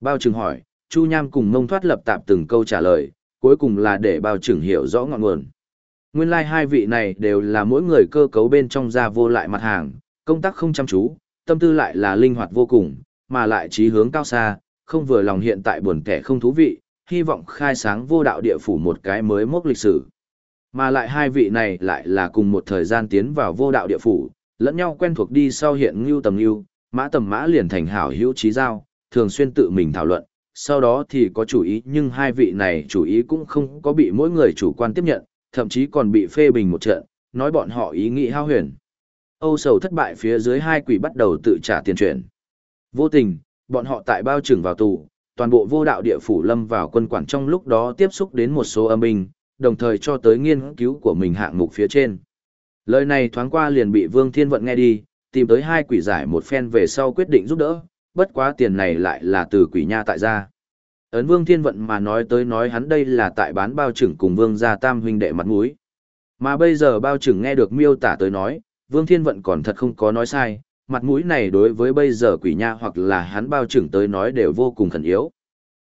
Bao trưởng hỏi, Chu Nham cùng mông thoát lập tạp từng câu trả lời, cuối cùng là để bao trưởng hiểu rõ ngọn nguồn. Nguyên lai like hai vị này đều là mỗi người cơ cấu bên trong ra vô lại mặt hàng, công tác không chăm chú, tâm tư lại là linh hoạt vô cùng, mà lại trí hướng cao xa, không vừa lòng hiện tại buồn kẻ không thú vị, hy vọng khai sáng vô đạo địa phủ một cái mới mốc lịch sử. Mà lại hai vị này lại là cùng một thời gian tiến vào vô đạo địa phủ, lẫn nhau quen thuộc đi sau hiện ngưu tầm ngưu, mã tầm mã liền thành hảo hữu trí giao, thường xuyên tự mình thảo luận, sau đó thì có chủ ý nhưng hai vị này chủ ý cũng không có bị mỗi người chủ quan tiếp nhận, thậm chí còn bị phê bình một trận, nói bọn họ ý nghĩ hao huyền. Âu sầu thất bại phía dưới hai quỷ bắt đầu tự trả tiền chuyển. Vô tình, bọn họ tại bao trưởng vào tù, toàn bộ vô đạo địa phủ lâm vào quân quản trong lúc đó tiếp xúc đến một số âm binh, đồng thời cho tới nghiên cứu của mình hạng mục phía trên. Lời này thoáng qua liền bị Vương Thiên Vận nghe đi, tìm tới hai quỷ giải một phen về sau quyết định giúp đỡ, bất quá tiền này lại là từ quỷ nha tại gia. Ấn Vương Thiên Vận mà nói tới nói hắn đây là tại bán bao trưởng cùng Vương gia tam huynh đệ mặt mũi. Mà bây giờ bao trưởng nghe được miêu tả tới nói, Vương Thiên Vận còn thật không có nói sai, mặt mũi này đối với bây giờ quỷ nha hoặc là hắn bao trưởng tới nói đều vô cùng khẩn yếu.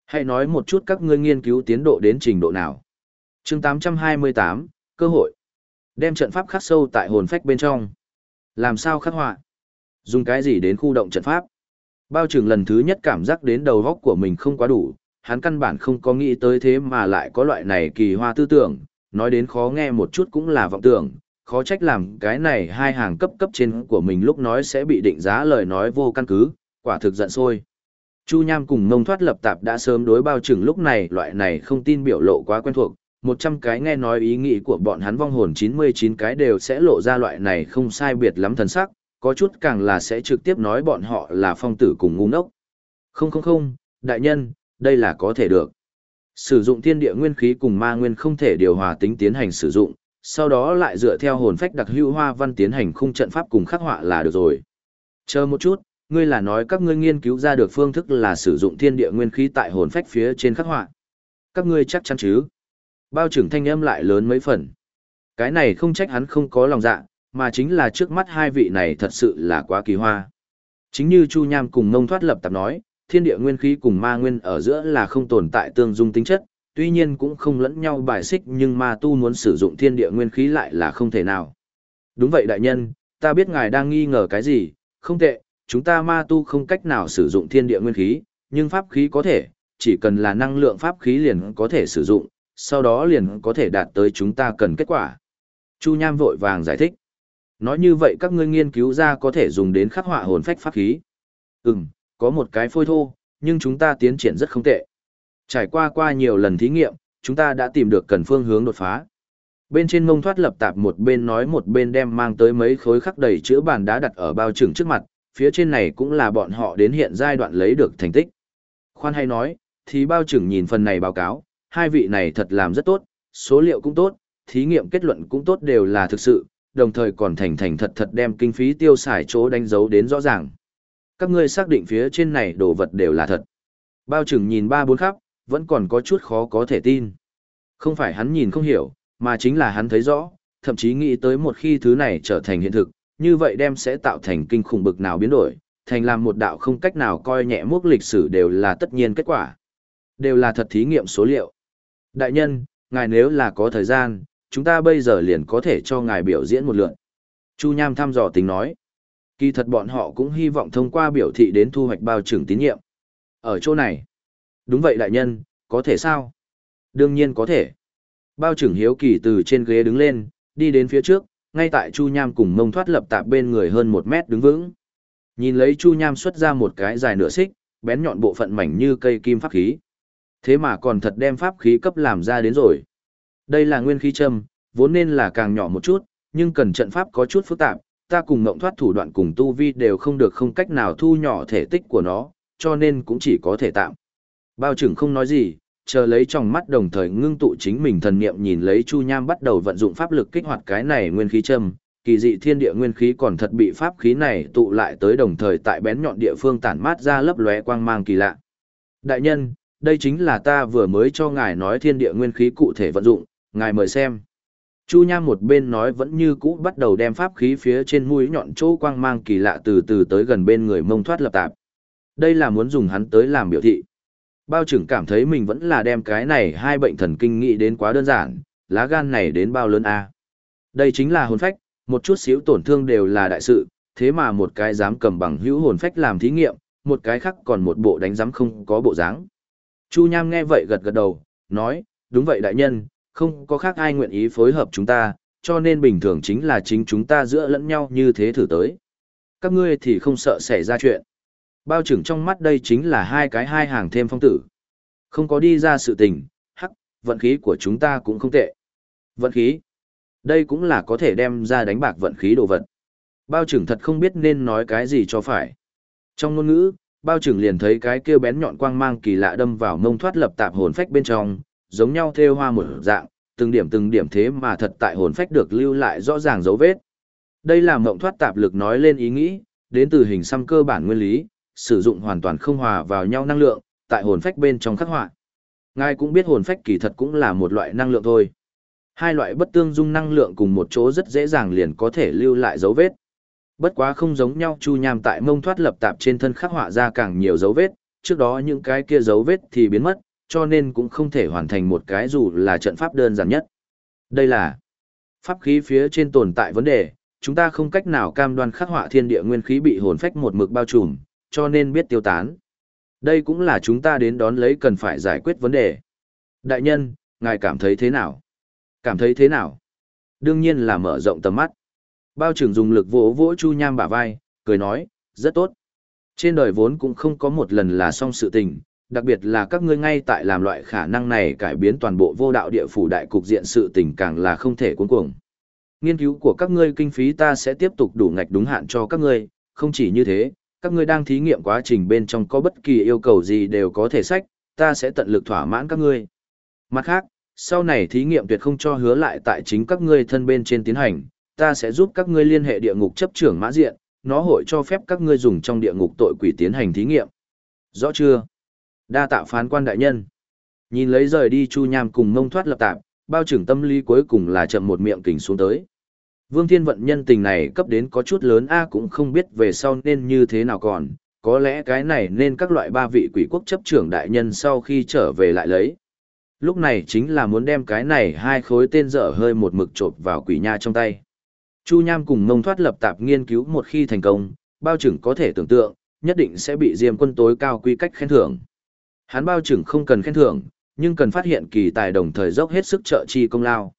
Hãy nói một chút các ngươi nghiên cứu tiến độ đến trình độ nào. chương 828, cơ hội. Đem trận pháp khắc sâu tại hồn phách bên trong. Làm sao khắc họa? Dùng cái gì đến khu động trận pháp? Bao trưởng lần thứ nhất cảm giác đến đầu góc của mình không quá đủ, hắn căn bản không có nghĩ tới thế mà lại có loại này kỳ hoa tư tưởng, nói đến khó nghe một chút cũng là vọng tưởng, khó trách làm cái này hai hàng cấp cấp trên của mình lúc nói sẽ bị định giá lời nói vô căn cứ, quả thực giận sôi. Chu Nham cùng mông thoát lập tạp đã sớm đối bao trưởng lúc này loại này không tin biểu lộ quá quen thuộc, 100 cái nghe nói ý nghĩ của bọn hắn vong hồn 99 cái đều sẽ lộ ra loại này không sai biệt lắm thần sắc, có chút càng là sẽ trực tiếp nói bọn họ là phong tử cùng ngu ngốc. Không không không, đại nhân, đây là có thể được. Sử dụng thiên địa nguyên khí cùng ma nguyên không thể điều hòa tính tiến hành sử dụng, sau đó lại dựa theo hồn phách đặc hữu hoa văn tiến hành khung trận pháp cùng khắc họa là được rồi. Chờ một chút, ngươi là nói các ngươi nghiên cứu ra được phương thức là sử dụng thiên địa nguyên khí tại hồn phách phía trên khắc họa. Các ngươi chắc chắn chứ? Bao trưởng thanh âm lại lớn mấy phần. Cái này không trách hắn không có lòng dạ, mà chính là trước mắt hai vị này thật sự là quá kỳ hoa. Chính như Chu Nham cùng Ngông Thoát Lập Tập nói, thiên địa nguyên khí cùng ma nguyên ở giữa là không tồn tại tương dung tính chất, tuy nhiên cũng không lẫn nhau bài xích nhưng ma tu muốn sử dụng thiên địa nguyên khí lại là không thể nào. Đúng vậy đại nhân, ta biết ngài đang nghi ngờ cái gì, không tệ, chúng ta ma tu không cách nào sử dụng thiên địa nguyên khí, nhưng pháp khí có thể, chỉ cần là năng lượng pháp khí liền có thể sử dụng, sau đó liền có thể đạt tới chúng ta cần kết quả. Chu Nham vội vàng giải thích. Nói như vậy các ngươi nghiên cứu ra có thể dùng đến khắc họa hồn phách pháp khí. Ừm, có một cái phôi thô, nhưng chúng ta tiến triển rất không tệ. Trải qua qua nhiều lần thí nghiệm, chúng ta đã tìm được cần phương hướng đột phá. Bên trên mông thoát lập tạp một bên nói một bên đem mang tới mấy khối khắc đầy chữa bàn đá đặt ở bao trừng trước mặt, phía trên này cũng là bọn họ đến hiện giai đoạn lấy được thành tích. Khoan hay nói, thì bao trừng nhìn phần này báo cáo, hai vị này thật làm rất tốt, số liệu cũng tốt, thí nghiệm kết luận cũng tốt đều là thực sự, đồng thời còn thành thành thật thật đem kinh phí tiêu xài chỗ đánh dấu đến rõ ràng. Các ngươi xác định phía trên này đồ vật đều là thật. Bao trừng nhìn ba bốn khắp, vẫn còn có chút khó có thể tin. Không phải hắn nhìn không hiểu, mà chính là hắn thấy rõ, thậm chí nghĩ tới một khi thứ này trở thành hiện thực, như vậy đem sẽ tạo thành kinh khủng bực nào biến đổi, thành làm một đạo không cách nào coi nhẹ mốc lịch sử đều là tất nhiên kết quả. Đều là thật thí nghiệm số liệu. Đại nhân, ngài nếu là có thời gian, chúng ta bây giờ liền có thể cho ngài biểu diễn một lượt. Chu Nham thăm dò tính nói. Kỳ thật bọn họ cũng hy vọng thông qua biểu thị đến thu hoạch bao trưởng tín nhiệm. Ở chỗ này. Đúng vậy đại nhân, có thể sao? Đương nhiên có thể. Bao trưởng hiếu kỳ từ trên ghế đứng lên, đi đến phía trước, ngay tại Chu Nham cùng mông thoát lập tạp bên người hơn một mét đứng vững. Nhìn lấy Chu Nham xuất ra một cái dài nửa xích, bén nhọn bộ phận mảnh như cây kim pháp khí. Thế mà còn thật đem pháp khí cấp làm ra đến rồi. Đây là nguyên khí châm, vốn nên là càng nhỏ một chút, nhưng cần trận pháp có chút phức tạp, ta cùng ngộng thoát thủ đoạn cùng tu vi đều không được không cách nào thu nhỏ thể tích của nó, cho nên cũng chỉ có thể tạm. Bao trưởng không nói gì, chờ lấy trong mắt đồng thời ngưng tụ chính mình thần niệm nhìn lấy Chu Nham bắt đầu vận dụng pháp lực kích hoạt cái này nguyên khí châm, kỳ dị thiên địa nguyên khí còn thật bị pháp khí này tụ lại tới đồng thời tại bén nhọn địa phương tản mát ra lấp lóe quang mang kỳ lạ. Đại nhân, đây chính là ta vừa mới cho ngài nói thiên địa nguyên khí cụ thể vận dụng, ngài mời xem. Chu Nham một bên nói vẫn như cũ bắt đầu đem pháp khí phía trên mũi nhọn chỗ quang mang kỳ lạ từ từ tới gần bên người mông thoát lập tạp. Đây là muốn dùng hắn tới làm biểu thị. Bao trưởng cảm thấy mình vẫn là đem cái này hai bệnh thần kinh nghĩ đến quá đơn giản, lá gan này đến bao lớn a Đây chính là hồn phách, một chút xíu tổn thương đều là đại sự, thế mà một cái dám cầm bằng hữu hồn phách làm thí nghiệm, một cái khác còn một bộ đánh giám không có bộ dáng. Chu Nham nghe vậy gật gật đầu, nói, đúng vậy đại nhân, không có khác ai nguyện ý phối hợp chúng ta, cho nên bình thường chính là chính chúng ta giữa lẫn nhau như thế thử tới. Các ngươi thì không sợ xảy ra chuyện. Bao trưởng trong mắt đây chính là hai cái hai hàng thêm phong tử. Không có đi ra sự tình, hắc, vận khí của chúng ta cũng không tệ. Vận khí. Đây cũng là có thể đem ra đánh bạc vận khí đồ vật. Bao trưởng thật không biết nên nói cái gì cho phải. Trong ngôn ngữ, bao trưởng liền thấy cái kia bén nhọn quang mang kỳ lạ đâm vào mông thoát lập tạp hồn phách bên trong, giống nhau theo hoa một dạng, từng điểm từng điểm thế mà thật tại hồn phách được lưu lại rõ ràng dấu vết. Đây là mộng thoát tạp lực nói lên ý nghĩ, đến từ hình xăm cơ bản nguyên lý, sử dụng hoàn toàn không hòa vào nhau năng lượng, tại hồn phách bên trong khắc họa. Ngài cũng biết hồn phách kỳ thật cũng là một loại năng lượng thôi. Hai loại bất tương dung năng lượng cùng một chỗ rất dễ dàng liền có thể lưu lại dấu vết. Bất quá không giống nhau Chu Nham tại mông thoát lập tạp trên thân khắc họa ra càng nhiều dấu vết, trước đó những cái kia dấu vết thì biến mất, cho nên cũng không thể hoàn thành một cái dù là trận pháp đơn giản nhất. Đây là pháp khí phía trên tồn tại vấn đề, chúng ta không cách nào cam đoan khắc họa thiên địa nguyên khí bị hồn phách một mực bao trùm, cho nên biết tiêu tán. Đây cũng là chúng ta đến đón lấy cần phải giải quyết vấn đề. Đại nhân, ngài cảm thấy thế nào? Cảm thấy thế nào? Đương nhiên là mở rộng tầm mắt. Bao trưởng dùng lực vỗ vỗ Chu Nham bả vai, cười nói, rất tốt. Trên đời vốn cũng không có một lần là xong sự tình, đặc biệt là các ngươi ngay tại làm loại khả năng này cải biến toàn bộ vô đạo địa phủ đại cục diện sự tình càng là không thể cuốn cuồng. Nghiên cứu của các ngươi kinh phí ta sẽ tiếp tục đủ ngạch đúng hạn cho các ngươi, không chỉ như thế, các ngươi đang thí nghiệm quá trình bên trong có bất kỳ yêu cầu gì đều có thể sách, ta sẽ tận lực thỏa mãn các ngươi. Mặt khác, sau này thí nghiệm tuyệt không cho hứa lại tại chính các ngươi thân bên trên tiến hành, ta sẽ giúp các ngươi liên hệ địa ngục chấp trưởng mã diện, nó hội cho phép các ngươi dùng trong địa ngục tội quỷ tiến hành thí nghiệm. Rõ chưa? Đa tạ phán quan đại nhân. Nhìn lấy rời đi Chu Nham cùng mông thoát lập tạp, bao trưởng tâm lý cuối cùng là chậm một miệng kình xuống tới. Vương Thiên Vận nhân tình này cấp đến có chút lớn A cũng không biết về sau nên như thế nào còn, có lẽ cái này nên các loại ba vị quỷ quốc chấp trưởng đại nhân sau khi trở về lại lấy. Lúc này chính là muốn đem cái này hai khối tên dở hơi một mực trộp vào quỷ nha trong tay. Chu Nham cùng mông thoát lập tạp nghiên cứu một khi thành công, bao trưởng có thể tưởng tượng, nhất định sẽ bị Diêm quân tối cao quy cách khen thưởng. Hắn bao trưởng không cần khen thưởng, nhưng cần phát hiện kỳ tài đồng thời dốc hết sức trợ chi công lao.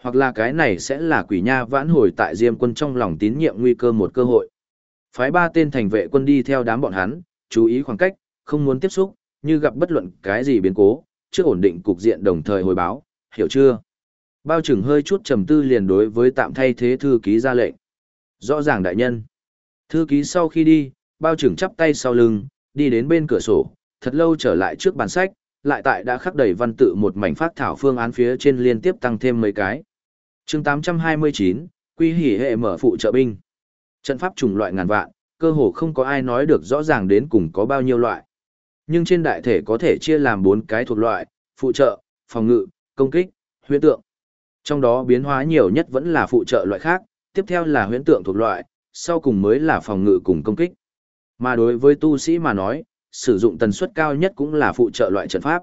Hoặc là cái này sẽ là quỷ nha vãn hồi tại Diêm quân trong lòng tín nhiệm nguy cơ một cơ hội. Phái ba tên thành vệ quân đi theo đám bọn hắn, chú ý khoảng cách, không muốn tiếp xúc, như gặp bất luận cái gì biến cố, trước ổn định cục diện đồng thời hồi báo, hiểu chưa? Bao trưởng hơi chút trầm tư liền đối với tạm thay thế thư ký ra lệnh. Rõ ràng đại nhân. Thư ký sau khi đi, bao trưởng chắp tay sau lưng, đi đến bên cửa sổ, thật lâu trở lại trước bàn sách, lại tại đã khắc đầy văn tự một mảnh phát thảo phương án phía trên liên tiếp tăng thêm mấy cái. chương 829, Quy hỉ hệ mở phụ trợ binh. Trận pháp trùng loại ngàn vạn, cơ hồ không có ai nói được rõ ràng đến cùng có bao nhiêu loại. Nhưng trên đại thể có thể chia làm bốn cái thuộc loại, phụ trợ, phòng ngự, công kích, huyễn tượng. Trong đó biến hóa nhiều nhất vẫn là phụ trợ loại khác, tiếp theo là huyễn tượng thuộc loại, sau cùng mới là phòng ngự cùng công kích. Mà đối với tu sĩ mà nói, sử dụng tần suất cao nhất cũng là phụ trợ loại trận pháp.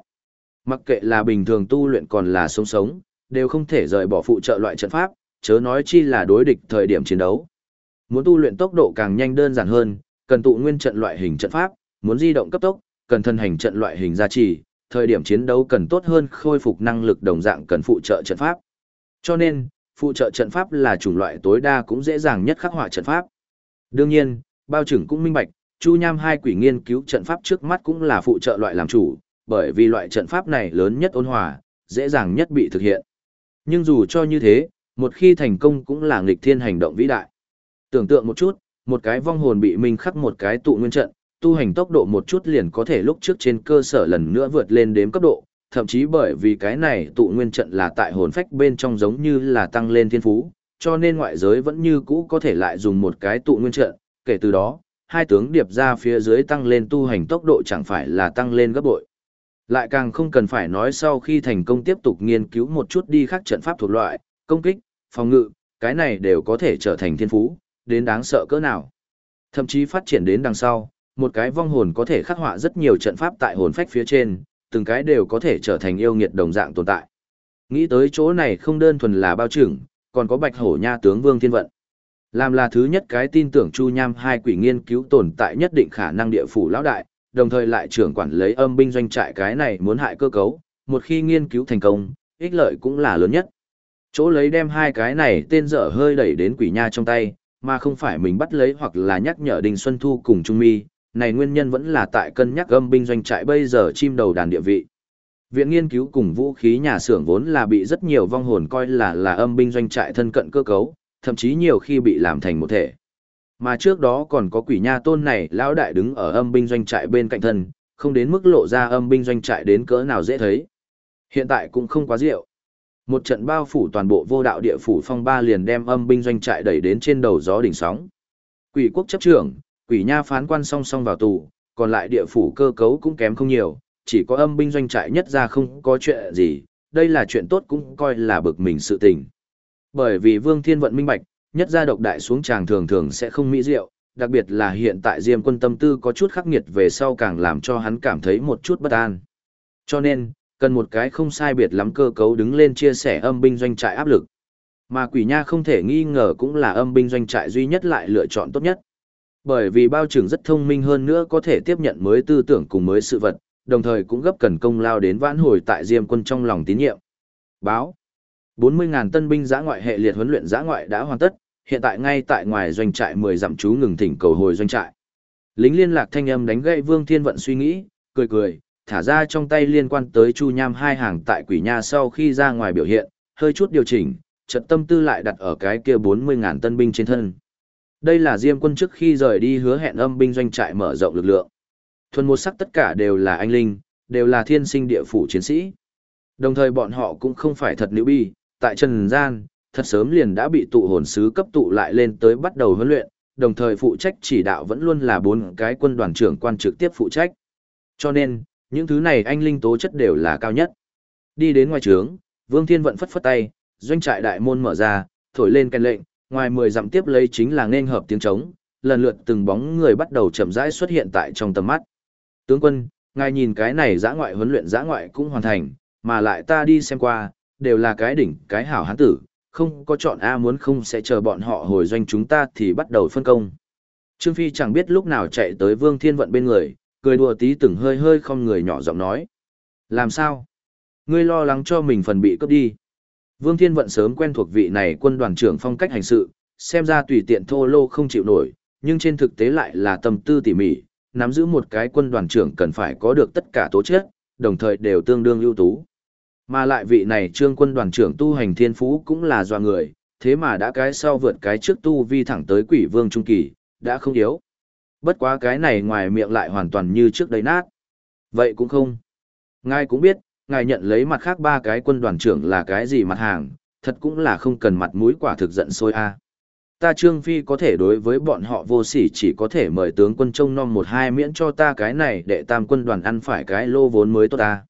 Mặc kệ là bình thường tu luyện còn là sống sống, đều không thể rời bỏ phụ trợ loại trận pháp, chớ nói chi là đối địch thời điểm chiến đấu. Muốn tu luyện tốc độ càng nhanh đơn giản hơn, cần tụ nguyên trận loại hình trận pháp, muốn di động cấp tốc, cần thân hành trận loại hình gia trì, thời điểm chiến đấu cần tốt hơn khôi phục năng lực đồng dạng cần phụ trợ trận pháp. Cho nên, phụ trợ trận pháp là chủng loại tối đa cũng dễ dàng nhất khắc họa trận pháp. Đương nhiên, bao trưởng cũng minh bạch, Chu Nham hai quỷ nghiên cứu trận pháp trước mắt cũng là phụ trợ loại làm chủ, bởi vì loại trận pháp này lớn nhất ôn hòa, dễ dàng nhất bị thực hiện. Nhưng dù cho như thế, một khi thành công cũng là nghịch thiên hành động vĩ đại. Tưởng tượng một chút, một cái vong hồn bị mình khắc một cái tụ nguyên trận, tu hành tốc độ một chút liền có thể lúc trước trên cơ sở lần nữa vượt lên đếm cấp độ, thậm chí bởi vì cái này tụ nguyên trận là tại hồn phách bên trong giống như là tăng lên thiên phú, cho nên ngoại giới vẫn như cũ có thể lại dùng một cái tụ nguyên trận, kể từ đó, hai tướng điệp ra phía dưới tăng lên tu hành tốc độ chẳng phải là tăng lên gấp bội. Lại càng không cần phải nói sau khi thành công tiếp tục nghiên cứu một chút đi khác trận pháp thuộc loại, công kích, phòng ngự, cái này đều có thể trở thành thiên phú, đến đáng sợ cỡ nào. Thậm chí phát triển đến đằng sau, một cái vong hồn có thể khắc họa rất nhiều trận pháp tại hồn phách phía trên, từng cái đều có thể trở thành yêu nghiệt đồng dạng tồn tại. Nghĩ tới chỗ này không đơn thuần là bao trưởng, còn có bạch hổ nha tướng Vương Thiên Vận. Làm là thứ nhất cái tin tưởng Chu Nham hai quỷ nghiên cứu tồn tại nhất định khả năng địa phủ lão đại, đồng thời lại trưởng quản lấy âm binh doanh trại cái này muốn hại cơ cấu, một khi nghiên cứu thành công, ích lợi cũng là lớn nhất. Chỗ lấy đem hai cái này tên dở hơi đẩy đến quỷ nha trong tay, mà không phải mình bắt lấy hoặc là nhắc nhở Đình Xuân Thu cùng Trung Mi, này nguyên nhân vẫn là tại cân nhắc âm binh doanh trại bây giờ chim đầu đàn địa vị. Viện nghiên cứu cùng vũ khí nhà xưởng vốn là bị rất nhiều vong hồn coi là là âm binh doanh trại thân cận cơ cấu, thậm chí nhiều khi bị làm thành một thể. Mà trước đó còn có quỷ nha tôn này lão đại đứng ở âm binh doanh trại bên cạnh thân, không đến mức lộ ra âm binh doanh trại đến cỡ nào dễ thấy. Hiện tại cũng không quá rượu. Một trận bao phủ toàn bộ vô đạo địa phủ phong ba liền đem âm binh doanh trại đẩy đến trên đầu gió đỉnh sóng. Quỷ quốc chấp trưởng, quỷ nha phán quan song song vào tù, còn lại địa phủ cơ cấu cũng kém không nhiều, chỉ có âm binh doanh trại nhất ra không có chuyện gì, đây là chuyện tốt cũng coi là bực mình sự tình. Bởi vì Vương Thiên Vận minh bạch, nhất gia độc đại xuống tràng thường thường sẽ không mỹ diệu, đặc biệt là hiện tại Diêm quân tâm tư có chút khắc nghiệt về sau càng làm cho hắn cảm thấy một chút bất an. Cho nên, cần một cái không sai biệt lắm cơ cấu đứng lên chia sẻ âm binh doanh trại áp lực. Mà quỷ nha không thể nghi ngờ cũng là âm binh doanh trại duy nhất lại lựa chọn tốt nhất. Bởi vì bao trưởng rất thông minh hơn nữa có thể tiếp nhận mới tư tưởng cùng mới sự vật, đồng thời cũng gấp cần công lao đến vãn hồi tại Diêm quân trong lòng tín nhiệm. Báo 40.000 tân binh giã ngoại hệ liệt huấn luyện giã ngoại đã hoàn tất, hiện tại ngay tại ngoài doanh trại 10 dặm chú ngừng thỉnh cầu hồi doanh trại. Lính liên lạc thanh âm đánh gậy Vương Thiên Vận suy nghĩ, cười cười, thả ra trong tay liên quan tới Chu Nham hai hàng tại quỷ nha sau khi ra ngoài biểu hiện, hơi chút điều chỉnh, trận tâm tư lại đặt ở cái kia 40.000 tân binh trên thân. Đây là Diêm quân trước khi rời đi hứa hẹn âm binh doanh trại mở rộng lực lượng. Thuần một sắc tất cả đều là anh linh, đều là thiên sinh địa phủ chiến sĩ. Đồng thời bọn họ cũng không phải thật nữ bi, tại trần gian, thật sớm liền đã bị tụ hồn sứ cấp tụ lại lên tới bắt đầu huấn luyện, đồng thời phụ trách chỉ đạo vẫn luôn là bốn cái quân đoàn trưởng quan trực tiếp phụ trách. Cho nên, những thứ này anh linh tố chất đều là cao nhất. Đi đến ngoài trướng, Vương Thiên Vận phất phất tay, doanh trại đại môn mở ra, thổi lên canh lệnh, ngoài mười dặm tiếp lấy chính là nên hợp tiếng trống, lần lượt từng bóng người bắt đầu chậm rãi xuất hiện tại trong tầm mắt. Tướng quân, ngài nhìn cái này giã ngoại huấn luyện giã ngoại cũng hoàn thành, mà lại ta đi xem qua, đều là cái đỉnh, cái hảo hán tử, không có chọn A muốn không sẽ chờ bọn họ hồi doanh chúng ta thì bắt đầu phân công. Trương Phi chẳng biết lúc nào chạy tới Vương Thiên Vận bên người, cười đùa tí từng hơi hơi không người nhỏ giọng nói. Làm sao? Ngươi lo lắng cho mình phần bị cướp đi. Vương Thiên Vận sớm quen thuộc vị này quân đoàn trưởng phong cách hành sự, xem ra tùy tiện thô lô không chịu nổi, nhưng trên thực tế lại là tâm tư tỉ mỉ, nắm giữ một cái quân đoàn trưởng cần phải có được tất cả tố chất, đồng thời đều tương đương ưu tú. Mà lại vị này trương quân đoàn trưởng tu hành thiên phú cũng là doa người, thế mà đã cái sau vượt cái trước tu vi thẳng tới quỷ vương trung kỳ, đã không yếu. Bất quá cái này ngoài miệng lại hoàn toàn như trước đấy nát. Vậy cũng không. Ngài cũng biết, ngài nhận lấy mặt khác ba cái quân đoàn trưởng là cái gì mặt hàng, thật cũng là không cần mặt mũi quả thực giận sôi a. Ta Trương Phi có thể đối với bọn họ vô sỉ chỉ có thể mời tướng quân trông nom một hai miễn cho ta cái này để tam quân đoàn ăn phải cái lô vốn mới tốt ta.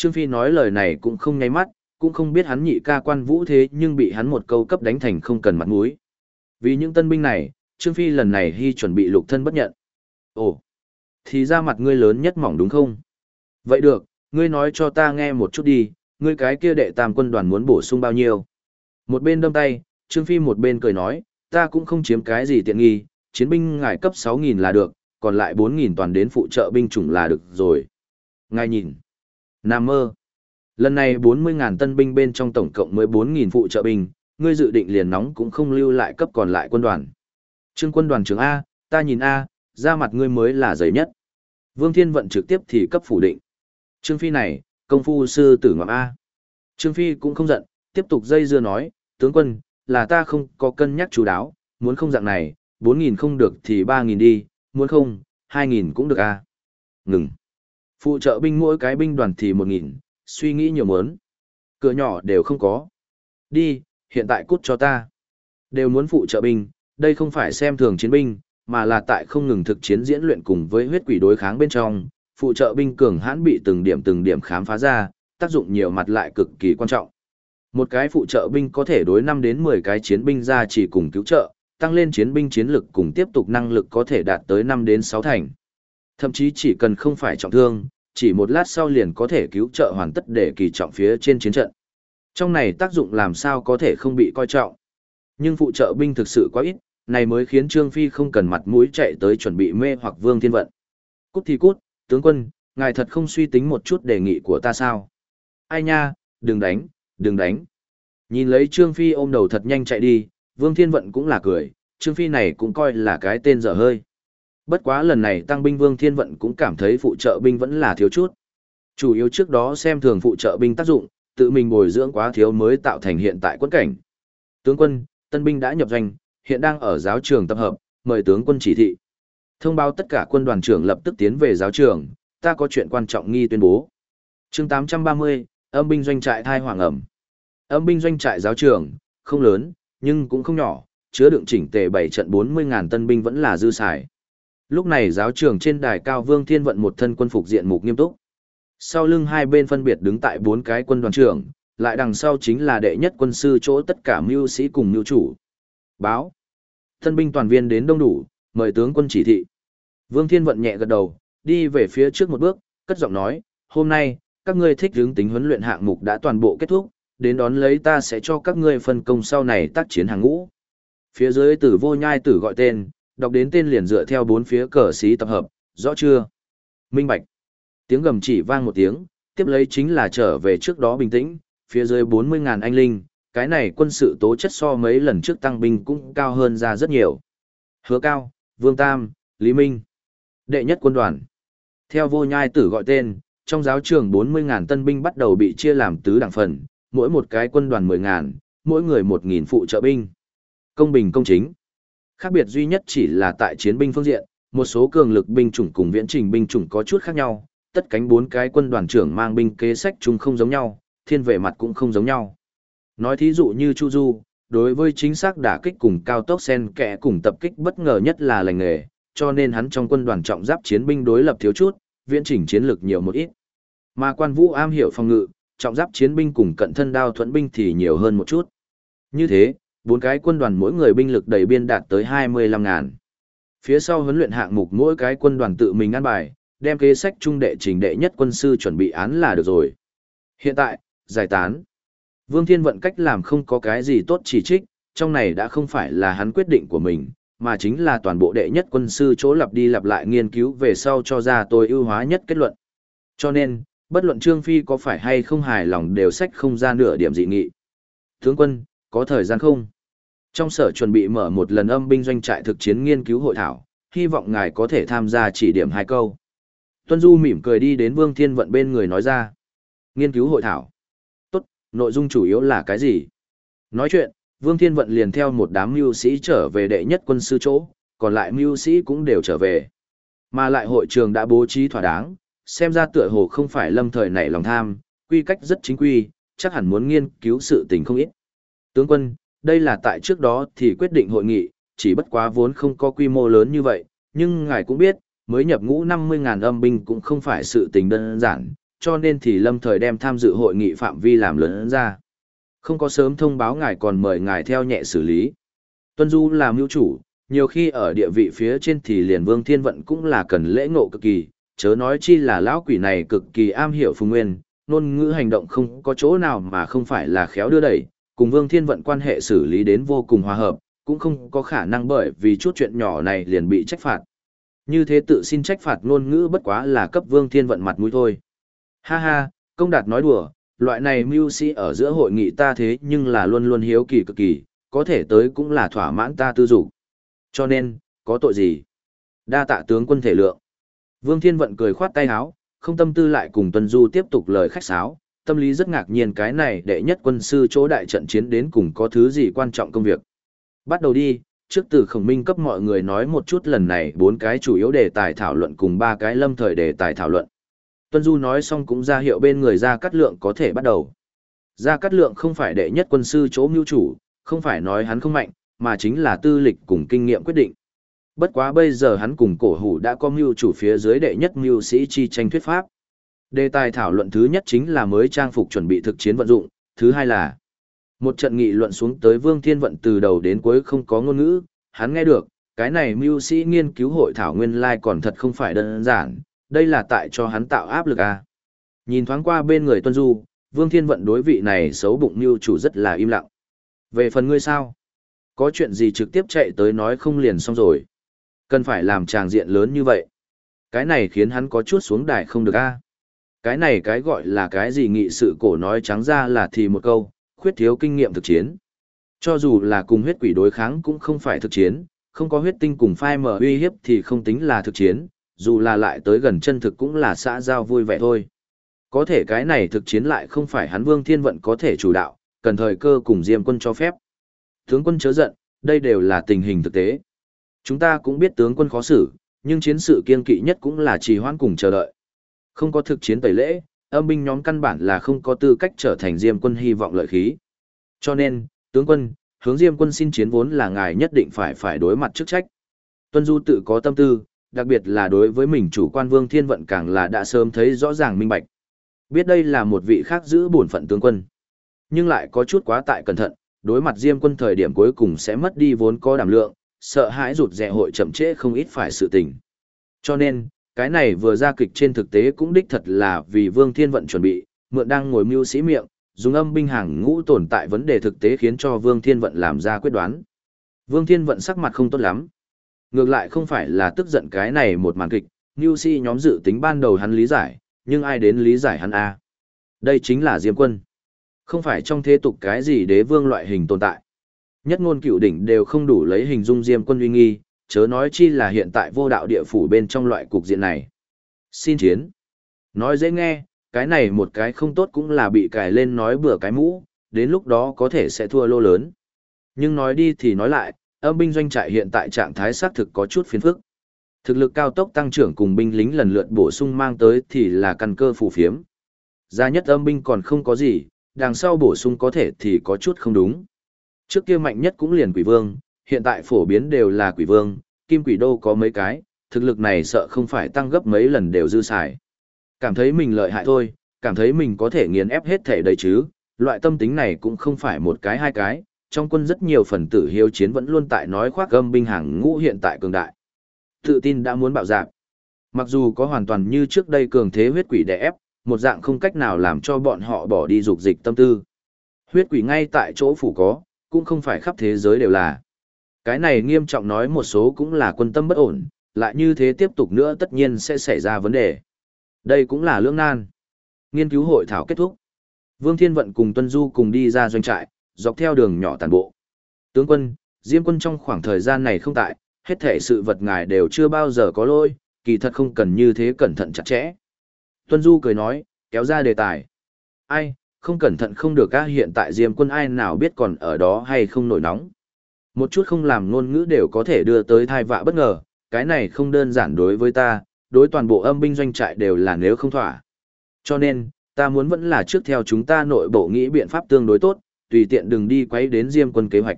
Trương Phi nói lời này cũng không nháy mắt, cũng không biết hắn nhị ca quan vũ thế nhưng bị hắn một câu cấp đánh thành không cần mặt mũi. Vì những tân binh này, Trương Phi lần này hy chuẩn bị lục thân bất nhận. Ồ, thì ra mặt ngươi lớn nhất mỏng đúng không? Vậy được, ngươi nói cho ta nghe một chút đi, ngươi cái kia đệ tam quân đoàn muốn bổ sung bao nhiêu? Một bên đâm tay, Trương Phi một bên cười nói, ta cũng không chiếm cái gì tiện nghi, chiến binh ngài cấp 6.000 là được, còn lại 4.000 toàn đến phụ trợ binh chủng là được rồi. Ngài nhìn. Nam mơ. Lần này 40.000 tân binh bên trong tổng cộng 14.000 phụ trợ binh, ngươi dự định liền nóng cũng không lưu lại cấp còn lại quân đoàn. Trương quân đoàn trưởng A, ta nhìn A, ra mặt ngươi mới là dày nhất. Vương Thiên Vận trực tiếp thì cấp phủ định. Trương Phi này, công phu sư tử ngọc A. Trương Phi cũng không giận, tiếp tục dây dưa nói, tướng quân, là ta không có cân nhắc chú đáo, muốn không dạng này, 4.000 không được thì 3.000 đi, muốn không, 2.000 cũng được A. Ngừng. Phụ trợ binh mỗi cái binh đoàn thì 1.000, suy nghĩ nhiều muốn. Cửa nhỏ đều không có. Đi, hiện tại cút cho ta. Đều muốn phụ trợ binh, đây không phải xem thường chiến binh, mà là tại không ngừng thực chiến diễn luyện cùng với huyết quỷ đối kháng bên trong, phụ trợ binh cường hãn bị từng điểm từng điểm khám phá ra, tác dụng nhiều mặt lại cực kỳ quan trọng. Một cái phụ trợ binh có thể đối năm đến 10 cái chiến binh ra chỉ cùng cứu trợ, tăng lên chiến binh chiến lực cùng tiếp tục năng lực có thể đạt tới năm đến sáu thành. Thậm chí chỉ cần không phải trọng thương, chỉ một lát sau liền có thể cứu trợ hoàn tất để kỳ trọng phía trên chiến trận. Trong này tác dụng làm sao có thể không bị coi trọng. Nhưng phụ trợ binh thực sự quá ít, này mới khiến Trương Phi không cần mặt mũi chạy tới chuẩn bị mê hoặc Vương Thiên Vận. Cút thì cút, tướng quân, ngài thật không suy tính một chút đề nghị của ta sao? Ai nha, đừng đánh, đừng đánh. Nhìn lấy Trương Phi ôm đầu thật nhanh chạy đi, Vương Thiên Vận cũng là cười, Trương Phi này cũng coi là cái tên dở hơi. Bất quá lần này tăng binh Vương Thiên Vận cũng cảm thấy phụ trợ binh vẫn là thiếu chút. Chủ yếu trước đó xem thường phụ trợ binh tác dụng, tự mình bồi dưỡng quá thiếu mới tạo thành hiện tại quân cảnh. Tướng quân, tân binh đã nhập doanh, hiện đang ở giáo trường tập hợp, mời tướng quân chỉ thị. Thông báo tất cả quân đoàn trưởng lập tức tiến về giáo trường, ta có chuyện quan trọng nghi tuyên bố. chương 830, âm binh doanh trại thai hoàng ẩm. Âm binh doanh trại giáo trường, không lớn, nhưng cũng không nhỏ, chứa đựng chỉnh tề bảy trận 40.000 tân binh vẫn là dư xài. Lúc này giáo trường trên đài cao Vương Thiên vận một thân quân phục diện mục nghiêm túc. Sau lưng hai bên phân biệt đứng tại bốn cái quân đoàn trưởng, lại đằng sau chính là đệ nhất quân sư chỗ tất cả mưu sĩ cùng mưu chủ. Báo. thân binh toàn viên đến đông đủ, mời tướng quân chỉ thị. Vương Thiên vận nhẹ gật đầu, đi về phía trước một bước, cất giọng nói, hôm nay, các ngươi thích hướng tính huấn luyện hạng mục đã toàn bộ kết thúc, đến đón lấy ta sẽ cho các ngươi phân công sau này tác chiến hàng ngũ. Phía dưới tử vô nhai tử gọi tên, đọc đến tên liền dựa theo bốn phía cờ xí tập hợp, rõ chưa? Minh Bạch. Tiếng gầm chỉ vang một tiếng, tiếp lấy chính là trở về trước đó bình tĩnh, phía dưới 40.000 anh linh, cái này quân sự tố chất so mấy lần trước tăng binh cũng cao hơn ra rất nhiều. Hứa Cao, Vương Tam, Lý Minh. Đệ nhất quân đoàn. Theo vô nhai tử gọi tên, trong giáo trường 40.000 tân binh bắt đầu bị chia làm tứ đảng phần, mỗi một cái quân đoàn 10.000, mỗi người 1.000 phụ trợ binh. Công bình công chính. Khác biệt duy nhất chỉ là tại chiến binh phương diện, một số cường lực binh chủng cùng viễn trình binh chủng có chút khác nhau, tất cánh bốn cái quân đoàn trưởng mang binh kế sách chung không giống nhau, thiên vệ mặt cũng không giống nhau. Nói thí dụ như Chu Du, đối với chính xác đả kích cùng cao tốc sen kẽ cùng tập kích bất ngờ nhất là lành nghề, cho nên hắn trong quân đoàn trọng giáp chiến binh đối lập thiếu chút, viễn trình chiến lược nhiều một ít. Mà quan vũ am hiểu phòng ngự, trọng giáp chiến binh cùng cận thân đao thuẫn binh thì nhiều hơn một chút. Như thế, bốn cái quân đoàn mỗi người binh lực đầy biên đạt tới 25 ngàn. Phía sau huấn luyện hạng mục mỗi cái quân đoàn tự mình ăn bài, đem kế sách trung đệ trình đệ nhất quân sư chuẩn bị án là được rồi. Hiện tại, giải tán. Vương Thiên Vận cách làm không có cái gì tốt chỉ trích, trong này đã không phải là hắn quyết định của mình, mà chính là toàn bộ đệ nhất quân sư chỗ lặp đi lặp lại nghiên cứu về sau cho ra tôi ưu hóa nhất kết luận. Cho nên, bất luận Trương Phi có phải hay không hài lòng đều sách không ra nửa điểm dị nghị. Tướng quân, có thời gian không? Trong sở chuẩn bị mở một lần âm binh doanh trại thực chiến nghiên cứu hội thảo, hy vọng ngài có thể tham gia chỉ điểm hai câu. Tuân Du mỉm cười đi đến Vương Thiên Vận bên người nói ra. Nghiên cứu hội thảo. Tốt, nội dung chủ yếu là cái gì? Nói chuyện, Vương Thiên Vận liền theo một đám mưu sĩ trở về đệ nhất quân sư chỗ, còn lại mưu sĩ cũng đều trở về. Mà lại hội trường đã bố trí thỏa đáng, xem ra tựa hồ không phải lâm thời nảy lòng tham, quy cách rất chính quy, chắc hẳn muốn nghiên cứu sự tình không ít. Tướng quân, đây là tại trước đó thì quyết định hội nghị, chỉ bất quá vốn không có quy mô lớn như vậy, nhưng ngài cũng biết, mới nhập ngũ 50.000 âm binh cũng không phải sự tình đơn giản, cho nên thì lâm thời đem tham dự hội nghị phạm vi làm lớn ra. Không có sớm thông báo ngài còn mời ngài theo nhẹ xử lý. Tuân Du làm hữu chủ, nhiều khi ở địa vị phía trên thì liền vương thiên vận cũng là cần lễ ngộ cực kỳ, chớ nói chi là lão quỷ này cực kỳ am hiểu phùng nguyên, ngôn ngữ hành động không có chỗ nào mà không phải là khéo đưa đẩy, cùng vương thiên vận quan hệ xử lý đến vô cùng hòa hợp, cũng không có khả năng bởi vì chút chuyện nhỏ này liền bị trách phạt. Như thế tự xin trách phạt ngôn ngữ bất quá là cấp vương thiên vận mặt mũi thôi. Ha ha, công đạt nói đùa, loại này mưu sĩ ở giữa hội nghị ta thế nhưng là luôn luôn hiếu kỳ cực kỳ, có thể tới cũng là thỏa mãn ta tư dục. Cho nên, có tội gì? Đa tạ tướng quân thể lượng. Vương Thiên Vận cười khoát tay áo, không tâm tư lại cùng Tuân Du tiếp tục lời khách sáo, tâm lý rất ngạc nhiên cái này đệ nhất quân sư chỗ đại trận chiến đến cùng có thứ gì quan trọng công việc. Bắt đầu đi, trước từ khổng minh cấp mọi người nói một chút lần này bốn cái chủ yếu đề tài thảo luận cùng ba cái lâm thời đề tài thảo luận. Tuân Du nói xong cũng ra hiệu bên người ra cắt lượng có thể bắt đầu. Gia Cát Lượng không phải đệ nhất quân sư chỗ mưu chủ, không phải nói hắn không mạnh, mà chính là tư lịch cùng kinh nghiệm quyết định. Bất quá bây giờ hắn cùng cổ hủ đã có mưu chủ phía dưới đệ nhất mưu sĩ chi tranh thuyết pháp. Đề tài thảo luận thứ nhất chính là mới trang phục chuẩn bị thực chiến vận dụng, thứ hai là một trận nghị luận xuống tới Vương Thiên Vận từ đầu đến cuối không có ngôn ngữ, hắn nghe được, Cái này mưu sĩ nghiên cứu hội thảo nguyên lai còn thật không phải đơn giản, đây là tại cho hắn tạo áp lực à. Nhìn thoáng qua bên người tuân du, Vương Thiên Vận đối vị này xấu bụng mưu chủ rất là im lặng. Về phần ngươi sao? Có chuyện gì trực tiếp chạy tới nói không liền xong rồi. Cần phải làm tràng diện lớn như vậy. Cái này khiến hắn có chút xuống đài không được a. Cái này cái gọi là cái gì nghị sự cổ nói trắng ra là thì một câu, khuyết thiếu kinh nghiệm thực chiến. Cho dù là cùng huyết quỷ đối kháng cũng không phải thực chiến, không có huyết tinh cùng phai mở uy hiếp thì không tính là thực chiến, dù là lại tới gần chân thực cũng là xã giao vui vẻ thôi. Có thể cái này thực chiến lại không phải hắn Vương Thiên Vận có thể chủ đạo, cần thời cơ cùng Diêm quân cho phép. Tướng quân chớ giận, đây đều là tình hình thực tế. Chúng ta cũng biết tướng quân khó xử, nhưng chiến sự kiên kỵ nhất cũng là trì hoãn cùng chờ đợi. Không có thực chiến tẩy lễ, âm binh nhóm căn bản là không có tư cách trở thành Diêm quân hy vọng lợi khí. Cho nên, tướng quân, hướng Diêm quân xin chiến vốn là ngài nhất định phải phải đối mặt chức trách. Tuân Du tự có tâm tư, đặc biệt là đối với mình chủ quan Vương Thiên Vận càng là đã sớm thấy rõ ràng minh bạch. Biết đây là một vị khác giữ bổn phận tướng quân, nhưng lại có chút quá tại cẩn thận, đối mặt Diêm quân thời điểm cuối cùng sẽ mất đi vốn có đảm lượng, sợ hãi rụt rè hội chậm trễ không ít phải sự tình. Cho nên, cái này vừa ra kịch trên thực tế cũng đích thật là vì Vương Thiên Vận chuẩn bị, mượn đang ngồi mưu sĩ miệng, dùng âm binh hàng ngũ tồn tại vấn đề thực tế khiến cho Vương Thiên Vận làm ra quyết đoán. Vương Thiên Vận sắc mặt không tốt lắm. Ngược lại không phải là tức giận cái này một màn kịch, mưu sĩ nhóm dự tính ban đầu hắn lý giải, nhưng ai đến lý giải hắn a? Đây chính là Diêm Quân. Không phải trong thế tục cái gì đế vương loại hình tồn tại. Nhất ngôn cựu đỉnh đều không đủ lấy hình dung Diêm Quân uy nghi, chớ nói chi là hiện tại vô đạo địa phủ bên trong loại cục diện này. Xin chiến. Nói dễ nghe, cái này một cái không tốt cũng là bị cài lên nói bừa cái mũ, đến lúc đó có thể sẽ thua lô lớn. Nhưng nói đi thì nói lại, âm binh doanh trại hiện tại trạng thái xác thực có chút phiền phức. Thực lực cao tốc tăng trưởng cùng binh lính lần lượt bổ sung mang tới thì là căn cơ phù phiếm. Gia nhất âm binh còn không có gì, đằng sau bổ sung có thể thì có chút không đúng. Trước kia mạnh nhất cũng liền quỷ vương, hiện tại phổ biến đều là quỷ vương, kim quỷ đô có mấy cái, thực lực này sợ không phải tăng gấp mấy lần đều dư xài. Cảm thấy mình lợi hại thôi, cảm thấy mình có thể nghiền ép hết thể đầy chứ, loại tâm tính này cũng không phải một cái hai cái, trong quân rất nhiều phần tử hiếu chiến vẫn luôn tại nói khoác gâm binh hàng ngũ hiện tại cường đại. Tự tin đã muốn bạo dạp. Mặc dù có hoàn toàn như trước đây cường thế huyết quỷ đè ép, một dạng không cách nào làm cho bọn họ bỏ đi dục dịch tâm tư. Huyết quỷ ngay tại chỗ phủ có, cũng không phải khắp thế giới đều là. Cái này nghiêm trọng nói một số cũng là quân tâm bất ổn, lại như thế tiếp tục nữa tất nhiên sẽ xảy ra vấn đề. Đây cũng là lưỡng nan. Nghiên cứu hội thảo kết thúc. Vương Thiên Vận cùng Tuân Du cùng đi ra doanh trại, dọc theo đường nhỏ tàn bộ. Tướng quân, Diêm quân trong khoảng thời gian này không tại, hết thể sự vật ngài đều chưa bao giờ có lôi, kỳ thật không cần như thế cẩn thận chặt chẽ. Tuân Du cười nói, kéo ra đề tài. Ai, không cẩn thận không được các hiện tại Diêm quân ai nào biết còn ở đó hay không nổi nóng. Một chút không làm ngôn ngữ đều có thể đưa tới thai vạ bất ngờ, cái này không đơn giản đối với ta, đối toàn bộ âm binh doanh trại đều là nếu không thỏa. Cho nên, ta muốn vẫn là trước theo chúng ta nội bộ nghĩ biện pháp tương đối tốt, tùy tiện đừng đi quấy đến Diêm quân kế hoạch.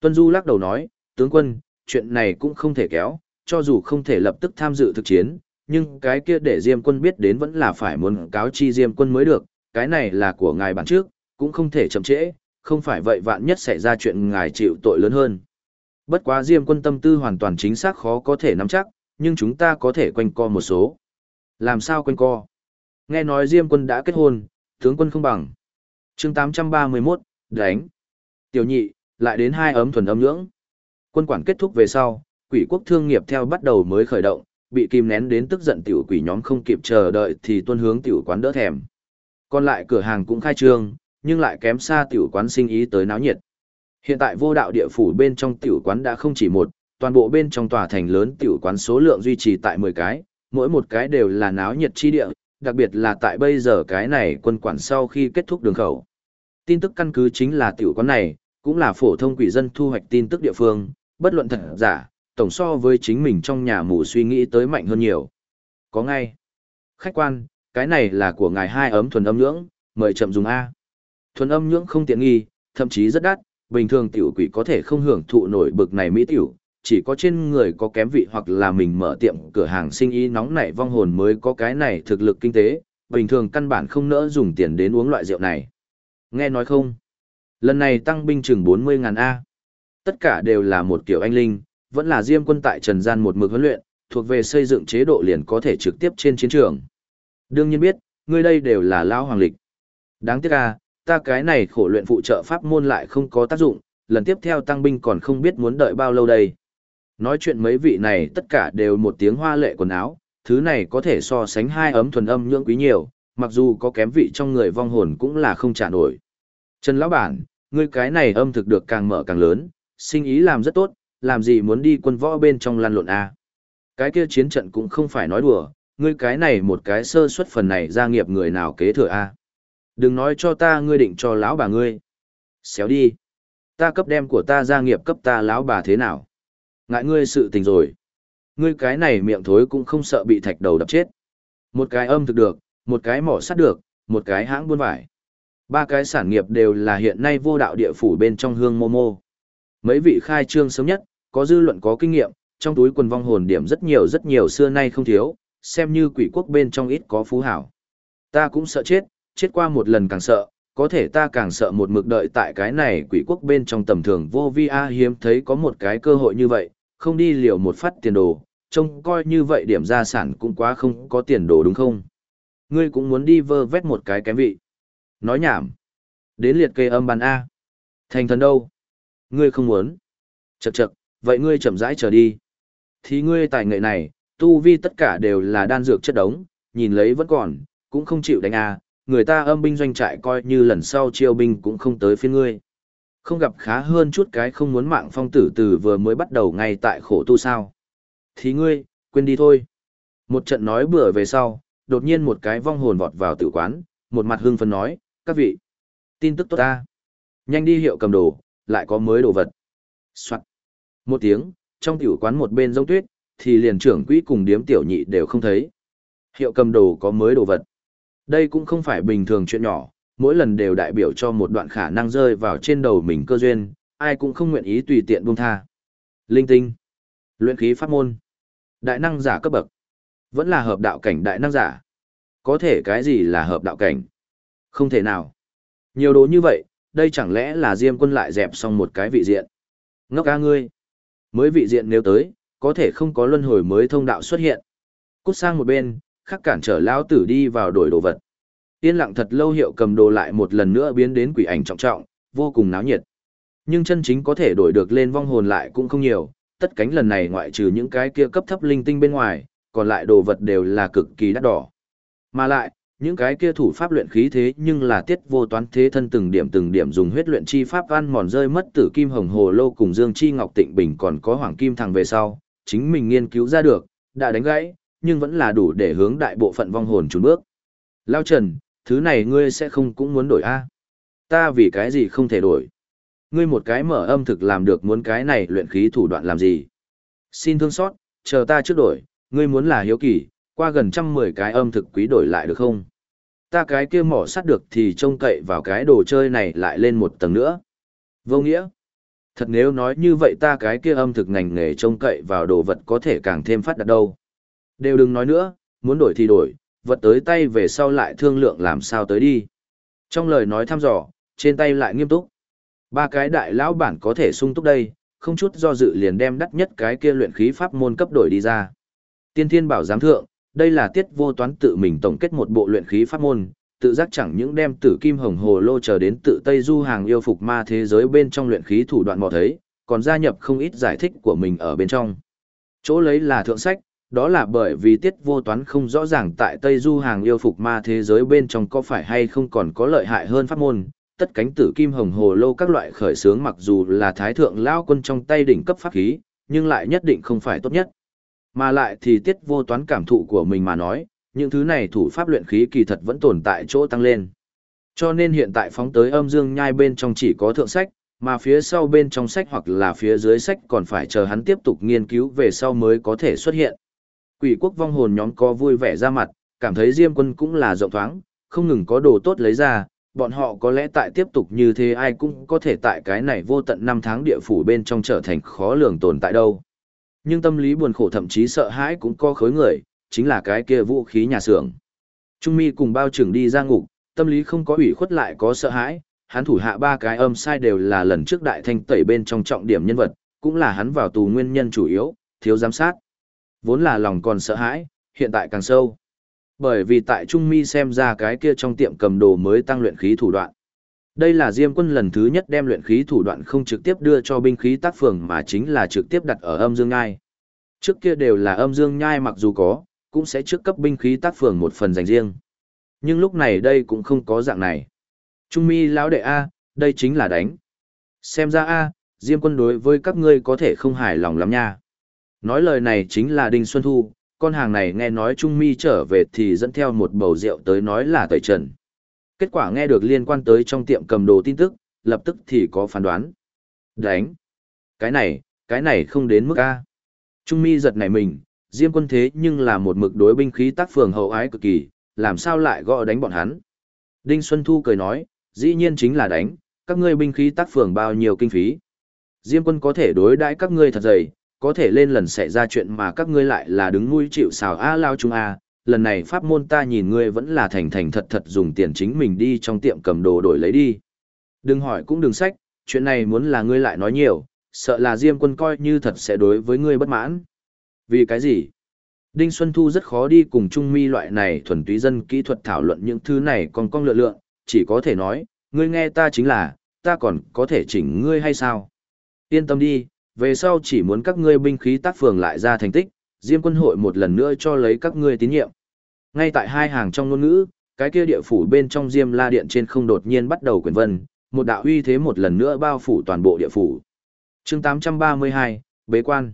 Tuân Du lắc đầu nói, tướng quân, chuyện này cũng không thể kéo, cho dù không thể lập tức tham dự thực chiến, nhưng cái kia để Diêm quân biết đến vẫn là phải muốn cáo chi Diêm quân mới được, cái này là của ngài bản trước, cũng không thể chậm trễ, không phải vậy vạn nhất xảy ra chuyện ngài chịu tội lớn hơn. Bất quá Diêm quân tâm tư hoàn toàn chính xác khó có thể nắm chắc, nhưng chúng ta có thể quanh co một số. Làm sao quanh co? Nghe nói Diêm quân đã kết hôn, tướng quân không bằng. chương 831, đánh. Tiểu nhị, lại đến hai ấm thuần âm nhưỡng. Quân quản kết thúc về sau, quỷ quốc thương nghiệp theo bắt đầu mới khởi động, bị kìm nén đến tức giận tiểu quỷ nhóm không kịp chờ đợi thì tuân hướng tiểu quán đỡ thèm. Còn lại cửa hàng cũng khai trương, nhưng lại kém xa tiểu quán sinh ý tới náo nhiệt. Hiện tại vô đạo địa phủ bên trong tiểu quán đã không chỉ một, toàn bộ bên trong tòa thành lớn tiểu quán số lượng duy trì tại 10 cái, mỗi một cái đều là náo nhiệt chi địa, đặc biệt là tại bây giờ cái này quân quản sau khi kết thúc đường khẩu. Tin tức căn cứ chính là tiểu quán này, cũng là phổ thông quỷ dân thu hoạch tin tức địa phương, bất luận thật giả, tổng so với chính mình trong nhà mù suy nghĩ tới mạnh hơn nhiều. Có ngay. Khách quan, cái này là của ngài hai ấm thuần âm nhưỡng, mời chậm dùng A. Thuần âm nhưỡng không tiện nghi, thậm chí rất đắt, bình thường tiểu quỷ có thể không hưởng thụ nổi bực này mỹ tiểu, chỉ có trên người có kém vị hoặc là mình mở tiệm cửa hàng sinh ý nóng nảy vong hồn mới có cái này thực lực kinh tế, bình thường căn bản không nỡ dùng tiền đến uống loại rượu này. Nghe nói không? Lần này tăng binh chừng 40 ngàn A. Tất cả đều là một kiểu anh linh, vẫn là Diêm quân tại Trần Gian một mực huấn luyện, thuộc về xây dựng chế độ liền có thể trực tiếp trên chiến trường. Đương nhiên biết, người đây đều là lão hoàng lịch. Đáng tiếc à, ta cái này khổ luyện phụ trợ pháp môn lại không có tác dụng, lần tiếp theo tăng binh còn không biết muốn đợi bao lâu đây. Nói chuyện mấy vị này tất cả đều một tiếng hoa lệ quần áo, thứ này có thể so sánh hai ấm thuần âm nhưỡng quý nhiều, mặc dù có kém vị trong người vong hồn cũng là không trả nổi. Trần Lão Bản, ngươi cái này âm thực được càng mở càng lớn, sinh ý làm rất tốt, làm gì muốn đi quân võ bên trong lăn lộn a? Cái kia chiến trận cũng không phải nói đùa, ngươi cái này một cái sơ suất phần này gia nghiệp người nào kế thừa a? Đừng nói cho ta ngươi định cho lão bà ngươi. Xéo đi. Ta cấp đem của ta gia nghiệp cấp ta lão bà thế nào? Ngại ngươi sự tình rồi. Ngươi cái này miệng thối cũng không sợ bị thạch đầu đập chết. Một cái âm thực được, một cái mỏ sắt được, một cái hãng buôn vải. Ba cái sản nghiệp đều là hiện nay vô đạo địa phủ bên trong hương mô mô. Mấy vị khai trương sớm nhất, có dư luận có kinh nghiệm, trong túi quần vong hồn điểm rất nhiều rất nhiều xưa nay không thiếu, xem như quỷ quốc bên trong ít có phú hảo. Ta cũng sợ chết, chết qua một lần càng sợ, có thể ta càng sợ một mực đợi tại cái này quỷ quốc bên trong tầm thường vô vi a hiếm thấy có một cái cơ hội như vậy, không đi liều một phát tiền đồ, trông coi như vậy điểm gia sản cũng quá không có tiền đồ đúng không? Ngươi cũng muốn đi vơ vét một cái kém vị. Nói nhảm. Đến liệt kê âm bàn A. Thành thần đâu? Ngươi không muốn. Chậc chậc, vậy ngươi chậm rãi trở đi. Thì ngươi tài nghệ này, tu vi tất cả đều là đan dược chất đống, nhìn lấy vẫn còn, cũng không chịu đánh A, người ta âm binh doanh trại coi như lần sau chiêu binh cũng không tới phía ngươi. Không gặp khá hơn chút cái không muốn mạng phong tử từ vừa mới bắt đầu ngay tại khổ tu sao. Thì ngươi, quên đi thôi. Một trận nói bữa về sau, đột nhiên một cái vong hồn vọt vào tử quán, một mặt hưng phấn nói, các vị, tin tức tốt ta. Nhanh đi hiệu cầm đồ, lại có mới đồ vật. Soạn. Một tiếng, trong tiểu quán một bên giống tuyết, thì liền trưởng quỹ cùng điếm tiểu nhị đều không thấy. Hiệu cầm đồ có mới đồ vật. Đây cũng không phải bình thường chuyện nhỏ, mỗi lần đều đại biểu cho một đoạn khả năng rơi vào trên đầu mình cơ duyên, ai cũng không nguyện ý tùy tiện buông tha. Linh tinh, luyện khí pháp môn, đại năng giả cấp bậc, vẫn là hợp đạo cảnh đại năng giả. Có thể cái gì là hợp đạo cảnh? Không thể nào. Nhiều đồ như vậy, đây chẳng lẽ là Diêm quân lại dẹp xong một cái vị diện. Ngốc ca ngươi. Mới vị diện nếu tới, có thể không có luân hồi mới thông đạo xuất hiện. Cút sang một bên, khắc cản trở lão tử đi vào đổi đồ vật. Yên lặng thật lâu hiệu cầm đồ lại một lần nữa biến đến quỷ ảnh trọng trọng, vô cùng náo nhiệt. Nhưng chân chính có thể đổi được lên vong hồn lại cũng không nhiều, tất cánh lần này ngoại trừ những cái kia cấp thấp linh tinh bên ngoài, còn lại đồ vật đều là cực kỳ đắt đỏ. Mà lại, những cái kia thủ pháp luyện khí thế nhưng là tiết vô toán thế thân từng điểm từng điểm dùng huyết luyện chi pháp ăn mòn rơi mất tử kim hồng hồ lô cùng dương chi ngọc tịnh bình còn có hoàng kim thằng về sau, chính mình nghiên cứu ra được, đã đánh gãy, nhưng vẫn là đủ để hướng đại bộ phận vong hồn trốn bước. Lao Trần, thứ này ngươi sẽ không cũng muốn đổi a Ta vì cái gì không thể đổi? Ngươi một cái mở âm thực làm được muốn cái này luyện khí thủ đoạn làm gì? Xin thương xót, chờ ta trước đổi, ngươi muốn là hiếu kỳ, qua gần trăm mười cái âm thực quý đổi lại được không? Ta cái kia mỏ sắt được thì trông cậy vào cái đồ chơi này lại lên một tầng nữa. Vô nghĩa. Thật nếu nói như vậy ta cái kia âm thực ngành nghề trông cậy vào đồ vật có thể càng thêm phát đạt đâu. Đều đừng nói nữa, muốn đổi thì đổi, vật tới tay về sau lại thương lượng làm sao tới đi. Trong lời nói thăm dò, trên tay lại nghiêm túc. Ba cái đại lão bản có thể sung túc đây, không chút do dự liền đem đắt nhất cái kia luyện khí pháp môn cấp đổi đi ra. Tiên thiên bảo giám thượng, đây là tiết vô toán tự mình tổng kết một bộ luyện khí pháp môn, tự giác chẳng những đem tử kim hồng hồ lô chờ đến tự Tây Du hàng yêu phục ma thế giới bên trong luyện khí thủ đoạn mò thấy, còn gia nhập không ít giải thích của mình ở bên trong. Chỗ lấy là thượng sách, đó là bởi vì tiết vô toán không rõ ràng tại Tây Du hàng yêu phục ma thế giới bên trong có phải hay không còn có lợi hại hơn pháp môn, tất cánh tử kim hồng hồ lô các loại khởi sướng mặc dù là thái thượng lao quân trong tay đỉnh cấp pháp khí, nhưng lại nhất định không phải tốt nhất. Mà lại thì tiết vô toán cảm thụ của mình mà nói, những thứ này thủ pháp luyện khí kỳ thật vẫn tồn tại chỗ tăng lên. Cho nên hiện tại phóng tới âm dương nhai bên trong chỉ có thượng sách, mà phía sau bên trong sách hoặc là phía dưới sách còn phải chờ hắn tiếp tục nghiên cứu về sau mới có thể xuất hiện. Quỷ quốc vong hồn nhóm có vui vẻ ra mặt, cảm thấy Diêm quân cũng là rộng thoáng, không ngừng có đồ tốt lấy ra, bọn họ có lẽ tại tiếp tục như thế ai cũng có thể tại cái này vô tận năm tháng địa phủ bên trong trở thành khó lường tồn tại đâu. Nhưng tâm lý buồn khổ thậm chí sợ hãi cũng có khối người, chính là cái kia vũ khí nhà xưởng. Trung mi cùng bao trưởng đi ra ngục, tâm lý không có ủy khuất lại có sợ hãi, hắn thủ hạ ba cái âm sai đều là lần trước đại thanh tẩy bên trong trọng điểm nhân vật, cũng là hắn vào tù nguyên nhân chủ yếu, thiếu giám sát. Vốn là lòng còn sợ hãi, hiện tại càng sâu. Bởi vì tại Trung Mi xem ra cái kia trong tiệm cầm đồ mới tăng luyện khí thủ đoạn. Đây là Diêm quân lần thứ nhất đem luyện khí thủ đoạn không trực tiếp đưa cho binh khí tác phường mà chính là trực tiếp đặt ở âm dương nhai. Trước kia đều là âm dương nhai mặc dù có, cũng sẽ trước cấp binh khí tác phường một phần dành riêng. Nhưng lúc này đây cũng không có dạng này. Trung mi lão đệ A, đây chính là đánh. Xem ra A, Diêm quân đối với các ngươi có thể không hài lòng lắm nha. Nói lời này chính là Đinh Xuân Thu, con hàng này nghe nói Trung mi trở về thì dẫn theo một bầu rượu tới nói là tẩy trần. Kết quả nghe được liên quan tới trong tiệm cầm đồ tin tức, lập tức thì có phán đoán. Đánh. Cái này, cái này không đến mức A. Trung mi giật nảy mình, Diêm quân thế nhưng là một mực đối binh khí tác phường hậu ái cực kỳ, làm sao lại gõ đánh bọn hắn. Đinh Xuân Thu cười nói, dĩ nhiên chính là đánh, các ngươi binh khí tác phường bao nhiêu kinh phí. Diêm quân có thể đối đãi các ngươi thật dày, có thể lên lần xảy ra chuyện mà các ngươi lại là đứng nuôi chịu xào a lao chung a. lần này pháp môn ta nhìn ngươi vẫn là thành thành thật thật dùng tiền chính mình đi trong tiệm cầm đồ đổi lấy đi. Đừng hỏi cũng đừng sách, chuyện này muốn là ngươi lại nói nhiều, sợ là Diêm quân coi như thật sẽ đối với ngươi bất mãn. Vì cái gì? Đinh Xuân Thu rất khó đi cùng Trung Mi loại này thuần túy dân kỹ thuật thảo luận những thứ này còn cong lựa lượng, chỉ có thể nói, ngươi nghe ta chính là, ta còn có thể chỉnh ngươi hay sao? Yên tâm đi, về sau chỉ muốn các ngươi binh khí tác phường lại ra thành tích, Diêm quân hội một lần nữa cho lấy các ngươi tín nhiệm. Ngay tại hai hàng trong ngôn ngữ, cái kia địa phủ bên trong Diêm La Điện trên không đột nhiên bắt đầu quyền vân, một đạo uy thế một lần nữa bao phủ toàn bộ địa phủ. chương 832, Bế quan.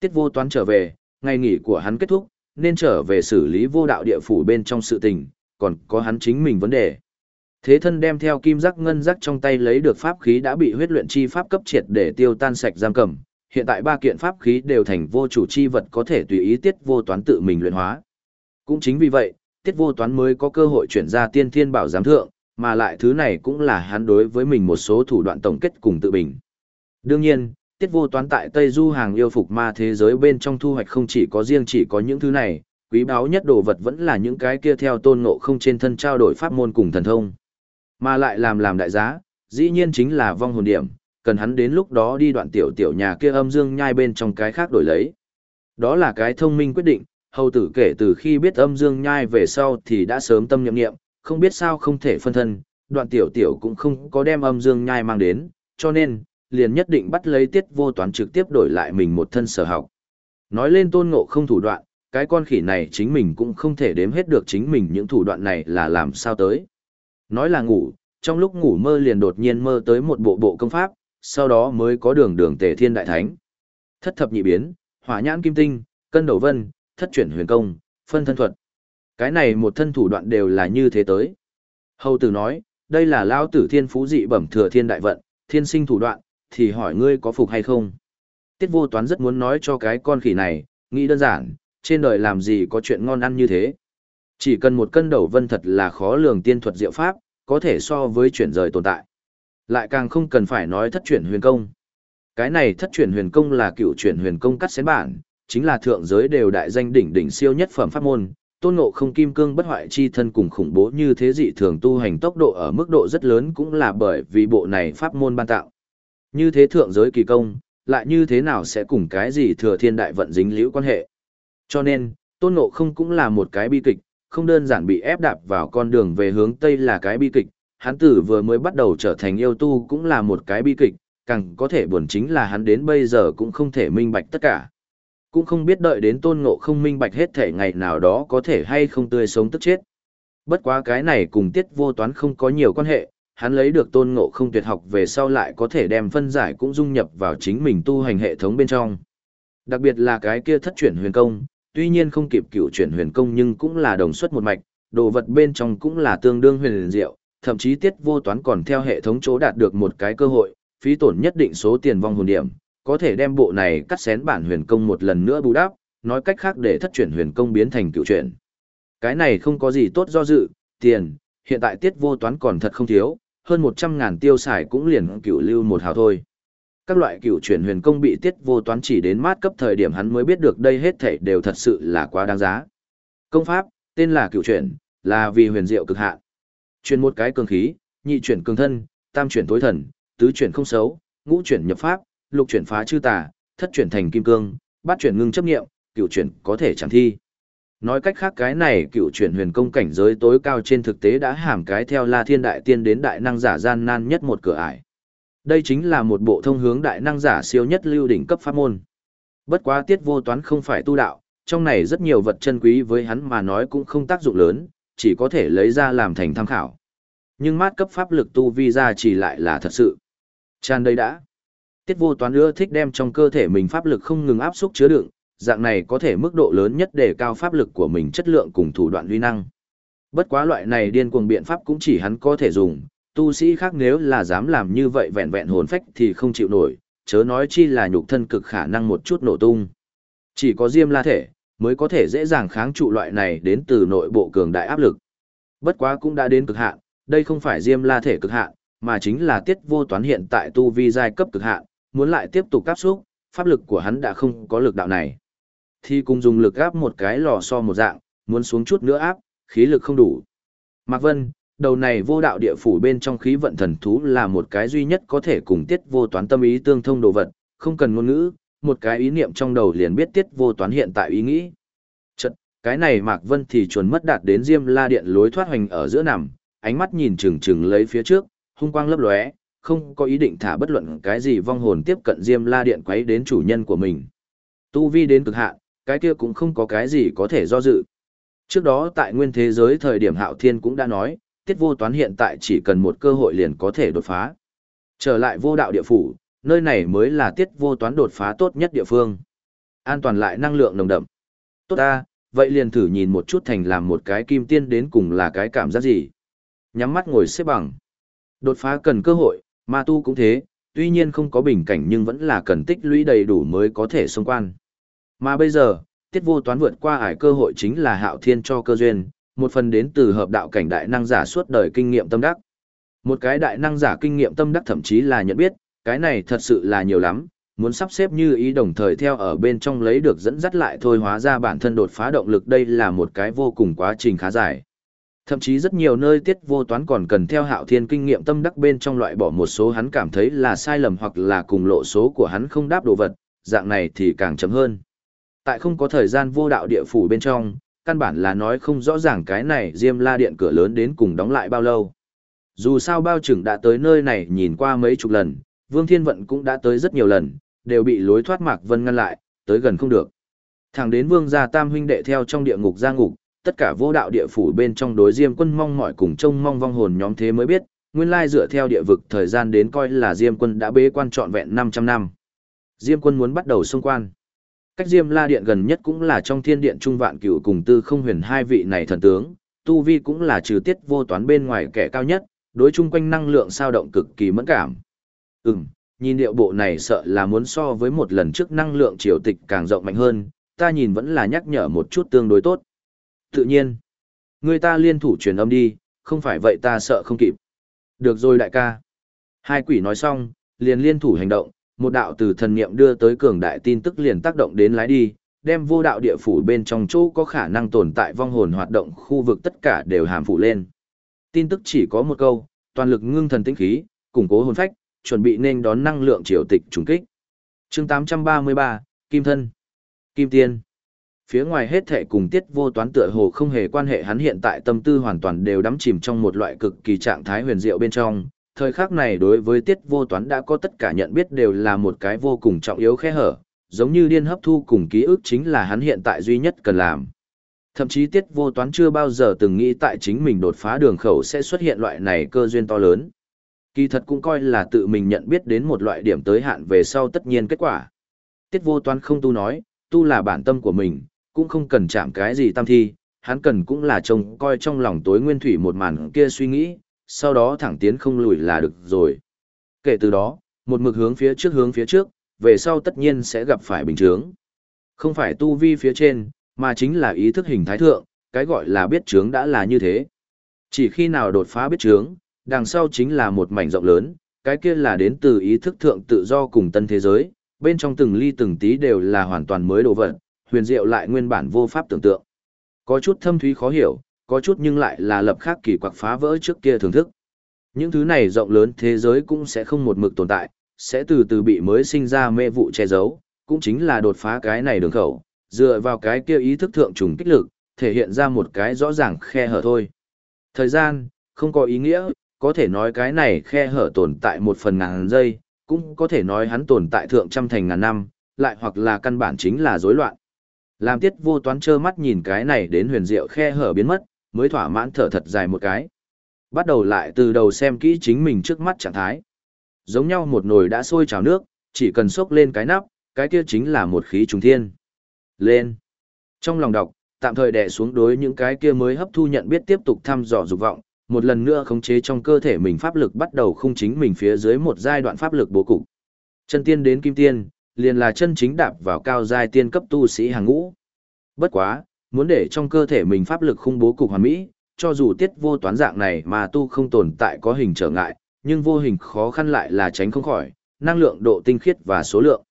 Tiết vô toán trở về, ngày nghỉ của hắn kết thúc, nên trở về xử lý vô đạo địa phủ bên trong sự tình, còn có hắn chính mình vấn đề. Thế thân đem theo kim giác ngân giác trong tay lấy được pháp khí đã bị huyết luyện chi pháp cấp triệt để tiêu tan sạch giam cầm, hiện tại ba kiện pháp khí đều thành vô chủ chi vật có thể tùy ý tiết vô toán tự mình luyện hóa. Cũng chính vì vậy, tiết vô toán mới có cơ hội chuyển ra tiên thiên bảo giám thượng, mà lại thứ này cũng là hắn đối với mình một số thủ đoạn tổng kết cùng tự bình. Đương nhiên, tiết vô toán tại Tây Du hàng yêu phục ma thế giới bên trong thu hoạch không chỉ có riêng chỉ có những thứ này, quý báu nhất đồ vật vẫn là những cái kia theo tôn ngộ không trên thân trao đổi pháp môn cùng thần thông. Mà lại làm làm đại giá, dĩ nhiên chính là vong hồn điểm, cần hắn đến lúc đó đi đoạn tiểu tiểu nhà kia âm dương nhai bên trong cái khác đổi lấy. Đó là cái thông minh quyết định, hầu tử kể từ khi biết âm dương nhai về sau thì đã sớm tâm nhậm nghiệm, không biết sao không thể phân thân, đoạn tiểu tiểu cũng không có đem âm dương nhai mang đến, cho nên, liền nhất định bắt lấy tiết vô toán trực tiếp đổi lại mình một thân sở học. Nói lên tôn ngộ không thủ đoạn, cái con khỉ này chính mình cũng không thể đếm hết được chính mình những thủ đoạn này là làm sao tới. Nói là ngủ, trong lúc ngủ mơ liền đột nhiên mơ tới một bộ bộ công pháp, sau đó mới có đường đường tề thiên đại thánh. Thất thập nhị biến, hỏa nhãn kim tinh, cân đầu vân, thất chuyển huyền công, phân thân thuật. Cái này một thân thủ đoạn đều là như thế tới. Hầu tử nói, đây là lao tử thiên phú dị bẩm thừa thiên đại vận, thiên sinh thủ đoạn, thì hỏi ngươi có phục hay không. Tiết vô toán rất muốn nói cho cái con khỉ này, nghĩ đơn giản, trên đời làm gì có chuyện ngon ăn như thế. Chỉ cần một cân đầu vân thật là khó lường tiên thuật diệu pháp, có thể so với chuyển rời tồn tại. Lại càng không cần phải nói thất chuyển huyền công. Cái này thất chuyển huyền công là cựu chuyển huyền công cắt xén bản, chính là thượng giới đều đại danh đỉnh đỉnh siêu nhất phẩm pháp môn, tôn ngộ không kim cương bất hoại chi thân cùng khủng bố như thế dị thường tu hành tốc độ ở mức độ rất lớn cũng là bởi vì bộ này pháp môn ban tạo. Như thế thượng giới kỳ công, lại như thế nào sẽ cùng cái gì thừa thiên đại vận dính liễu quan hệ. Cho nên, tôn ngộ không cũng là một cái bi kịch, không đơn giản bị ép đạp vào con đường về hướng Tây là cái bi kịch, hắn tử vừa mới bắt đầu trở thành yêu tu cũng là một cái bi kịch, càng có thể buồn chính là hắn đến bây giờ cũng không thể minh bạch tất cả. Cũng không biết đợi đến tôn ngộ không minh bạch hết thể ngày nào đó có thể hay không tươi sống tức chết. Bất quá cái này cùng tiết vô toán không có nhiều quan hệ, hắn lấy được tôn ngộ không tuyệt học về sau lại có thể đem phân giải cũng dung nhập vào chính mình tu hành hệ thống bên trong. Đặc biệt là cái kia thất chuyển huyền công, tuy nhiên không kịp cựu chuyển huyền công nhưng cũng là đồng xuất một mạch, đồ vật bên trong cũng là tương đương huyền diệu, thậm chí tiết vô toán còn theo hệ thống chỗ đạt được một cái cơ hội, phí tổn nhất định số tiền vong hồn điểm, có thể đem bộ này cắt xén bản huyền công một lần nữa bù đắp, nói cách khác để thất chuyển huyền công biến thành cựu chuyển. Cái này không có gì tốt do dự, tiền, hiện tại tiết vô toán còn thật không thiếu, hơn 100 ngàn tiêu xài cũng liền cựu lưu một hào thôi. Các loại cựu chuyển huyền công bị tiết vô toán chỉ đến mát cấp thời điểm hắn mới biết được đây hết thảy đều thật sự là quá đáng giá. Công pháp, tên là cựu chuyển, là vì huyền diệu cực hạn. Chuyển một cái cường khí, nhị chuyển cường thân, tam chuyển tối thần, tứ chuyển không xấu, ngũ chuyển nhập pháp, lục chuyển phá chư tà, thất chuyển thành kim cương, bát chuyển ngưng chấp nghiệm, cựu chuyển có thể chẳng thi. Nói cách khác cái này cựu chuyển huyền công cảnh giới tối cao trên thực tế đã hàm cái theo La Thiên Đại Tiên đến đại năng giả gian nan nhất một cửa ải. Đây chính là một bộ thông hướng đại năng giả siêu nhất lưu đỉnh cấp pháp môn. Bất quá tiết vô toán không phải tu đạo, trong này rất nhiều vật chân quý với hắn mà nói cũng không tác dụng lớn, chỉ có thể lấy ra làm thành tham khảo. Nhưng mát cấp pháp lực tu vi ra chỉ lại là thật sự. Tràn đây đã. Tiết vô toán ưa thích đem trong cơ thể mình pháp lực không ngừng áp xúc chứa đựng, dạng này có thể mức độ lớn nhất để cao pháp lực của mình chất lượng cùng thủ đoạn uy năng. Bất quá loại này điên cuồng biện pháp cũng chỉ hắn có thể dùng, tu sĩ khác nếu là dám làm như vậy vẹn vẹn hồn phách thì không chịu nổi, chớ nói chi là nhục thân cực khả năng một chút nổ tung. Chỉ có diêm la thể, mới có thể dễ dàng kháng trụ loại này đến từ nội bộ cường đại áp lực. Bất quá cũng đã đến cực hạn, đây không phải diêm la thể cực hạn, mà chính là tiết vô toán hiện tại tu vi giai cấp cực hạn, muốn lại tiếp tục áp xúc, pháp lực của hắn đã không có lực đạo này. Thì cùng dùng lực áp một cái lò so một dạng, muốn xuống chút nữa áp, khí lực không đủ. Mạc Vân, đầu này vô đạo địa phủ bên trong khí vận thần thú là một cái duy nhất có thể cùng tiết vô toán tâm ý tương thông đồ vật, không cần ngôn ngữ, một cái ý niệm trong đầu liền biết tiết vô toán hiện tại ý nghĩ. Chật, cái này Mạc Vân thì chuẩn mất đạt đến Diêm La Điện lối thoát hoành ở giữa nằm, ánh mắt nhìn chừng chừng lấy phía trước, hung quang lấp lóe, không có ý định thả bất luận cái gì vong hồn tiếp cận Diêm La Điện quấy đến chủ nhân của mình. Tu vi đến cực hạn, cái kia cũng không có cái gì có thể do dự. Trước đó tại nguyên thế giới thời điểm Hạo Thiên cũng đã nói, tiết vô toán hiện tại chỉ cần một cơ hội liền có thể đột phá. Trở lại vô đạo địa phủ, nơi này mới là tiết vô toán đột phá tốt nhất địa phương. An toàn lại năng lượng nồng đậm. Tốt ta, vậy liền thử nhìn một chút thành làm một cái kim tiên đến cùng là cái cảm giác gì. Nhắm mắt ngồi xếp bằng. Đột phá cần cơ hội, ma tu cũng thế, tuy nhiên không có bình cảnh nhưng vẫn là cần tích lũy đầy đủ mới có thể xung quan. Mà bây giờ, tiết vô toán vượt qua ải cơ hội chính là hạo thiên cho cơ duyên, một phần đến từ hợp đạo cảnh đại năng giả suốt đời kinh nghiệm tâm đắc. Một cái đại năng giả kinh nghiệm tâm đắc thậm chí là nhận biết, cái này thật sự là nhiều lắm, muốn sắp xếp như ý đồng thời theo ở bên trong lấy được dẫn dắt lại thôi hóa ra bản thân đột phá động lực đây là một cái vô cùng quá trình khá dài. Thậm chí rất nhiều nơi tiết vô toán còn cần theo hạo thiên kinh nghiệm tâm đắc bên trong loại bỏ một số hắn cảm thấy là sai lầm hoặc là cùng lộ số của hắn không đáp đồ vật, dạng này thì càng chấm hơn. Tại không có thời gian vô đạo địa phủ bên trong, căn bản là nói không rõ ràng cái này diêm la điện cửa lớn đến cùng đóng lại bao lâu. Dù sao bao trưởng đã tới nơi này nhìn qua mấy chục lần, Vương Thiên Vận cũng đã tới rất nhiều lần, đều bị lối thoát Mạc Vân ngăn lại, tới gần không được. Thẳng đến Vương gia Tam huynh đệ theo trong địa ngục ra ngục, tất cả vô đạo địa phủ bên trong đối Diêm Quân mong mỏi cùng trông mong vong hồn nhóm thế mới biết, nguyên lai dựa theo địa vực thời gian đến coi là Diêm Quân đã bế quan trọn vẹn 500 năm. Diêm Quân muốn bắt đầu xung quan. Cách Diêm La Điện gần nhất cũng là trong thiên điện trung vạn cửu cùng tư không huyền hai vị này thần tướng, tu vi cũng là trừ tiết vô toán bên ngoài kẻ cao nhất, đối chung quanh năng lượng sao động cực kỳ mẫn cảm. Ừm, nhìn điệu bộ này sợ là muốn so với một lần trước năng lượng triều tịch càng rộng mạnh hơn, ta nhìn vẫn là nhắc nhở một chút tương đối tốt. Tự nhiên, người ta liên thủ truyền âm đi, không phải vậy ta sợ không kịp. Được rồi đại ca. Hai quỷ nói xong, liền liên thủ hành động, một đạo từ thần niệm đưa tới cường đại tin tức liền tác động đến lái đi, đem vô đạo địa phủ bên trong chỗ có khả năng tồn tại vong hồn hoạt động khu vực tất cả đều hàm phụ lên. Tin tức chỉ có một câu, toàn lực ngưng thần tĩnh khí, củng cố hồn phách, chuẩn bị nên đón năng lượng triều tịch trùng kích. Chương 833, Kim thân. Kim tiên. Phía ngoài hết thể cùng tiết vô toán tựa hồ không hề quan hệ hắn hiện tại tâm tư hoàn toàn đều đắm chìm trong một loại cực kỳ trạng thái huyền diệu bên trong, thời khắc này đối với tiết vô toán đã có tất cả nhận biết đều là một cái vô cùng trọng yếu khe hở, giống như điên hấp thu cùng ký ức chính là hắn hiện tại duy nhất cần làm. Thậm chí tiết vô toán chưa bao giờ từng nghĩ tại chính mình đột phá đường khẩu sẽ xuất hiện loại này cơ duyên to lớn. Kỳ thật cũng coi là tự mình nhận biết đến một loại điểm tới hạn về sau tất nhiên kết quả. Tiết vô toán không tu nói, tu là bản tâm của mình, cũng không cần chạm cái gì tam thi, hắn cần cũng là trông coi trong lòng tối nguyên thủy một màn kia suy nghĩ, sau đó thẳng tiến không lùi là được rồi. Kể từ đó, một mực hướng phía trước hướng phía trước, về sau tất nhiên sẽ gặp phải bình chướng. Không phải tu vi phía trên, mà chính là ý thức hình thái thượng, cái gọi là biết chướng đã là như thế. Chỉ khi nào đột phá biết chướng, đằng sau chính là một mảnh rộng lớn, cái kia là đến từ ý thức thượng tự do cùng tân thế giới, bên trong từng ly từng tí đều là hoàn toàn mới đồ vật, huyền diệu lại nguyên bản vô pháp tưởng tượng. Có chút thâm thúy khó hiểu, có chút nhưng lại là lập khác kỳ quặc phá vỡ trước kia thưởng thức. Những thứ này rộng lớn thế giới cũng sẽ không một mực tồn tại, sẽ từ từ bị mới sinh ra mê vụ che giấu, cũng chính là đột phá cái này đường khẩu, dựa vào cái kia ý thức thượng trùng kích lực, thể hiện ra một cái rõ ràng khe hở thôi. Thời gian, không có ý nghĩa, có thể nói cái này khe hở tồn tại một phần ngàn giây, cũng có thể nói hắn tồn tại thượng trăm thành ngàn năm, lại hoặc là căn bản chính là rối loạn. Làm tiết vô toán trơ mắt nhìn cái này đến huyền diệu khe hở biến mất, mới thỏa mãn thở thật dài một cái. Bắt đầu lại từ đầu xem kỹ chính mình trước mắt trạng thái. Giống nhau một nồi đã sôi trào nước, chỉ cần xốc lên cái nắp, cái kia chính là một khí trùng thiên. Lên. Trong lòng đọc, tạm thời đè xuống đối những cái kia mới hấp thu nhận biết tiếp tục thăm dò dục vọng, một lần nữa khống chế trong cơ thể mình pháp lực bắt đầu khung chính mình phía dưới một giai đoạn pháp lực bố cục. Chân tiên đến kim tiên, liền là chân chính đạp vào cao giai tiên cấp tu sĩ hàng ngũ. Bất quá, muốn để trong cơ thể mình pháp lực khung bố cục hoàn mỹ, cho dù tiết vô toán dạng này mà tu không tồn tại có hình trở ngại, nhưng vô hình khó khăn lại là tránh không khỏi, năng lượng độ tinh khiết và số lượng.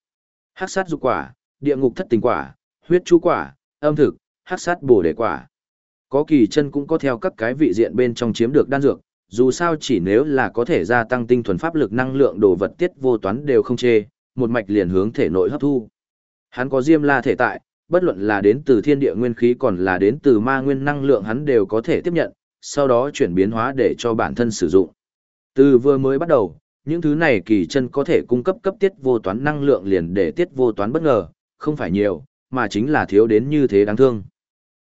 Hắc sát dục quả, địa ngục thất tình quả, huyết chú quả, âm thực, hắc sát bổ đề quả. Có kỳ chân cũng có theo các cái vị diện bên trong chiếm được đan dược, dù sao chỉ nếu là có thể gia tăng tinh thuần pháp lực năng lượng đồ vật tiết vô toán đều không chê, một mạch liền hướng thể nội hấp thu. Hắn có diêm la thể tại, bất luận là đến từ thiên địa nguyên khí còn là đến từ ma nguyên năng lượng hắn đều có thể tiếp nhận, sau đó chuyển biến hóa để cho bản thân sử dụng. Từ vừa mới bắt đầu, những thứ này kỳ chân có thể cung cấp cấp tiết vô toán năng lượng liền để tiết vô toán bất ngờ, không phải nhiều, mà chính là thiếu đến như thế đáng thương.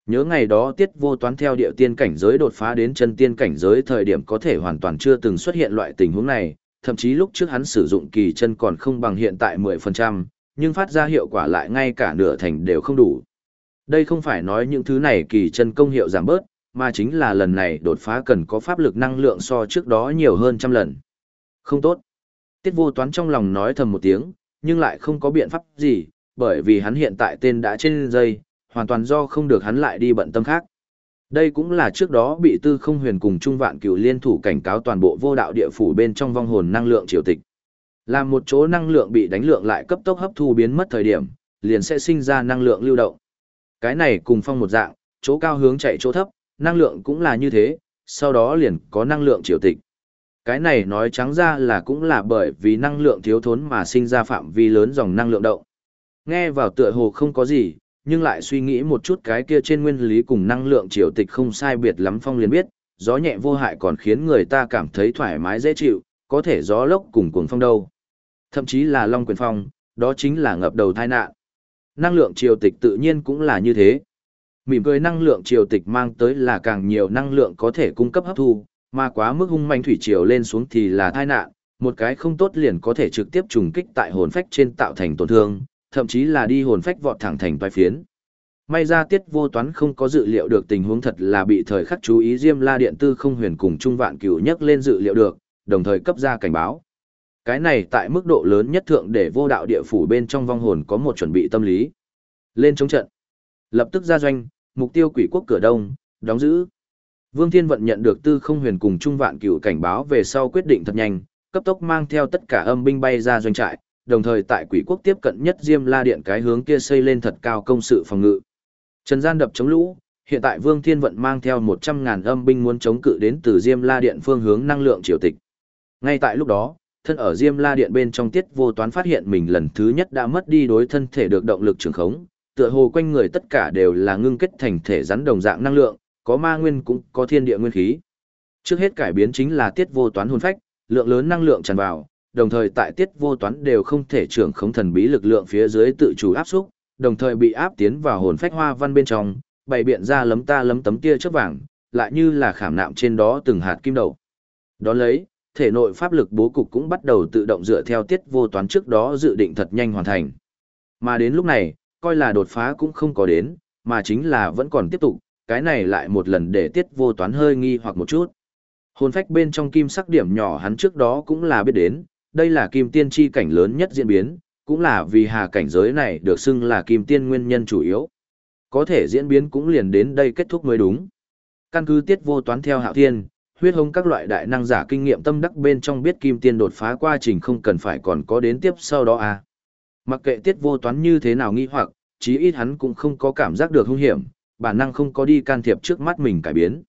Nhớ ngày đó tiết vô toán theo địa tiên cảnh giới đột phá đến chân tiên cảnh giới thời điểm có thể hoàn toàn chưa từng xuất hiện loại tình huống này, thậm chí lúc trước hắn sử dụng kỳ chân còn không bằng hiện tại 10%, nhưng phát ra hiệu quả lại ngay cả nửa thành đều không đủ. Đây không phải nói những thứ này kỳ chân công hiệu giảm bớt, mà chính là lần này đột phá cần có pháp lực năng lượng so trước đó nhiều hơn trăm lần. Không tốt. Tiết vô toán trong lòng nói thầm một tiếng, nhưng lại không có biện pháp gì, bởi vì hắn hiện tại tên đã trên dây, hoàn toàn do không được hắn lại đi bận tâm khác. Đây cũng là trước đó bị tư không huyền cùng trung vạn cựu liên thủ cảnh cáo toàn bộ vô đạo địa phủ bên trong vong hồn năng lượng triều tịch. Làm một chỗ năng lượng bị đánh lượng lại cấp tốc hấp thu biến mất thời điểm, liền sẽ sinh ra năng lượng lưu động. Cái này cùng phong một dạng, chỗ cao hướng chạy chỗ thấp, năng lượng cũng là như thế, sau đó liền có năng lượng triều tịch. Cái này nói trắng ra là cũng là bởi vì năng lượng thiếu thốn mà sinh ra phạm vi lớn dòng năng lượng động. Nghe vào tựa hồ không có gì, nhưng lại suy nghĩ một chút cái kia trên nguyên lý cùng năng lượng triều tịch không sai biệt lắm phong liền biết, gió nhẹ vô hại còn khiến người ta cảm thấy thoải mái dễ chịu, có thể gió lốc cùng cuồng phong đâu. Thậm chí là long quyền phong, đó chính là ngập đầu tai nạn. Năng lượng triều tịch tự nhiên cũng là như thế. Mỉm cười năng lượng triều tịch mang tới là càng nhiều năng lượng có thể cung cấp hấp thu, mà quá mức hung manh thủy triều lên xuống thì là tai nạn, một cái không tốt liền có thể trực tiếp trùng kích tại hồn phách trên tạo thành tổn thương, thậm chí là đi hồn phách vọt thẳng thành toái phiến. May ra tiết vô toán không có dự liệu được tình huống thật là bị thời khắc chú ý Diêm La Điện Tư không huyền cùng Trung Vạn Cửu nhắc lên dự liệu được, đồng thời cấp ra cảnh báo. Cái này tại mức độ lớn nhất thượng để vô đạo địa phủ bên trong vong hồn có một chuẩn bị tâm lý. Lên chống trận. Lập tức ra doanh, mục tiêu quỷ quốc cửa đông, đóng giữ. Vương Thiên Vận nhận được Tư Không Huyền cùng Trung Vạn Cửu cảnh báo về sau quyết định thật nhanh, cấp tốc mang theo tất cả âm binh bay ra doanh trại, đồng thời tại quỷ quốc tiếp cận nhất Diêm La Điện cái hướng kia xây lên thật cao công sự phòng ngự. Trần gian đập chống lũ, hiện tại Vương Thiên Vận mang theo 100.000 âm binh muốn chống cự đến từ Diêm La Điện phương hướng năng lượng triều tịch. Ngay tại lúc đó, thân ở Diêm La Điện bên trong tiết vô toán phát hiện mình lần thứ nhất đã mất đi đối thân thể được động lực trường khống, tựa hồ quanh người tất cả đều là ngưng kết thành thể rắn đồng dạng năng lượng, có ma nguyên cũng có thiên địa nguyên khí. Trước hết cải biến chính là tiết vô toán hồn phách, lượng lớn năng lượng tràn vào, đồng thời tại tiết vô toán đều không thể trưởng khống thần bí lực lượng phía dưới tự chủ áp xúc, đồng thời bị áp tiến vào hồn phách hoa văn bên trong, bày biện ra lấm ta lấm tấm tia chớp vàng, lại như là khảm nạm trên đó từng hạt kim đầu. đó lấy, thể nội pháp lực bố cục cũng bắt đầu tự động dựa theo tiết vô toán trước đó dự định thật nhanh hoàn thành. Mà đến lúc này, coi là đột phá cũng không có đến, mà chính là vẫn còn tiếp tục, cái này lại một lần để tiết vô toán hơi nghi hoặc một chút. Hồn phách bên trong kim sắc điểm nhỏ hắn trước đó cũng là biết đến, đây là kim tiên chi cảnh lớn nhất diễn biến, cũng là vì hà cảnh giới này được xưng là kim tiên nguyên nhân chủ yếu. Có thể diễn biến cũng liền đến đây kết thúc mới đúng. Căn cứ tiết vô toán theo hạo thiên, huyết hống các loại đại năng giả kinh nghiệm tâm đắc bên trong biết kim tiên đột phá quá trình không cần phải còn có đến tiếp sau đó à. Mặc kệ tiết vô toán như thế nào nghi hoặc, chí ít hắn cũng không có cảm giác được hung hiểm, bản năng không có đi can thiệp trước mắt mình cải biến.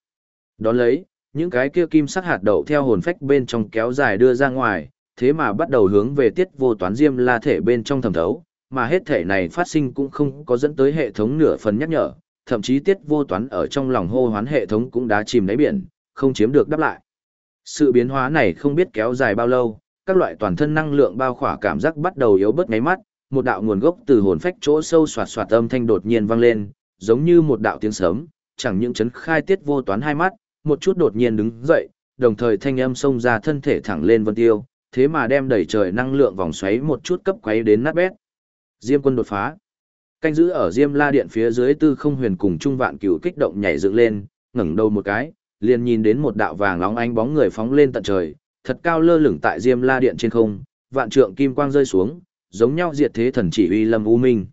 Đón lấy, những cái kia kim sắc hạt đậu theo hồn phách bên trong kéo dài đưa ra ngoài, thế mà bắt đầu hướng về tiết vô toán diêm la thể bên trong thẩm thấu, mà hết thể này phát sinh cũng không có dẫn tới hệ thống nửa phần nhắc nhở, thậm chí tiết vô toán ở trong lòng hô hoán hệ thống cũng đã chìm đáy biển, không chiếm được đáp lại. Sự biến hóa này không biết kéo dài bao lâu, các loại toàn thân năng lượng bao khỏa cảm giác bắt đầu yếu bớt ngáy mắt, một đạo nguồn gốc từ hồn phách chỗ sâu xoạt xoạt âm thanh đột nhiên vang lên, giống như một đạo tiếng sớm, chẳng những chấn khai tiết vô toán hai mắt, một chút đột nhiên đứng dậy, đồng thời thanh âm xông ra thân thể thẳng lên vân tiêu, thế mà đem đẩy trời năng lượng vòng xoáy một chút cấp quấy đến nát bét. Diêm quân đột phá. Canh giữ ở Diêm La Điện phía dưới Tư Không Huyền cùng Trung Vạn Cửu kích động nhảy dựng lên, ngẩng đầu một cái, liền nhìn đến một đạo vàng nóng ánh bóng người phóng lên tận trời, thật cao lơ lửng tại Diêm La Điện trên không, vạn trượng kim quang rơi xuống, giống nhau diệt thế thần chỉ uy lâm u minh.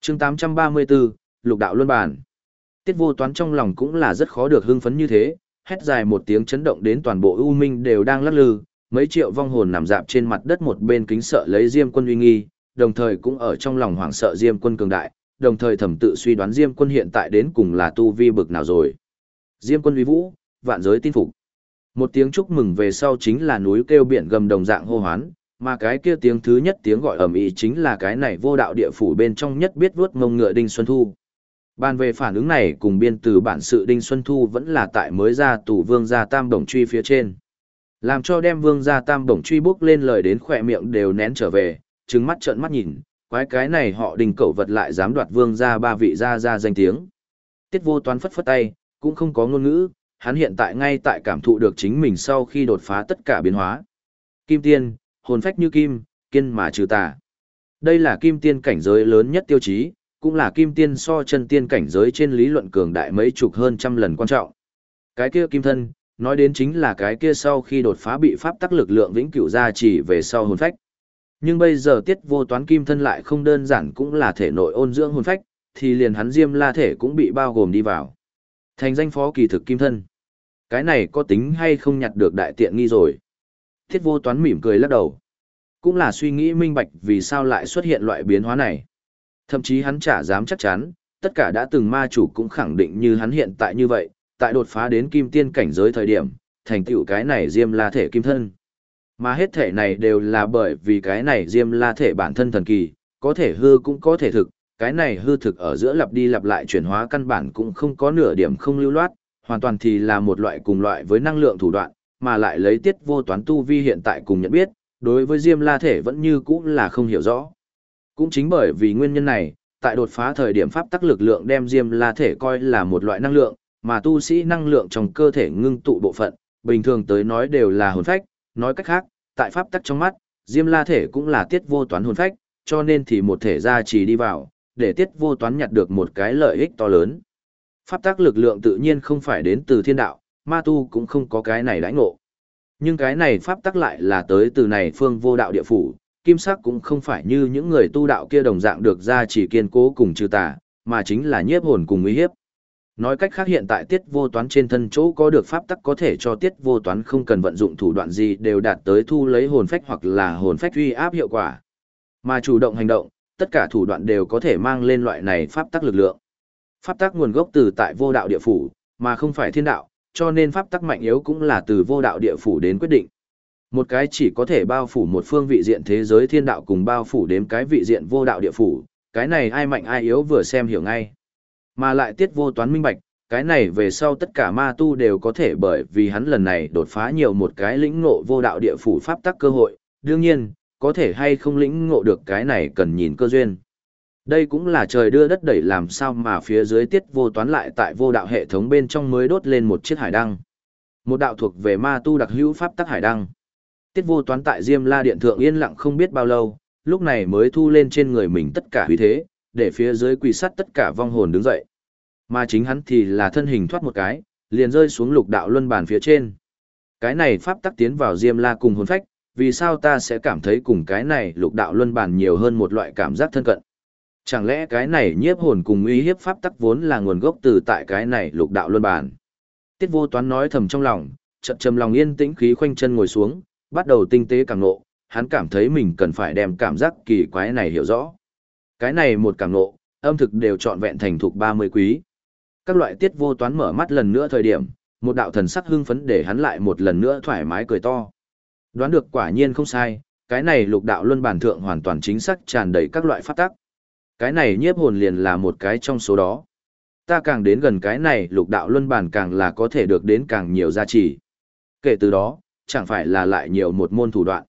Chương 834, Lục đạo luân bản. Tiết Vô Toán trong lòng cũng là rất khó được hưng phấn như thế, hét dài một tiếng chấn động đến toàn bộ u minh đều đang lắc lư, mấy triệu vong hồn nằm dạp trên mặt đất một bên kính sợ lấy Diêm Quân uy nghi, đồng thời cũng ở trong lòng hoảng sợ Diêm Quân cường đại, đồng thời thẩm tự suy đoán Diêm Quân hiện tại đến cùng là tu vi bực nào rồi. Diêm Quân uy vũ, vạn giới tin phục. Một tiếng chúc mừng về sau chính là núi kêu biển gầm đồng dạng hô hoán, mà cái kia tiếng thứ nhất tiếng gọi ầm ĩ chính là cái này vô đạo địa phủ bên trong nhất biết vuốt ngông ngựa Đinh Xuân Thu. Bàn về phản ứng này cùng biên từ bản sự Đinh Xuân Thu vẫn là tại mới ra tù vương gia tam đồng truy phía trên. Làm cho đem vương gia tam đồng truy bước lên lời đến khỏe miệng đều nén trở về, trừng mắt trợn mắt nhìn, quái cái này họ đình cẩu vật lại dám đoạt vương gia ba vị gia gia danh tiếng. Tiết vô toán phất phất tay, cũng không có ngôn ngữ, hắn hiện tại ngay tại cảm thụ được chính mình sau khi đột phá tất cả biến hóa. Kim tiên, hồn phách như kim, kiên mà trừ tà. Đây là kim tiên cảnh giới lớn nhất tiêu chí, cũng là kim tiên so chân tiên cảnh giới trên lý luận cường đại mấy chục hơn trăm lần quan trọng. Cái kia kim thân, nói đến chính là cái kia sau khi đột phá bị pháp tắc lực lượng vĩnh cửu gia chỉ về sau hồn phách. Nhưng bây giờ tiết vô toán kim thân lại không đơn giản cũng là thể nội ôn dưỡng hồn phách, thì liền hắn diêm la thể cũng bị bao gồm đi vào. Thành danh phó kỳ thực kim thân. Cái này có tính hay không nhặt được đại tiện nghi rồi. thiết vô toán mỉm cười lắc đầu. Cũng là suy nghĩ minh bạch vì sao lại xuất hiện loại biến hóa này. Thậm chí hắn chả dám chắc chắn, tất cả đã từng ma chủ cũng khẳng định như hắn hiện tại như vậy, tại đột phá đến kim tiên cảnh giới thời điểm, thành tựu cái này diêm la thể kim thân. Mà hết thể này đều là bởi vì cái này diêm la thể bản thân thần kỳ, có thể hư cũng có thể thực, cái này hư thực ở giữa lặp đi lặp lại chuyển hóa căn bản cũng không có nửa điểm không lưu loát, hoàn toàn thì là một loại cùng loại với năng lượng thủ đoạn, mà lại lấy tiết vô toán tu vi hiện tại cùng nhận biết, đối với diêm la thể vẫn như cũ là không hiểu rõ. Cũng chính bởi vì nguyên nhân này, tại đột phá thời điểm pháp tắc lực lượng đem diêm la thể coi là một loại năng lượng, mà tu sĩ năng lượng trong cơ thể ngưng tụ bộ phận, bình thường tới nói đều là hồn phách, nói cách khác, tại pháp tắc trong mắt, diêm la thể cũng là tiết vô toán hồn phách, cho nên thì một thể gia trì đi vào, để tiết vô toán nhặt được một cái lợi ích to lớn. Pháp tắc lực lượng tự nhiên không phải đến từ thiên đạo, ma tu cũng không có cái này đãi ngộ. Nhưng cái này pháp tắc lại là tới từ này phương vô đạo địa phủ, kim sắc cũng không phải như những người tu đạo kia đồng dạng được ra chỉ kiên cố cùng trừ tà, mà chính là nhiếp hồn cùng uy hiếp. Nói cách khác hiện tại tiết vô toán trên thân chỗ có được pháp tắc có thể cho tiết vô toán không cần vận dụng thủ đoạn gì đều đạt tới thu lấy hồn phách hoặc là hồn phách uy áp hiệu quả. Mà chủ động hành động, tất cả thủ đoạn đều có thể mang lên loại này pháp tắc lực lượng. Pháp tắc nguồn gốc từ tại vô đạo địa phủ, mà không phải thiên đạo, cho nên pháp tắc mạnh yếu cũng là từ vô đạo địa phủ đến quyết định. Một cái chỉ có thể bao phủ một phương vị diện thế giới thiên đạo cùng bao phủ đến cái vị diện vô đạo địa phủ, cái này ai mạnh ai yếu vừa xem hiểu ngay. Mà lại tiết vô toán minh bạch, cái này về sau tất cả ma tu đều có thể bởi vì hắn lần này đột phá nhiều một cái lĩnh ngộ vô đạo địa phủ pháp tắc cơ hội, đương nhiên, có thể hay không lĩnh ngộ được cái này cần nhìn cơ duyên. Đây cũng là trời đưa đất đẩy làm sao mà phía dưới tiết vô toán lại tại vô đạo hệ thống bên trong mới đốt lên một chiếc hải đăng. Một đạo thuộc về ma tu đặc hữu pháp tắc hải đăng. Tiết vô toán tại Diêm La Điện Thượng yên lặng không biết bao lâu, lúc này mới thu lên trên người mình tất cả huy thế, để phía dưới quỳ sắt tất cả vong hồn đứng dậy. Mà chính hắn thì là thân hình thoát một cái, liền rơi xuống lục đạo luân bàn phía trên. Cái này pháp tắc tiến vào Diêm La cùng hồn phách, vì sao ta sẽ cảm thấy cùng cái này lục đạo luân bàn nhiều hơn một loại cảm giác thân cận. Chẳng lẽ cái này nhiếp hồn cùng uy hiếp pháp tắc vốn là nguồn gốc từ tại cái này lục đạo luân bàn. Tiết vô toán nói thầm trong lòng, chậm chầm lòng yên tĩnh khí khoanh chân ngồi xuống, bắt đầu tinh tế càng nộ, hắn cảm thấy mình cần phải đem cảm giác kỳ quái này hiểu rõ. Cái này một càng nộ, âm thực đều trọn vẹn thành thuộc 30 quý. Các loại tiết vô toán mở mắt lần nữa thời điểm, một đạo thần sắc hưng phấn để hắn lại một lần nữa thoải mái cười to. Đoán được quả nhiên không sai, cái này lục đạo luân bản thượng hoàn toàn chính xác tràn đầy các loại pháp tắc. Cái này nhiếp hồn liền là một cái trong số đó. Ta càng đến gần cái này lục đạo luân bản càng là có thể được đến càng nhiều giá trị. Kể từ đó, chẳng phải là lại nhiều một môn thủ đoạn.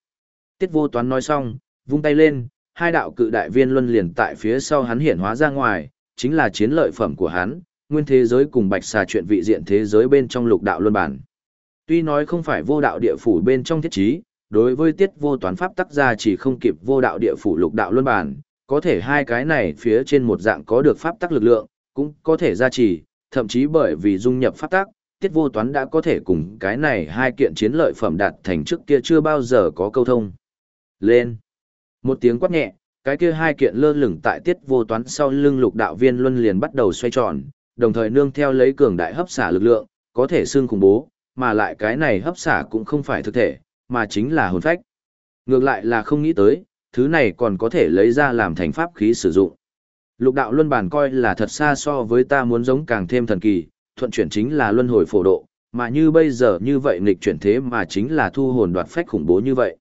Tiết vô toán nói xong, vung tay lên, hai đạo cự đại viên luân liền tại phía sau hắn hiện hóa ra ngoài, chính là chiến lợi phẩm của hắn, nguyên thế giới cùng bạch xà chuyện vị diện thế giới bên trong lục đạo luân bản. Tuy nói không phải vô đạo địa phủ bên trong thiết trí, đối với tiết vô toán pháp tắc gia chỉ không kịp vô đạo địa phủ lục đạo luân bản, có thể hai cái này phía trên một dạng có được pháp tắc lực lượng, cũng có thể gia trì thậm chí bởi vì dung nhập pháp tắc, tiết vô toán đã có thể cùng cái này hai kiện chiến lợi phẩm đạt thành trước kia chưa bao giờ có câu thông. Lên! Một tiếng quát nhẹ, cái kia hai kiện lơ lửng tại tiết vô toán sau lưng lục đạo viên luân liền bắt đầu xoay tròn, đồng thời nương theo lấy cường đại hấp xả lực lượng, có thể xương khủng bố, mà lại cái này hấp xả cũng không phải thực thể, mà chính là hồn phách. Ngược lại là không nghĩ tới, thứ này còn có thể lấy ra làm thành pháp khí sử dụng. Lục đạo luân bàn coi là thật xa so với ta muốn giống càng thêm thần kỳ, thuận chuyển chính là luân hồi phổ độ, mà như bây giờ như vậy nghịch chuyển thế mà chính là thu hồn đoạt phách khủng bố như vậy.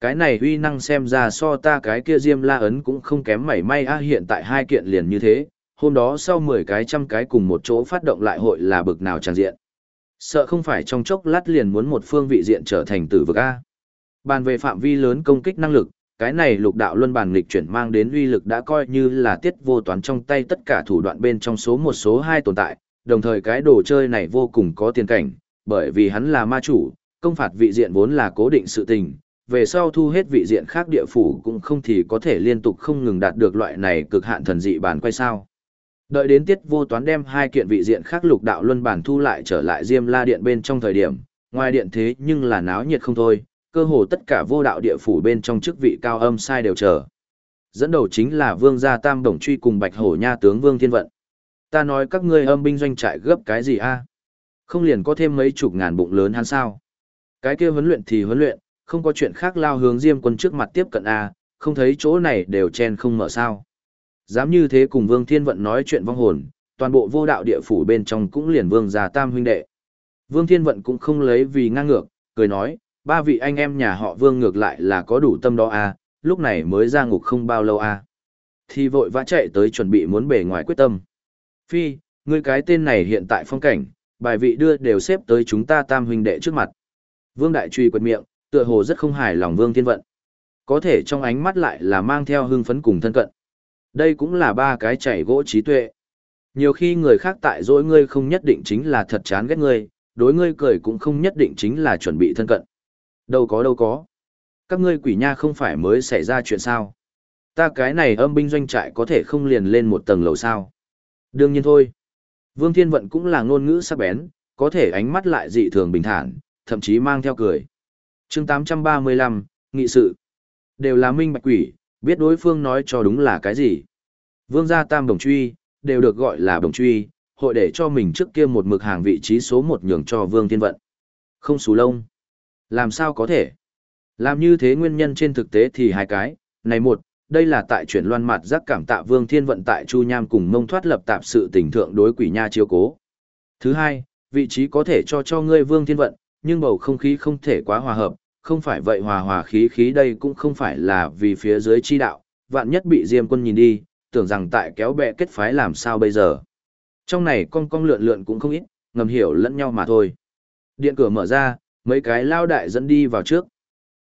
Cái này uy năng xem ra so ta cái kia diêm la ấn cũng không kém mảy may a hiện tại hai kiện liền như thế, hôm đó sau 10 cái trăm cái cùng một chỗ phát động lại hội là bực nào tràn diện. Sợ không phải trong chốc lát liền muốn một phương vị diện trở thành tử vực A. Bàn về phạm vi lớn công kích năng lực, cái này lục đạo luân bàn nghịch chuyển mang đến uy lực đã coi như là tiết vô toán trong tay tất cả thủ đoạn bên trong số một số hai tồn tại, đồng thời cái đồ chơi này vô cùng có tiền cảnh, bởi vì hắn là ma chủ, công phạt vị diện vốn là cố định sự tình, về sau thu hết vị diện khác địa phủ cũng không thì có thể liên tục không ngừng đạt được loại này cực hạn thần dị bản quay sao. Đợi đến tiết vô toán đem hai kiện vị diện khác lục đạo luân bản thu lại trở lại Diêm La Điện bên trong thời điểm, ngoài điện thế nhưng là náo nhiệt không thôi, cơ hồ tất cả vô đạo địa phủ bên trong chức vị cao âm sai đều chờ. Dẫn đầu chính là Vương gia Tam Đồng Truy cùng Bạch Hổ Nha tướng Vương Thiên Vận. Ta nói các ngươi âm binh doanh trại gấp cái gì a? Không liền có thêm mấy chục ngàn bụng lớn hắn sao? Cái kia huấn luyện thì huấn luyện, không có chuyện khác lao hướng Diêm quân trước mặt tiếp cận a, không thấy chỗ này đều chen không mở sao? Dám như thế cùng Vương Thiên Vận nói chuyện vong hồn, toàn bộ vô đạo địa phủ bên trong cũng liền Vương gia tam huynh đệ. Vương Thiên Vận cũng không lấy vì ngang ngược, cười nói, ba vị anh em nhà họ Vương ngược lại là có đủ tâm đó à, lúc này mới ra ngục không bao lâu à. Thì vội vã chạy tới chuẩn bị muốn bề ngoài quyết tâm. Phi, ngươi cái tên này hiện tại phong cảnh, bài vị đưa đều xếp tới chúng ta tam huynh đệ trước mặt. Vương Đại Truy quật miệng, tựa hồ rất không hài lòng Vương Thiên Vận. Có thể trong ánh mắt lại là mang theo hưng phấn cùng thân cận. Đây cũng là ba cái chảy gỗ trí tuệ. Nhiều khi người khác tại dỗi ngươi không nhất định chính là thật chán ghét ngươi, đối ngươi cười cũng không nhất định chính là chuẩn bị thân cận. Đâu có đâu có. Các ngươi quỷ nha không phải mới xảy ra chuyện sao. Ta cái này âm binh doanh trại có thể không liền lên một tầng lầu sao. Đương nhiên thôi. Vương Thiên Vận cũng là ngôn ngữ sắc bén, có thể ánh mắt lại dị thường bình thản, thậm chí mang theo cười. chương 835, Nghị sự. Đều là minh bạch quỷ, biết đối phương nói cho đúng là cái gì. Vương gia tam đồng truy, đều được gọi là đồng truy, hội để cho mình trước kia một mực hàng vị trí số một nhường cho Vương Thiên Vận. Không xù lông. Làm sao có thể? Làm như thế nguyên nhân trên thực tế thì hai cái, này một, đây là tại chuyển loan mặt giác cảm tạ Vương Thiên Vận tại Chu Nham cùng mông thoát lập tạp sự tình thượng đối quỷ nha chiếu cố. Thứ hai, vị trí có thể cho cho ngươi Vương Thiên Vận, nhưng bầu không khí không thể quá hòa hợp, không phải vậy hòa hòa khí khí đây cũng không phải là vì phía dưới chi đạo, vạn nhất bị Diêm quân nhìn đi, tưởng rằng tại kéo bè kết phái làm sao bây giờ. Trong này con con lượn lượn cũng không ít, ngầm hiểu lẫn nhau mà thôi. Điện cửa mở ra, mấy cái lao đại dẫn đi vào trước.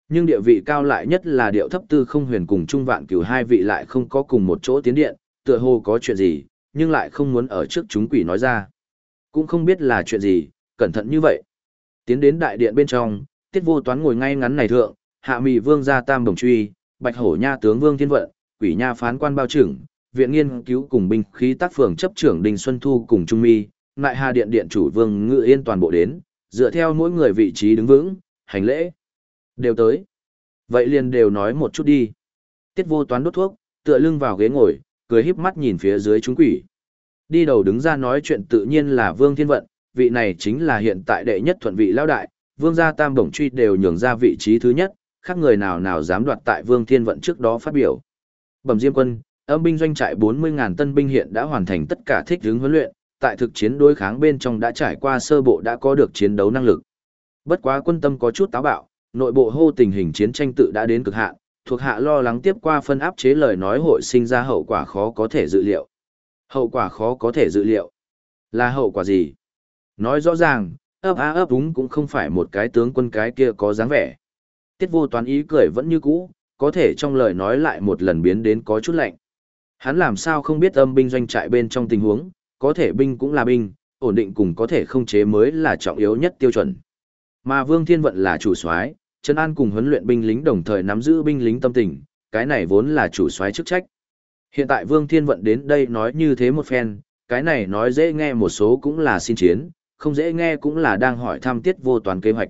Nhưng địa vị cao lại nhất là điệu thấp tư không huyền cùng trung vạn cửu hai vị lại không có cùng một chỗ tiến điện, tựa hồ có chuyện gì, nhưng lại không muốn ở trước chúng quỷ nói ra. Cũng không biết là chuyện gì, cẩn thận như vậy. Tiến đến đại điện bên trong, tiết vô toán ngồi ngay ngắn này thượng, hạ mị vương gia tam đồng truy, bạch hổ nha tướng vương thiên vận, quỷ nha phán quan bao trưởng, viện nghiên cứu cùng binh khí tác phường chấp trưởng Đinh Xuân Thu cùng Trung Mi, ngại Hà Điện Điện chủ Vương Ngự Yên toàn bộ đến, dựa theo mỗi người vị trí đứng vững, hành lễ. Đều tới. Vậy liền đều nói một chút đi. Tiết vô toán đốt thuốc, tựa lưng vào ghế ngồi, cười híp mắt nhìn phía dưới chúng quỷ. Đi đầu đứng ra nói chuyện tự nhiên là Vương Thiên Vận, vị này chính là hiện tại đệ nhất thuận vị lão đại, Vương gia Tam bổng Truy đều nhường ra vị trí thứ nhất, khác người nào nào dám đoạt tại Vương Thiên Vận trước đó phát biểu. Bẩm Diêm Quân, Âm binh doanh trại 40.000 tân binh hiện đã hoàn thành tất cả thích hướng huấn luyện, tại thực chiến đối kháng bên trong đã trải qua sơ bộ đã có được chiến đấu năng lực. Bất quá quân tâm có chút táo bạo, nội bộ hô tình hình chiến tranh tự đã đến cực hạn, thuộc hạ lo lắng tiếp qua phân áp chế lời nói hội sinh ra hậu quả khó có thể dự liệu. Hậu quả khó có thể dự liệu. Là hậu quả gì? Nói rõ ràng, ấp á ấp đúng cũng không phải một cái tướng quân cái kia có dáng vẻ. Tiết vô toán ý cười vẫn như cũ, có thể trong lời nói lại một lần biến đến có chút lạnh. Hắn làm sao không biết âm binh doanh trại bên trong tình huống, có thể binh cũng là binh, ổn định cùng có thể không chế mới là trọng yếu nhất tiêu chuẩn. Mà Vương Thiên Vận là chủ soái, Trần An cùng huấn luyện binh lính đồng thời nắm giữ binh lính tâm tình, cái này vốn là chủ soái chức trách. Hiện tại Vương Thiên Vận đến đây nói như thế một phen, cái này nói dễ nghe một số cũng là xin chiến, không dễ nghe cũng là đang hỏi thăm tiết vô toán kế hoạch.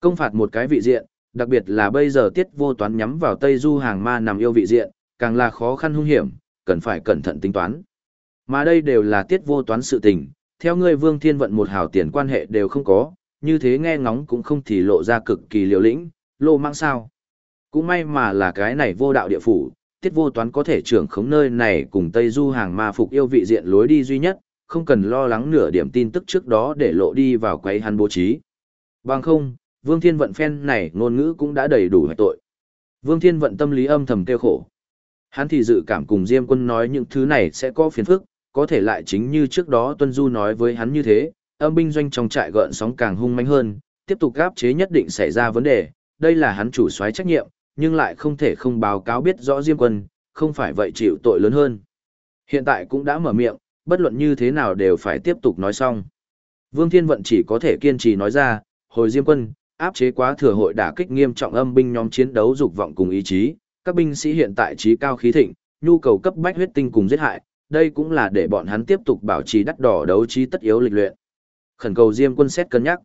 Công phạt một cái vị diện, đặc biệt là bây giờ tiết vô toán nhắm vào Tây Du hàng ma nằm yêu vị diện, càng là khó khăn hung hiểm, cần phải cẩn thận tính toán. Mà đây đều là tiết vô toán sự tình, theo ngươi Vương Thiên Vận một hào tiền quan hệ đều không có, như thế nghe ngóng cũng không thì lộ ra cực kỳ liều lĩnh, lô mang sao. Cũng may mà là cái này vô đạo địa phủ, tiết vô toán có thể trưởng khống nơi này cùng Tây Du hàng ma phục yêu vị diện lối đi duy nhất, không cần lo lắng nửa điểm tin tức trước đó để lộ đi vào quấy hắn bố trí. Bằng không, Vương Thiên Vận phen này ngôn ngữ cũng đã đầy đủ hoại tội. Vương Thiên Vận tâm lý âm thầm kêu khổ. Hắn thì dự cảm cùng Diêm quân nói những thứ này sẽ có phiền phức, có thể lại chính như trước đó Tuân Du nói với hắn như thế, âm binh doanh trong trại gợn sóng càng hung manh hơn, tiếp tục gáp chế nhất định xảy ra vấn đề, đây là hắn chủ soái trách nhiệm, nhưng lại không thể không báo cáo biết rõ Diêm quân, không phải vậy chịu tội lớn hơn. Hiện tại cũng đã mở miệng, bất luận như thế nào đều phải tiếp tục nói xong. Vương Thiên Vận chỉ có thể kiên trì nói ra, hồi Diêm quân, áp chế quá thừa hội đả kích nghiêm trọng âm binh nhóm chiến đấu dục vọng cùng ý chí, các binh sĩ hiện tại trí cao khí thịnh, nhu cầu cấp bách huyết tinh cùng giết hại, đây cũng là để bọn hắn tiếp tục bảo trì đắt đỏ đấu trí tất yếu lịch luyện. Khẩn cầu Diêm quân xét cân nhắc.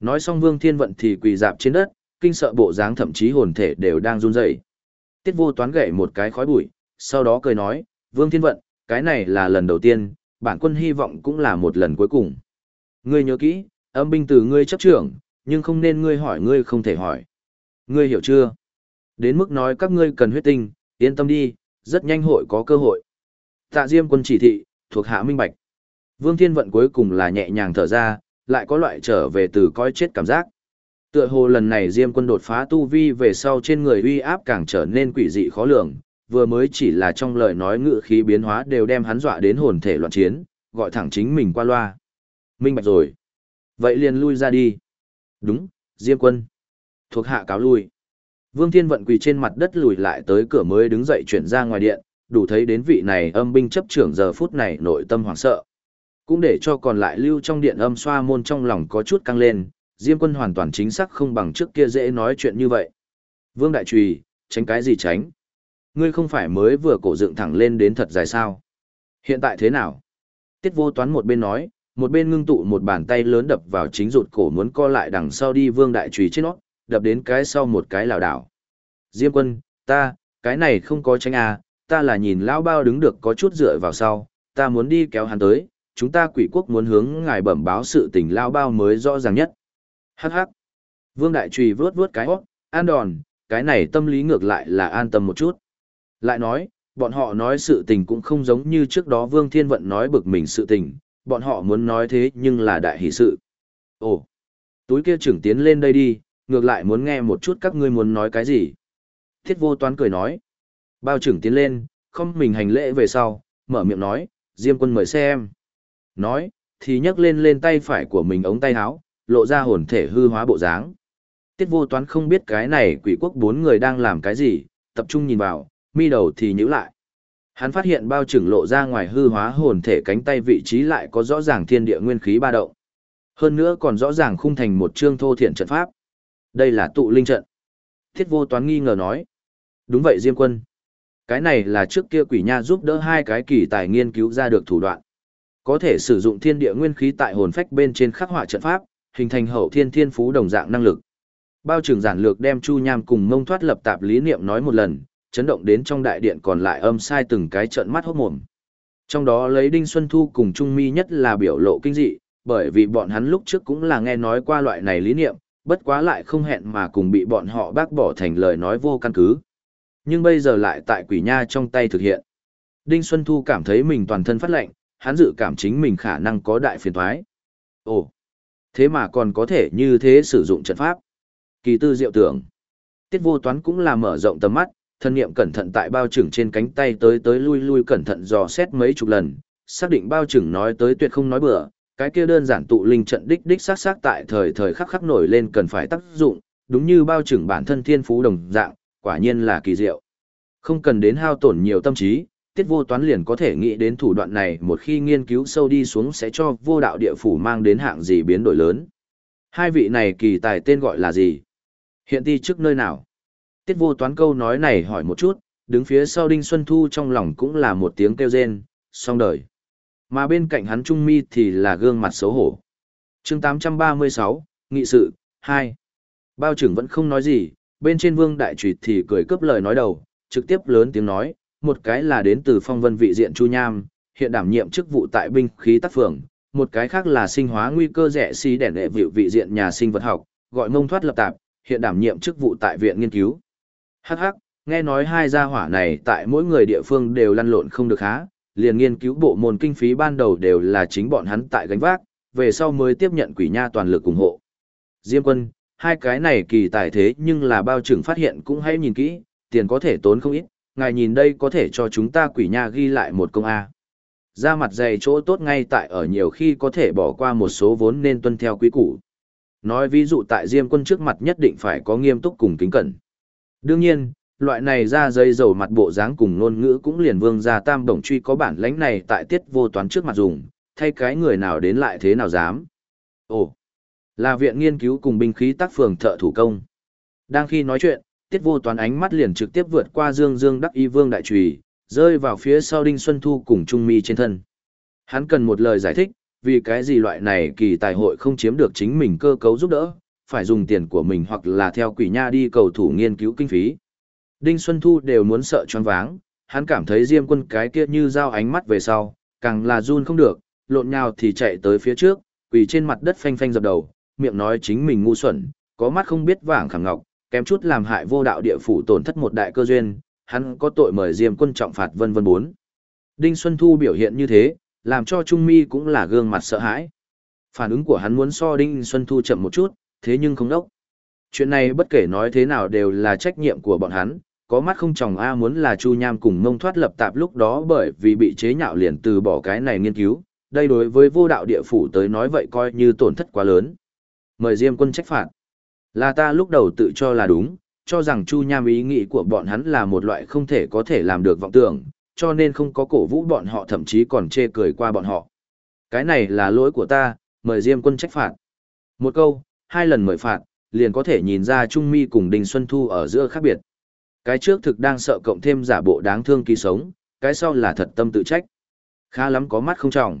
Nói xong Vương Thiên Vận thì quỳ dạp trên đất, kinh sợ bộ dáng thậm chí hồn thể đều đang run rẩy. Tiết Vô Toán gậy một cái khói bụi, sau đó cười nói, "Vương Thiên Vận, cái này là lần đầu tiên, bản quân hy vọng cũng là một lần cuối cùng. Ngươi nhớ kỹ, âm binh từ ngươi chấp trưởng, nhưng không nên ngươi hỏi ngươi không thể hỏi. Ngươi hiểu chưa? Đến mức nói các ngươi cần huyết tinh, yên tâm đi, rất nhanh hội có cơ hội. Tạ Diêm quân chỉ thị, thuộc hạ minh bạch. Vương Thiên Vận cuối cùng là nhẹ nhàng thở ra, lại có loại trở về từ coi chết cảm giác. Tựa hồ lần này Diêm quân đột phá tu vi về sau trên người uy áp càng trở nên quỷ dị khó lường, vừa mới chỉ là trong lời nói ngự khí biến hóa đều đem hắn dọa đến hồn thể loạn chiến, gọi thẳng chính mình qua loa. Minh bạch rồi. Vậy liền lui ra đi. Đúng, Diêm quân. Thuộc hạ cáo lui. Vương Thiên Vận quỳ trên mặt đất lùi lại tới cửa mới đứng dậy chuyển ra ngoài điện, đủ thấy đến vị này âm binh chấp trưởng giờ phút này nội tâm hoảng sợ. Cũng để cho còn lại lưu trong điện âm xoa môn trong lòng có chút căng lên, Diêm quân hoàn toàn chính xác không bằng trước kia dễ nói chuyện như vậy. Vương Đại Trùy, tránh cái gì tránh? Ngươi không phải mới vừa cổ dựng thẳng lên đến thật dài sao? Hiện tại thế nào? Tiết vô toán một bên nói, một bên ngưng tụ một bàn tay lớn đập vào chính rụt cổ muốn co lại đằng sau đi vương đại trùy trên nó, đập đến cái sau một cái lảo đảo. Diêm quân, ta, cái này không có tránh à, ta là nhìn lão bao đứng được có chút dựa vào sau, ta muốn đi kéo hắn tới, chúng ta quỷ quốc muốn hướng ngài bẩm báo sự tình lao bao mới rõ ràng nhất. Hắc hắc. Vương đại trùy vướt vướt cái hót, an đòn, cái này tâm lý ngược lại là an tâm một chút. Lại nói, bọn họ nói sự tình cũng không giống như trước đó Vương Thiên Vận nói bực mình sự tình, bọn họ muốn nói thế nhưng là đại hỷ sự. Ồ, túi kia trưởng tiến lên đây đi, ngược lại muốn nghe một chút các ngươi muốn nói cái gì. Thiết vô toán cười nói. Bao trưởng tiến lên, không mình hành lễ về sau, mở miệng nói, Diêm quân mời xem. Nói, thì nhấc lên lên tay phải của mình ống tay áo, lộ ra hồn thể hư hóa bộ dáng. Tiết vô toán không biết cái này quỷ quốc bốn người đang làm cái gì, tập trung nhìn vào, mi đầu thì nhíu lại. Hắn phát hiện bao trưởng lộ ra ngoài hư hóa hồn thể cánh tay vị trí lại có rõ ràng thiên địa nguyên khí ba động. Hơn nữa còn rõ ràng khung thành một chương thô thiện trận pháp. Đây là tụ linh trận. Thiết vô toán nghi ngờ nói. Đúng vậy Diêm quân. Cái này là trước kia quỷ nha giúp đỡ hai cái kỳ tài nghiên cứu ra được thủ đoạn. Có thể sử dụng thiên địa nguyên khí tại hồn phách bên trên khắc họa trận pháp, hình thành hậu thiên thiên phú đồng dạng năng lực. Bao trưởng giản lược đem Chu Nham cùng mông thoát lập tạp lý niệm nói một lần, chấn động đến trong đại điện còn lại âm sai từng cái trận mắt hốt mồm. Trong đó lấy Đinh Xuân Thu cùng Trung Mi nhất là biểu lộ kinh dị, bởi vì bọn hắn lúc trước cũng là nghe nói qua loại này lý niệm, bất quá lại không hẹn mà cùng bị bọn họ bác bỏ thành lời nói vô căn cứ. Nhưng bây giờ lại tại quỷ nha trong tay thực hiện. Đinh Xuân Thu cảm thấy mình toàn thân phát lệnh, hắn dự cảm chính mình khả năng có đại phiền thoái. Ồ, thế mà còn có thể như thế sử dụng trận pháp. Kỳ tư diệu tưởng. Tiết vô toán cũng là mở rộng tầm mắt, thân niệm cẩn thận tại bao trưởng trên cánh tay tới tới lui lui cẩn thận dò xét mấy chục lần, xác định bao trưởng nói tới tuyệt không nói bừa, cái kia đơn giản tụ linh trận đích đích sát sát tại thời thời khắc khắc nổi lên cần phải tác dụng, đúng như bao trưởng bản thân thiên phú đồng dạng, quả nhiên là kỳ diệu. Không cần đến hao tổn nhiều tâm trí, tiết vô toán liền có thể nghĩ đến thủ đoạn này một khi nghiên cứu sâu đi xuống sẽ cho vô đạo địa phủ mang đến hạng gì biến đổi lớn. Hai vị này kỳ tài tên gọi là gì? Hiện ti trước nơi nào? Tiết vô toán câu nói này hỏi một chút, đứng phía sau Đinh Xuân Thu trong lòng cũng là một tiếng kêu rên, xong đời. Mà bên cạnh hắn Trung Mi thì là gương mặt xấu hổ. chương 836, Nghị sự, 2. Bao trưởng vẫn không nói gì, bên trên vương đại trùy thì cười cướp lời nói đầu, trực tiếp lớn tiếng nói, một cái là đến từ phong vân vị diện Chu Nham, hiện đảm nhiệm chức vụ tại binh khí tác phường, một cái khác là sinh hóa nguy cơ rẻ xí đèn đệ vị vị diện nhà sinh vật học, gọi mông thoát lập tạp, hiện đảm nhiệm chức vụ tại viện nghiên cứu. Hắc hắc, nghe nói hai gia hỏa này tại mỗi người địa phương đều lăn lộn không được há, liền nghiên cứu bộ môn kinh phí ban đầu đều là chính bọn hắn tại gánh vác, về sau mới tiếp nhận quỷ nha toàn lực ủng hộ. Diêm quân, hai cái này kỳ tài thế nhưng là bao trưởng phát hiện cũng hãy nhìn kỹ, tiền có thể tốn không ít, ngài nhìn đây có thể cho chúng ta quỷ nha ghi lại một công A. Ra mặt dày chỗ tốt ngay tại ở nhiều khi có thể bỏ qua một số vốn nên tuân theo quý củ. Nói ví dụ tại Diêm quân trước mặt nhất định phải có nghiêm túc cùng kính cẩn. Đương nhiên, loại này ra dây dầu mặt bộ dáng cùng ngôn ngữ cũng liền vương ra tam đồng truy có bản lãnh này tại tiết vô toán trước mặt dùng, thay cái người nào đến lại thế nào dám. Ồ, là viện nghiên cứu cùng binh khí tác phường thợ thủ công. Đang khi nói chuyện, tiết vô toán ánh mắt liền trực tiếp vượt qua dương dương đắc y vương đại trùy, rơi vào phía sau đinh xuân thu cùng trung mi trên thân. Hắn cần một lời giải thích, vì cái gì loại này kỳ tài hội không chiếm được chính mình cơ cấu giúp đỡ, phải dùng tiền của mình hoặc là theo quỷ nha đi cầu thủ nghiên cứu kinh phí. Đinh Xuân Thu đều muốn sợ choáng váng, hắn cảm thấy Diêm Quân cái kia như dao ánh mắt về sau, càng là run không được, lộn nhào thì chạy tới phía trước, quỳ trên mặt đất phanh phanh dập đầu, miệng nói chính mình ngu xuẩn, có mắt không biết vàng khẳng ngọc, kém chút làm hại vô đạo địa phủ tổn thất một đại cơ duyên, hắn có tội mời Diêm Quân trọng phạt vân vân bốn. Đinh Xuân Thu biểu hiện như thế, làm cho Trung Mi cũng là gương mặt sợ hãi. Phản ứng của hắn muốn so Đinh Xuân Thu chậm một chút, thế nhưng không đốc. Chuyện này bất kể nói thế nào đều là trách nhiệm của bọn hắn, có mắt không chồng A muốn là Chu Nham cùng mông thoát lập tạp lúc đó bởi vì bị chế nhạo liền từ bỏ cái này nghiên cứu, đây đối với vô đạo địa phủ tới nói vậy coi như tổn thất quá lớn. Mời Diêm quân trách phạt. Là ta lúc đầu tự cho là đúng, cho rằng Chu Nham ý nghĩ của bọn hắn là một loại không thể có thể làm được vọng tưởng, cho nên không có cổ vũ bọn họ thậm chí còn chê cười qua bọn họ. Cái này là lỗi của ta, mời Diêm quân trách phạt. Một câu, hai lần mời phạt, liền có thể nhìn ra Trung Mi cùng Đình Xuân Thu ở giữa khác biệt. Cái trước thực đang sợ cộng thêm giả bộ đáng thương kỳ sống, cái sau là thật tâm tự trách. Khá lắm có mắt không trọng.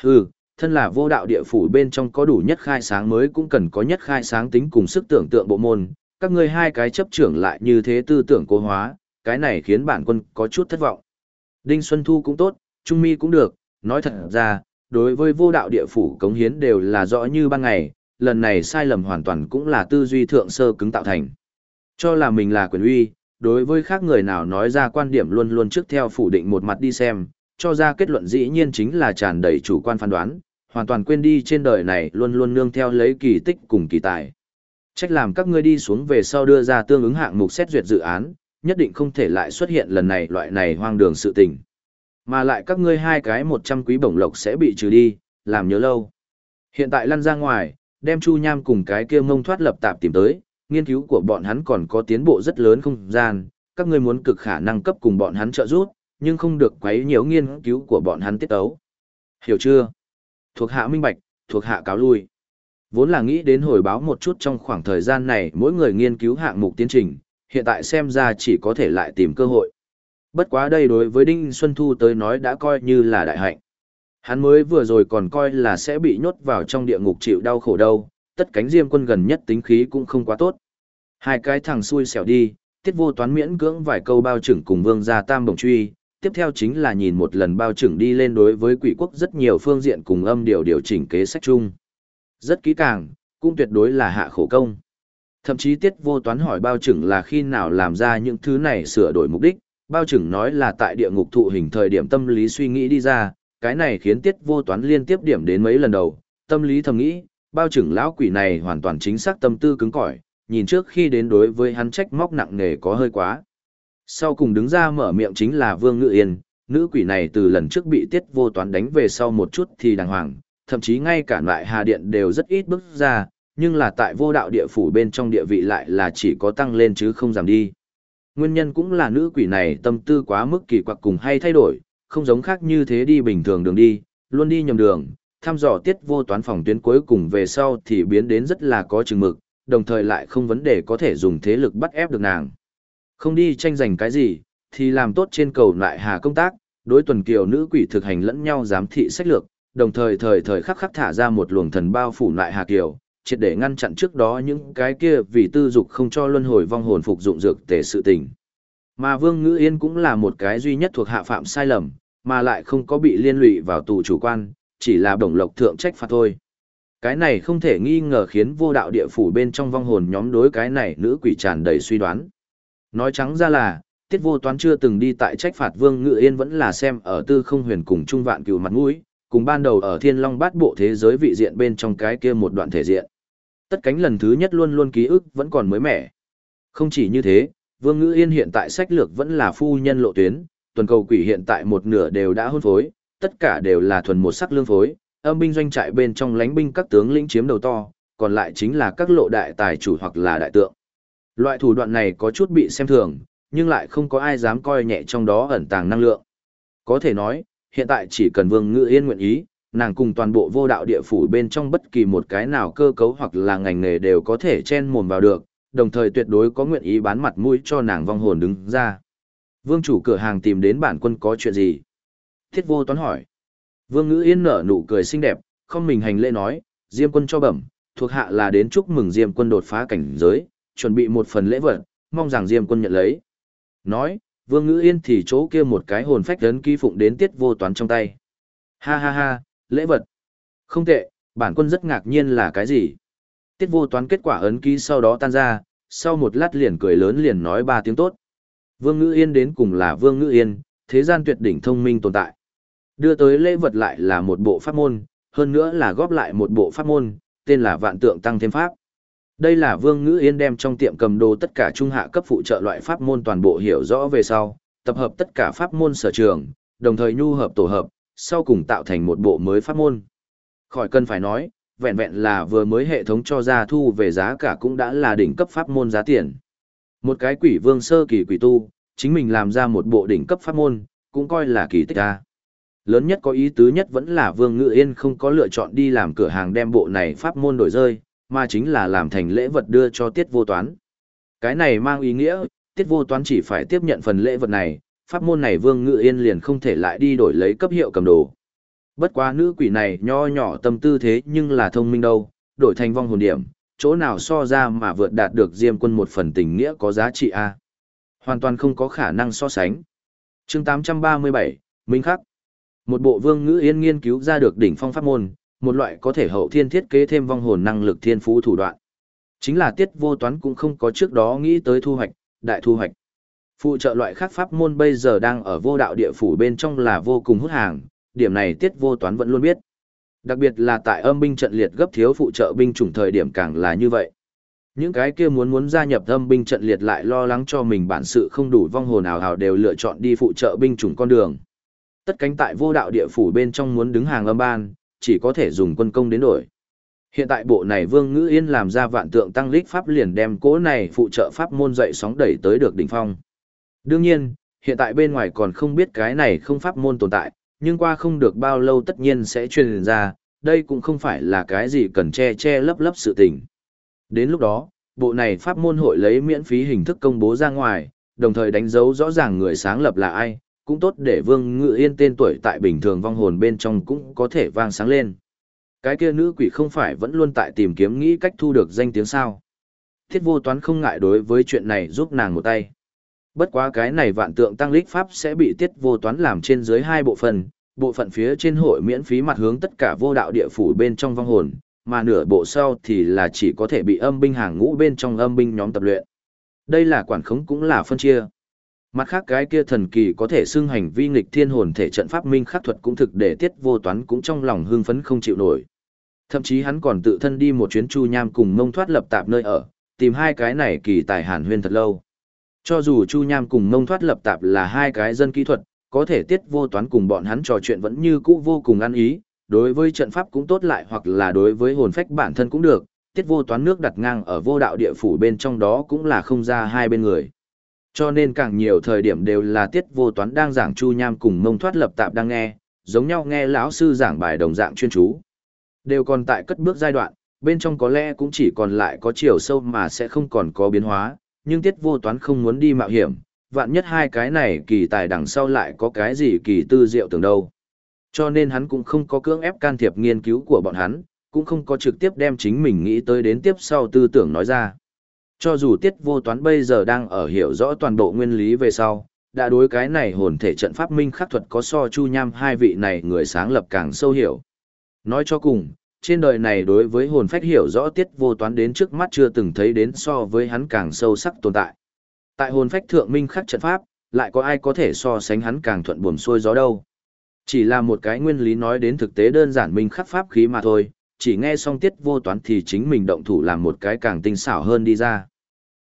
Hừ, thân là vô đạo địa phủ bên trong có đủ nhất khai sáng mới cũng cần có nhất khai sáng tính cùng sức tưởng tượng bộ môn, các ngươi hai cái chấp trưởng lại như thế tư tưởng cố hóa, cái này khiến bản quân có chút thất vọng. Đinh Xuân Thu cũng tốt, Trung Mi cũng được, nói thật ra, đối với vô đạo địa phủ cống hiến đều là rõ như ban ngày, lần này sai lầm hoàn toàn cũng là tư duy thượng sơ cứng tạo thành. Cho là mình là quyền uy, đối với khác người nào nói ra quan điểm luôn luôn trước theo phủ định một mặt đi xem, cho ra kết luận dĩ nhiên chính là tràn đầy chủ quan phán đoán, hoàn toàn quên đi trên đời này luôn luôn nương theo lấy kỳ tích cùng kỳ tài. Trách làm các ngươi đi xuống về sau đưa ra tương ứng hạng mục xét duyệt dự án, nhất định không thể lại xuất hiện lần này loại này hoang đường sự tình. Mà lại các ngươi hai cái một trăm quý bổng lộc sẽ bị trừ đi, làm nhớ lâu. Hiện tại lăn ra ngoài, đem Chu Nham cùng cái kia mông thoát lập tạp tìm tới, nghiên cứu của bọn hắn còn có tiến bộ rất lớn không gian, các ngươi muốn cực khả năng cấp cùng bọn hắn trợ giúp, nhưng không được quấy nhiễu nghiên cứu của bọn hắn tiết tấu. Hiểu chưa? Thuộc hạ minh bạch, thuộc hạ cáo lui. Vốn là nghĩ đến hồi báo một chút trong khoảng thời gian này mỗi người nghiên cứu hạng mục tiến trình, hiện tại xem ra chỉ có thể lại tìm cơ hội. Bất quá đây đối với Đinh Xuân Thu tới nói đã coi như là đại hạnh. Hắn mới vừa rồi còn coi là sẽ bị nhốt vào trong địa ngục chịu đau khổ đâu, tất cánh diêm quân gần nhất tính khí cũng không quá tốt. Hai cái thằng xui xẻo đi, tiết vô toán miễn cưỡng vài câu bao trưởng cùng vương gia tam đồng truy, tiếp theo chính là nhìn một lần bao trưởng đi lên đối với quỷ quốc rất nhiều phương diện cùng âm điều điều chỉnh kế sách chung. Rất kỹ càng, cũng tuyệt đối là hạ khổ công. Thậm chí tiết vô toán hỏi bao trưởng là khi nào làm ra những thứ này sửa đổi mục đích, bao trưởng nói là tại địa ngục thụ hình thời điểm tâm lý suy nghĩ đi ra, cái này khiến tiết vô toán liên tiếp điểm đến mấy lần đầu, tâm lý thầm nghĩ, bao trưởng lão quỷ này hoàn toàn chính xác tâm tư cứng cỏi, nhìn trước khi đến đối với hắn trách móc nặng nề có hơi quá. Sau cùng đứng ra mở miệng chính là Vương Ngự Yên, nữ quỷ này từ lần trước bị tiết vô toán đánh về sau một chút thì đàng hoàng, thậm chí ngay cả loại hà điện đều rất ít bước ra, nhưng là tại vô đạo địa phủ bên trong địa vị lại là chỉ có tăng lên chứ không giảm đi. Nguyên nhân cũng là nữ quỷ này tâm tư quá mức kỳ quặc cùng hay thay đổi, không giống khác như thế đi bình thường đường đi, luôn đi nhầm đường, thăm dò tiết vô toán phòng tuyến cuối cùng về sau thì biến đến rất là có chừng mực, đồng thời lại không vấn đề có thể dùng thế lực bắt ép được nàng. Không đi tranh giành cái gì, thì làm tốt trên cầu lại hà công tác, đối tuần kiều nữ quỷ thực hành lẫn nhau giám thị sách lược, đồng thời thời thời khắc khắc thả ra một luồng thần bao phủ lại hà kiều, triệt để ngăn chặn trước đó những cái kia vì tư dục không cho luân hồi vong hồn phục dụng dược tề sự tình. Mà Vương Ngữ Yên cũng là một cái duy nhất thuộc hạ phạm sai lầm, mà lại không có bị liên lụy vào tù chủ quan, chỉ là đồng lộc thượng trách phạt thôi. Cái này không thể nghi ngờ khiến vô đạo địa phủ bên trong vong hồn nhóm đối cái này nữ quỷ tràn đầy suy đoán. Nói trắng ra là, tiết vô toán chưa từng đi tại trách phạt Vương Ngự Yên vẫn là xem ở tư không huyền cùng trung vạn Cựu mặt mũi, cùng ban đầu ở thiên long bát bộ thế giới vị diện bên trong cái kia một đoạn thể diện. Tất cánh lần thứ nhất luôn luôn ký ức vẫn còn mới mẻ. Không chỉ như thế, Vương Ngự Yên hiện tại sách lược vẫn là phu nhân lộ tuyến, tuần cầu quỷ hiện tại một nửa đều đã hôn phối, tất cả đều là thuần một sắc lương phối, âm binh doanh trại bên trong lánh binh các tướng lĩnh chiếm đầu to, còn lại chính là các lộ đại tài chủ hoặc là đại tượng. Loại thủ đoạn này có chút bị xem thường, nhưng lại không có ai dám coi nhẹ trong đó ẩn tàng năng lượng. Có thể nói, hiện tại chỉ cần Vương Ngự Yên nguyện ý, nàng cùng toàn bộ vô đạo địa phủ bên trong bất kỳ một cái nào cơ cấu hoặc là ngành nghề đều có thể chen mồm vào được, đồng thời tuyệt đối có nguyện ý bán mặt mũi cho nàng vong hồn đứng ra. Vương chủ cửa hàng tìm đến bản quân có chuyện gì? Thiết vô toán hỏi. Vương ngữ yên nở nụ cười xinh đẹp, không mình hành lễ nói, Diêm quân cho bẩm, thuộc hạ là đến chúc mừng Diêm quân đột phá cảnh giới, chuẩn bị một phần lễ vật, mong rằng Diêm quân nhận lấy. Nói, Vương ngữ yên thì chỗ kia một cái hồn phách lớn ký phụng đến tiết vô toán trong tay. Ha ha ha, lễ vật. Không tệ, bản quân rất ngạc nhiên là cái gì? Tiết vô toán kết quả ấn ký sau đó tan ra, sau một lát liền cười lớn liền nói ba tiếng tốt. Vương Ngữ Yên đến cùng là Vương Ngữ Yên, thế gian tuyệt đỉnh thông minh tồn tại. Đưa tới lễ vật lại là một bộ pháp môn, hơn nữa là góp lại một bộ pháp môn, tên là Vạn Tượng Tăng Thêm Pháp. Đây là Vương Ngữ Yên đem trong tiệm cầm đồ tất cả trung hạ cấp phụ trợ loại pháp môn toàn bộ hiểu rõ về sau, tập hợp tất cả pháp môn sở trường, đồng thời nhu hợp tổ hợp, sau cùng tạo thành một bộ mới pháp môn. Khỏi cần phải nói, vẹn vẹn là vừa mới hệ thống cho ra thu về giá cả cũng đã là đỉnh cấp pháp môn giá tiền. Một cái quỷ vương sơ kỳ quỷ tu, chính mình làm ra một bộ đỉnh cấp pháp môn, cũng coi là kỳ tích a. Lớn nhất có ý tứ nhất vẫn là Vương Ngự Yên không có lựa chọn đi làm cửa hàng đem bộ này pháp môn đổi rơi, mà chính là làm thành lễ vật đưa cho Tiết Vô Toán. Cái này mang ý nghĩa, Tiết Vô Toán chỉ phải tiếp nhận phần lễ vật này, pháp môn này Vương Ngự Yên liền không thể lại đi đổi lấy cấp hiệu cầm đồ. Bất quá nữ quỷ này nho nhỏ tâm tư thế nhưng là thông minh đâu, đổi thành vong hồn điểm, chỗ nào so ra mà vượt đạt được Diêm quân một phần tình nghĩa có giá trị a Hoàn toàn không có khả năng so sánh. chương 837, Minh Khắc. Một bộ vương ngữ yên nghiên cứu ra được đỉnh phong pháp môn, một loại có thể hậu thiên thiết kế thêm vong hồn năng lực thiên phú thủ đoạn. Chính là tiết vô toán cũng không có trước đó nghĩ tới thu hoạch, đại thu hoạch. Phụ trợ loại khác pháp môn bây giờ đang ở vô đạo địa phủ bên trong là vô cùng hút hàng, điểm này tiết vô toán vẫn luôn biết. Đặc biệt là tại âm binh trận liệt gấp thiếu phụ trợ binh chủng thời điểm càng là như vậy. Những cái kia muốn muốn gia nhập âm binh trận liệt lại lo lắng cho mình bản sự không đủ vong hồn nào hào đều lựa chọn đi phụ trợ binh chủng con đường. Tất cánh tại vô đạo địa phủ bên trong muốn đứng hàng âm ban, chỉ có thể dùng quân công đến đổi. Hiện tại bộ này Vương Ngữ Yên làm ra vạn tượng tăng lích pháp liền đem cố này phụ trợ pháp môn dậy sóng đẩy tới được đỉnh phong. Đương nhiên, hiện tại bên ngoài còn không biết cái này không pháp môn tồn tại, nhưng qua không được bao lâu tất nhiên sẽ truyền ra, đây cũng không phải là cái gì cần che che lấp lấp sự tình. Đến lúc đó, bộ này pháp môn hội lấy miễn phí hình thức công bố ra ngoài, đồng thời đánh dấu rõ ràng người sáng lập là ai, cũng tốt để Vương Ngự Yên tên tuổi tại bình thường vong hồn bên trong cũng có thể vang sáng lên. Cái kia nữ quỷ không phải vẫn luôn tại tìm kiếm nghĩ cách thu được danh tiếng sao. Thiết vô toán không ngại đối với chuyện này giúp nàng một tay. Bất quá cái này vạn tượng tăng lích pháp sẽ bị tiết vô toán làm trên dưới hai bộ phận, bộ phận phía trên hội miễn phí mặt hướng tất cả vô đạo địa phủ bên trong vong hồn, mà nửa bộ sau thì là chỉ có thể bị âm binh hàng ngũ bên trong âm binh nhóm tập luyện. Đây là quản khống cũng là phân chia. Mặt khác cái kia thần kỳ có thể xưng hành vi nghịch thiên hồn thể trận pháp minh khắc thuật cũng thực để tiết vô toán cũng trong lòng hưng phấn không chịu nổi. Thậm chí hắn còn tự thân đi một chuyến chu nham cùng mông thoát lập tạp nơi ở, tìm hai cái này kỳ tài hàn huyên thật lâu. Cho dù Chu Nham cùng mông Thoát Lập Tạp là hai cái dân kỹ thuật, có thể tiết vô toán cùng bọn hắn trò chuyện vẫn như cũ vô cùng ăn ý, đối với trận pháp cũng tốt lại hoặc là đối với hồn phách bản thân cũng được, tiết vô toán nước đặt ngang ở vô đạo địa phủ bên trong đó cũng là không ra hai bên người. Cho nên càng nhiều thời điểm đều là tiết vô toán đang giảng Chu Nham cùng Ngông Thoát Lập Tạp đang nghe, giống nhau nghe lão sư giảng bài đồng dạng chuyên chú. Đều còn tại cất bước giai đoạn, bên trong có lẽ cũng chỉ còn lại có chiều sâu mà sẽ không còn có biến hóa, nhưng tiết vô toán không muốn đi mạo hiểm, vạn nhất hai cái này kỳ tài đằng sau lại có cái gì kỳ tư diệu tưởng đâu. Cho nên hắn cũng không có cưỡng ép can thiệp nghiên cứu của bọn hắn, cũng không có trực tiếp đem chính mình nghĩ tới đến tiếp sau tư tưởng nói ra. Cho dù tiết vô toán bây giờ đang ở hiểu rõ toàn bộ nguyên lý về sau, đã đối cái này hồn thể trận pháp minh khắc thuật có so chu nham hai vị này người sáng lập càng sâu hiểu. Nói cho cùng, trên đời này đối với hồn phách hiểu rõ tiết vô toán đến trước mắt chưa từng thấy đến so với hắn càng sâu sắc tồn tại. Tại hồn phách thượng minh khắc trận pháp, lại có ai có thể so sánh hắn càng thuận buồm xuôi gió đâu. Chỉ là một cái nguyên lý nói đến thực tế đơn giản minh khắc pháp khí mà thôi, chỉ nghe xong tiết vô toán thì chính mình động thủ làm một cái càng tinh xảo hơn đi ra.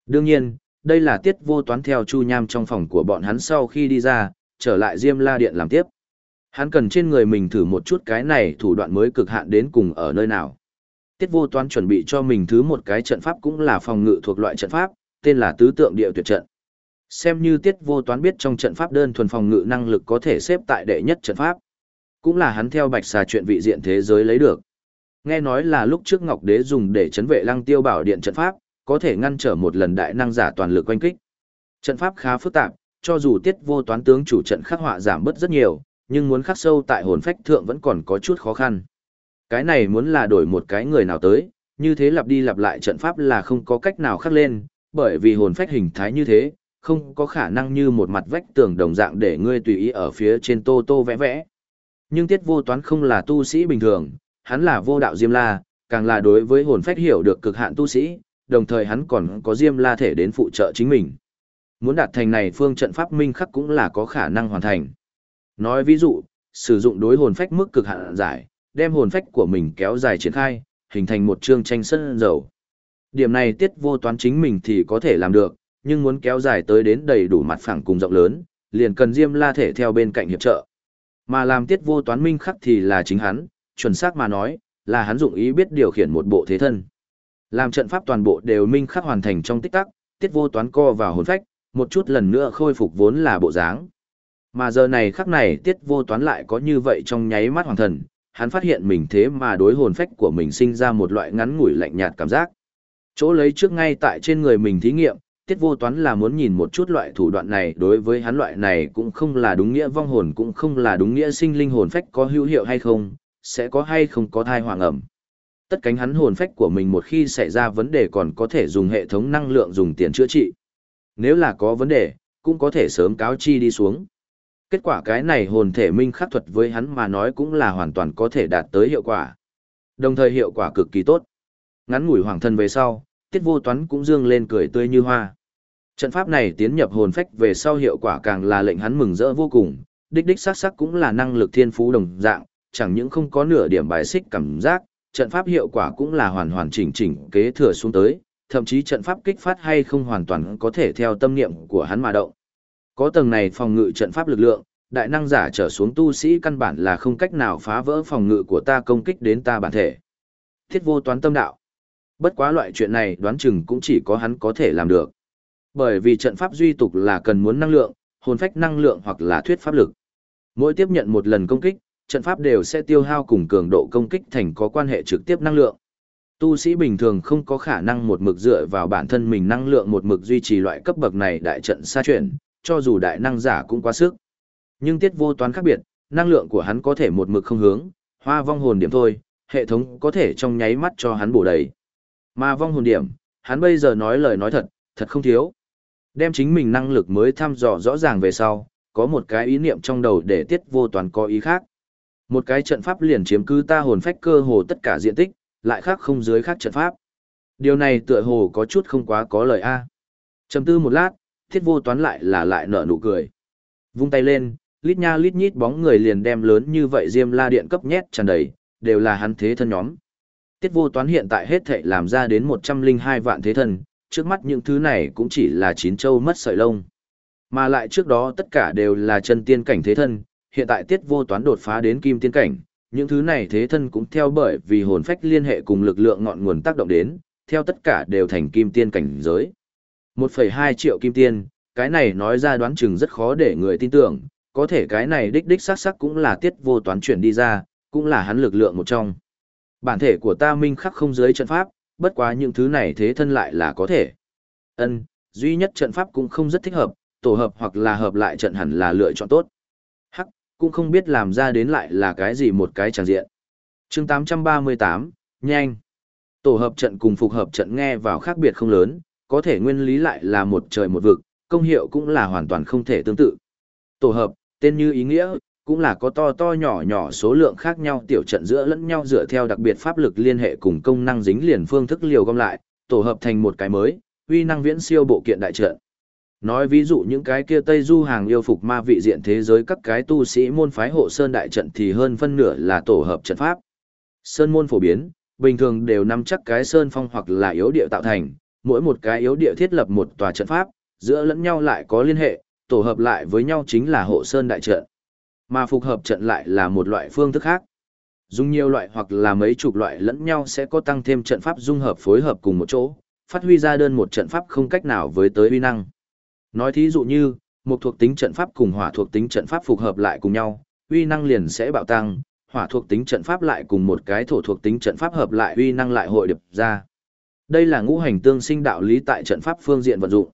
Đương nhiên, đây là tiết vô toán theo chu nham trong phòng của bọn hắn sau khi đi ra, trở lại Diêm La Điện làm tiếp. Hắn cần trên người mình thử một chút cái này thủ đoạn mới cực hạn đến cùng ở nơi nào. Tiết vô toán chuẩn bị cho mình thứ một cái trận pháp cũng là phòng ngự thuộc loại trận pháp, tên là tứ tượng địa tuyệt trận. Xem như tiết vô toán biết trong trận pháp đơn thuần phòng ngự năng lực có thể xếp tại đệ nhất trận pháp. Cũng là hắn theo bạch xà chuyện vị diện thế giới lấy được. Nghe nói là lúc trước Ngọc Đế dùng để chấn vệ lăng tiêu bảo điện trận pháp, có thể ngăn trở một lần đại năng giả toàn lực quanh kích. Trận pháp khá phức tạp, cho dù tiết vô toán tướng chủ trận khắc họa giảm bớt rất nhiều, nhưng muốn khắc sâu tại hồn phách thượng vẫn còn có chút khó khăn. Cái này muốn là đổi một cái người nào tới, như thế lặp đi lặp lại trận pháp là không có cách nào khắc lên, bởi vì hồn phách hình thái như thế, không có khả năng như một mặt vách tường đồng dạng để ngươi tùy ý ở phía trên tô tô vẽ vẽ. Nhưng tiết vô toán không là tu sĩ bình thường, hắn là vô đạo Diêm La, càng là đối với hồn phách hiểu được cực hạn tu sĩ, đồng thời hắn còn có Diêm La thể đến phụ trợ chính mình. Muốn đạt thành này phương trận pháp minh khắc cũng là có khả năng hoàn thành. Nói ví dụ, sử dụng đối hồn phách mức cực hạn giải, đem hồn phách của mình kéo dài triển khai, hình thành một chương tranh sân dầu. Điểm này tiết vô toán chính mình thì có thể làm được, nhưng muốn kéo dài tới đến đầy đủ mặt phẳng cùng rộng lớn, liền cần Diêm La thể theo bên cạnh hiệp trợ. Mà làm tiết vô toán minh khắc thì là chính hắn, chuẩn xác mà nói, là hắn dụng ý biết điều khiển một bộ thế thân. Làm trận pháp toàn bộ đều minh khắc hoàn thành trong tích tắc, tiết vô toán co vào hồn phách, một chút lần nữa khôi phục vốn là bộ dáng. Mà giờ này khắc này tiết vô toán lại có như vậy trong nháy mắt hoàng thần, hắn phát hiện mình thế mà đối hồn phách của mình sinh ra một loại ngắn ngủi lạnh nhạt cảm giác. Chỗ lấy trước ngay tại trên người mình thí nghiệm, tiết vô toán là muốn nhìn một chút loại thủ đoạn này đối với hắn loại này cũng không là đúng nghĩa vong hồn cũng không là đúng nghĩa sinh linh hồn phách có hữu hiệu hay không, sẽ có hay không có thai hoàng ẩm. Tất cánh hắn hồn phách của mình một khi xảy ra vấn đề còn có thể dùng hệ thống năng lượng dùng tiền chữa trị. Nếu là có vấn đề, cũng có thể sớm cáo chi đi xuống. Kết quả cái này hồn thể minh khắc thuật với hắn mà nói cũng là hoàn toàn có thể đạt tới hiệu quả. Đồng thời hiệu quả cực kỳ tốt. Ngắn ngủi hoàng thân về sau, tiết vô toán cũng dương lên cười tươi như hoa. Trận pháp này tiến nhập hồn phách về sau hiệu quả càng là lệnh hắn mừng rỡ vô cùng, đích đích sắc sắc cũng là năng lực thiên phú đồng dạng, chẳng những không có nửa điểm bài xích cảm giác, trận pháp hiệu quả cũng là hoàn hoàn chỉnh chỉnh kế thừa xuống tới, thậm chí trận pháp kích phát hay không hoàn toàn có thể theo tâm niệm của hắn mà động. Có tầng này phòng ngự trận pháp lực lượng, đại năng giả trở xuống tu sĩ căn bản là không cách nào phá vỡ phòng ngự của ta công kích đến ta bản thể. Thiết vô toán tâm đạo. Bất quá loại chuyện này đoán chừng cũng chỉ có hắn có thể làm được. Bởi vì trận pháp duy tục là cần muốn năng lượng, hồn phách năng lượng hoặc là thuyết pháp lực. Mỗi tiếp nhận một lần công kích, trận pháp đều sẽ tiêu hao cùng cường độ công kích thành có quan hệ trực tiếp năng lượng. Tu sĩ bình thường không có khả năng một mực dựa vào bản thân mình năng lượng một mực duy trì loại cấp bậc này đại trận xa chuyển, cho dù đại năng giả cũng quá sức. Nhưng tiết vô toán khác biệt, năng lượng của hắn có thể một mực không hướng, hoa vong hồn điểm thôi, hệ thống có thể trong nháy mắt cho hắn bổ đầy. Mà vong hồn điểm, hắn bây giờ nói lời nói thật, thật không thiếu. Đem chính mình năng lực mới thăm dò rõ ràng về sau, có một cái ý niệm trong đầu để tiết vô toán có ý khác. Một cái trận pháp liền chiếm cứ ta hồn phách cơ hồ tất cả diện tích, lại khác không dưới khác trận pháp. Điều này tựa hồ có chút không quá có lời a. À. Trầm tư một lát, thiết vô toán lại là lại nở nụ cười. Vung tay lên, lít nha lít nhít bóng người liền đem lớn như vậy diêm la điện cấp nhét tràn đầy, đều là hắn thế thân nhóm. Tiết vô toán hiện tại hết thệ làm ra đến 102 vạn thế thân, trước mắt những thứ này cũng chỉ là chín châu mất sợi lông. Mà lại trước đó tất cả đều là chân tiên cảnh thế thân, hiện tại tiết vô toán đột phá đến kim tiên cảnh, những thứ này thế thân cũng theo bởi vì hồn phách liên hệ cùng lực lượng ngọn nguồn tác động đến, theo tất cả đều thành kim tiên cảnh giới. 1,2 triệu kim tiên, cái này nói ra đoán chừng rất khó để người tin tưởng, có thể cái này đích đích xác sắc cũng là tiết vô toán chuyển đi ra, cũng là hắn lực lượng một trong. Bản thể của ta minh khắc không dưới trận pháp, bất quá những thứ này thế thân lại là có thể. Ân, duy nhất trận pháp cũng không rất thích hợp, tổ hợp hoặc là hợp lại trận hẳn là lựa chọn tốt. Cũng không biết làm ra đến lại là cái gì một cái tràng diện. chương 838, nhanh. Tổ hợp trận cùng phục hợp trận nghe vào khác biệt không lớn, có thể nguyên lý lại là một trời một vực, công hiệu cũng là hoàn toàn không thể tương tự. Tổ hợp, tên như ý nghĩa, cũng là có to to nhỏ nhỏ số lượng khác nhau tiểu trận giữa lẫn nhau dựa theo đặc biệt pháp lực liên hệ cùng công năng dính liền phương thức liều gom lại, tổ hợp thành một cái mới, uy năng viễn siêu bộ kiện đại trận. Nói ví dụ những cái kia Tây Du hàng yêu phục ma vị diện thế giới các cái tu sĩ môn phái hộ sơn đại trận thì hơn phân nửa là tổ hợp trận pháp. Sơn môn phổ biến, bình thường đều nắm chắc cái sơn phong hoặc là yếu địa tạo thành, mỗi một cái yếu địa thiết lập một tòa trận pháp, giữa lẫn nhau lại có liên hệ, tổ hợp lại với nhau chính là hộ sơn đại trận. Mà phục hợp trận lại là một loại phương thức khác. Dùng nhiều loại hoặc là mấy chục loại lẫn nhau sẽ có tăng thêm trận pháp dung hợp phối hợp cùng một chỗ, phát huy ra đơn một trận pháp không cách nào với tới uy năng. Nói thí dụ như, một thuộc tính trận pháp cùng hỏa thuộc tính trận pháp phục hợp lại cùng nhau, uy năng liền sẽ bạo tăng, hỏa thuộc tính trận pháp lại cùng một cái thổ thuộc tính trận pháp hợp lại uy năng lại hội điệp ra. Đây là ngũ hành tương sinh đạo lý tại trận pháp phương diện vận dụng.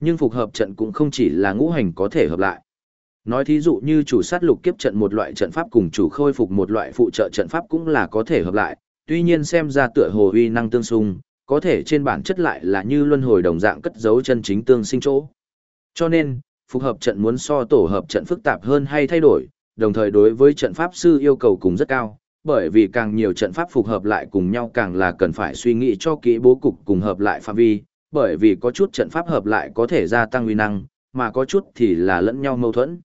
Nhưng phục hợp trận cũng không chỉ là ngũ hành có thể hợp lại. Nói thí dụ như chủ sát lục kiếp trận một loại trận pháp cùng chủ khôi phục một loại phụ trợ trận pháp cũng là có thể hợp lại, tuy nhiên xem ra tựa hồ uy năng tương xung, có thể trên bản chất lại là như luân hồi đồng dạng cất giấu chân chính tương sinh chỗ. Cho nên, phục hợp trận muốn so tổ hợp trận phức tạp hơn hay thay đổi, đồng thời đối với trận pháp sư yêu cầu cũng rất cao, bởi vì càng nhiều trận pháp phục hợp lại cùng nhau càng là cần phải suy nghĩ cho kỹ bố cục cùng hợp lại phạm vi, bởi vì có chút trận pháp hợp lại có thể gia tăng uy năng, mà có chút thì là lẫn nhau mâu thuẫn.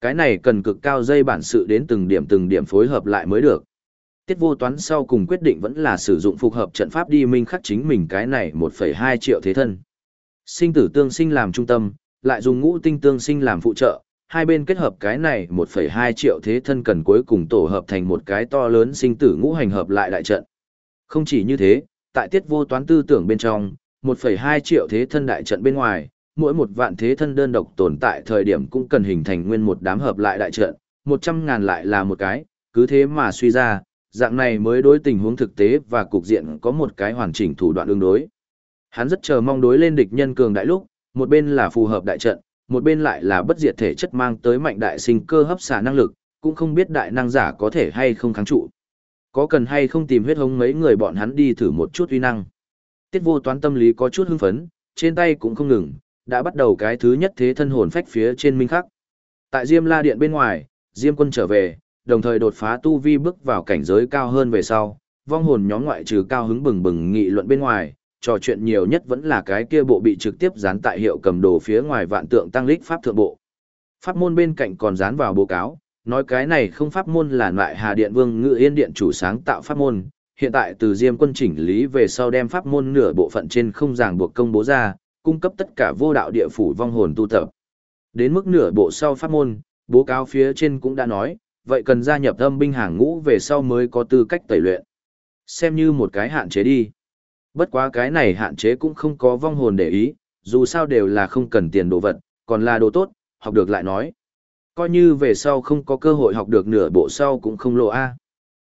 Cái này cần cực cao dây bản sự đến từng điểm từng điểm phối hợp lại mới được. Tiết vô toán sau cùng quyết định vẫn là sử dụng phục hợp trận pháp đi minh khắc chính mình cái này 1,2 triệu thế thân. Sinh tử tương sinh làm trung tâm, lại dùng ngũ tinh tương sinh làm phụ trợ, hai bên kết hợp cái này 1,2 triệu thế thân cần cuối cùng tổ hợp thành một cái to lớn sinh tử ngũ hành hợp lại đại trận. Không chỉ như thế, tại tiết vô toán tư tưởng bên trong, 1,2 triệu thế thân đại trận bên ngoài, mỗi một vạn thế thân đơn độc tồn tại thời điểm cũng cần hình thành nguyên một đám hợp lại đại trận, 100 ngàn lại là một cái, cứ thế mà suy ra, dạng này mới đối tình huống thực tế và cục diện có một cái hoàn chỉnh thủ đoạn ứng đối. Hắn rất chờ mong đối lên địch nhân cường đại lúc, một bên là phù hợp đại trận, một bên lại là bất diệt thể chất mang tới mạnh đại sinh cơ hấp xả năng lực, cũng không biết đại năng giả có thể hay không kháng trụ. Có cần hay không tìm huyết hống mấy người bọn hắn đi thử một chút uy năng. Tiết vô toán tâm lý có chút hưng phấn, trên tay cũng không ngừng, đã bắt đầu cái thứ nhất thế thân hồn phách phía trên minh khắc. Tại Diêm La Điện bên ngoài, Diêm quân trở về, đồng thời đột phá tu vi bước vào cảnh giới cao hơn về sau, vong hồn nhóm ngoại trừ cao hứng bừng bừng nghị luận bên ngoài, trò chuyện nhiều nhất vẫn là cái kia bộ bị trực tiếp dán tại hiệu cầm đồ phía ngoài vạn tượng tăng lích pháp thượng bộ. Pháp môn bên cạnh còn dán vào báo cáo, nói cái này không pháp môn là loại Hà Điện Vương Ngự Yên Điện chủ sáng tạo pháp môn, hiện tại từ Diêm quân chỉnh lý về sau đem pháp môn nửa bộ phận trên không ràng buộc công bố ra, cung cấp tất cả vô đạo địa phủ vong hồn tu tập. Đến mức nửa bộ sau pháp môn, bố cáo phía trên cũng đã nói, vậy cần gia nhập âm binh hàng ngũ về sau mới có tư cách tẩy luyện. Xem như một cái hạn chế đi. Bất quá cái này hạn chế cũng không có vong hồn để ý, dù sao đều là không cần tiền đồ vật, còn là đồ tốt, học được lại nói. Coi như về sau không có cơ hội học được nửa bộ sau cũng không lộ A.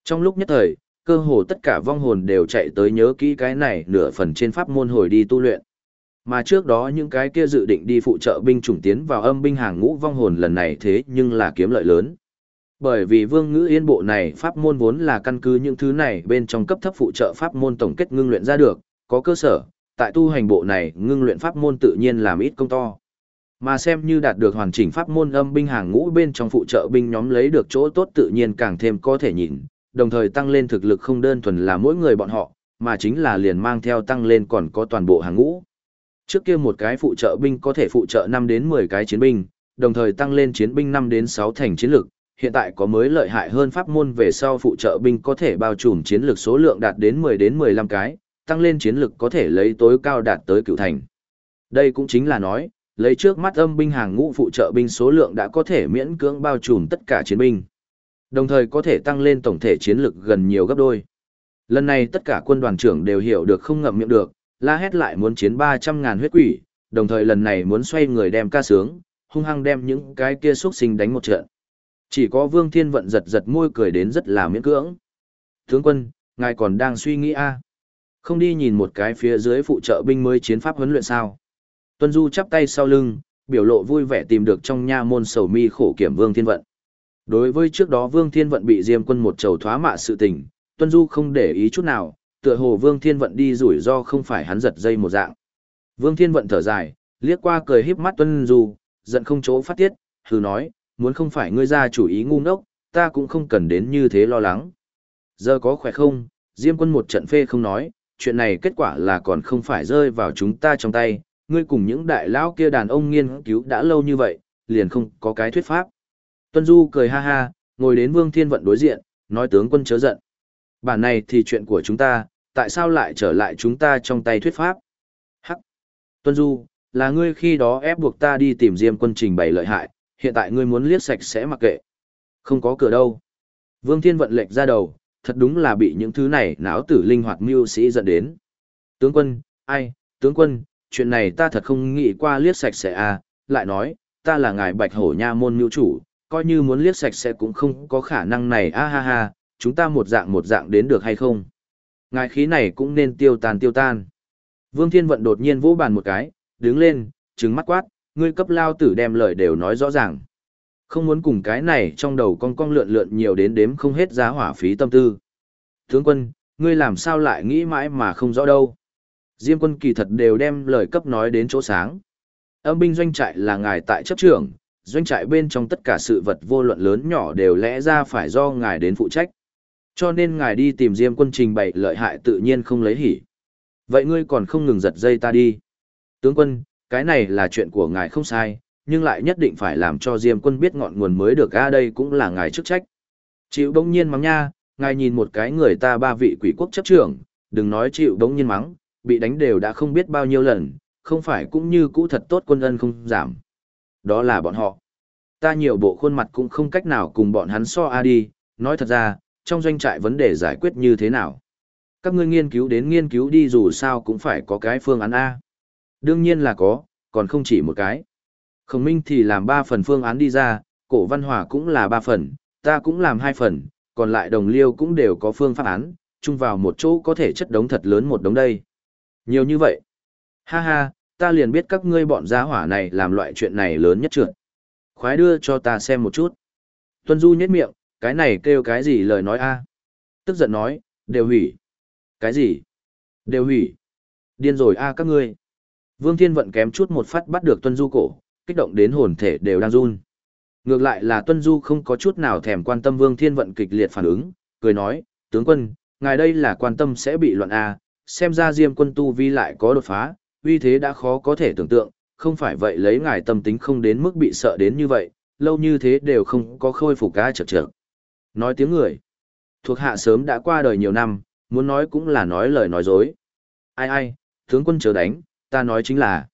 Trong lúc nhất thời, cơ hồ tất cả vong hồn đều chạy tới nhớ kỹ cái này nửa phần trên pháp môn hồi đi tu luyện. Mà trước đó những cái kia dự định đi phụ trợ binh chủng tiến vào âm binh hàng ngũ vong hồn lần này thế nhưng là kiếm lợi lớn. Bởi vì vương ngữ yên bộ này pháp môn vốn là căn cứ những thứ này bên trong cấp thấp phụ trợ pháp môn tổng kết ngưng luyện ra được, có cơ sở, tại tu hành bộ này ngưng luyện pháp môn tự nhiên làm ít công to. Mà xem như đạt được hoàn chỉnh pháp môn âm binh hàng ngũ bên trong phụ trợ binh nhóm lấy được chỗ tốt tự nhiên càng thêm có thể nhìn, đồng thời tăng lên thực lực không đơn thuần là mỗi người bọn họ, mà chính là liền mang theo tăng lên còn có toàn bộ hàng ngũ. Trước kia một cái phụ trợ binh có thể phụ trợ 5 đến 10 cái chiến binh, đồng thời tăng lên chiến binh 5 đến 6 thành chiến lực, hiện tại có mới lợi hại hơn pháp môn về sau phụ trợ binh có thể bao trùm chiến lược số lượng đạt đến 10 đến 15 cái, tăng lên chiến lược có thể lấy tối cao đạt tới cựu thành. Đây cũng chính là nói, lấy trước mắt âm binh hàng ngũ phụ trợ binh số lượng đã có thể miễn cưỡng bao trùm tất cả chiến binh. Đồng thời có thể tăng lên tổng thể chiến lược gần nhiều gấp đôi. Lần này tất cả quân đoàn trưởng đều hiểu được không ngậm miệng được, la hét lại muốn chiến 300.000 huyết quỷ, đồng thời lần này muốn xoay người đem ca sướng, hung hăng đem những cái kia xuất sinh đánh một trận. Chỉ có Vương Thiên Vận giật giật môi cười đến rất là miễn cưỡng. Tướng quân, ngài còn đang suy nghĩ a à? Không đi nhìn một cái phía dưới phụ trợ binh mới chiến pháp huấn luyện sao? Tuân Du chắp tay sau lưng, biểu lộ vui vẻ tìm được trong nha môn sầu mi khổ kiểm Vương Thiên Vận. Đối với trước đó Vương Thiên Vận bị Diêm quân một trầu thoá mạ sự tình, Tuân Du không để ý chút nào, tựa hồ Vương Thiên Vận đi rủi ro không phải hắn giật dây một dạng. Vương Thiên Vận thở dài, liếc qua cười híp mắt Tuân Du, giận không chỗ phát tiết, hừ nói, muốn không phải ngươi ra chủ ý ngu ngốc, ta cũng không cần đến như thế lo lắng. Giờ có khỏe không, Diêm quân một trận phê không nói, chuyện này kết quả là còn không phải rơi vào chúng ta trong tay, ngươi cùng những đại lão kia đàn ông nghiên cứu đã lâu như vậy, liền không có cái thuyết pháp. Tuân Du cười ha ha, ngồi đến Vương Thiên Vận đối diện, nói tướng quân chớ giận. Bản này thì chuyện của chúng ta, tại sao lại trở lại chúng ta trong tay thuyết pháp? Hắc! Tuân Du, là ngươi khi đó ép buộc ta đi tìm Diêm quân trình bày lợi hại, hiện tại ngươi muốn liếc sạch sẽ mặc kệ. Không có cửa đâu. Vương Thiên Vận lệch ra đầu, thật đúng là bị những thứ này não tử linh hoạt mưu sĩ dẫn đến. Tướng quân, ai, tướng quân, chuyện này ta thật không nghĩ qua liếc sạch sẽ à, lại nói, ta là ngài bạch hổ nha môn mưu chủ, coi như muốn liếc sạch sẽ cũng không có khả năng này a ha ha, chúng ta một dạng một dạng đến được hay không. Ngài khí này cũng nên tiêu tan tiêu tan. Vương Thiên Vận đột nhiên vỗ bàn một cái, đứng lên, trừng mắt quát, ngươi cấp lao tử đem lời đều nói rõ ràng. Không muốn cùng cái này trong đầu con con lượn lượn nhiều đến đếm không hết giá hỏa phí tâm tư. Tướng quân, ngươi làm sao lại nghĩ mãi mà không rõ đâu. Diêm quân kỳ thật đều đem lời cấp nói đến chỗ sáng. Âm binh doanh trại là ngài tại chấp trưởng, doanh trại bên trong tất cả sự vật vô luận lớn nhỏ đều lẽ ra phải do ngài đến phụ trách. Cho nên ngài đi tìm Diêm quân trình bày lợi hại tự nhiên không lấy hỉ. Vậy ngươi còn không ngừng giật dây ta đi. Tướng quân, cái này là chuyện của ngài không sai, nhưng lại nhất định phải làm cho Diêm quân biết ngọn nguồn mới được a đây cũng là ngài chức trách. Chịu bỗng nhiên mắng nha, ngài nhìn một cái người ta ba vị quỷ quốc chấp trưởng, đừng nói chịu bỗng nhiên mắng, bị đánh đều đã không biết bao nhiêu lần, không phải cũng như cũ thật tốt quân ân không giảm. Đó là bọn họ. Ta nhiều bộ khuôn mặt cũng không cách nào cùng bọn hắn so a đi, nói thật ra, trong doanh trại vấn đề giải quyết như thế nào. Các ngươi nghiên cứu đến nghiên cứu đi dù sao cũng phải có cái phương án A. Đương nhiên là có, còn không chỉ một cái. Khổng Minh thì làm ba phần phương án đi ra, cổ văn hòa cũng là ba phần, ta cũng làm hai phần, còn lại đồng liêu cũng đều có phương pháp án, chung vào một chỗ có thể chất đống thật lớn một đống đây. Nhiều như vậy. Ha ha, ta liền biết các ngươi bọn giá hỏa này làm loại chuyện này lớn nhất trượt. Khói đưa cho ta xem một chút. Tuân Du nhếch miệng, cái này kêu cái gì lời nói a? Tức giận nói, đều hủy. Cái gì? Đều hủy. Điên rồi a các ngươi. Vương Thiên Vận kém chút một phát bắt được Tuân Du cổ, kích động đến hồn thể đều đang run. Ngược lại là Tuân Du không có chút nào thèm quan tâm Vương Thiên Vận kịch liệt phản ứng, cười nói, tướng quân, ngài đây là quan tâm sẽ bị loạn A, xem ra Diêm quân tu vi lại có đột phá, uy thế đã khó có thể tưởng tượng, không phải vậy lấy ngài tâm tính không đến mức bị sợ đến như vậy, lâu như thế đều không có khôi phục ca chật chật. Nói tiếng người, thuộc hạ sớm đã qua đời nhiều năm, muốn nói cũng là nói lời nói dối. Ai ai, tướng quân chờ đánh, ta nói chính là,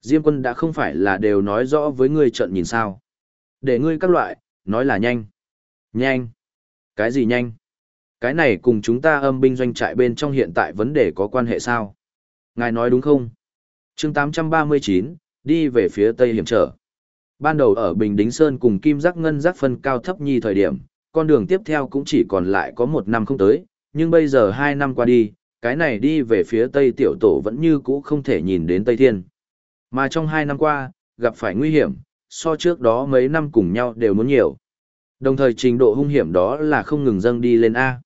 Diêm quân đã không phải là đều nói rõ với ngươi trận nhìn sao. Để ngươi các loại, nói là nhanh. Nhanh. Cái gì nhanh? Cái này cùng chúng ta âm binh doanh trại bên trong hiện tại vấn đề có quan hệ sao? Ngài nói đúng không? chương 839, đi về phía tây hiểm trở. Ban đầu ở Bình Đính Sơn cùng Kim Giác Ngân Giác phân cao thấp nhi thời điểm, con đường tiếp theo cũng chỉ còn lại có một năm không tới, nhưng bây giờ hai năm qua đi, cái này đi về phía tây tiểu tổ vẫn như cũ không thể nhìn đến Tây Thiên. Mà trong hai năm qua, gặp phải nguy hiểm, so trước đó mấy năm cùng nhau đều muốn nhiều. Đồng thời trình độ hung hiểm đó là không ngừng dâng đi lên A.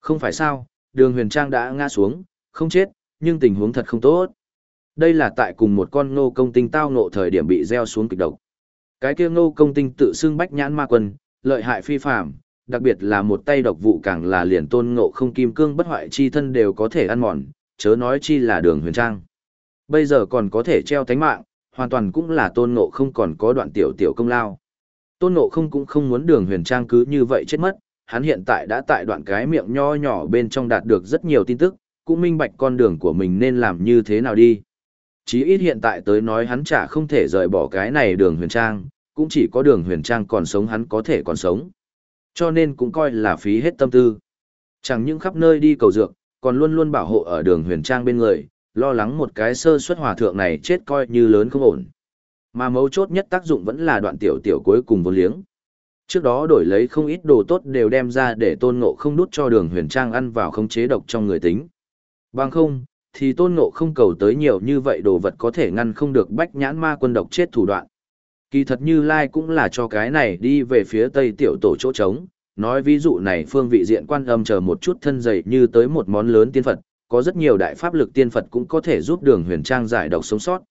Không phải sao, đường huyền trang đã ngã xuống, không chết, nhưng tình huống thật không tốt. Đây là tại cùng một con ngô công tinh tao ngộ thời điểm bị gieo xuống kịch độc. Cái kia ngô công tinh tự xưng bách nhãn ma quân, lợi hại phi phạm, đặc biệt là một tay độc vụ càng là liền tôn ngộ không kim cương bất hoại chi thân đều có thể ăn mòn, chớ nói chi là đường huyền trang. Bây giờ còn có thể treo tánh mạng, hoàn toàn cũng là tôn ngộ không còn có đoạn tiểu tiểu công lao. Tôn ngộ không cũng không muốn đường huyền trang cứ như vậy chết mất, hắn hiện tại đã tại đoạn cái miệng nho nhỏ bên trong đạt được rất nhiều tin tức, cũng minh bạch con đường của mình nên làm như thế nào đi. Chí ít hiện tại tới nói hắn chả không thể rời bỏ cái này đường huyền trang, cũng chỉ có đường huyền trang còn sống hắn có thể còn sống. Cho nên cũng coi là phí hết tâm tư. Chẳng những khắp nơi đi cầu dược, còn luôn luôn bảo hộ ở đường huyền trang bên người, lo lắng một cái sơ suất hòa thượng này chết coi như lớn không ổn. Mà mấu chốt nhất tác dụng vẫn là đoạn tiểu tiểu cuối cùng vô liếng. Trước đó đổi lấy không ít đồ tốt đều đem ra để tôn ngộ không đút cho đường huyền trang ăn vào không chế độc trong người tính. Bằng không, thì tôn ngộ không cầu tới nhiều như vậy đồ vật có thể ngăn không được bách nhãn ma quân độc chết thủ đoạn. Kỳ thật như Lai cũng là cho cái này đi về phía tây tiểu tổ chỗ trống, nói ví dụ này phương vị diện quan âm chờ một chút thân dày như tới một món lớn tiên Phật, có rất nhiều đại pháp lực tiên Phật cũng có thể giúp đường huyền trang giải độc sống sót.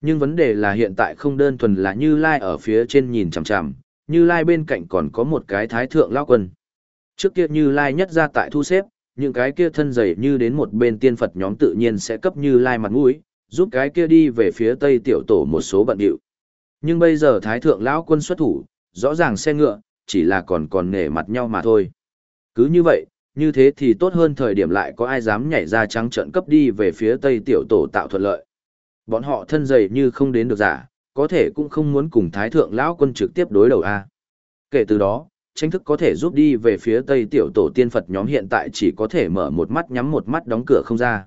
Nhưng vấn đề là hiện tại không đơn thuần là Như Lai ở phía trên nhìn chằm chằm, Như Lai bên cạnh còn có một cái thái thượng lao quân. Trước kia Như Lai nhất ra tại thu xếp, những cái kia thân dày như đến một bên tiên Phật nhóm tự nhiên sẽ cấp Như Lai mặt mũi, giúp cái kia đi về phía tây tiểu tổ một số bận điệu. Nhưng bây giờ thái thượng lão quân xuất thủ, rõ ràng xe ngựa, chỉ là còn còn nể mặt nhau mà thôi. Cứ như vậy, như thế thì tốt hơn thời điểm lại có ai dám nhảy ra trắng trận cấp đi về phía tây tiểu tổ tạo thuận lợi. Bọn họ thân dày như không đến được giả, có thể cũng không muốn cùng thái thượng lão quân trực tiếp đối đầu a. Kể từ đó, tranh thức có thể giúp đi về phía tây tiểu tổ tiên Phật nhóm hiện tại chỉ có thể mở một mắt nhắm một mắt đóng cửa không ra.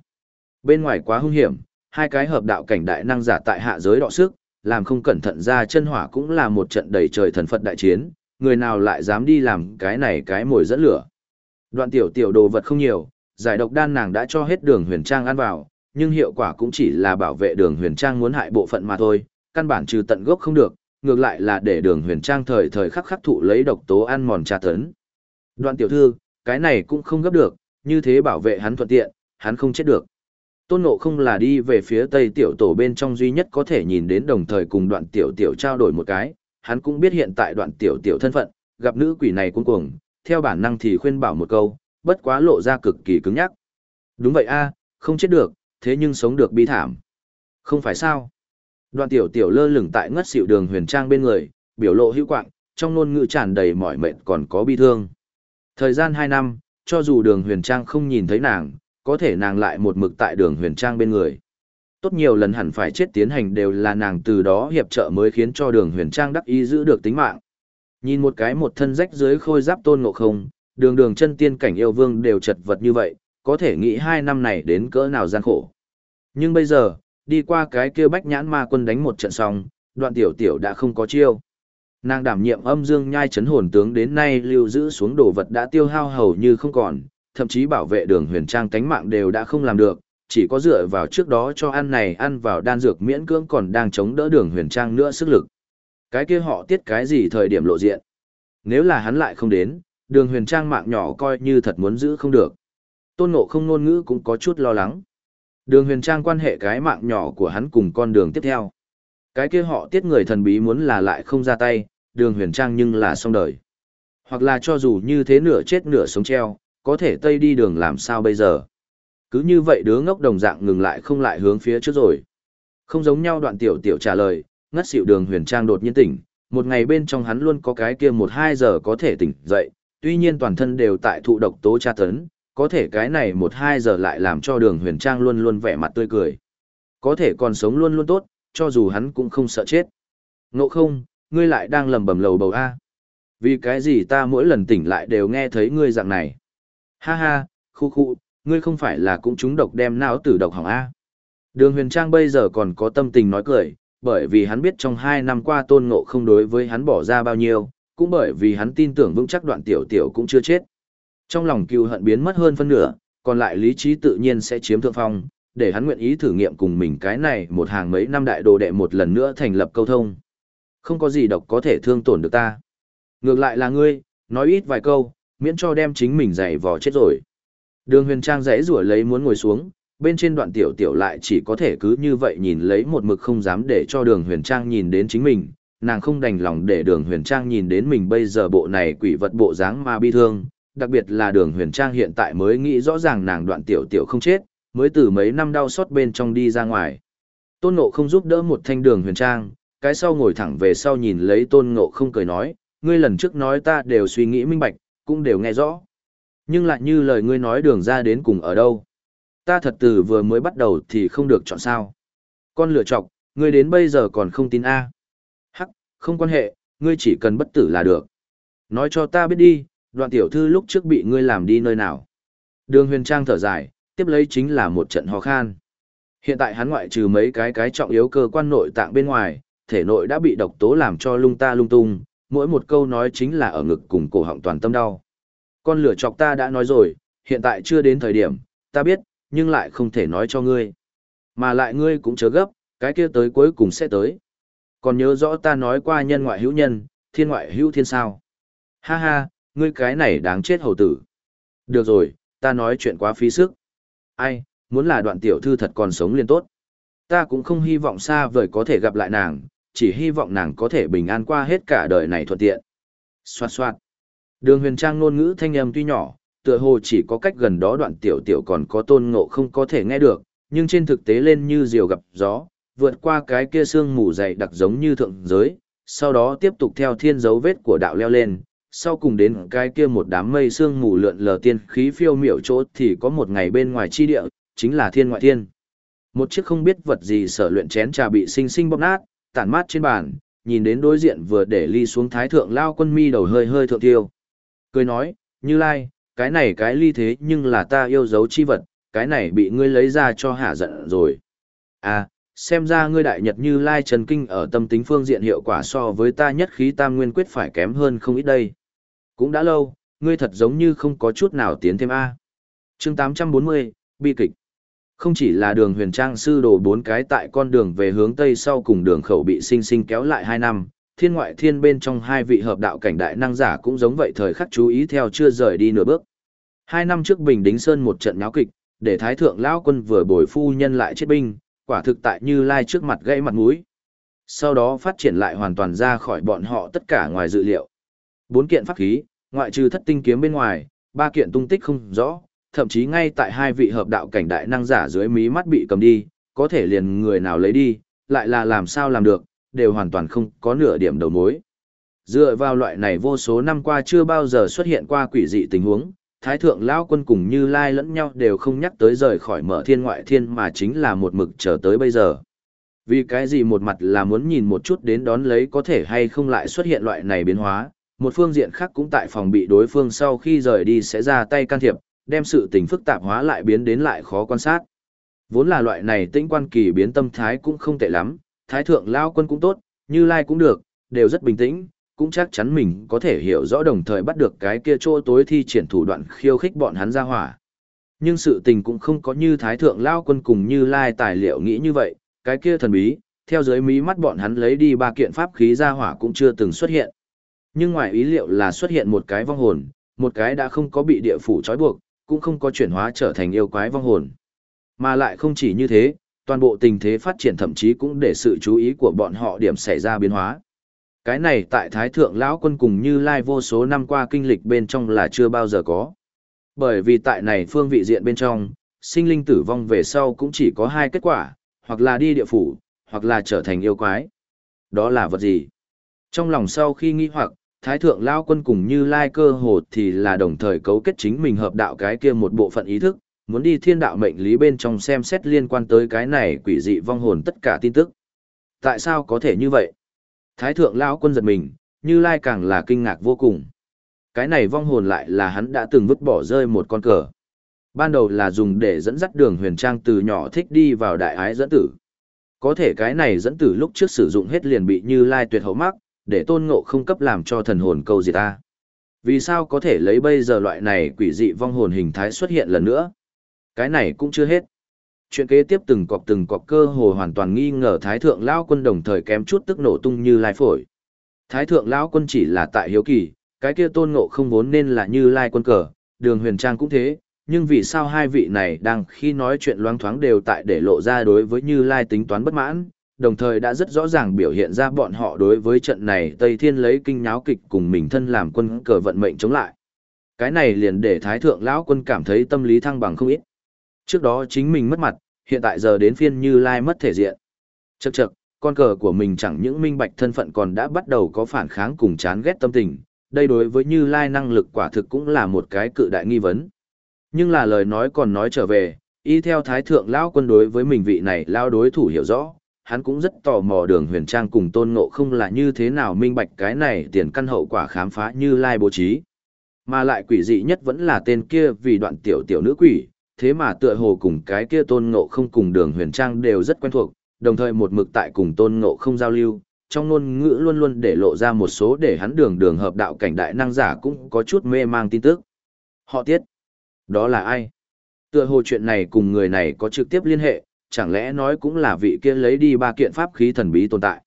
Bên ngoài quá hung hiểm, hai cái hợp đạo cảnh đại năng giả tại hạ giới đọ sức, làm không cẩn thận ra chân hỏa cũng là một trận đầy trời thần Phật đại chiến, người nào lại dám đi làm cái này cái mồi dẫn lửa. Đoạn tiểu tiểu đồ vật không nhiều, giải độc đan nàng đã cho hết đường huyền trang ăn vào, nhưng hiệu quả cũng chỉ là bảo vệ đường huyền trang muốn hại bộ phận mà thôi, căn bản trừ tận gốc không được, ngược lại là để đường huyền trang thời thời khắc khắc thụ lấy độc tố ăn mòn tra tấn. Đoạn tiểu thư, cái này cũng không gấp được, như thế bảo vệ hắn thuận tiện, hắn không chết được. Tôn Ngộ không là đi về phía tây tiểu tổ bên trong duy nhất có thể nhìn đến đồng thời cùng đoạn tiểu tiểu trao đổi một cái, hắn cũng biết hiện tại đoạn tiểu tiểu thân phận, gặp nữ quỷ này cuống cuồng, theo bản năng thì khuyên bảo một câu, bất quá lộ ra cực kỳ cứng nhắc. Đúng vậy a, không chết được, thế nhưng sống được bi thảm. Không phải sao? Đoạn tiểu tiểu lơ lửng tại ngất xỉu đường huyền trang bên người, biểu lộ hữu quạng, trong ngôn ngữ tràn đầy mỏi mệt còn có bi thương. Thời gian 2 năm, cho dù đường huyền trang không nhìn thấy nàng, có thể nàng lại một mực tại đường huyền trang bên người. Tốt nhiều lần hẳn phải chết tiến hành đều là nàng từ đó hiệp trợ mới khiến cho đường huyền trang đắc ý giữ được tính mạng. Nhìn một cái một thân rách dưới khôi giáp tôn ngộ không, đường đường chân tiên cảnh yêu vương đều chật vật như vậy, có thể nghĩ hai năm này đến cỡ nào gian khổ. Nhưng bây giờ, đi qua cái kia bách nhãn ma quân đánh một trận xong, đoạn tiểu tiểu đã không có chiêu. Nàng đảm nhiệm âm dương nhai chấn hồn tướng đến nay lưu giữ xuống đồ vật đã tiêu hao hầu như không còn, thậm chí bảo vệ đường huyền trang tánh mạng đều đã không làm được, chỉ có dựa vào trước đó cho ăn này ăn vào đan dược miễn cưỡng còn đang chống đỡ đường huyền trang nữa sức lực. Cái kia họ tiết cái gì thời điểm lộ diện. Nếu là hắn lại không đến, đường huyền trang mạng nhỏ coi như thật muốn giữ không được. Tôn ngộ không ngôn ngữ cũng có chút lo lắng. Đường huyền trang quan hệ cái mạng nhỏ của hắn cùng con đường tiếp theo. Cái kia họ tiết người thần bí muốn là lại không ra tay, đường huyền trang nhưng là xong đời. Hoặc là cho dù như thế nửa chết nửa sống treo, có thể tây đi đường làm sao bây giờ. Cứ như vậy đứa ngốc đồng dạng ngừng lại không lại hướng phía trước rồi. Không giống nhau đoạn tiểu tiểu trả lời, ngất xỉu đường huyền trang đột nhiên tỉnh, một ngày bên trong hắn luôn có cái kia một hai giờ có thể tỉnh dậy, tuy nhiên toàn thân đều tại thụ độc tố tra tấn, có thể cái này một hai giờ lại làm cho đường huyền trang luôn luôn vẻ mặt tươi cười. Có thể còn sống luôn luôn tốt, cho dù hắn cũng không sợ chết. Ngộ không, ngươi lại đang lầm bầm lầu bầu A. Vì cái gì ta mỗi lần tỉnh lại đều nghe thấy ngươi dạng này. Ha ha, khu khu, ngươi không phải là cũng trúng độc đem não tử độc hỏng A. Đường huyền trang bây giờ còn có tâm tình nói cười, bởi vì hắn biết trong hai năm qua tôn ngộ không đối với hắn bỏ ra bao nhiêu, cũng bởi vì hắn tin tưởng vững chắc đoạn tiểu tiểu cũng chưa chết. Trong lòng cừu hận biến mất hơn phân nửa, còn lại lý trí tự nhiên sẽ chiếm thượng phong, để hắn nguyện ý thử nghiệm cùng mình cái này một hàng mấy năm đại đồ đệ một lần nữa thành lập câu thông. Không có gì độc có thể thương tổn được ta. Ngược lại là ngươi, nói ít vài câu, miễn cho đem chính mình dày vò chết rồi. Đường huyền trang rẽ rủa lấy muốn ngồi xuống, bên trên đoạn tiểu tiểu lại chỉ có thể cứ như vậy nhìn lấy một mực không dám để cho đường huyền trang nhìn đến chính mình, nàng không đành lòng để đường huyền trang nhìn đến mình bây giờ bộ này quỷ vật bộ dáng ma bi thương, đặc biệt là đường huyền trang hiện tại mới nghĩ rõ ràng nàng đoạn tiểu tiểu không chết, mới từ mấy năm đau xót bên trong đi ra ngoài. Tôn ngộ không giúp đỡ một thanh đường huyền trang, cái sau ngồi thẳng về sau nhìn lấy tôn ngộ không cười nói, ngươi lần trước nói ta đều suy nghĩ minh bạch, cũng đều nghe rõ. Nhưng lại như lời ngươi nói đường ra đến cùng ở đâu. Ta thật từ vừa mới bắt đầu thì không được chọn sao. Con lựa chọc, ngươi đến bây giờ còn không tin A. Hắc, không quan hệ, ngươi chỉ cần bất tử là được. Nói cho ta biết đi, đoạn tiểu thư lúc trước bị ngươi làm đi nơi nào. Đường huyền trang thở dài, tiếp lấy chính là một trận ho khan. Hiện tại hắn ngoại trừ mấy cái cái trọng yếu cơ quan nội tạng bên ngoài, thể nội đã bị độc tố làm cho lung ta lung tung, mỗi một câu nói chính là ở ngực cùng cổ họng toàn tâm đau. Con lửa chọc ta đã nói rồi, hiện tại chưa đến thời điểm, ta biết, nhưng lại không thể nói cho ngươi. Mà lại ngươi cũng chớ gấp, cái kia tới cuối cùng sẽ tới. Còn nhớ rõ ta nói qua nhân ngoại hữu nhân, thiên ngoại hữu thiên sao. Ha ha, ngươi cái này đáng chết hầu tử. Được rồi, ta nói chuyện quá phí sức. Ai, muốn là đoạn tiểu thư thật còn sống liền tốt. Ta cũng không hy vọng xa vời có thể gặp lại nàng, chỉ hy vọng nàng có thể bình an qua hết cả đời này thuận tiện. Xoạt xoạt. Đường huyền trang ngôn ngữ thanh âm tuy nhỏ, tựa hồ chỉ có cách gần đó đoạn tiểu tiểu còn có tôn ngộ không có thể nghe được, nhưng trên thực tế lên như diều gặp gió, vượt qua cái kia xương mù dày đặc giống như thượng giới, sau đó tiếp tục theo thiên dấu vết của đạo leo lên, sau cùng đến cái kia một đám mây xương mù lượn lờ tiên khí phiêu miểu chỗ thì có một ngày bên ngoài chi địa, chính là thiên ngoại thiên. Một chiếc không biết vật gì sở luyện chén trà bị sinh sinh bóp nát, tản mát trên bàn, nhìn đến đối diện vừa để ly xuống thái thượng lao quân mi đầu hơi hơi thượng tiêu. Cười nói, như lai, cái này cái ly thế nhưng là ta yêu dấu chi vật, cái này bị ngươi lấy ra cho hạ giận rồi. À, xem ra ngươi đại nhật như lai trần kinh ở tâm tính phương diện hiệu quả so với ta nhất khí tam nguyên quyết phải kém hơn không ít đây. Cũng đã lâu, ngươi thật giống như không có chút nào tiến thêm A. chương 840, bi kịch. Không chỉ là đường huyền trang sư đồ bốn cái tại con đường về hướng Tây sau cùng đường khẩu bị sinh sinh kéo lại hai năm, thiên ngoại thiên bên trong hai vị hợp đạo cảnh đại năng giả cũng giống vậy thời khắc chú ý theo chưa rời đi nửa bước. Hai năm trước Bình Đính Sơn một trận nháo kịch, để Thái Thượng Lão Quân vừa bồi phu nhân lại chết binh, quả thực tại như lai trước mặt gãy mặt mũi. Sau đó phát triển lại hoàn toàn ra khỏi bọn họ tất cả ngoài dự liệu. Bốn kiện pháp khí, ngoại trừ thất tinh kiếm bên ngoài, ba kiện tung tích không rõ, thậm chí ngay tại hai vị hợp đạo cảnh đại năng giả dưới mí mắt bị cầm đi, có thể liền người nào lấy đi, lại là làm sao làm được, đều hoàn toàn không có nửa điểm đầu mối. Dựa vào loại này vô số năm qua chưa bao giờ xuất hiện qua quỷ dị tình huống, Thái thượng lão quân cùng Như Lai lẫn nhau đều không nhắc tới rời khỏi mở thiên ngoại thiên mà chính là một mực chờ tới bây giờ. Vì cái gì một mặt là muốn nhìn một chút đến đón lấy có thể hay không lại xuất hiện loại này biến hóa, một phương diện khác cũng tại phòng bị đối phương sau khi rời đi sẽ ra tay can thiệp, đem sự tình phức tạp hóa lại biến đến lại khó quan sát. Vốn là loại này tĩnh quan kỳ biến tâm thái cũng không tệ lắm, thái thượng lao quân cũng tốt, như lai cũng được, đều rất bình tĩnh, cũng chắc chắn mình có thể hiểu rõ đồng thời bắt được cái kia chỗ tối thi triển thủ đoạn khiêu khích bọn hắn ra hỏa. Nhưng sự tình cũng không có như thái thượng lao quân cùng như lai tài liệu nghĩ như vậy, cái kia thần bí, theo dưới mí mắt bọn hắn lấy đi ba kiện pháp khí ra hỏa cũng chưa từng xuất hiện. Nhưng ngoài ý liệu là xuất hiện một cái vong hồn, một cái đã không có bị địa phủ trói buộc, cũng không có chuyển hóa trở thành yêu quái vong hồn. Mà lại không chỉ như thế, toàn bộ tình thế phát triển thậm chí cũng để sự chú ý của bọn họ điểm xảy ra biến hóa. Cái này tại Thái Thượng Lão Quân cùng như lai vô số năm qua kinh lịch bên trong là chưa bao giờ có. Bởi vì tại này phương vị diện bên trong, sinh linh tử vong về sau cũng chỉ có hai kết quả, hoặc là đi địa phủ, hoặc là trở thành yêu quái. Đó là vật gì? Trong lòng sau khi nghi hoặc, Thái thượng lao quân cùng như lai cơ hồ thì là đồng thời cấu kết chính mình hợp đạo cái kia một bộ phận ý thức, muốn đi thiên đạo mệnh lý bên trong xem xét liên quan tới cái này quỷ dị vong hồn tất cả tin tức. Tại sao có thể như vậy? Thái thượng lao quân giật mình, như lai càng là kinh ngạc vô cùng. Cái này vong hồn lại là hắn đã từng vứt bỏ rơi một con cờ. Ban đầu là dùng để dẫn dắt đường huyền trang từ nhỏ thích đi vào đại ái dẫn tử. Có thể cái này dẫn tử lúc trước sử dụng hết liền bị như lai tuyệt hậu mắc, để tôn ngộ không cấp làm cho thần hồn câu gì ta. Vì sao có thể lấy bây giờ loại này quỷ dị vong hồn hình thái xuất hiện lần nữa? Cái này cũng chưa hết. Chuyện kế tiếp từng cọc từng cọc cơ hồ hoàn toàn nghi ngờ Thái Thượng Lão quân đồng thời kém chút tức nổ tung như lai phổi. Thái Thượng Lão quân chỉ là tại hiếu kỳ, cái kia tôn ngộ không vốn nên là như lai quân cờ, đường huyền trang cũng thế, nhưng vì sao hai vị này đang khi nói chuyện loáng thoáng đều tại để lộ ra đối với như lai tính toán bất mãn, đồng thời đã rất rõ ràng biểu hiện ra bọn họ đối với trận này Tây Thiên lấy kinh nháo kịch cùng mình thân làm quân cờ vận mệnh chống lại. Cái này liền để Thái Thượng lão quân cảm thấy tâm lý thăng bằng không ít. Trước đó chính mình mất mặt, hiện tại giờ đến phiên Như Lai mất thể diện. Chậc chậc, con cờ của mình chẳng những minh bạch thân phận còn đã bắt đầu có phản kháng cùng chán ghét tâm tình, đây đối với Như Lai năng lực quả thực cũng là một cái cự đại nghi vấn. Nhưng là lời nói còn nói trở về, Y theo thái thượng lão quân đối với mình vị này lao đối thủ hiểu rõ, hắn cũng rất tò mò đường huyền trang cùng tôn ngộ không là như thế nào minh bạch cái này tiền căn hậu quả khám phá như lai bố trí. Mà lại quỷ dị nhất vẫn là tên kia vì đoạn tiểu tiểu nữ quỷ, thế mà tựa hồ cùng cái kia tôn ngộ không cùng đường huyền trang đều rất quen thuộc, đồng thời một mực tại cùng tôn ngộ không giao lưu, trong ngôn ngữ luôn luôn để lộ ra một số để hắn đường đường hợp đạo cảnh đại năng giả cũng có chút mê mang tin tức. Họ tiết. Đó là ai? Tựa hồ chuyện này cùng người này có trực tiếp liên hệ, chẳng lẽ nói cũng là vị kia lấy đi ba kiện pháp khí thần bí tồn tại.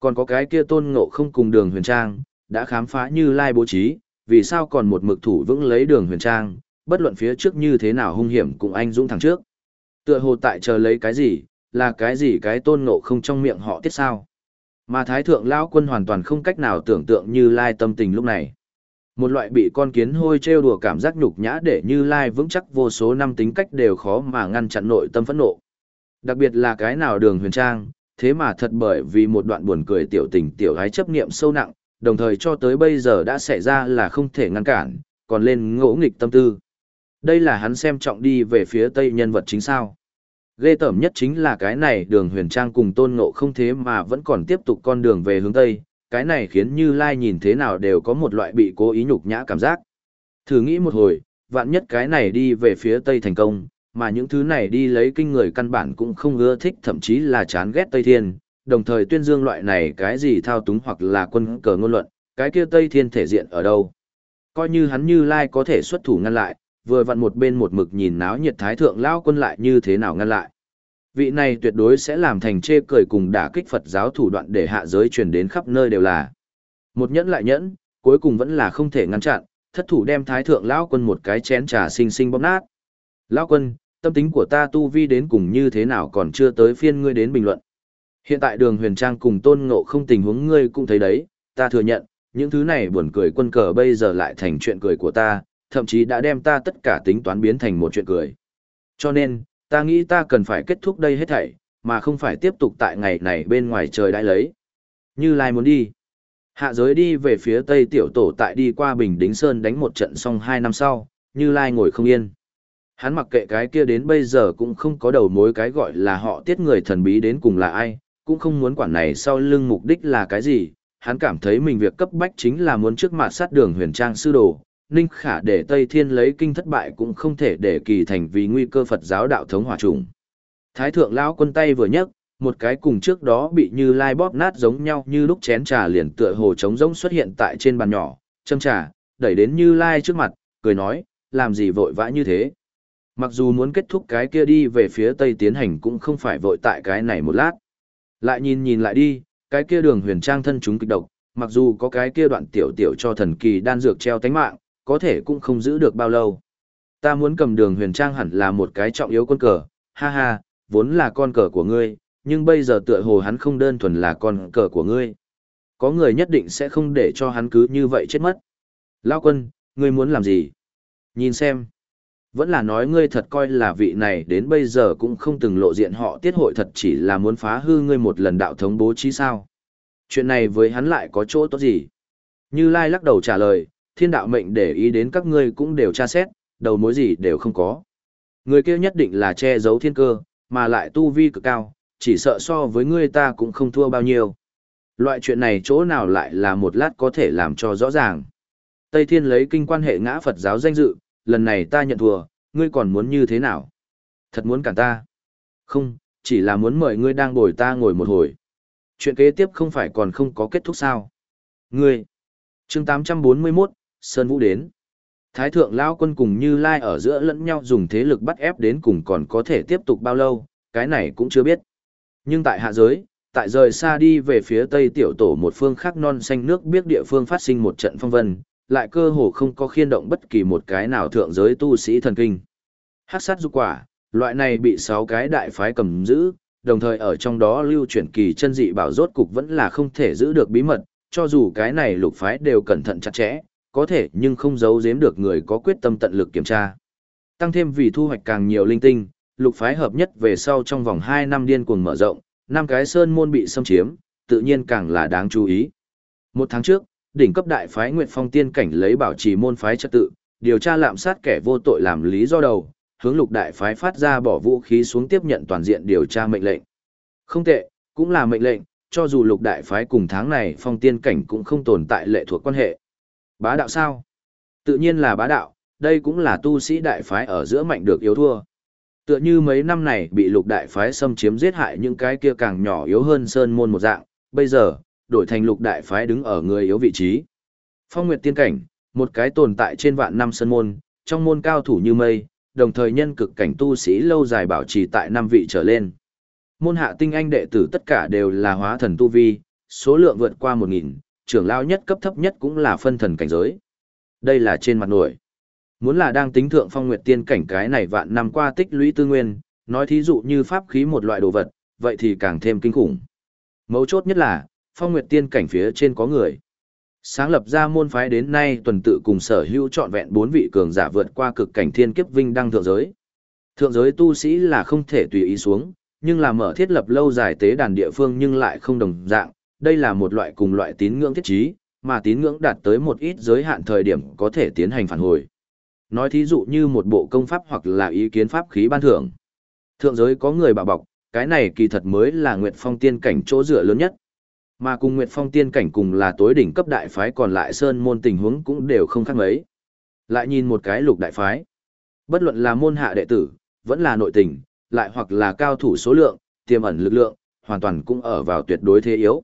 Còn có cái kia tôn ngộ không cùng đường huyền trang, đã khám phá như lai bố trí, vì sao còn một mực thủ vững lấy đường huyền trang, bất luận phía trước như thế nào hung hiểm cùng anh dũng thẳng trước. Tựa hồ tại chờ lấy cái gì, là cái gì cái tôn ngộ không trong miệng họ tiết sao. Mà thái thượng lão quân hoàn toàn không cách nào tưởng tượng như lai tâm tình lúc này. Một loại bị con kiến hôi trêu đùa cảm giác nhục nhã để như lai vững chắc vô số năm tính cách đều khó mà ngăn chặn nội tâm phẫn nộ. Đặc biệt là cái nào đường huyền trang, thế mà thật bởi vì một đoạn buồn cười tiểu tình tiểu gái chấp niệm sâu nặng, đồng thời cho tới bây giờ đã xảy ra là không thể ngăn cản, còn lên ngỗ nghịch tâm tư. Đây là hắn xem trọng đi về phía tây nhân vật chính sao. Ghê tởm nhất chính là cái này đường huyền trang cùng tôn ngộ không thế mà vẫn còn tiếp tục con đường về hướng tây, cái này khiến Như Lai nhìn thế nào đều có một loại bị cố ý nhục nhã cảm giác. Thử nghĩ một hồi, vạn nhất cái này đi về phía Tây thành công, mà những thứ này đi lấy kinh người căn bản cũng không ưa thích thậm chí là chán ghét Tây Thiên, đồng thời tuyên dương loại này cái gì thao túng hoặc là quân cờ ngôn luận, cái kia Tây Thiên thể diện ở đâu. Coi như hắn Như Lai có thể xuất thủ ngăn lại, vừa vặn một bên một mực nhìn náo nhiệt thái thượng lao quân lại như thế nào ngăn lại. Vị này tuyệt đối sẽ làm thành chê cười cùng đả kích Phật giáo thủ đoạn để hạ giới truyền đến khắp nơi đều là. Một nhẫn lại nhẫn, cuối cùng vẫn là không thể ngăn chặn, thất thủ đem thái thượng lão quân một cái chén trà xinh xinh bóp nát. Lão quân, tâm tính của ta tu vi đến cùng như thế nào còn chưa tới phiên ngươi đến bình luận. Hiện tại đường huyền trang cùng tôn ngộ không tình huống ngươi cũng thấy đấy, ta thừa nhận, những thứ này buồn cười quân cờ bây giờ lại thành chuyện cười của ta, thậm chí đã đem ta tất cả tính toán biến thành một chuyện cười. Cho nên, Ta nghĩ ta cần phải kết thúc đây hết thảy, mà không phải tiếp tục tại ngày này bên ngoài trời đã lấy. Như Lai muốn đi. Hạ giới đi về phía tây tiểu tổ tại đi qua Bình Đính Sơn đánh một trận xong hai năm sau, Như Lai ngồi không yên. Hắn mặc kệ cái kia đến bây giờ cũng không có đầu mối cái gọi là họ tiết người thần bí đến cùng là ai, cũng không muốn quản này sau lưng mục đích là cái gì. Hắn cảm thấy mình việc cấp bách chính là muốn trước mặt sát đường huyền trang sư đồ, Ninh Khả để Tây Thiên lấy kinh thất bại cũng không thể để kỳ thành vì nguy cơ Phật giáo đạo thống hòa trùng. Thái thượng lão quân tay vừa nhấc, một cái cùng trước đó bị như lai bóp nát giống nhau như lúc chén trà liền tựa hồ trống rỗng xuất hiện tại trên bàn nhỏ, châm trà, đẩy đến như lai trước mặt, cười nói, làm gì vội vã như thế. Mặc dù muốn kết thúc cái kia đi về phía tây tiến hành cũng không phải vội tại cái này một lát. Lại nhìn nhìn lại đi, cái kia đường huyền trang thân chúng kịch độc, mặc dù có cái kia đoạn tiểu tiểu cho thần kỳ đan dược treo tánh mạng, có thể cũng không giữ được bao lâu. Ta muốn cầm đường huyền trang hẳn là một cái trọng yếu con cờ, ha ha, vốn là con cờ của ngươi, nhưng bây giờ tựa hồ hắn không đơn thuần là con cờ của ngươi. Có người nhất định sẽ không để cho hắn cứ như vậy chết mất. Lao quân, ngươi muốn làm gì? Nhìn xem. Vẫn là nói ngươi thật coi là vị này đến bây giờ cũng không từng lộ diện họ tiết hội thật chỉ là muốn phá hư ngươi một lần đạo thống bố trí sao. Chuyện này với hắn lại có chỗ tốt gì? Như Lai lắc đầu trả lời, thiên đạo mệnh để ý đến các ngươi cũng đều tra xét, đầu mối gì đều không có. Người kia nhất định là che giấu thiên cơ, mà lại tu vi cực cao, chỉ sợ so với ngươi ta cũng không thua bao nhiêu. Loại chuyện này chỗ nào lại là một lát có thể làm cho rõ ràng. Tây Thiên lấy kinh quan hệ ngã Phật giáo danh dự, lần này ta nhận thua, ngươi còn muốn như thế nào? Thật muốn cản ta? Không, chỉ là muốn mời ngươi đang bồi ta ngồi một hồi. Chuyện kế tiếp không phải còn không có kết thúc sao? Ngươi! chương 841, Sơn Vũ đến. Thái thượng lao quân cùng Như Lai ở giữa lẫn nhau dùng thế lực bắt ép đến cùng còn có thể tiếp tục bao lâu, cái này cũng chưa biết. Nhưng tại hạ giới, tại rời xa đi về phía tây tiểu tổ một phương khác non xanh nước biết địa phương phát sinh một trận phong vân, lại cơ hồ không có khiên động bất kỳ một cái nào thượng giới tu sĩ thần kinh. Hắc sát dục quả, loại này bị sáu cái đại phái cầm giữ, đồng thời ở trong đó lưu chuyển kỳ chân dị bảo rốt cục vẫn là không thể giữ được bí mật, cho dù cái này lục phái đều cẩn thận chặt chẽ, có thể nhưng không giấu giếm được người có quyết tâm tận lực kiểm tra. Tăng thêm vì thu hoạch càng nhiều linh tinh, lục phái hợp nhất về sau trong vòng 2 năm điên cuồng mở rộng, năm cái sơn môn bị xâm chiếm, tự nhiên càng là đáng chú ý. Một tháng trước, đỉnh cấp đại phái Nguyệt Phong tiên cảnh lấy bảo trì môn phái trật tự, điều tra lạm sát kẻ vô tội làm lý do đầu, hướng lục đại phái phát ra bỏ vũ khí xuống tiếp nhận toàn diện điều tra mệnh lệnh. Không tệ, cũng là mệnh lệnh, cho dù lục đại phái cùng tháng này phong tiên cảnh cũng không tồn tại lệ thuộc quan hệ. Bá đạo sao? Tự nhiên là bá đạo, đây cũng là tu sĩ đại phái ở giữa mạnh được yếu thua. Tựa như mấy năm này bị lục đại phái xâm chiếm giết hại những cái kia càng nhỏ yếu hơn sơn môn một dạng, bây giờ, đổi thành lục đại phái đứng ở người yếu vị trí. Phong Nguyệt Tiên Cảnh, một cái tồn tại trên vạn năm sân môn, trong môn cao thủ như mây, đồng thời nhân cực cảnh tu sĩ lâu dài bảo trì tại năm vị trở lên. Môn hạ tinh anh đệ tử tất cả đều là hóa thần tu vi, số lượng vượt qua 1.000, trưởng lao nhất cấp thấp nhất cũng là phân thần cảnh giới. Đây là trên mặt nổi. Muốn là đang tính thượng phong nguyệt tiên cảnh cái này vạn năm qua tích lũy tư nguyên, nói thí dụ như pháp khí một loại đồ vật, vậy thì càng thêm kinh khủng. Mấu chốt nhất là, phong nguyệt tiên cảnh phía trên có người. Sáng lập ra môn phái đến nay tuần tự cùng sở hữu trọn vẹn bốn vị cường giả vượt qua cực cảnh thiên kiếp vinh đăng thượng giới. Thượng giới tu sĩ là không thể tùy ý xuống, nhưng là mở thiết lập lâu dài tế đàn địa phương nhưng lại không đồng dạng, đây là một loại cùng loại tín ngưỡng thiết trí, mà tín ngưỡng đạt tới một ít giới hạn thời điểm có thể tiến hành phản hồi. Nói thí dụ như một bộ công pháp hoặc là ý kiến pháp khí ban thưởng. Thượng giới có người bảo bọc, cái này kỳ thật mới là Nguyệt Phong tiên cảnh chỗ dựa lớn nhất. Mà cùng Nguyệt Phong tiên cảnh cùng là tối đỉnh cấp đại phái còn lại sơn môn tình huống cũng đều không khác mấy. Lại nhìn một cái lục đại phái. Bất luận là môn hạ đệ tử, vẫn là nội tình, lại hoặc là cao thủ số lượng, tiềm ẩn lực lượng, hoàn toàn cũng ở vào tuyệt đối thế yếu.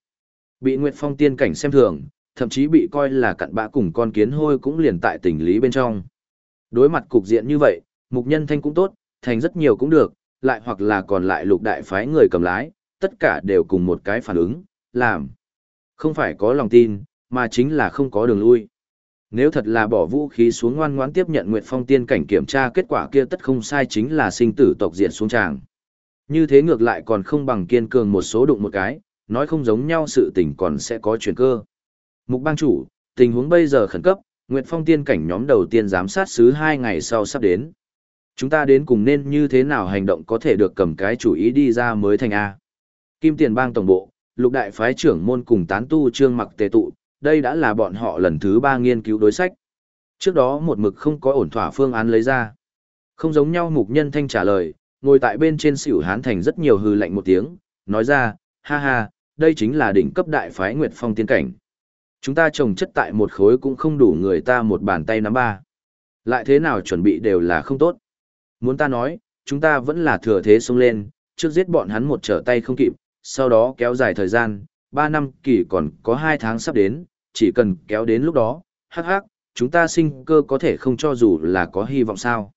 Bị Nguyệt Phong tiên cảnh xem thường, thậm chí bị coi là cặn bã cùng con kiến hôi cũng liền tại tình lý bên trong. Đối mặt cục diện như vậy, mục nhân thanh cũng tốt, thành rất nhiều cũng được, lại hoặc là còn lại lục đại phái người cầm lái, tất cả đều cùng một cái phản ứng, làm. Không phải có lòng tin, mà chính là không có đường lui. Nếu thật là bỏ vũ khí xuống ngoan ngoãn tiếp nhận Nguyệt Phong tiên cảnh kiểm tra kết quả kia tất không sai chính là sinh tử tộc diện xuống tràng. Như thế ngược lại còn không bằng kiên cường một số đụng một cái, nói không giống nhau sự tình còn sẽ có chuyển cơ. Mục bang chủ, tình huống bây giờ khẩn cấp, Nguyệt Phong tiên cảnh nhóm đầu tiên giám sát sứ hai ngày sau sắp đến. Chúng ta đến cùng nên như thế nào hành động có thể được cầm cái chủ ý đi ra mới thành A. Kim tiền bang tổng bộ, lục đại phái trưởng môn cùng tán tu trương mặc tề tụ, đây đã là bọn họ lần thứ ba nghiên cứu đối sách. Trước đó một mực không có ổn thỏa phương án lấy ra. Không giống nhau mục nhân thanh trả lời, ngồi tại bên trên xỉu hán thành rất nhiều hư lạnh một tiếng, nói ra, ha ha, đây chính là đỉnh cấp đại phái Nguyệt Phong tiên cảnh. Chúng ta trồng chất tại một khối cũng không đủ người ta một bàn tay nắm ba. Lại thế nào chuẩn bị đều là không tốt. Muốn ta nói, chúng ta vẫn là thừa thế xông lên, trước giết bọn hắn một trở tay không kịp, sau đó kéo dài thời gian, 3 năm kỳ còn có 2 tháng sắp đến, chỉ cần kéo đến lúc đó, hắc hắc, chúng ta sinh cơ có thể không cho dù là có hy vọng sao.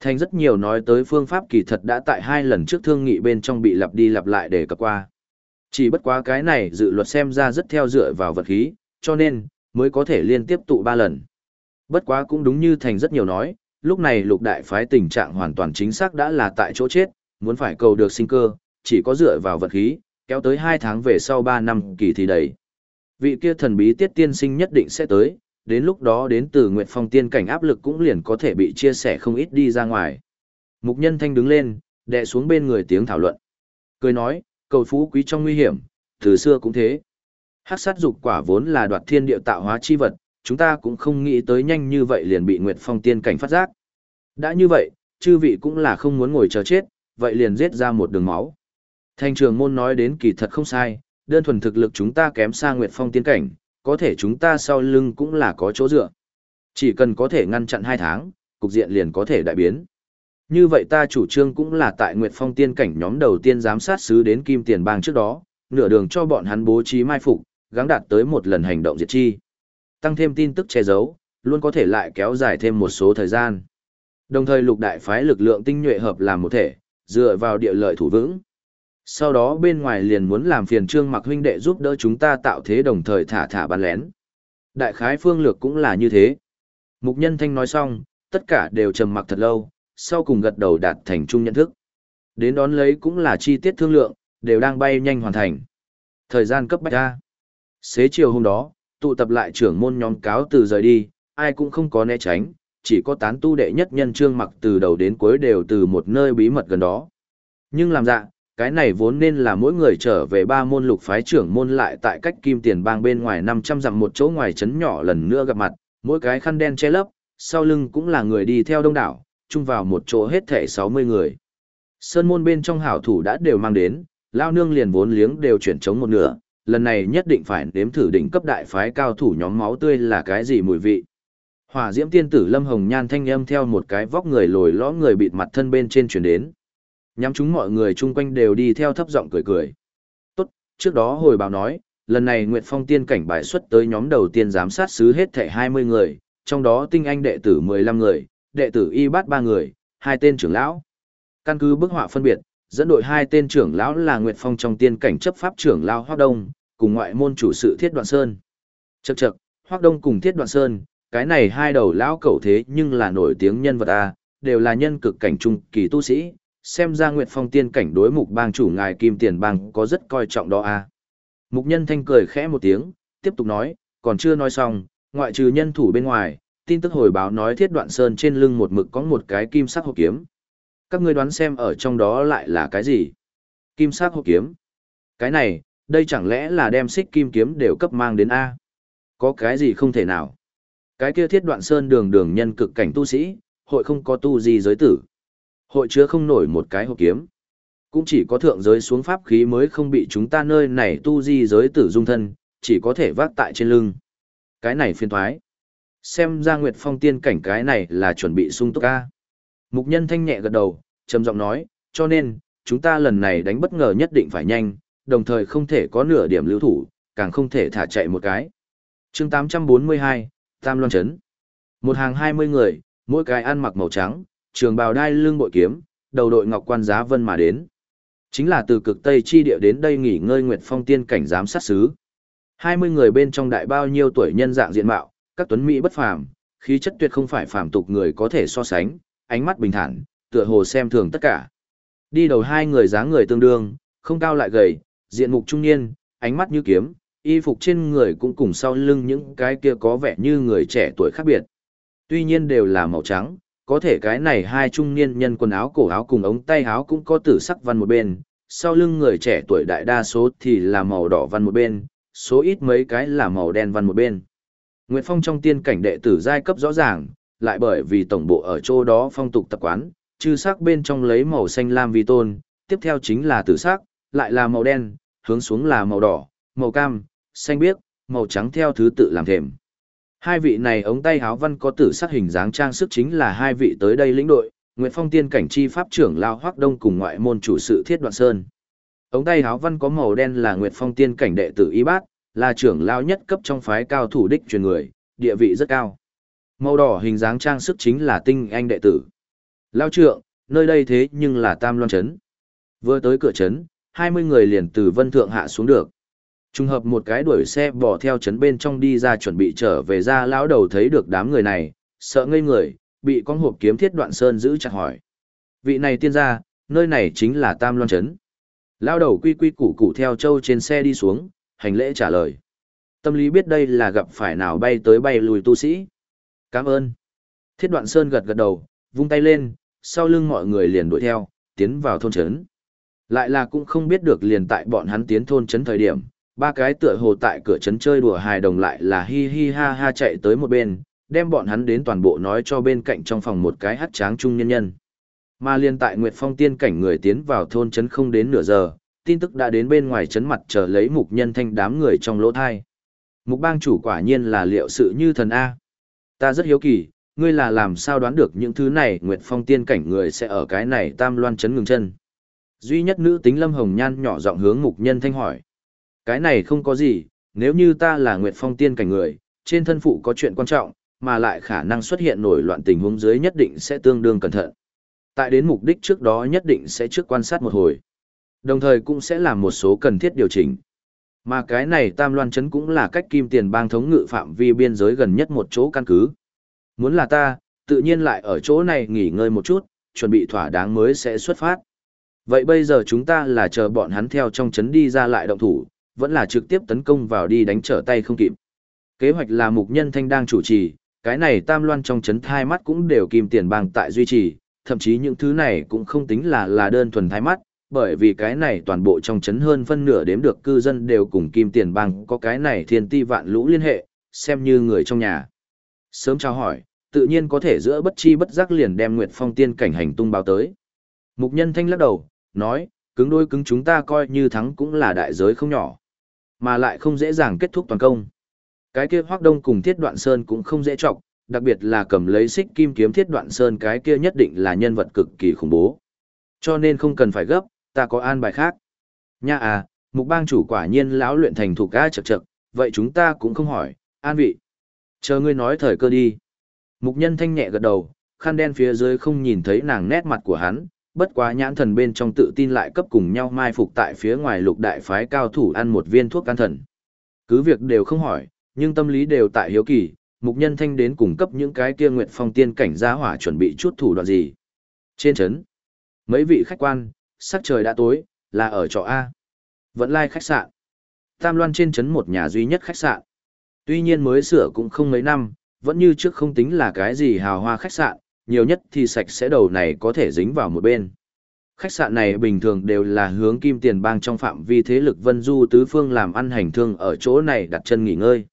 Thành rất nhiều nói tới phương pháp kỳ thật đã tại hai lần trước thương nghị bên trong bị lặp đi lặp lại để cập qua. Chỉ bất quá cái này dự luật xem ra rất theo dựa vào vật khí, cho nên, mới có thể liên tiếp tụ ba lần. Bất quá cũng đúng như Thành rất nhiều nói, lúc này lục đại phái tình trạng hoàn toàn chính xác đã là tại chỗ chết, muốn phải cầu được sinh cơ, chỉ có dựa vào vật khí, kéo tới 2 tháng về sau 3 năm kỳ thì đầy. Vị kia thần bí tiết tiên sinh nhất định sẽ tới, đến lúc đó đến từ Nguyệt Phong tiên cảnh áp lực cũng liền có thể bị chia sẻ không ít đi ra ngoài. Mục nhân thanh đứng lên, đè xuống bên người tiếng thảo luận. Cười nói, cầu phú quý trong nguy hiểm, từ xưa cũng thế. Hắc sát dục quả vốn là đoạt thiên địa tạo hóa chi vật, chúng ta cũng không nghĩ tới nhanh như vậy liền bị Nguyệt Phong tiên cảnh phát giác. Đã như vậy, chư vị cũng là không muốn ngồi chờ chết, vậy liền giết ra một đường máu. Thanh trường môn nói đến kỳ thật không sai, đơn thuần thực lực chúng ta kém xa Nguyệt Phong tiên cảnh, có thể chúng ta sau lưng cũng là có chỗ dựa. Chỉ cần có thể ngăn chặn hai tháng, cục diện liền có thể đại biến. Như vậy ta chủ trương cũng là tại Nguyệt Phong tiên cảnh nhóm đầu tiên giám sát sứ đến Kim Tiền Bang trước đó, nửa đường cho bọn hắn bố trí mai phục, gắng đạt tới một lần hành động diệt chi. Tăng thêm tin tức che giấu, luôn có thể lại kéo dài thêm một số thời gian. Đồng thời lục đại phái lực lượng tinh nhuệ hợp làm một thể, dựa vào địa lợi thủ vững. Sau đó bên ngoài liền muốn làm phiền trương mặc huynh đệ giúp đỡ chúng ta tạo thế đồng thời thả thả bắn lén. Đại khái phương lược cũng là như thế. Mục nhân thanh nói xong, tất cả đều trầm mặc thật lâu, sau cùng gật đầu đạt thành chung nhận thức. Đến đón lấy cũng là chi tiết thương lượng, đều đang bay nhanh hoàn thành. Thời gian cấp bách ra. Xế chiều hôm đó, tụ tập lại trưởng môn nhóm cáo từ rời đi, ai cũng không có né tránh, chỉ có tán tu đệ nhất nhân trương mặc từ đầu đến cuối đều từ một nơi bí mật gần đó. Nhưng làm dạ, cái này vốn nên là mỗi người trở về ba môn lục phái trưởng môn lại tại cách kim tiền bang bên ngoài 500 dặm một chỗ ngoài trấn nhỏ lần nữa gặp mặt, mỗi cái khăn đen che lấp, sau lưng cũng là người đi theo đông đảo, chung vào một chỗ hết thể 60 người. Sơn môn bên trong hảo thủ đã đều mang đến, lao nương liền vốn liếng đều chuyển chống một nửa, lần này nhất định phải nếm thử đỉnh cấp đại phái cao thủ nhóm máu tươi là cái gì mùi vị. Hỏa diễm tiên tử Lâm Hồng Nhan thanh âm theo một cái vóc người lồi lõm người bịt mặt thân bên trên chuyển đến. Nhắm chúng mọi người chung quanh đều đi theo thấp giọng cười cười. Tốt, trước đó hồi báo nói, lần này Nguyệt Phong tiên cảnh bài xuất tới nhóm đầu tiên giám sát sứ hết thảy 20 người, trong đó tinh anh đệ tử 15 người, đệ tử y bát 3 người, hai tên trưởng lão. Căn cứ bức họa phân biệt, dẫn đội hai tên trưởng lão là Nguyệt Phong trong tiên cảnh chấp pháp trưởng lão Hoắc Đông, cùng ngoại môn chủ sự Thiết Đoạn Sơn. Chậc chậc, Hoắc Đông cùng Thiết Đoạn Sơn, cái này hai đầu lão cẩu thế nhưng là nổi tiếng nhân vật a, đều là nhân cực cảnh trung kỳ tu sĩ, xem ra Nguyệt Phong tiên cảnh đối mục bang chủ ngài Kim Tiền Bang có rất coi trọng đó a. Mục Nhân Thanh cười khẽ một tiếng, tiếp tục nói, còn chưa nói xong, ngoại trừ nhân thủ bên ngoài, tin tức hồi báo nói Thiết Đoạn Sơn trên lưng một mực có một cái kim sắc hộp kiếm. Các ngươi đoán xem ở trong đó lại là cái gì? Kim sắc hộp kiếm. Cái này, đây chẳng lẽ là đem xích kim kiếm đều cấp mang đến A? Có cái gì không thể nào? Cái kia Thiết Đoạn Sơn đường đường nhân cực cảnh tu sĩ, hội không có tu gì giới tử. Hội chứa không nổi một cái hộp kiếm. Cũng chỉ có thượng giới xuống pháp khí mới không bị chúng ta nơi này tu di giới tử dung thân, chỉ có thể vác tại trên lưng. Cái này phiên thoái. Xem ra Nguyệt Phong tiên cảnh cái này là chuẩn bị sung túc ca. Mục nhân thanh nhẹ gật đầu, trầm giọng nói, cho nên, chúng ta lần này đánh bất ngờ nhất định phải nhanh, đồng thời không thể có nửa điểm lưu thủ, càng không thể thả chạy một cái. chương 842, Tam Loan Trấn. Một hàng 20 người, mỗi cái ăn mặc màu trắng, trường bào đai lưng bội kiếm, đầu đội ngọc quan giá vân mà đến. Chính là từ cực Tây chi địa đến đây nghỉ ngơi Nguyệt Phong tiên cảnh giám sát xứ. 20 người bên trong đại bao nhiêu tuổi nhân dạng diện mạo, các tuấn mỹ bất phàm, khí chất tuyệt không phải phàm tục người có thể so sánh, ánh mắt bình thản, tựa hồ xem thường tất cả. Đi đầu hai người dáng người tương đương, không cao lại gầy, diện mục trung niên, ánh mắt như kiếm, y phục trên người cũng cùng sau lưng những cái kia có vẻ như người trẻ tuổi khác biệt. Tuy nhiên đều là màu trắng, có thể cái này hai trung niên nhân quần áo cổ áo cùng ống tay áo cũng có tử sắc văn một bên, sau lưng người trẻ tuổi đại đa số thì là màu đỏ văn một bên, số ít mấy cái là màu đen văn một bên. Nguyệt Phong trong tiên cảnh đệ tử giai cấp rõ ràng, lại bởi vì tổng bộ ở chỗ đó phong tục tập quán, chư sắc bên trong lấy màu xanh lam vi tôn, tiếp theo chính là tử sắc, lại là màu đen, hướng xuống là màu đỏ, màu cam, xanh biếc, màu trắng theo thứ tự làm thềm. Hai vị này ống tay háo văn có tử sắc hình dáng trang sức chính là hai vị tới đây lĩnh đội, Nguyệt Phong tiên cảnh chi pháp trưởng Lao Hoắc Đông cùng ngoại môn chủ sự Thiết Đoạn Sơn. Ống tay háo văn có màu đen là Nguyệt Phong tiên cảnh đệ tử Y Bát, là trưởng lao nhất cấp trong phái cao thủ đích truyền người, địa vị rất cao. Màu đỏ hình dáng trang sức chính là tinh anh đệ tử. Lao trượng, nơi đây thế nhưng là Tam Loan Trấn. Vừa tới cửa trấn, 20 người liền từ vân thượng hạ xuống được. Trùng hợp một cái đuổi xe bỏ theo trấn bên trong đi ra chuẩn bị trở về ra lão đầu thấy được đám người này, sợ ngây người, bị con hộp kiếm thiết đoạn sơn giữ chặt hỏi. Vị này tiên gia, nơi này chính là Tam Loan Trấn. Lão đầu quy quy củ củ theo châu trên xe đi xuống, hành lễ trả lời. Tâm lý biết đây là gặp phải nào bay tới bay lùi tu sĩ. Cảm ơn. Thiết đoạn sơn gật gật đầu, vung tay lên, sau lưng mọi người liền đuổi theo, tiến vào thôn trấn. Lại là cũng không biết được liền tại bọn hắn tiến thôn trấn thời điểm, ba cái tựa hồ tại cửa trấn chơi đùa hài đồng lại là hi hi ha ha chạy tới một bên, đem bọn hắn đến toàn bộ nói cho bên cạnh trong phòng một cái hát tráng trung nhân nhân. Mà liên tại Nguyệt Phong tiên cảnh người tiến vào thôn trấn không đến nửa giờ, tin tức đã đến bên ngoài trấn mặt chờ lấy mục nhân thanh đám người trong lỗ thai. Mục bang chủ quả nhiên là liệu sự như thần A. Ta rất hiếu kỳ, ngươi là làm sao đoán được những thứ này Nguyệt Phong tiên cảnh người sẽ ở cái này tam loan trấn ngừng chân. Duy nhất nữ tính lâm hồng nhan nhỏ giọng hướng mục nhân thanh hỏi. Cái này không có gì, nếu như ta là Nguyệt Phong tiên cảnh người, trên thân phụ có chuyện quan trọng, mà lại khả năng xuất hiện nổi loạn tình huống dưới nhất định sẽ tương đương cẩn thận. Tại đến mục đích trước đó nhất định sẽ trước quan sát một hồi. Đồng thời cũng sẽ làm một số cần thiết điều chỉnh. Mà cái này Tam Loan Trấn cũng là cách kim tiền bang thống ngự phạm vi biên giới gần nhất một chỗ căn cứ. Muốn là ta, tự nhiên lại ở chỗ này nghỉ ngơi một chút, chuẩn bị thỏa đáng mới sẽ xuất phát. Vậy bây giờ chúng ta là chờ bọn hắn theo trong trấn đi ra lại động thủ, vẫn là trực tiếp tấn công vào đi đánh trở tay không kịp. Kế hoạch là mục nhân thanh đang chủ trì, cái này tam loan trong chấn thai mắt cũng đều kim tiền bang tại duy trì, thậm chí những thứ này cũng không tính là là đơn thuần thai mắt, bởi vì cái này toàn bộ trong chấn hơn phân nửa đếm được cư dân đều cùng kim tiền bang có cái này thiên ti vạn lũ liên hệ, xem như người trong nhà. Sớm trao hỏi, tự nhiên có thể giữa bất chi bất giác liền đem Nguyệt Phong tiên cảnh hành tung báo tới. Mục nhân thanh lắc đầu, nói, cứng đôi cứng chúng ta coi như thắng cũng là đại giới không nhỏ, mà lại không dễ dàng kết thúc toàn công. Cái kia Hoắc Đông cùng Thiết Đoạn Sơn cũng không dễ trọng, đặc biệt là cầm lấy xích kim kiếm Thiết Đoạn Sơn cái kia nhất định là nhân vật cực kỳ khủng bố. Cho nên không cần phải gấp, ta có an bài khác. Nha à, mục bang chủ quả nhiên lão luyện thành thủ ca chậc chậc, vậy chúng ta cũng không hỏi, an vị. Chờ ngươi nói thời cơ đi. Mục nhân thanh nhẹ gật đầu, khăn đen phía dưới không nhìn thấy nàng nét mặt của hắn, bất quá nhãn thần bên trong tự tin lại cấp cùng nhau mai phục tại phía ngoài lục đại phái cao thủ ăn một viên thuốc can thần. Cứ việc đều không hỏi, nhưng tâm lý đều tại hiếu kỳ, mục nhân thanh đến cung cấp những cái kia nguyệt phong tiên cảnh gia hỏa chuẩn bị chút thủ đoạn gì. Trên chấn, mấy vị khách quan, sắc trời đã tối, là ở trọ A. Vẫn lai like khách sạn. Tam Loan trên chấn một nhà duy nhất khách sạn. Tuy nhiên mới sửa cũng không mấy năm, vẫn như trước không tính là cái gì hào hoa khách sạn, nhiều nhất thì sạch sẽ đầu này có thể dính vào một bên. Khách sạn này bình thường đều là hướng kim tiền bang trong phạm vi thế lực vân du tứ phương làm ăn hành thương ở chỗ này đặt chân nghỉ ngơi.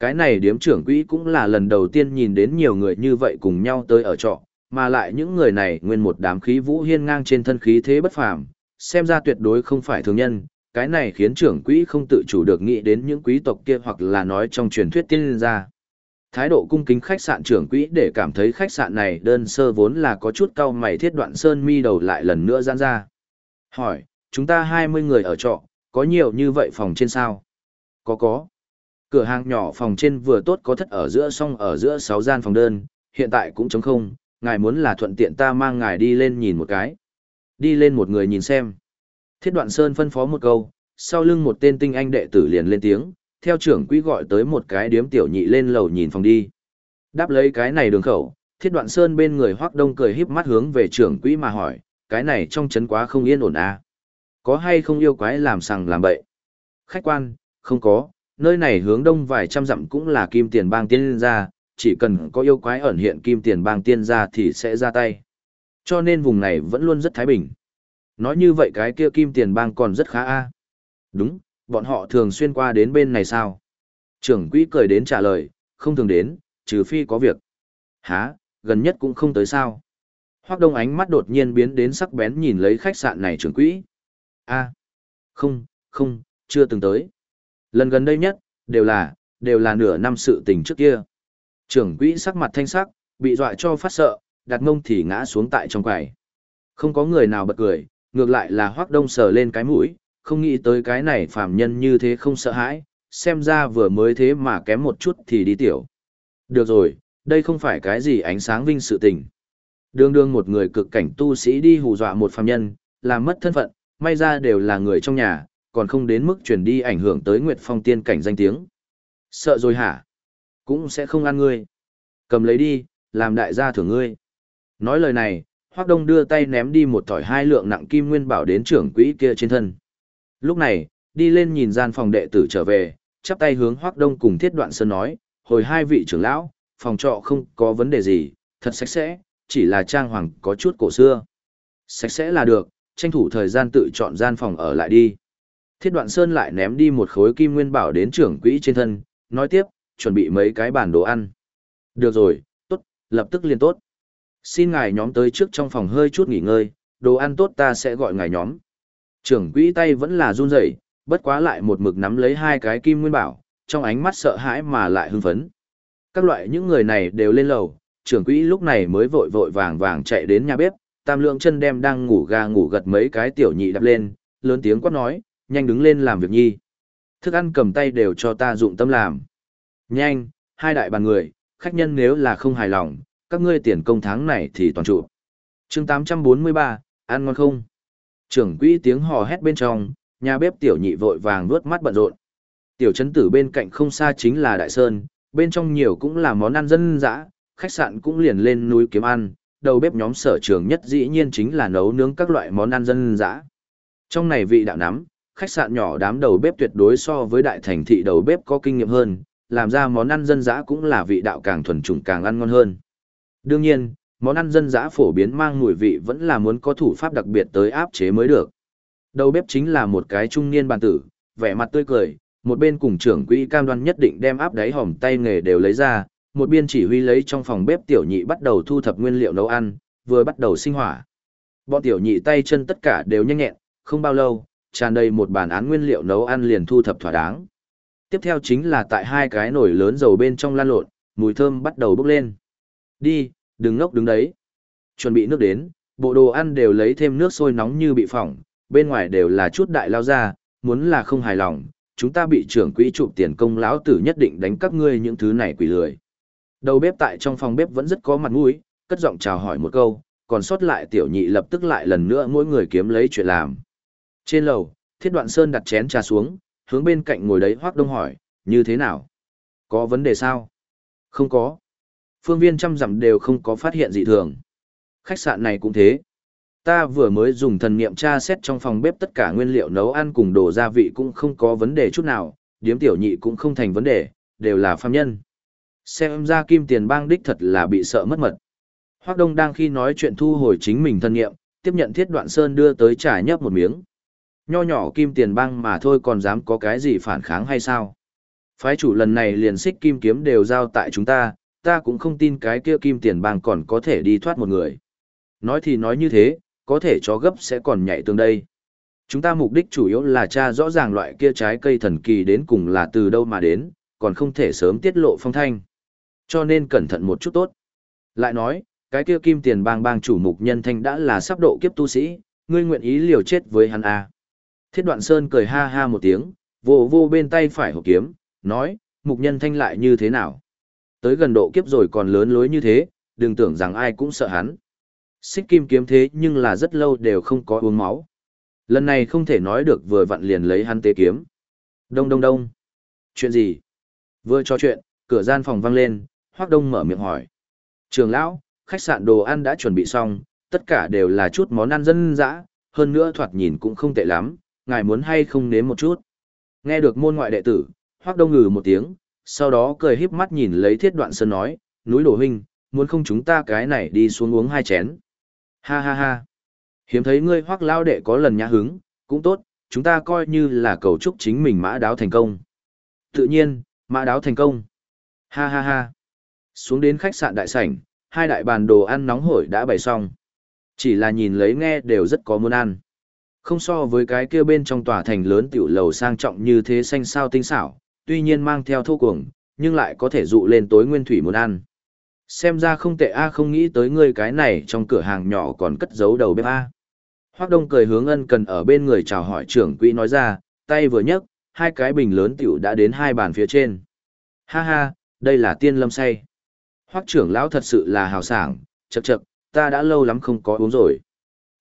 Cái này điếm trưởng quỹ cũng là lần đầu tiên nhìn đến nhiều người như vậy cùng nhau tới ở trọ, mà lại những người này nguyên một đám khí vũ hiên ngang trên thân khí thế bất phàm, xem ra tuyệt đối không phải thường nhân, cái này khiến trưởng quỹ không tự chủ được nghĩ đến những quý tộc kia hoặc là nói trong truyền thuyết tiên gia. Thái độ cung kính khách sạn trưởng quỹ để cảm thấy khách sạn này đơn sơ vốn là có chút cao mày thiết đoạn sơn mi đầu lại lần nữa giãn ra. Hỏi, chúng ta 20 người ở trọ, có nhiều như vậy phòng trên sao? Có có. Cửa hàng nhỏ phòng trên vừa tốt có thất ở giữa song ở giữa 6 gian phòng đơn, hiện tại cũng trống không, ngài muốn là thuận tiện ta mang ngài đi lên nhìn một cái. Đi lên một người nhìn xem. Thiết đoạn sơn phân phó một câu, sau lưng một tên tinh anh đệ tử liền lên tiếng, theo trưởng quỹ gọi tới một cái điếm tiểu nhị lên lầu nhìn phòng đi. Đáp lấy cái này đường khẩu, thiết đoạn sơn bên người hoác đông cười híp mắt hướng về trưởng quỹ mà hỏi, cái này trong chấn quá không yên ổn à? Có hay không yêu quái làm sằng làm bậy? Khách quan, không có, nơi này hướng đông vài trăm dặm cũng là kim tiền bang tiên ra, chỉ cần có yêu quái ẩn hiện kim tiền bang tiên ra thì sẽ ra tay. Cho nên vùng này vẫn luôn rất thái bình. Nói như vậy cái kia kim tiền bang còn rất khá a Đúng, bọn họ thường xuyên qua đến bên này sao? Trưởng quỹ cười đến trả lời, không thường đến, trừ phi có việc. Hả, gần nhất cũng không tới sao? Hoác đông ánh mắt đột nhiên biến đến sắc bén nhìn lấy khách sạn này trưởng quỹ. a không, không, chưa từng tới. Lần gần đây nhất, đều là, đều là nửa năm sự tình trước kia. Trưởng quỹ sắc mặt thanh sắc, bị dọa cho phát sợ, đặt ngông thì ngã xuống tại trong quầy. Không có người nào bật cười, ngược lại là hoác đông sờ lên cái mũi, không nghĩ tới cái này phàm nhân như thế không sợ hãi, xem ra vừa mới thế mà kém một chút thì đi tiểu. Được rồi, đây không phải cái gì ánh sáng vinh sự tình. Đương đương một người cực cảnh tu sĩ đi hù dọa một phàm nhân, làm mất thân phận, may ra đều là người trong nhà, còn không đến mức chuyển đi ảnh hưởng tới Nguyệt Phong tiên cảnh danh tiếng. Sợ rồi hả? Cũng sẽ không ăn ngươi. Cầm lấy đi, làm đại gia thưởng ngươi. Nói lời này, Hoắc Đông đưa tay ném đi một thỏi hai lượng nặng kim nguyên bảo đến trưởng quỹ kia trên thân. Lúc này, đi lên nhìn gian phòng đệ tử trở về, chắp tay hướng Hoắc Đông cùng Thiết Đoạn Sơn nói, hồi hai vị trưởng lão, phòng trọ không có vấn đề gì, thật sạch sẽ, chỉ là trang hoàng có chút cổ xưa. Sạch sẽ là được, tranh thủ thời gian tự chọn gian phòng ở lại đi. Thiết Đoạn Sơn lại ném đi một khối kim nguyên bảo đến trưởng quỹ trên thân, nói tiếp, chuẩn bị mấy cái bản đồ ăn. Được rồi, tốt, lập tức liền tốt. Xin ngài nhóm tới trước trong phòng hơi chút nghỉ ngơi, đồ ăn tốt ta sẽ gọi ngài nhóm. Trưởng quỹ tay vẫn là run rẩy, bất quá lại một mực nắm lấy hai cái kim nguyên bảo, trong ánh mắt sợ hãi mà lại hưng phấn. Các loại những người này đều lên lầu, trưởng quỹ lúc này mới vội vội vàng vàng chạy đến nhà bếp, tam lượng chân đem đang ngủ gà ngủ gật mấy cái tiểu nhị đập lên, lớn tiếng quát nói, nhanh đứng lên làm việc nhi. Thức ăn cầm tay đều cho ta dụng tâm làm. Nhanh, hai đại bàn người, khách nhân nếu là không hài lòng, các ngươi tiền công tháng này thì toàn trụ. chương 843, ăn ngon không? Trưởng quỹ tiếng hò hét bên trong, nhà bếp tiểu nhị vội vàng nuốt mắt bận rộn. Tiểu trấn tử bên cạnh không xa chính là Đại Sơn, bên trong nhiều cũng là món ăn dân dã, khách sạn cũng liền lên núi kiếm ăn, đầu bếp nhóm sở trường nhất dĩ nhiên chính là nấu nướng các loại món ăn dân dã. Trong này vị đạo nắm, khách sạn nhỏ đám đầu bếp tuyệt đối so với đại thành thị đầu bếp có kinh nghiệm hơn, làm ra món ăn dân dã cũng là vị đạo càng thuần chủng càng ăn ngon hơn. Đương nhiên, món ăn dân dã phổ biến mang mùi vị vẫn là muốn có thủ pháp đặc biệt tới áp chế mới được. Đầu bếp chính là một cái trung niên bàn tử, vẻ mặt tươi cười, một bên cùng trưởng quỹ cam đoan nhất định đem áp đáy hòm tay nghề đều lấy ra, một biên chỉ huy lấy trong phòng bếp tiểu nhị bắt đầu thu thập nguyên liệu nấu ăn, vừa bắt đầu sinh hỏa. Bọn tiểu nhị tay chân tất cả đều nhanh nhẹn, không bao lâu, tràn đầy một bàn án nguyên liệu nấu ăn liền thu thập thỏa đáng. Tiếp theo chính là tại hai cái nồi lớn dầu bên trong lan lộn, mùi thơm bắt đầu bốc lên. Đi, đừng ngốc đứng đấy. Chuẩn bị nước đến, bộ đồ ăn đều lấy thêm nước sôi nóng như bị phỏng, bên ngoài đều là chút đại lao ra, muốn là không hài lòng, chúng ta bị trưởng quỹ chụp tiền công lão tử nhất định đánh các ngươi những thứ này quỷ lười. Đầu bếp tại trong phòng bếp vẫn rất có mặt mũi, cất giọng chào hỏi một câu, còn sót lại tiểu nhị lập tức lại lần nữa mỗi người kiếm lấy chuyện làm. Trên lầu, thiết đoạn sơn đặt chén trà xuống, hướng bên cạnh ngồi đấy hoác đông hỏi, như thế nào? Có vấn đề sao? Không có. Phương viên trăm dặm đều không có phát hiện gì thường. Khách sạn này cũng thế. Ta vừa mới dùng thần niệm tra xét trong phòng bếp tất cả nguyên liệu nấu ăn cùng đồ gia vị cũng không có vấn đề chút nào, điếm tiểu nhị cũng không thành vấn đề, đều là phàm nhân. Xem ra kim tiền bang đích thật là bị sợ mất mật. Hoác Đông đang khi nói chuyện thu hồi chính mình thân nghiệm, tiếp nhận thiết đoạn sơn đưa tới trà nhấp một miếng. Nho nhỏ kim tiền bang mà thôi còn dám có cái gì phản kháng hay sao? Phái chủ lần này liền xích kim kiếm đều giao tại chúng ta, ta cũng không tin cái kia kim tiền bang còn có thể đi thoát một người. Nói thì nói như thế, có thể chó gấp sẽ còn nhảy tương đây. Chúng ta mục đích chủ yếu là tra rõ ràng loại kia trái cây thần kỳ đến cùng là từ đâu mà đến, còn không thể sớm tiết lộ phong thanh. Cho nên cẩn thận một chút tốt. Lại nói, cái kia kim tiền bang bang chủ mục nhân thanh đã là sắp độ kiếp tu sĩ, ngươi nguyện ý liều chết với hắn à. Thiết đoạn sơn cười ha ha một tiếng, vô vô bên tay phải hộp kiếm, nói, mục nhân thanh lại như thế nào. Tới gần độ kiếp rồi còn lớn lối như thế, đừng tưởng rằng ai cũng sợ hắn. Xích kim kiếm thế nhưng là rất lâu đều không có uống máu. Lần này không thể nói được vừa vặn liền lấy hắn tế kiếm. Đông đông đông. Chuyện gì? Vừa trò chuyện, cửa gian phòng vang lên, Hoác Đông mở miệng hỏi. Trường lão, khách sạn đồ ăn đã chuẩn bị xong, tất cả đều là chút món ăn dân dã, hơn nữa thoạt nhìn cũng không tệ lắm, ngài muốn hay không nếm một chút. Nghe được môn ngoại đệ tử, Hoác Đông ngừ một tiếng, sau đó cười híp mắt nhìn lấy thiết đoạn sơn nói, núi đổ huynh, muốn không chúng ta cái này đi xuống uống hai chén. Ha ha ha. Hiếm thấy ngươi hoác lao đệ có lần nhã hứng, cũng tốt, chúng ta coi như là cầu chúc chính mình mã đáo thành công. Tự nhiên, mã đáo thành công. Ha ha ha. Xuống đến khách sạn đại sảnh, hai đại bàn đồ ăn nóng hổi đã bày xong. Chỉ là nhìn lấy nghe đều rất có muốn ăn. Không so với cái kia bên trong tòa thành lớn tiểu lầu sang trọng như thế xanh sao tinh xảo, tuy nhiên mang theo thô cuồng, nhưng lại có thể dụ lên tối nguyên thủy muốn ăn. Xem ra không tệ a không nghĩ tới ngươi cái này trong cửa hàng nhỏ còn cất giấu đầu bếp a. Hoác Đông cười hướng ân cần ở bên người chào hỏi trưởng quỹ nói ra, tay vừa nhấc, hai cái bình lớn tiểu đã đến hai bàn phía trên. Ha ha, đây là tiên lâm say. Hoác trưởng lão thật sự là hào sảng, chậc chậc, ta đã lâu lắm không có uống rồi.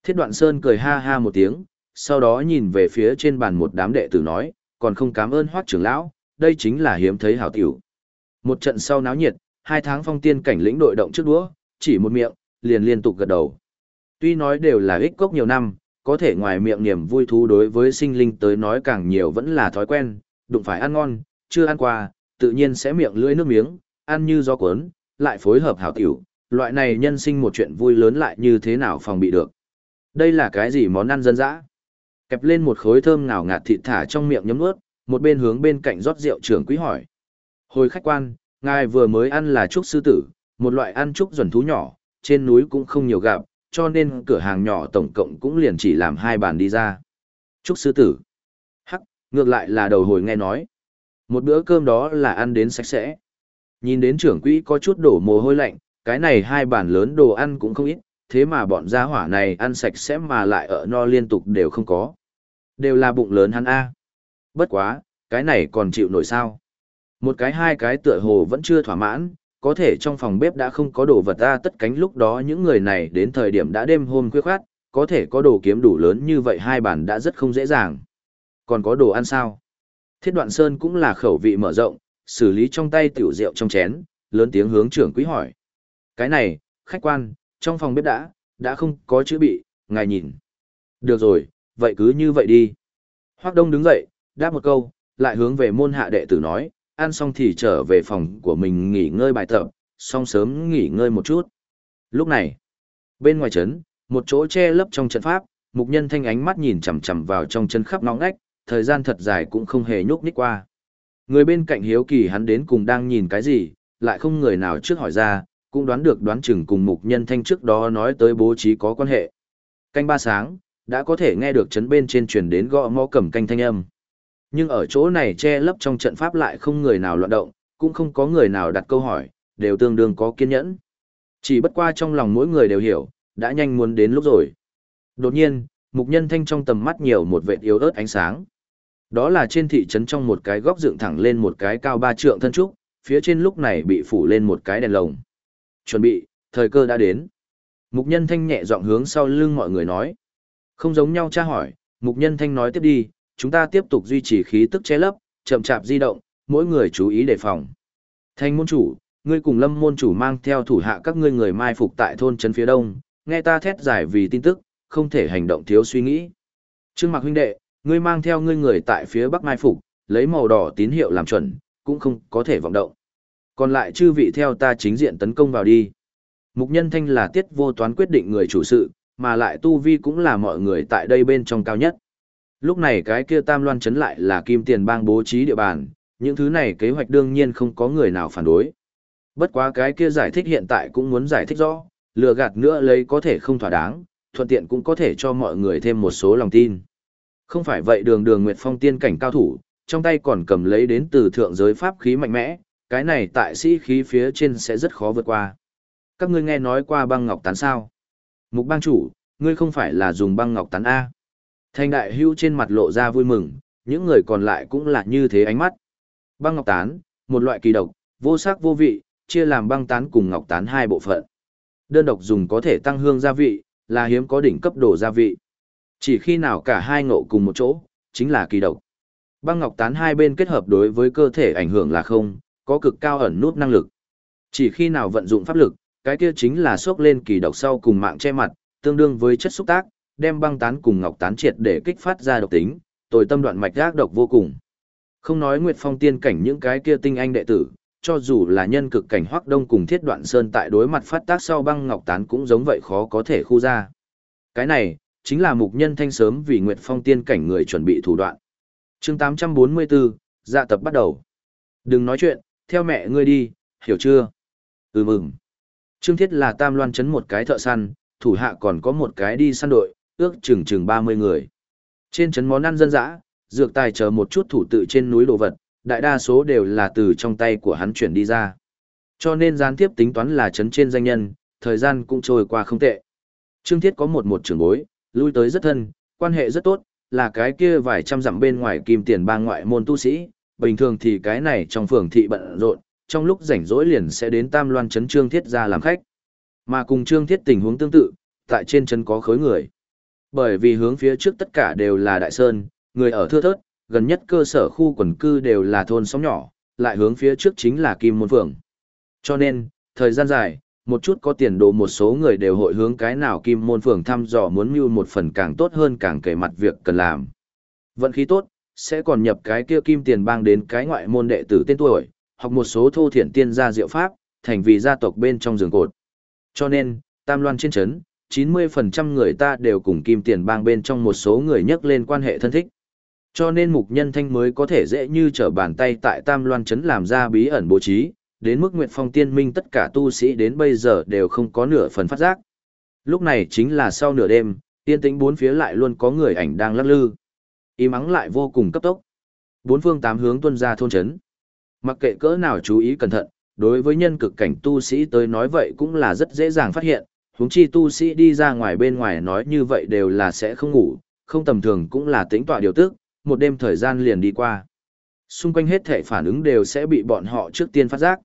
Thiết đoạn sơn cười ha ha một tiếng, sau đó nhìn về phía trên bàn một đám đệ tử nói, còn không cảm ơn hoác trưởng lão, đây chính là hiếm thấy hảo tiểu. Một trận sau náo nhiệt, hai tháng phong tiên cảnh lĩnh đội động trước đũa, chỉ một miệng, liền liên tục gật đầu. Tuy nói đều là ích cốc nhiều năm, có thể ngoài miệng niềm vui thú đối với sinh linh tới nói càng nhiều vẫn là thói quen, đụng phải ăn ngon, chưa ăn qua, tự nhiên sẽ miệng lưỡi nước miếng, ăn như gió cuốn, lại phối hợp hảo tiểu, loại này nhân sinh một chuyện vui lớn lại như thế nào phòng bị được. Đây là cái gì món ăn dân dã? Kẹp lên một khối thơm ngào ngạt thịt thả trong miệng nhấm nuốt, một bên hướng bên cạnh rót rượu trưởng quý hỏi. Hồi khách quan, ngài vừa mới ăn là trúc sư tử, một loại ăn trúc duẩn thú nhỏ, trên núi cũng không nhiều gặp, cho nên cửa hàng nhỏ tổng cộng cũng liền chỉ làm hai bàn đi ra. Trúc sư tử. Hắc, ngược lại là đầu hồi nghe nói. Một bữa cơm đó là ăn đến sạch sẽ. Nhìn đến trưởng quỹ có chút đổ mồ hôi lạnh, cái này hai bàn lớn đồ ăn cũng không ít, thế mà bọn gia hỏa này ăn sạch sẽ mà lại ở no liên tục đều không có. Đều là bụng lớn hắn A. Bất quá, cái này còn chịu nổi sao. Một cái hai cái tựa hồ vẫn chưa thỏa mãn, có thể trong phòng bếp đã không có đồ vật ra tất cánh lúc đó những người này đến thời điểm đã đêm hôm khuya khoát, có thể có đồ kiếm đủ lớn như vậy hai bản đã rất không dễ dàng. Còn có đồ ăn sao? Thiết đoạn sơn cũng là khẩu vị mở rộng, xử lý trong tay tiểu rượu trong chén, lớn tiếng hướng trưởng quý hỏi. Cái này, khách quan, trong phòng bếp đã, đã không có chữ bị, ngài nhìn. Được rồi, vậy cứ như vậy đi. Hoác Đông đứng dậy, đáp một câu, lại hướng về môn hạ đệ tử nói, ăn xong thì trở về phòng của mình nghỉ ngơi bài tập, xong sớm nghỉ ngơi một chút. Lúc này, bên ngoài trấn, một chỗ che lấp trong trận pháp, mục nhân thanh ánh mắt nhìn chằm chằm vào trong chân khắp nóng ngách, thời gian thật dài cũng không hề nhúc nhích qua. Người bên cạnh hiếu kỳ hắn đến cùng đang nhìn cái gì, lại không người nào trước hỏi ra, cũng đoán được đoán chừng cùng mục nhân thanh trước đó nói tới bố trí có quan hệ. Canh ba sáng, đã có thể nghe được chấn bên trên truyền đến gõ mõ cầm canh thanh âm. Nhưng ở chỗ này che lấp trong trận pháp lại không người nào loạn động, cũng không có người nào đặt câu hỏi, đều tương đương có kiên nhẫn. Chỉ bất qua trong lòng mỗi người đều hiểu, đã nhanh muốn đến lúc rồi. Đột nhiên, mục nhân thanh trong tầm mắt nhiều một vệt yếu ớt ánh sáng. Đó là trên thị trấn trong một cái góc dựng thẳng lên một cái cao ba trượng thân trúc, phía trên lúc này bị phủ lên một cái đèn lồng. Chuẩn bị, thời cơ đã đến. Mục nhân thanh nhẹ giọng hướng sau lưng mọi người nói. Không giống nhau tra hỏi, mục nhân thanh nói tiếp đi, chúng ta tiếp tục duy trì khí tức che lấp, chậm chạp di động, mỗi người chú ý đề phòng. Thanh môn chủ, ngươi cùng lâm môn chủ mang theo thủ hạ các ngươi người mai phục tại thôn trấn phía đông, nghe ta thét giải vì tin tức, không thể hành động thiếu suy nghĩ. Trương Mạc huynh đệ, ngươi mang theo ngươi người tại phía bắc mai phục, lấy màu đỏ tín hiệu làm chuẩn, cũng không có thể vọng động. Còn lại chư vị theo ta chính diện tấn công vào đi. Mục Nhân Thanh là tiết vô toán quyết định người chủ sự, mà lại tu vi cũng là mọi người tại đây bên trong cao nhất. Lúc này cái kia Tam Loan chấn lại là kim tiền bang bố trí địa bàn, những thứ này kế hoạch đương nhiên không có người nào phản đối. Bất quá cái kia giải thích hiện tại cũng muốn giải thích rõ, lừa gạt nữa lấy có thể không thỏa đáng, thuận tiện cũng có thể cho mọi người thêm một số lòng tin. Không phải vậy đường đường Nguyệt Phong tiên cảnh cao thủ, trong tay còn cầm lấy đến từ thượng giới pháp khí mạnh mẽ, cái này tại sĩ khí phía trên sẽ rất khó vượt qua. Các ngươi nghe nói qua băng ngọc tán sao? Mục bang chủ, ngươi không phải là dùng băng ngọc tán A. Thanh đại hưu trên mặt lộ ra vui mừng, những người còn lại cũng là như thế ánh mắt. Băng ngọc tán, một loại kỳ độc, vô sắc vô vị, chia làm băng tán cùng ngọc tán hai bộ phận. Đơn độc dùng có thể tăng hương gia vị, là hiếm có đỉnh cấp độ gia vị. Chỉ khi nào cả hai ngộ cùng một chỗ, chính là kỳ độc. Băng ngọc tán hai bên kết hợp đối với cơ thể ảnh hưởng là không, có cực cao ẩn nút năng lực. Chỉ khi nào vận dụng pháp lực, cái kia chính là xốc lên kỳ độc sau cùng mạng che mặt, tương đương với chất xúc tác, đem băng tán cùng ngọc tán triệt để kích phát ra độc tính, tồi tâm đoạn mạch ác độc vô cùng. Không nói Nguyệt Phong tiên cảnh những cái kia tinh anh đệ tử, cho dù là nhân cực cảnh Hoắc Đông cùng Thiết Đoạn Sơn tại đối mặt phát tác sau băng ngọc tán cũng giống vậy khó có thể khu ra. Cái này chính là mục nhân thanh sớm vì Nguyệt Phong tiên cảnh người chuẩn bị thủ đoạn. Chương 844, dạ tập bắt đầu. Đừng nói chuyện, theo mẹ ngươi đi, hiểu chưa? Ừ mừng. Trương Thiết là tam loan chấn một cái thợ săn, thủ hạ còn có một cái đi săn đội, ước chừng chừng 30 người. Trên chấn món ăn dân dã, dược tài chờ một chút thủ tự trên núi đồ vật, đại đa số đều là từ trong tay của hắn chuyển đi ra. Cho nên gián tiếp tính toán là chấn trên danh nhân, thời gian cũng trôi qua không tệ. Trương Thiết có một một trưởng bối, lui tới rất thân, quan hệ rất tốt, là cái kia vài trăm dặm bên ngoài kim tiền ba ngoại môn tu sĩ, bình thường thì cái này trong phường thị bận rộn, trong lúc rảnh rỗi liền sẽ đến Tam Loan trấn Trương Thiết ra làm khách. Mà cùng Trương Thiết tình huống tương tự, tại trên trấn có khối người. Bởi vì hướng phía trước tất cả đều là đại sơn, người ở thưa thớt, gần nhất cơ sở khu quần cư đều là thôn xóm nhỏ, lại hướng phía trước chính là Kim Môn Phường. Cho nên, thời gian dài, một chút có tiền đồ một số người đều hội hướng cái nào Kim Môn Phường thăm dò muốn mưu một phần càng tốt hơn càng kể mặt việc cần làm. Vận khí tốt, sẽ còn nhập cái kia kim tiền bang đến cái ngoại môn đệ tử tên tuổi, hoặc một số thô thiển tiên gia diệu pháp, thành vì gia tộc bên trong giường cột. Cho nên, Tam Loan trên chấn, 90% người ta đều cùng kim tiền bang bên trong một số người nhắc lên quan hệ thân thích. Cho nên mục nhân thanh mới có thể dễ như trở bàn tay tại Tam Loan chấn làm ra bí ẩn bố trí, đến mức Nguyệt Phong tiên minh tất cả tu sĩ đến bây giờ đều không có nửa phần phát giác. Lúc này chính là sau nửa đêm, tiên tĩnh bốn phía lại luôn có người ảnh đang lắc lư. Ý mắng lại vô cùng cấp tốc. Bốn phương tám hướng tuân ra thôn chấn. Mặc kệ cỡ nào chú ý cẩn thận, đối với nhân cực cảnh tu sĩ tới nói vậy cũng là rất dễ dàng phát hiện, huống chi tu sĩ đi ra ngoài bên ngoài nói như vậy đều là sẽ không ngủ, không tầm thường cũng là tính tọa điều tức, một đêm thời gian liền đi qua. Xung quanh hết thể phản ứng đều sẽ bị bọn họ trước tiên phát giác.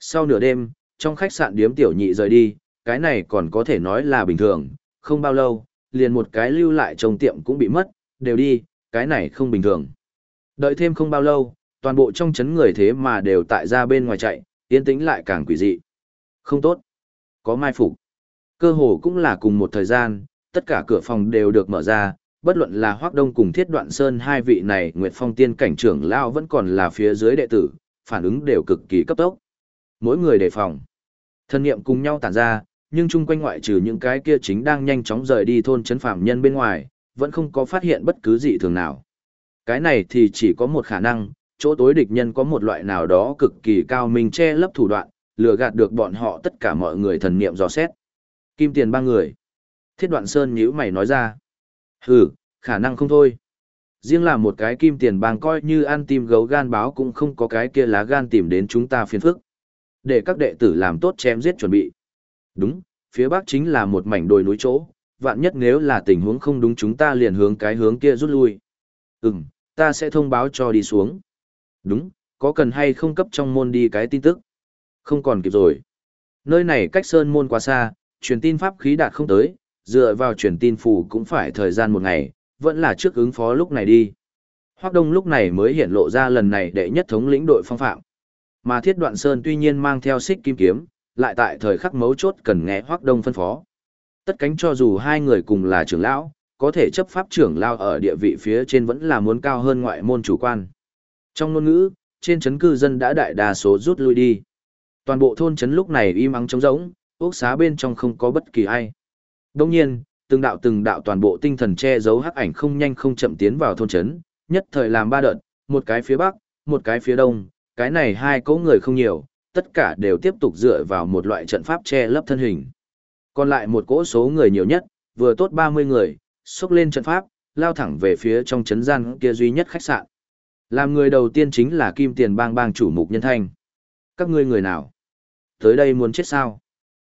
Sau nửa đêm, trong khách sạn điếm tiểu nhị rời đi, cái này còn có thể nói là bình thường, không bao lâu, liền một cái lưu lại trong tiệm cũng bị mất, đều đi, cái này không bình thường. Đợi thêm không bao lâu, toàn bộ trong chấn người thế mà đều tại ra bên ngoài chạy, yên tĩnh lại càng quỷ dị. Không tốt. Có mai phục. Cơ hồ cũng là cùng một thời gian, tất cả cửa phòng đều được mở ra, bất luận là Hoắc Đông cùng Thiết Đoạn Sơn hai vị này Nguyệt Phong Tiên cảnh trưởng lão vẫn còn là phía dưới đệ tử, phản ứng đều cực kỳ cấp tốc. Mỗi người đề phòng. Thân niệm cùng nhau tản ra, nhưng chung quanh ngoại trừ những cái kia chính đang nhanh chóng rời đi thôn trấn phạm nhân bên ngoài, vẫn không có phát hiện bất cứ gì thường nào. Cái này thì chỉ có một khả năng, chỗ tối địch nhân có một loại nào đó cực kỳ cao minh che lấp thủ đoạn, lừa gạt được bọn họ tất cả mọi người thần niệm dò xét. Kim tiền ba người. Thiết đoạn sơn nhíu mày nói ra. Hừ, khả năng không thôi. Riêng là một cái kim tiền bang coi như ăn tim gấu gan báo cũng không có cái kia lá gan tìm đến chúng ta phiền phức. Để các đệ tử làm tốt chém giết chuẩn bị. Đúng, phía bắc chính là một mảnh đồi núi chỗ, vạn nhất nếu là tình huống không đúng chúng ta liền hướng cái hướng kia rút lui. Ừm, ta sẽ thông báo cho đi xuống. Đúng, có cần hay không cấp trong môn đi cái tin tức? Không còn kịp rồi. Nơi này cách sơn môn quá xa, truyền tin pháp khí đạt không tới, dựa vào truyền tin phù cũng phải thời gian một ngày, vẫn là trước ứng phó lúc này đi. Hoắc Đông lúc này mới hiện lộ ra lần này đệ nhất thống lĩnh đội phong phạm. Mà Thiết Đoạn Sơn tuy nhiên mang theo xích kim kiếm, lại tại thời khắc mấu chốt cần nghe Hoắc Đông phân phó. Tất cánh cho dù hai người cùng là trưởng lão, có thể chấp pháp trưởng lao ở địa vị phía trên vẫn là muốn cao hơn ngoại môn chủ quan. Trong ngôn ngữ, trên chấn cư dân đã đại đa số rút lui đi. Toàn bộ thôn chấn lúc này im ắng trống rỗng, ốc xá bên trong không có bất kỳ ai. Đồng nhiên, từng đạo từng đạo toàn bộ tinh thần che giấu hắc ảnh không nhanh không chậm tiến vào thôn chấn, nhất thời làm ba đợt, một cái phía bắc, một cái phía đông, cái này hai cỗ người không nhiều, tất cả đều tiếp tục dựa vào một loại trận pháp che lấp thân hình. Còn lại một cỗ số người nhiều nhất, vừa tốt 30 người, xúc lên trận pháp, lao thẳng về phía trong chấn gian kia duy nhất khách sạn. Làm người đầu tiên chính là Kim Tiền Bang bang chủ mục nhân thanh. Các ngươi người nào? Tới đây muốn chết sao?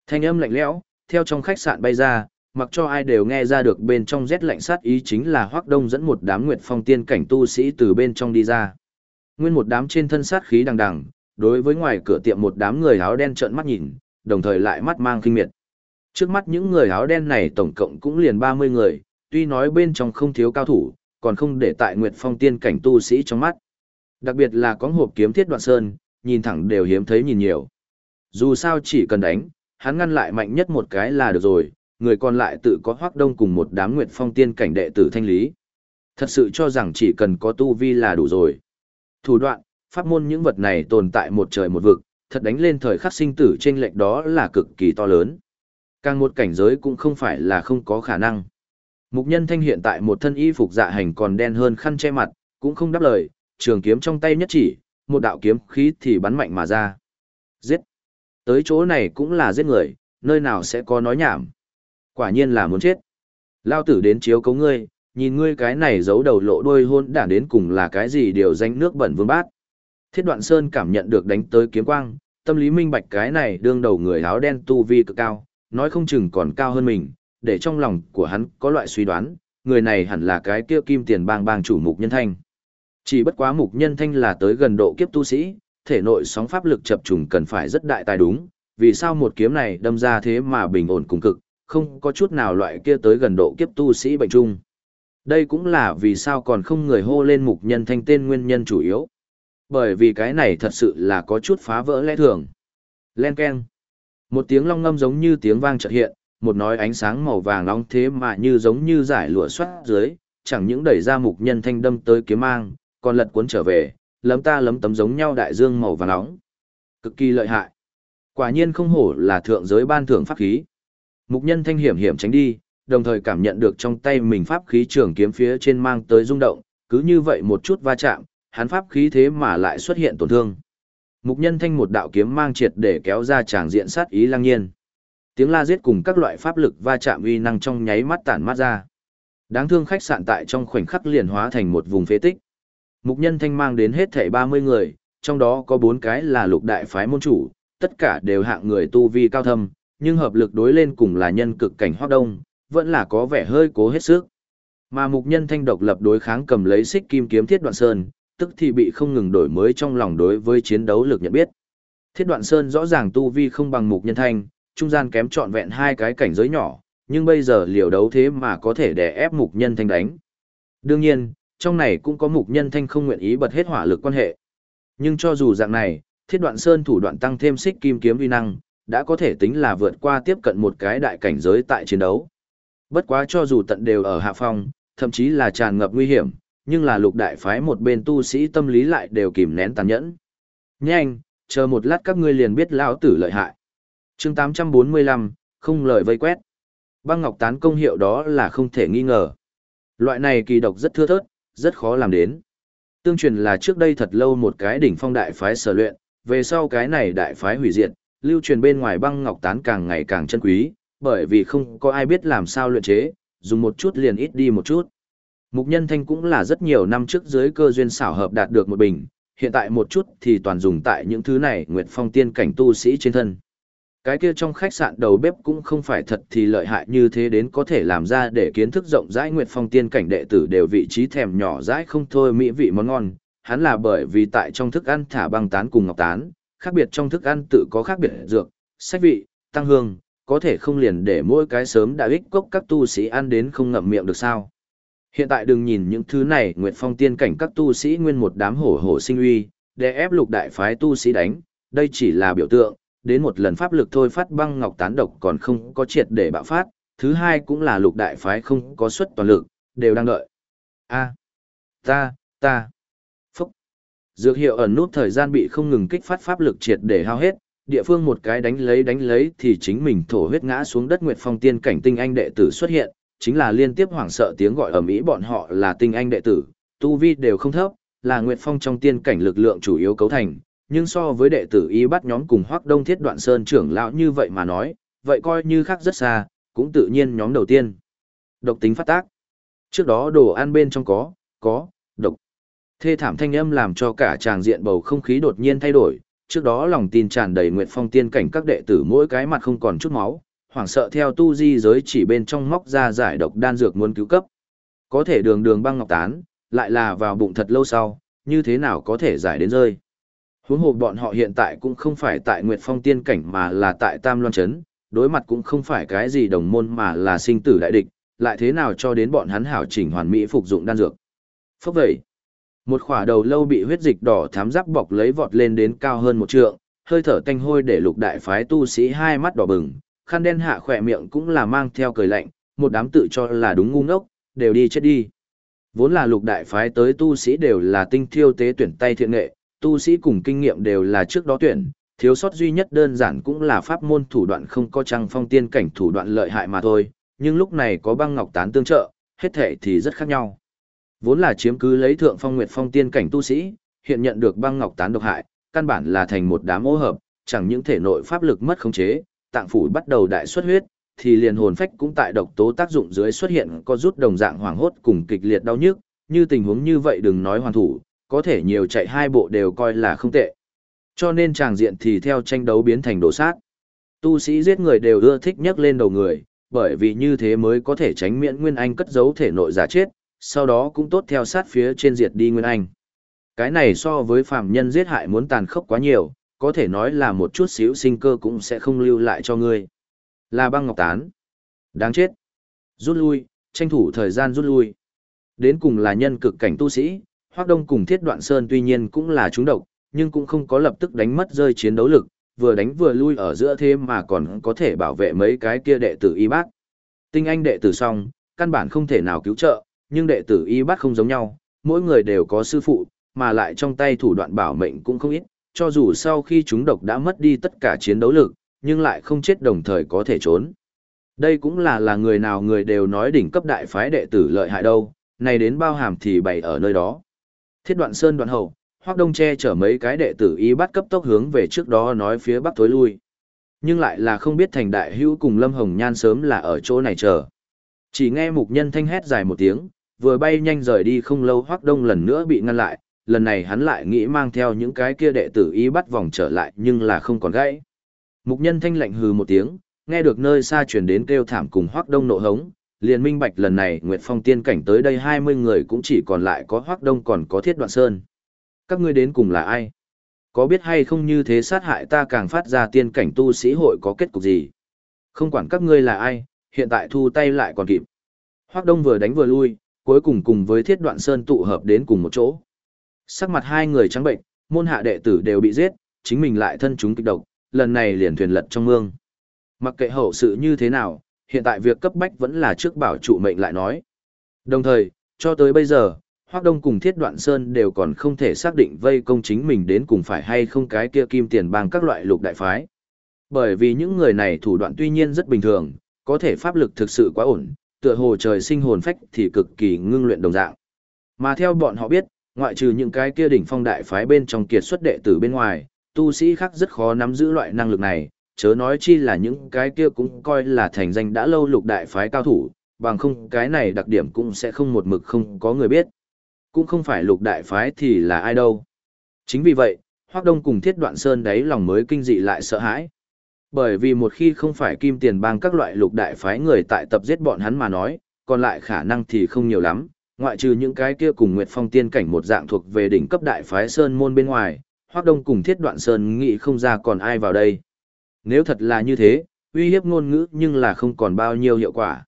Thanh âm lạnh lẽo, theo trong khách sạn bay ra, mặc cho ai đều nghe ra được bên trong rét lạnh sát ý chính là Hoắc Đông dẫn một đám Nguyệt Phong tiên cảnh tu sĩ từ bên trong đi ra. Nguyên một đám trên thân sát khí đằng đằng, đối với ngoài cửa tiệm một đám người áo đen trợn mắt nhìn, đồng thời lại mắt mang kinh miệt. Trước mắt những người áo đen này tổng cộng cũng liền 30 người, tuy nói bên trong không thiếu cao thủ, còn không để tại Nguyệt Phong tiên cảnh tu sĩ trong mắt. Đặc biệt là có hộp kiếm thiết đoạn sơn, nhìn thẳng đều hiếm thấy nhìn nhiều. Dù sao chỉ cần đánh, hắn ngăn lại mạnh nhất một cái là được rồi, người còn lại tự có hoác đông cùng một đám Nguyệt Phong tiên cảnh đệ tử thanh lý. Thật sự cho rằng chỉ cần có tu vi là đủ rồi. Thủ đoạn, pháp môn những vật này tồn tại một trời một vực, thật đánh lên thời khắc sinh tử trên lệch đó là cực kỳ to lớn. Càng một cảnh giới cũng không phải là không có khả năng. Mục nhân thanh hiện tại một thân y phục dạ hành còn đen hơn khăn che mặt, cũng không đáp lời, trường kiếm trong tay nhất chỉ, một đạo kiếm khí thì bắn mạnh mà ra. Giết! Tới chỗ này cũng là giết người, nơi nào sẽ có nói nhảm. Quả nhiên là muốn chết. Lao tử đến chiếu cấu ngươi, nhìn ngươi cái này giấu đầu lộ đuôi hôn đản đến cùng là cái gì điều danh nước bẩn vương bát. Thiết đoạn sơn cảm nhận được đánh tới kiếm quang, tâm lý minh bạch cái này đương đầu người áo đen tu vi cực cao, nói không chừng còn cao hơn mình, để trong lòng của hắn có loại suy đoán, người này hẳn là cái kia kim tiền bang bang chủ mục nhân thanh. Chỉ bất quá mục nhân thanh là tới gần độ kiếp tu sĩ, thể nội sóng pháp lực chập trùng cần phải rất đại tài đúng, vì sao một kiếm này đâm ra thế mà bình ổn cùng cực, không có chút nào loại kia tới gần độ kiếp tu sĩ bệnh trung. Đây cũng là vì sao còn không người hô lên mục nhân thanh tên nguyên nhân chủ yếu. Bởi vì cái này thật sự là có chút phá vỡ lẽ thường. Len Ken. Một tiếng long ngâm giống như tiếng vang chợt hiện, một nói ánh sáng màu vàng long thế mà như giống như giải lụa xoát dưới, chẳng những đẩy ra mục nhân thanh đâm tới kiếm mang, còn lật cuốn trở về, lấm ta lấm tấm giống nhau đại dương màu vàng nóng. Cực kỳ lợi hại. Quả nhiên không hổ là thượng giới ban thưởng pháp khí. Mục nhân thanh hiểm hiểm tránh đi, đồng thời cảm nhận được trong tay mình pháp khí trường kiếm phía trên mang tới rung động, cứ như vậy một chút va chạm, hắn pháp khí thế mà lại xuất hiện tổn thương. Mục nhân thanh một đạo kiếm mang triệt để kéo ra tràng diện sát ý lăng nhiên. Tiếng la giết cùng các loại pháp lực va chạm uy năng trong nháy mắt tản mát ra. Đáng thương khách sạn tại trong khoảnh khắc liền hóa thành một vùng phế tích. Mục nhân thanh mang đến hết thảy 30 người, trong đó có 4 cái là lục đại phái môn chủ, tất cả đều hạng người tu vi cao thâm, nhưng hợp lực đối lên cùng là nhân cực cảnh hoác đông, vẫn là có vẻ hơi cố hết sức. Mà mục nhân thanh độc lập đối kháng cầm lấy xích kim kiếm thiết đoạn sơn, tức thì bị không ngừng đổi mới trong lòng đối với chiến đấu lực nhận biết. Thiết đoạn sơn rõ ràng tu vi không bằng mục nhân thanh, trung gian kém trọn vẹn hai cái cảnh giới nhỏ, nhưng bây giờ liều đấu thế mà có thể đè ép mục nhân thanh đánh. Đương nhiên, trong này cũng có mục nhân thanh không nguyện ý bật hết hỏa lực quan hệ. Nhưng cho dù dạng này, thiết đoạn sơn thủ đoạn tăng thêm xích kim kiếm vi năng, đã có thể tính là vượt qua tiếp cận một cái đại cảnh giới tại chiến đấu. Bất quá cho dù tận đều ở hạ phong, thậm chí là tràn ngập nguy hiểm, nhưng là lục đại phái một bên tu sĩ tâm lý lại đều kìm nén tàn nhẫn. Nhanh, chờ một lát các ngươi liền biết lão tử lợi hại. chương 845, không lời vây quét. Băng ngọc tán công hiệu đó là không thể nghi ngờ. Loại này kỳ độc rất thưa thớt, rất khó làm đến. Tương truyền là trước đây thật lâu một cái đỉnh phong đại phái sở luyện, về sau cái này đại phái hủy diệt, lưu truyền bên ngoài băng ngọc tán càng ngày càng chân quý, bởi vì không có ai biết làm sao luyện chế, dùng một chút liền ít đi một chút. Mục nhân thanh cũng là rất nhiều năm trước dưới cơ duyên xảo hợp đạt được một bình, hiện tại một chút thì toàn dùng tại những thứ này nguyệt phong tiên cảnh tu sĩ trên thân. Cái kia trong khách sạn đầu bếp cũng không phải thật thì lợi hại như thế đến có thể làm ra để kiến thức rộng rãi nguyệt phong tiên cảnh đệ tử đều vị trí thèm nhỏ rãi không thôi mỹ vị món ngon. Hắn là bởi vì tại trong thức ăn thả băng tán cùng ngọc tán, khác biệt trong thức ăn tự có khác biệt dược, sách vị, tăng hương, có thể không liền để mỗi cái sớm đã ích cốc các tu sĩ ăn đến không ngậm miệng được sao. Hiện tại đừng nhìn những thứ này Nguyệt Phong tiên cảnh các tu sĩ nguyên một đám hổ hổ sinh uy, để ép lục đại phái tu sĩ đánh, đây chỉ là biểu tượng, đến một lần pháp lực thôi phát băng ngọc tán độc còn không có triệt để bạo phát, thứ hai cũng là lục đại phái không có suất toàn lực, đều đang đợi. A, ta, ta, phúc. Dược hiệu ẩn nút thời gian bị không ngừng kích phát pháp lực triệt để hao hết, địa phương một cái đánh lấy đánh lấy thì chính mình thổ huyết ngã xuống đất Nguyệt Phong tiên cảnh tinh anh đệ tử xuất hiện, chính là liên tiếp hoảng sợ tiếng gọi ở Mỹ bọn họ là tinh anh đệ tử, tu vi đều không thấp, là Nguyệt Phong trong tiên cảnh lực lượng chủ yếu cấu thành, nhưng so với đệ tử y bắt nhóm cùng Hoắc Đông Thiết Đoạn Sơn trưởng lão như vậy mà nói, vậy coi như khác rất xa, cũng tự nhiên nhóm đầu tiên. Độc tính phát tác. Trước đó đồ ăn bên trong có, có, độc. Thê thảm thanh âm làm cho cả tràng diện bầu không khí đột nhiên thay đổi, trước đó lòng tin tràn đầy Nguyệt Phong tiên cảnh các đệ tử mỗi cái mặt không còn chút máu, hoảng sợ theo tu di giới chỉ bên trong móc ra giải độc đan dược muốn cứu cấp. Có thể đường đường băng ngọc tán, lại là vào bụng thật lâu sau, như thế nào có thể giải đến rơi. Huống hồ bọn họ hiện tại cũng không phải tại Nguyệt Phong tiên cảnh mà là tại Tam Loan Trấn, đối mặt cũng không phải cái gì đồng môn mà là sinh tử đại địch, lại thế nào cho đến bọn hắn hảo chỉnh hoàn mỹ phục dụng đan dược. Phốc vậy, một khỏa đầu lâu bị huyết dịch đỏ thám giáp bọc lấy vọt lên đến cao hơn một trượng, hơi thở tanh hôi để lục đại phái tu sĩ hai mắt đỏ bừng, khăn đen hạ khỏe miệng cũng là mang theo cười lạnh, một đám tự cho là đúng ngu ngốc, đều đi chết đi. Vốn là lục đại phái tới tu sĩ đều là tinh thiêu tế tuyển tay thiện nghệ, tu sĩ cùng kinh nghiệm đều là trước đó tuyển, thiếu sót duy nhất đơn giản cũng là pháp môn thủ đoạn không có trăng phong tiên cảnh thủ đoạn lợi hại mà thôi, nhưng lúc này có băng ngọc tán tương trợ, hết thể thì rất khác nhau. Vốn là chiếm cứ lấy thượng phong nguyệt phong tiên cảnh tu sĩ, hiện nhận được băng ngọc tán độc hại, căn bản là thành một đám ô hợp, chẳng những thể nội pháp lực mất khống chế, tạng phủ bắt đầu đại xuất huyết, thì liền hồn phách cũng tại độc tố tác dụng dưới xuất hiện có rút đồng dạng hoảng hốt cùng kịch liệt đau nhức, như tình huống như vậy đừng nói hoàn thủ, có thể nhiều chạy hai bộ đều coi là không tệ. Cho nên tràng diện thì theo tranh đấu biến thành đổ sát. Tu sĩ giết người đều ưa thích nhắc lên đầu người, bởi vì như thế mới có thể tránh miễn Nguyên Anh cất giấu thể nội giả chết, sau đó cũng tốt theo sát phía trên diệt đi Nguyên Anh. Cái này so với phàm nhân giết hại muốn tàn khốc quá nhiều, có thể nói là một chút xíu sinh cơ cũng sẽ không lưu lại cho ngươi. Là băng ngọc tán. Đáng chết. Rút lui, tranh thủ thời gian rút lui. Đến cùng là nhân cực cảnh tu sĩ, Hoắc Đông cùng Thiết Đoạn Sơn tuy nhiên cũng là chúng độc, nhưng cũng không có lập tức đánh mất rơi chiến đấu lực, vừa đánh vừa lui ở giữa thế mà còn có thể bảo vệ mấy cái kia đệ tử y bác. Tinh anh đệ tử xong, căn bản không thể nào cứu trợ, nhưng đệ tử y bác không giống nhau, mỗi người đều có sư phụ, mà lại trong tay thủ đoạn bảo mệnh cũng không ít, cho dù sau khi chúng độc đã mất đi tất cả chiến đấu lực, nhưng lại không chết đồng thời có thể trốn. Đây cũng là là người nào người đều nói đỉnh cấp đại phái đệ tử lợi hại đâu, này đến bao hàm thì bày ở nơi đó. Thiết đoạn sơn đoạn hậu, Hoắc Đông che chở mấy cái đệ tử y bắt cấp tốc hướng về trước đó nói phía bắc thối lui. Nhưng lại là không biết thành đại hữu cùng Lâm Hồng Nhan sớm là ở chỗ này chờ. Chỉ nghe mục nhân thanh hét dài một tiếng, vừa bay nhanh rời đi không lâu Hoắc Đông lần nữa bị ngăn lại, lần này hắn lại nghĩ mang theo những cái kia đệ tử y bắt vòng trở lại nhưng là không còn gãy. Mục nhân thanh lạnh hừ một tiếng, nghe được nơi xa truyền đến kêu thảm cùng Hoắc Đông nộ hống, liền minh bạch lần này Nguyệt Phong tiên cảnh tới đây 20 người cũng chỉ còn lại có Hoắc Đông còn có Thiết Đoạn Sơn. Các ngươi đến cùng là ai? Có biết hay không như thế sát hại ta càng phát ra tiên cảnh tu sĩ hội có kết cục gì? Không quản các ngươi là ai, hiện tại thu tay lại còn kịp. Hoắc Đông vừa đánh vừa lui, cuối cùng cùng với Thiết Đoạn Sơn tụ hợp đến cùng một chỗ. Sắc mặt hai người trắng bệnh, môn hạ đệ tử đều bị giết, chính mình lại thân chúng kịch độc, lần này liền thuyền lật trong mương. Mặc kệ hậu sự như thế nào, hiện tại việc cấp bách vẫn là trước bảo trụ mệnh lại nói. Đồng thời, cho tới bây giờ, Hoác Đông cùng Thiết Đoạn Sơn đều còn không thể xác định vây công chính mình đến cùng phải hay không cái kia kim tiền bằng các loại lục đại phái. Bởi vì những người này thủ đoạn tuy nhiên rất bình thường, có thể pháp lực thực sự quá ổn, tựa hồ trời sinh hồn phách thì cực kỳ ngưng luyện đồng dạng. Mà theo bọn họ biết, Ngoại trừ những cái kia đỉnh phong đại phái bên trong kiệt xuất đệ tử bên ngoài, tu sĩ khác rất khó nắm giữ loại năng lực này, chớ nói chi là những cái kia cũng coi là thành danh đã lâu lục đại phái cao thủ, bằng không cái này đặc điểm cũng sẽ không một mực không có người biết. Cũng không phải lục đại phái thì là ai đâu. Chính vì vậy, Hoác Đông cùng Thiết Đoạn Sơn đấy lòng mới kinh dị lại sợ hãi. Bởi vì một khi không phải kim tiền bang các loại lục đại phái người tại tập giết bọn hắn mà nói, còn lại khả năng thì không nhiều lắm, ngoại trừ những cái kia cùng Nguyệt Phong tiên cảnh một dạng thuộc về đỉnh cấp đại phái Sơn môn bên ngoài, Hoác Đông cùng Thiết Đoạn Sơn nghĩ không ra còn ai vào đây. Nếu thật là như thế, uy hiếp ngôn ngữ nhưng là không còn bao nhiêu hiệu quả.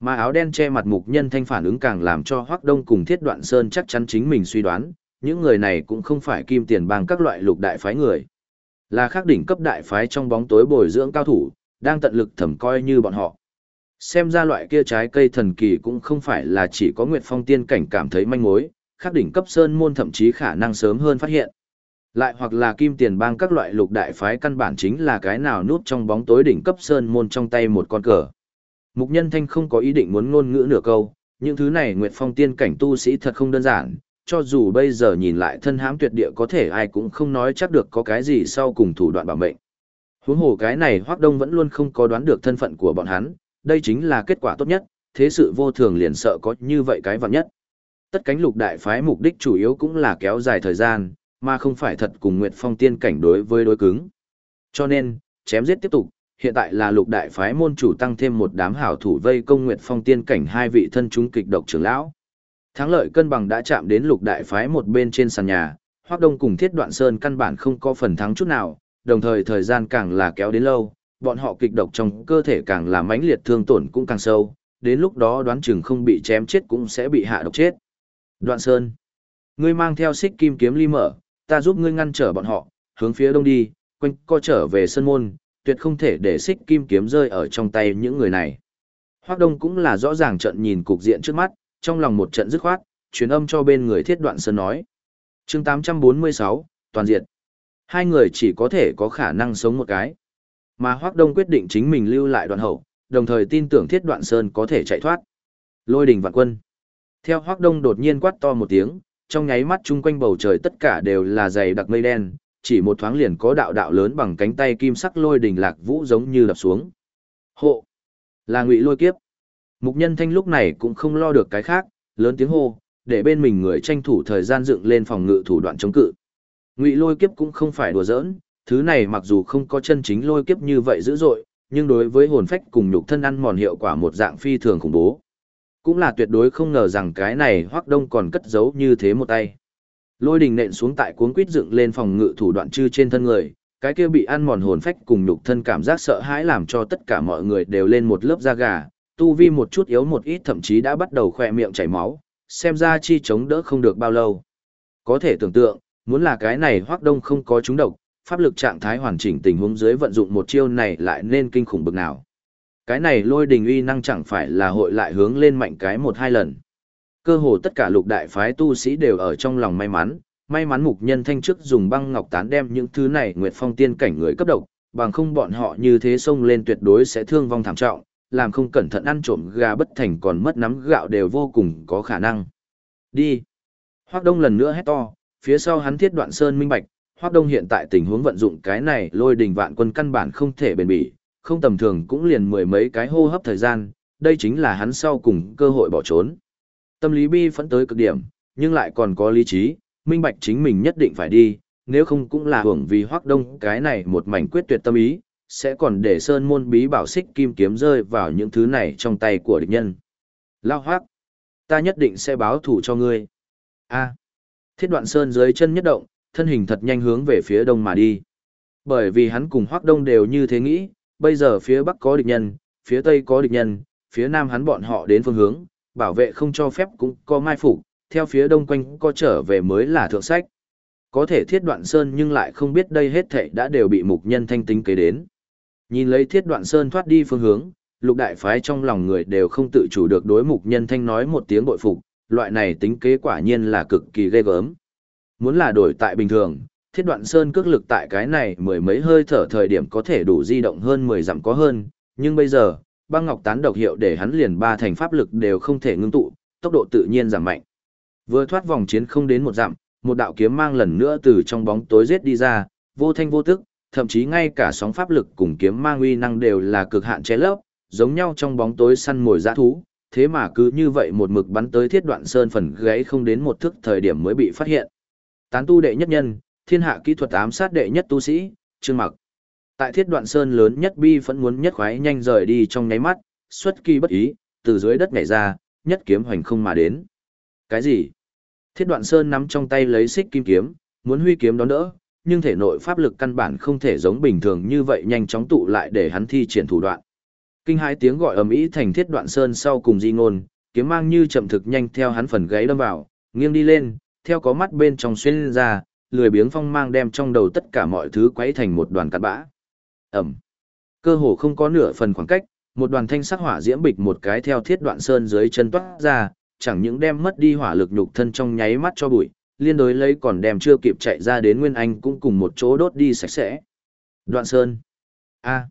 Mà áo đen che mặt mục nhân thanh phản ứng càng làm cho Hoác Đông cùng Thiết Đoạn Sơn chắc chắn chính mình suy đoán, những người này cũng không phải kim tiền bằng các loại lục đại phái người. Là khác đỉnh cấp đại phái trong bóng tối bồi dưỡng cao thủ, đang tận lực thẩm coi như bọn họ. Xem ra loại kia trái cây thần kỳ cũng không phải là chỉ có Nguyệt Phong tiên cảnh cảm thấy manh mối, khác đỉnh cấp sơn môn thậm chí khả năng sớm hơn phát hiện. Lại hoặc là kim tiền bang các loại lục đại phái căn bản chính là cái nào núp trong bóng tối đỉnh cấp sơn môn trong tay một con cờ. Mục nhân thanh không có ý định muốn ngôn ngữ nửa câu, những thứ này Nguyệt Phong tiên cảnh tu sĩ thật không đơn giản, cho dù bây giờ nhìn lại thân hãm tuyệt địa có thể ai cũng không nói chắc được có cái gì sau cùng thủ đoạn bảo mệnh. Huống hồ cái này Hoắc Đông vẫn luôn không có đoán được thân phận của bọn hắn, đây chính là kết quả tốt nhất, thế sự vô thường liền sợ có như vậy cái vạn nhất. Tất cánh lục đại phái mục đích chủ yếu cũng là kéo dài thời gian, mà không phải thật cùng Nguyệt Phong tiên cảnh đối với đối cứng. Cho nên, chém giết tiếp tục, hiện tại là lục đại phái môn chủ tăng thêm một đám hảo thủ vây công Nguyệt Phong tiên cảnh hai vị thân chúng kịch độc trưởng lão. Thắng lợi cân bằng đã chạm đến lục đại phái một bên trên sàn nhà, Hoắc Đông cùng Thiết Đoạn Sơn căn bản không có phần thắng chút nào, đồng thời thời gian càng là kéo đến lâu, bọn họ kịch độc trong cơ thể càng là mãnh liệt thương tổn cũng càng sâu, đến lúc đó đoán chừng không bị chém chết cũng sẽ bị hạ độc chết. Đoạn Sơn, ngươi mang theo xích kim kiếm ly mở, ta giúp ngươi ngăn trở bọn họ, hướng phía đông đi, quanh co trở về sân môn, tuyệt không thể để xích kim kiếm rơi ở trong tay những người này. Hoắc Đông cũng là rõ ràng trận nhìn cục diện trước mắt, trong lòng một trận dứt khoát, truyền âm cho bên người thiết đoạn sơn nói. chương 846, toàn Diện. Hai người chỉ có thể có khả năng sống một cái. Mà Hoác Đông quyết định chính mình lưu lại đoạn hậu, đồng thời tin tưởng thiết đoạn sơn có thể chạy thoát. Lôi đình vạn quân. Theo Hoác Đông đột nhiên quát to một tiếng, trong nháy mắt chung quanh bầu trời tất cả đều là dày đặc mây đen, chỉ một thoáng liền có đạo đạo lớn bằng cánh tay kim sắc lôi đình lạc vũ giống như đập xuống. Hộ! Là ngụy lôi kiếp. Mục nhân thanh lúc này cũng không lo được cái khác, lớn tiếng hô, để bên mình người tranh thủ thời gian dựng lên phòng ngự thủ đoạn chống cự. Ngụy lôi kiếp cũng không phải đùa giỡn, thứ này mặc dù không có chân chính lôi kiếp như vậy dữ dội, nhưng đối với hồn phách cùng nhục thân ăn mòn hiệu quả một dạng phi thường khủng bố. Cũng là tuyệt đối không ngờ rằng cái này Hoắc Đông còn cất giấu như thế một tay. Lôi đình nện xuống tại cuốn quýt dựng lên phòng ngự thủ đoạn chư trên thân người, cái kia bị ăn mòn hồn phách cùng nhục thân cảm giác sợ hãi làm cho tất cả mọi người đều lên một lớp da gà, tu vi một chút yếu một ít thậm chí đã bắt đầu khỏe miệng chảy máu, xem ra chi chống đỡ không được bao lâu. Có thể tưởng tượng, muốn là cái này hoác đông không có trúng độc, pháp lực trạng thái hoàn chỉnh tình huống dưới vận dụng một chiêu này lại nên kinh khủng bực nào. Cái này lôi đình uy năng chẳng phải là hội lại hướng lên mạnh cái một hai lần. Cơ hồ tất cả lục đại phái tu sĩ đều ở trong lòng may mắn, may mắn mục nhân thanh chức dùng băng ngọc tán đem những thứ này nguyệt phong tiên cảnh người cấp độc, bằng không bọn họ như thế xông lên tuyệt đối sẽ thương vong thảm trọng, làm không cẩn thận ăn trộm gà bất thành còn mất nắm gạo đều vô cùng có khả năng. Đi. Hoác Đông lần nữa hét to, phía sau hắn thiết đoạn sơn minh bạch, Hoác Đông hiện tại tình huống vận dụng cái này lôi đình vạn quân căn bản không thể bền bỉ, không tầm thường cũng liền mười mấy cái hô hấp thời gian, đây chính là hắn sau cùng cơ hội bỏ trốn. Tâm lý bi phẫn tới cực điểm, nhưng lại còn có lý trí, minh bạch chính mình nhất định phải đi, nếu không cũng là hưởng vì Hoác Đông cái này một mảnh quyết tuyệt tâm ý, sẽ còn để sơn môn bí bảo xích kim kiếm rơi vào những thứ này trong tay của địch nhân. Lao hoác, ta nhất định sẽ báo thủ cho ngươi. A. À. thiết đoạn sơn dưới chân nhất động, thân hình thật nhanh hướng về phía đông mà đi. Bởi vì hắn cùng hoác đông đều như thế nghĩ, bây giờ phía bắc có địch nhân, phía tây có địch nhân, phía nam hắn bọn họ đến phương hướng, bảo vệ không cho phép cũng có mai phục, theo phía đông quanh có trở về mới là thượng sách. Có thể thiết đoạn sơn nhưng lại không biết đây hết thảy đã đều bị mục nhân thanh tính kế đến. Nhìn lấy thiết đoạn sơn thoát đi phương hướng, lục đại phái trong lòng người đều không tự chủ được đối mục nhân thanh nói một tiếng bội phục, loại này tính kế quả nhiên là cực kỳ ghê gớm. Muốn là đổi tại bình thường, thiết đoạn sơn cước lực tại cái này mười mấy hơi thở thời điểm có thể đủ di động hơn 10 dặm có hơn, nhưng bây giờ, băng ngọc tán độc hiệu để hắn liền ba thành pháp lực đều không thể ngưng tụ, tốc độ tự nhiên giảm mạnh. Vừa thoát vòng chiến không đến một dặm, một đạo kiếm mang lần nữa từ trong bóng tối giết đi ra, vô thanh vô tức, thậm chí ngay cả sóng pháp lực cùng kiếm mang uy năng đều là cực hạn che lấp, giống nhau trong bóng tối săn mồi dã thú, thế mà cứ như vậy một mực bắn tới thiết đoạn sơn phần gáy không đến một thức thời điểm mới bị phát hiện. Tán tu đệ nhất nhân, thiên hạ kỹ thuật ám sát đệ nhất tu sĩ, Trương Mặc. Tại thiết đoạn sơn lớn nhất bi vẫn muốn nhất khoái nhanh rời đi trong nháy mắt, xuất kỳ bất ý, từ dưới đất nhảy ra, nhất kiếm hoành không mà đến. Cái gì? Thiết đoạn sơn nắm trong tay lấy xích kim kiếm, muốn huy kiếm đón đỡ, nhưng thể nội pháp lực căn bản không thể giống bình thường như vậy nhanh chóng tụ lại để hắn thi triển thủ đoạn. Kinh hai tiếng gọi ầm ĩ thành thiết đoạn sơn sau cùng di ngôn, kiếm mang như chậm thực nhanh theo hắn phần gáy đâm vào, nghiêng đi lên, theo có mắt bên trong xuyên ra, lười biếng phong mang đem trong đầu tất cả mọi thứ quấy thành một đoàn cát bã. Ẩm. Cơ hồ không có nửa phần khoảng cách, một đoàn thanh sắc hỏa diễm bịch một cái theo thiết đoạn sơn dưới chân toát ra, chẳng những đem mất đi hỏa lực nhục thân trong nháy mắt cho bụi, liên đối lấy còn đem chưa kịp chạy ra đến Nguyên Anh cũng cùng một chỗ đốt đi sạch sẽ. Đoạn sơn. A.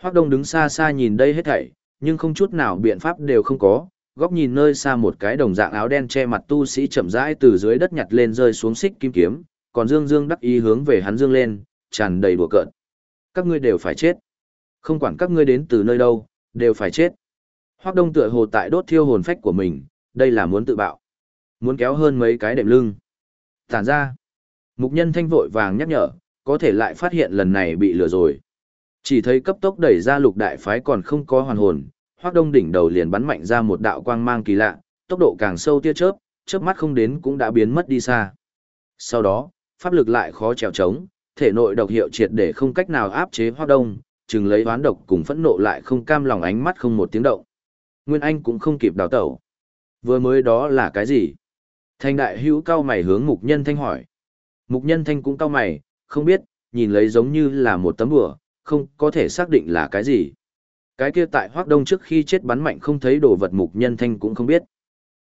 Hoắc Đông đứng xa xa nhìn đây hết thảy, nhưng không chút nào biện pháp đều không có, góc nhìn nơi xa một cái đồng dạng áo đen che mặt tu sĩ chậm rãi từ dưới đất nhặt lên rơi xuống xích kim kiếm, còn Dương Dương đắc ý hướng về hắn dương lên, tràn đầy đùa cợt. Các ngươi đều phải chết. Không quản các ngươi đến từ nơi đâu, đều phải chết. Hoắc Đông tựa hồ tại đốt thiêu hồn phách của mình, đây là muốn tự bạo. Muốn kéo hơn mấy cái đệm lưng. Tản ra. Mục nhân thanh vội vàng nhắc nhở, có thể lại phát hiện lần này bị lừa rồi. Chỉ thấy cấp tốc đẩy ra lục đại phái còn không có hoàn hồn, hoác đông đỉnh đầu liền bắn mạnh ra một đạo quang mang kỳ lạ, tốc độ càng sâu tia chớp, chớp mắt không đến cũng đã biến mất đi xa. Sau đó, pháp lực lại khó trèo trống, thể nội độc hiệu triệt để không cách nào áp chế Hoắc đông, chừng lấy oán độc cùng phẫn nộ lại không cam lòng ánh mắt không một tiếng động. Nguyên Anh cũng không kịp đào tẩu. Vừa mới đó là cái gì? Thanh đại hữu cao mày hướng mục nhân thanh hỏi. Mục nhân thanh cũng cao mày, không biết, nhìn lấy giống như là một tấm bùa, không có thể xác định là cái gì. Cái kia tại Hoắc Đông trước khi chết bắn mạnh không thấy đồ vật mục nhân thanh cũng không biết.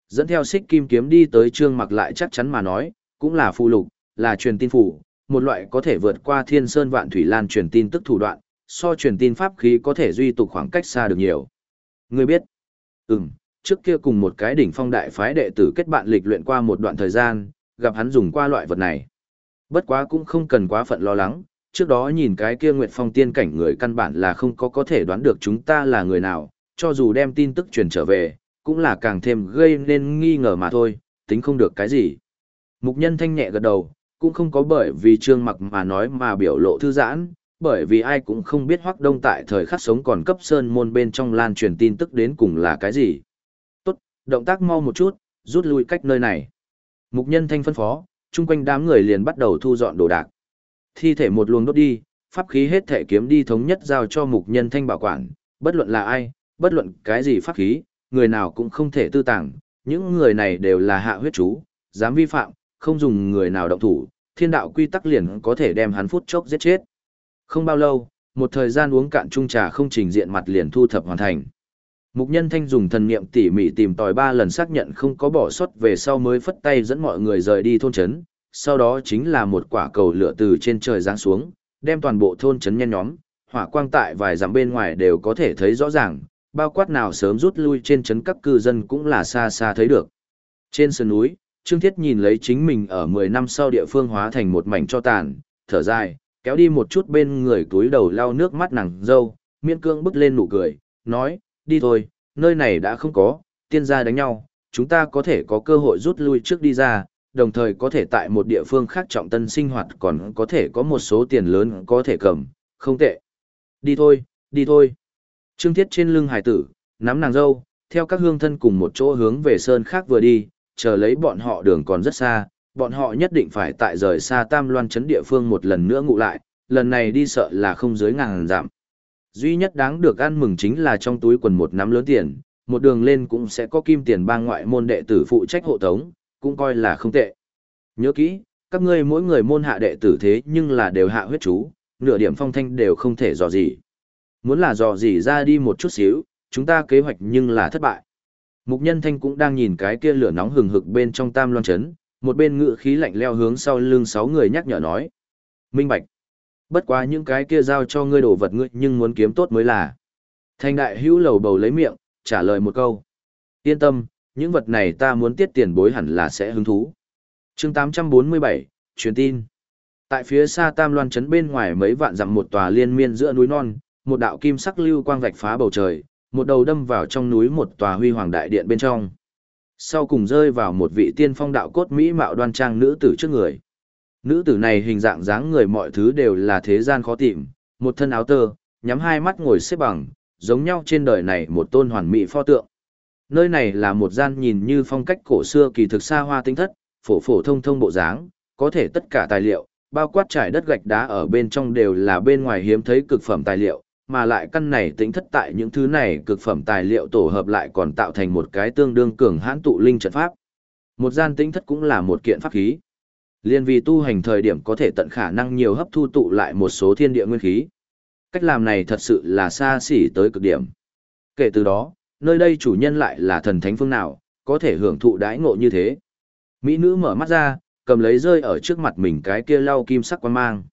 Dẫn theo xích kim kiếm đi tới trương mặc lại chắc chắn mà nói, cũng là phù lục, là truyền tin phủ, một loại có thể vượt qua thiên sơn vạn thủy lan truyền tin tức thủ đoạn, so truyền tin pháp khí có thể duy tục khoảng cách xa được nhiều. Ngươi biết? Ừm, trước kia cùng một cái đỉnh phong đại phái đệ tử kết bạn lịch luyện qua một đoạn thời gian, gặp hắn dùng qua loại vật này. Bất quá cũng không cần quá phận lo lắng, trước đó nhìn cái kia Nguyệt Phong tiên cảnh người căn bản là không có có thể đoán được chúng ta là người nào, cho dù đem tin tức truyền trở về, cũng là càng thêm gây nên nghi ngờ mà thôi, tính không được cái gì. Mục nhân thanh nhẹ gật đầu, cũng không có bởi vì trương mặc mà nói mà biểu lộ thư giãn, bởi vì ai cũng không biết hoắc đông tại thời khắc sống còn cấp sơn môn bên trong lan truyền tin tức đến cùng là cái gì. Tốt, động tác mau một chút, rút lui cách nơi này. Mục nhân thanh phân phó, chung quanh đám người liền bắt đầu thu dọn đồ đạc thi thể một luồng đốt đi, pháp khí hết thể kiếm đi thống nhất giao cho mục nhân thanh bảo quản, bất luận là ai, bất luận cái gì pháp khí, người nào cũng không thể tư tàng, những người này đều là hạ huyết chú, dám vi phạm, không dùng người nào động thủ, thiên đạo quy tắc liền có thể đem hắn phút chốc giết chết. Không bao lâu, một thời gian uống cạn chung trà không trình diện mặt liền thu thập hoàn thành. Mục nhân thanh dùng thần niệm tỉ mỉ tìm tòi ba lần xác nhận không có bỏ sót về sau mới phất tay dẫn mọi người rời đi thôn trấn, sau đó chính là một quả cầu lửa từ trên trời giáng xuống, đem toàn bộ thôn trấn nhen nhóm, hỏa quang tại vài dặm bên ngoài đều có thể thấy rõ ràng, bao quát nào sớm rút lui trên trấn các cư dân cũng là xa xa thấy được. Trên sườn núi, Trương Thiết nhìn lấy chính mình ở 10 năm sau địa phương hóa thành một mảnh cho tàn, thở dài, kéo đi một chút bên người túi đầu lau nước mắt nàng dâu, miễn cương bước lên nụ cười, nói, đi thôi, nơi này đã không có, tiên gia đánh nhau, chúng ta có thể có cơ hội rút lui trước đi ra, đồng thời có thể tại một địa phương khác trọng tân sinh hoạt còn có thể có một số tiền lớn có thể cầm, không tệ. Đi thôi, đi thôi. Trương Thiết trên lưng hải tử, nắm nàng dâu, theo các hương thân cùng một chỗ hướng về sơn khác vừa đi, chờ lấy bọn họ đường còn rất xa, bọn họ nhất định phải tại rời xa Tam Loan chấn địa phương một lần nữa ngụ lại, lần này đi sợ là không dưới ngàn giảm. Duy nhất đáng được ăn mừng chính là trong túi quần một nắm lớn tiền, một đường lên cũng sẽ có kim tiền bang ngoại môn đệ tử phụ trách hộ tống, cũng coi là không tệ. Nhớ kỹ, các ngươi mỗi người môn hạ đệ tử thế nhưng là đều hạ huyết chú, nửa điểm phong thanh đều không thể dò gì. Muốn là dò gì ra đi một chút xíu, chúng ta kế hoạch nhưng là thất bại. Mục nhân thanh cũng đang nhìn cái kia lửa nóng hừng hực bên trong tam loan Trấn, một bên ngự khí lạnh leo hướng sau lưng sáu người nhắc nhở nói. Minh bạch. Bất quá những cái kia giao cho ngươi đổ vật ngươi nhưng muốn kiếm tốt mới là. Thanh đại hữu lầu bầu lấy miệng, trả lời một câu. Yên tâm, Những vật này ta muốn tiết tiền bối hẳn là sẽ hứng thú. chương 847, truyền tin. Tại phía xa Tam Loan trấn bên ngoài mấy vạn dặm một tòa liên miên giữa núi non, một đạo kim sắc lưu quang vạch phá bầu trời, một đầu đâm vào trong núi một tòa huy hoàng đại điện bên trong. Sau cùng rơi vào một vị tiên phong đạo cốt mỹ mạo đoan trang nữ tử trước người. Nữ tử này hình dạng dáng người mọi thứ đều là thế gian khó tìm, một thân áo tơ, nhắm hai mắt ngồi xếp bằng, giống nhau trên đời này một tôn hoàn mỹ pho tượng. Nơi này là một gian nhìn như phong cách cổ xưa kỳ thực xa hoa tinh thất, phổ phổ thông thông bộ dáng, có thể tất cả tài liệu, bao quát trải đất gạch đá ở bên trong đều là bên ngoài hiếm thấy cực phẩm tài liệu, mà lại căn này tính thất tại những thứ này cực phẩm tài liệu tổ hợp lại còn tạo thành một cái tương đương cường hãn tụ linh trận pháp. Một gian tính thất cũng là một kiện pháp khí. Liên vì tu hành thời điểm có thể tận khả năng nhiều hấp thu tụ lại một số thiên địa nguyên khí. Cách làm này thật sự là xa xỉ tới cực điểm. Kể từ đó, nơi đây chủ nhân lại là thần thánh phương nào, có thể hưởng thụ đãi ngộ như thế. Mỹ nữ mở mắt ra, cầm lấy rơi ở trước mặt mình cái kia lau kim sắc quang mang.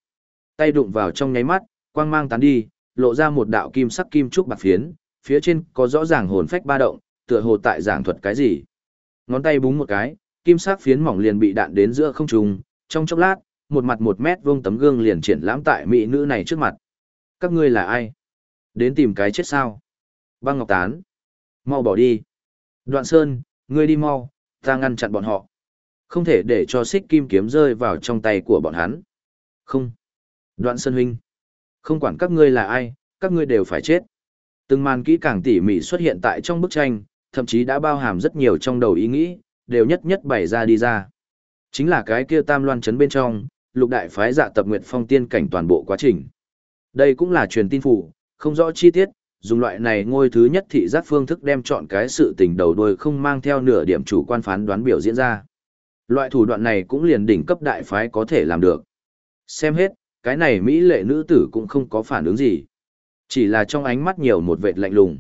Tay đụng vào trong nháy mắt, quang mang tán đi, lộ ra một đạo kim sắc kim trúc bạc phiến, phía trên có rõ ràng hồn phách ba động, tựa hồ tại giảng thuật cái gì. Ngón tay búng một cái, kim sắc phiến mỏng liền bị đạn đến giữa không trung, trong chốc lát, một mặt một mét vuông tấm gương liền triển lãm tại mỹ nữ này trước mặt. Các ngươi là ai? Đến tìm cái chết sao? Băng Ngọc Tán. Mau bỏ đi. Đoạn Sơn, ngươi đi mau, ta ngăn chặn bọn họ. Không thể để cho xích kim kiếm rơi vào trong tay của bọn hắn. Không. Đoạn Sơn huynh. Không quản các ngươi là ai, các ngươi đều phải chết. Từng màn kỹ càng tỉ mỉ xuất hiện tại trong bức tranh, thậm chí đã bao hàm rất nhiều trong đầu ý nghĩ, đều nhất nhất bày ra đi ra. Chính là cái kia tam loan chấn bên trong, lục đại phái dạ tập nguyện phong tiên cảnh toàn bộ quá trình. Đây cũng là truyền tin phủ, không rõ chi tiết, dùng loại này ngôi thứ nhất thị giác phương thức đem chọn cái sự tình đầu đuôi không mang theo nửa điểm chủ quan phán đoán biểu diễn ra. Loại thủ đoạn này cũng liền đỉnh cấp đại phái có thể làm được. Xem hết, cái này Mỹ lệ nữ tử cũng không có phản ứng gì. Chỉ là trong ánh mắt nhiều một vệt lạnh lùng.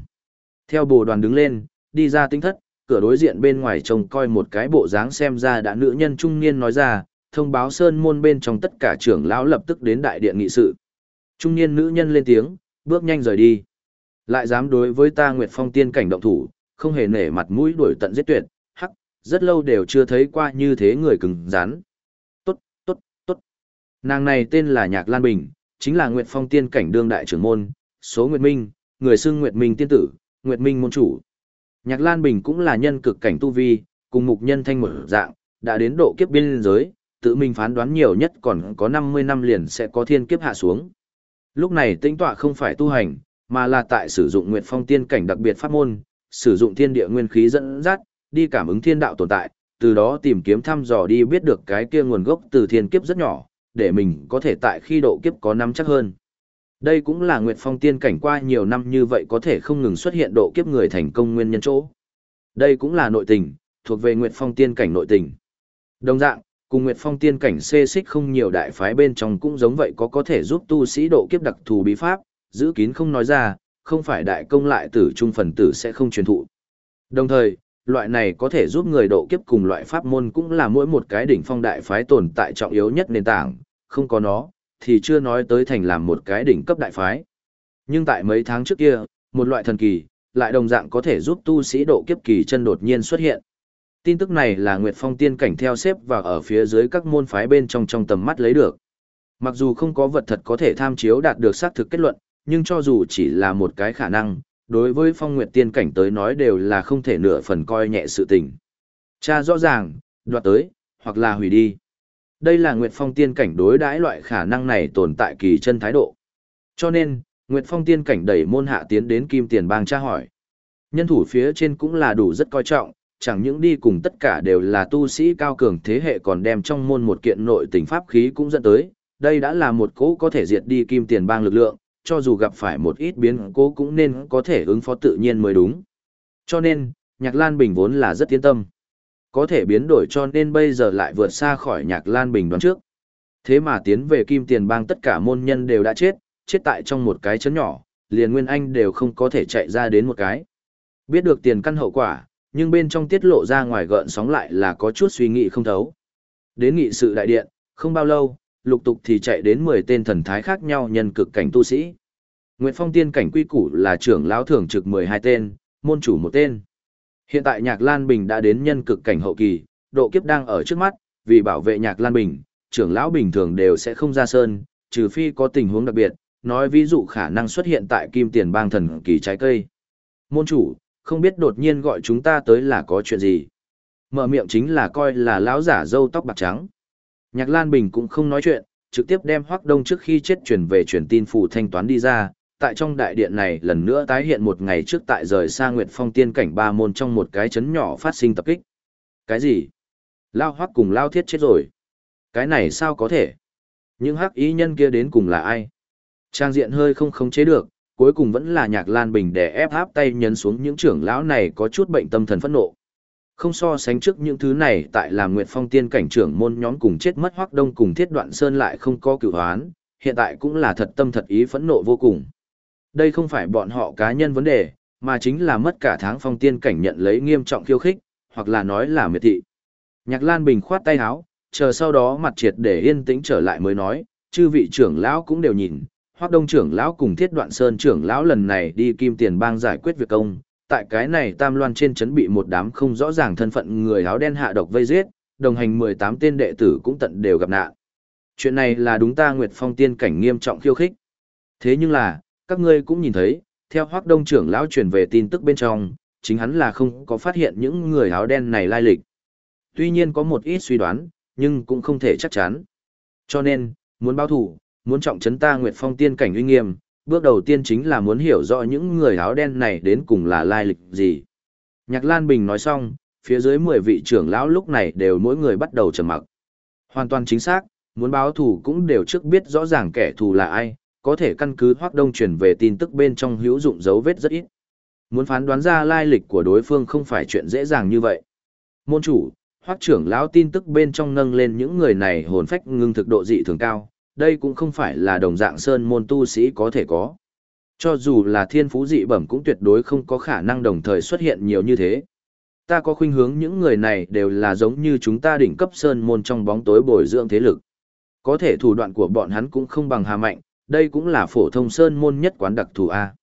Theo bồ đoàn đứng lên, đi ra tinh thất, cửa đối diện bên ngoài trông coi một cái bộ dáng xem ra đã nữ nhân trung niên nói ra, thông báo sơn môn bên trong tất cả trưởng lão lập tức đến đại điện nghị sự. Trung niên nữ nhân lên tiếng, bước nhanh rời đi. Lại dám đối với ta Nguyệt Phong tiên cảnh động thủ, không hề nể mặt mũi đuổi tận giết tuyệt, hắc, rất lâu đều chưa thấy qua như thế người cứng rắn. Nàng này tên là Nhạc Lan Bình, chính là Nguyệt Phong tiên cảnh đương đại trưởng môn, số Nguyệt Minh, người xưng Nguyệt Minh tiên tử, Nguyệt Minh môn chủ. Nhạc Lan Bình cũng là nhân cực cảnh tu vi, cùng mục nhân thanh một dạng, đã đến độ kiếp biên giới, tự mình phán đoán nhiều nhất còn có 50 năm liền sẽ có thiên kiếp hạ xuống. Lúc này tinh tọa không phải tu hành, mà là tại sử dụng Nguyệt Phong tiên cảnh đặc biệt pháp môn, sử dụng thiên địa nguyên khí dẫn dắt, đi cảm ứng thiên đạo tồn tại, từ đó tìm kiếm thăm dò đi biết được cái kia nguồn gốc từ thiên kiếp rất nhỏ, để mình có thể tại khi độ kiếp có nắm chắc hơn. Đây cũng là Nguyệt Phong tiên cảnh qua nhiều năm như vậy có thể không ngừng xuất hiện độ kiếp người thành công nguyên nhân chỗ. Đây cũng là nội tình, thuộc về Nguyệt Phong tiên cảnh nội tình. Đồng dạng, cùng Nguyệt Phong tiên cảnh xê xích không nhiều đại phái bên trong cũng giống vậy có có thể giúp tu sĩ độ kiếp đặc thù bí pháp, giữ kín không nói ra, không phải đại công lại tử trung phần tử sẽ không truyền thụ. Đồng thời, loại này có thể giúp người độ kiếp cùng loại pháp môn cũng là mỗi một cái đỉnh phong đại phái tồn tại trọng yếu nhất nền tảng, không có nó, thì chưa nói tới thành làm một cái đỉnh cấp đại phái. Nhưng tại mấy tháng trước kia, một loại thần kỳ, lại đồng dạng có thể giúp tu sĩ độ kiếp kỳ chân đột nhiên xuất hiện. Tin tức này là Nguyệt Phong tiên cảnh theo xếp và ở phía dưới các môn phái bên trong trong tầm mắt lấy được. Mặc dù không có vật thật có thể tham chiếu đạt được xác thực kết luận, nhưng cho dù chỉ là một cái khả năng, đối với Phong Nguyệt tiên cảnh tới nói đều là không thể nửa phần coi nhẹ sự tình. Cha rõ ràng, đoạt tới, hoặc là hủy đi. Đây là Nguyệt Phong tiên cảnh đối đãi loại khả năng này tồn tại kỳ chân thái độ. Cho nên, Nguyệt Phong tiên cảnh đẩy môn hạ tiến đến Kim Tiền Bang tra hỏi. Nhân thủ phía trên cũng là đủ rất coi trọng, chẳng những đi cùng tất cả đều là tu sĩ cao cường thế hệ còn đem trong môn một kiện nội tình pháp khí cũng dẫn tới. Đây đã là một cố có thể diệt đi Kim Tiền Bang lực lượng, cho dù gặp phải một ít biến cố cũng nên có thể ứng phó tự nhiên mới đúng. Cho nên, Nhạc Lan Bình vốn là rất yên tâm có thể biến đổi cho nên bây giờ lại vượt xa khỏi nhạc lan bình đoán trước. Thế mà tiến về kim tiền bang tất cả môn nhân đều đã chết, chết tại trong một cái chấn nhỏ, liền Nguyên Anh đều không có thể chạy ra đến một cái. Biết được tiền căn hậu quả, nhưng bên trong tiết lộ ra ngoài gợn sóng lại là có chút suy nghĩ không thấu. Đến nghị sự đại điện, không bao lâu, lục tục thì chạy đến 10 tên thần thái khác nhau nhân cực cảnh tu sĩ. Nguyệt Phong tiên cảnh quy củ là trưởng lão thưởng trực 12 tên, môn chủ một tên. Hiện tại Nhạc Lan Bình đã đến nhân cực cảnh hậu kỳ, độ kiếp đang ở trước mắt, vì bảo vệ Nhạc Lan Bình, trưởng lão bình thường đều sẽ không ra sơn, trừ phi có tình huống đặc biệt, nói ví dụ khả năng xuất hiện tại kim tiền bang thần kỳ trái cây. Môn chủ, không biết đột nhiên gọi chúng ta tới là có chuyện gì. Mở miệng chính là coi là lão giả râu tóc bạc trắng. Nhạc Lan Bình cũng không nói chuyện, trực tiếp đem Hoắc Đông trước khi chết chuyển về truyền tin phủ thanh toán đi ra, tại trong đại điện này lần nữa tái hiện một ngày trước tại rời xa Nguyệt Phong tiên cảnh ba môn trong một cái chấn nhỏ phát sinh tập kích. Cái gì? Lao Hoắc cùng Lao Thiết chết rồi. Cái này sao có thể? Những hắc ý nhân kia đến cùng là ai? Trang diện hơi không khống chế được, cuối cùng vẫn là Nhạc Lan Bình để ép áp tay nhấn xuống những trưởng lão này có chút bệnh tâm thần phẫn nộ. Không so sánh trước những thứ này tại làm Nguyệt Phong tiên cảnh trưởng môn nhóm cùng chết mất Hoắc Đông cùng Thiết Đoạn Sơn lại không có cửu hoán, hiện tại cũng là thật tâm thật ý phẫn nộ vô cùng. Đây không phải bọn họ cá nhân vấn đề, mà chính là mất cả tháng phong tiên cảnh nhận lấy nghiêm trọng khiêu khích, hoặc là nói là miệt thị. Nhạc Lan Bình khoát tay háo chờ sau đó mặt triệt để yên tĩnh trở lại mới nói, chư vị trưởng lão cũng đều nhìn, Hoắc Đông trưởng lão cùng Thiết Đoạn Sơn trưởng lão lần này đi Kim Tiền Bang giải quyết việc công, tại cái này Tam Loan trên trấn bị một đám không rõ ràng thân phận người áo đen hạ độc vây giết, đồng hành 18 tên đệ tử cũng tận đều gặp nạn. Chuyện này là đúng ta Nguyệt Phong tiên cảnh nghiêm trọng khiêu khích. Thế nhưng là, các ngươi cũng nhìn thấy, theo Hoắc Đông trưởng lão truyền về tin tức bên trong, chính hắn là không có phát hiện những người áo đen này lai lịch. Tuy nhiên có một ít suy đoán, nhưng cũng không thể chắc chắn. Cho nên, muốn báo thủ, muốn trọng trấn ta Nguyệt Phong tiên cảnh uy nghiêm, bước đầu tiên chính là muốn hiểu rõ những người áo đen này đến cùng là lai lịch gì. Nhạc Lan Bình nói xong, phía dưới 10 vị trưởng lão lúc này đều mỗi người bắt đầu trầm mặc. Hoàn toàn chính xác, muốn báo thù cũng đều trước biết rõ ràng kẻ thù là ai, có thể căn cứ hoác Đông truyền về tin tức bên trong hữu dụng dấu vết rất ít. Muốn phán đoán ra lai lịch của đối phương không phải chuyện dễ dàng như vậy. Môn chủ, hoác trưởng lão tin tức bên trong nâng lên những người này hồn phách ngưng thực độ dị thường cao, đây cũng không phải là đồng dạng sơn môn tu sĩ có thể có. Cho dù là thiên phú dị bẩm cũng tuyệt đối không có khả năng đồng thời xuất hiện nhiều như thế. Ta có khuynh hướng những người này đều là giống như chúng ta đỉnh cấp sơn môn trong bóng tối bồi dưỡng thế lực. Có thể thủ đoạn của bọn hắn cũng không bằng hà mạnh, đây cũng là phổ thông sơn môn nhất quán đặc thù A.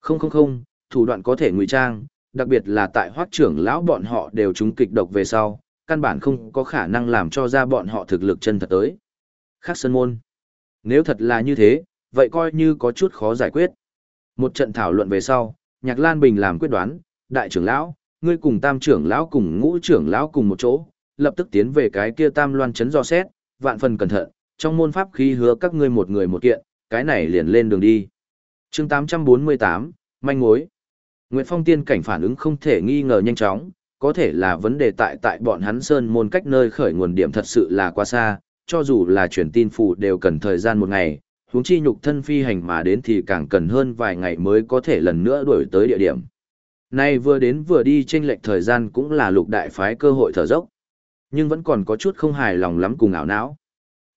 Không không không, thủ đoạn có thể ngụy trang, đặc biệt là tại hoác trưởng lão bọn họ đều trúng kịch độc về sau, căn bản không có khả năng làm cho ra bọn họ thực lực chân thật tới. Khác sơn môn. Nếu thật là như thế, vậy coi như có chút khó giải quyết. Một trận thảo luận về sau, Nhạc Lan Bình làm quyết đoán, đại trưởng lão, ngươi cùng tam trưởng lão cùng ngũ trưởng lão cùng một chỗ, lập tức tiến về cái kia tam loan chấn do xét, vạn phần cẩn thận, trong môn pháp khí hứa các ngươi một người một kiện, cái này liền lên đường đi. chương 848, manh mối. Nguyệt Phong tiên cảnh phản ứng không thể nghi ngờ nhanh chóng, có thể là vấn đề tại tại bọn hắn sơn môn cách nơi khởi nguồn điểm thật sự là quá xa, cho dù là truyền tin phụ đều cần thời gian một ngày, huống chi nhục thân phi hành mà đến thì càng cần hơn vài ngày mới có thể lần nữa đuổi tới địa điểm. Nay vừa đến vừa đi chênh lệch thời gian cũng là lục đại phái cơ hội thở dốc. Nhưng vẫn còn có chút không hài lòng lắm cùng ảo não.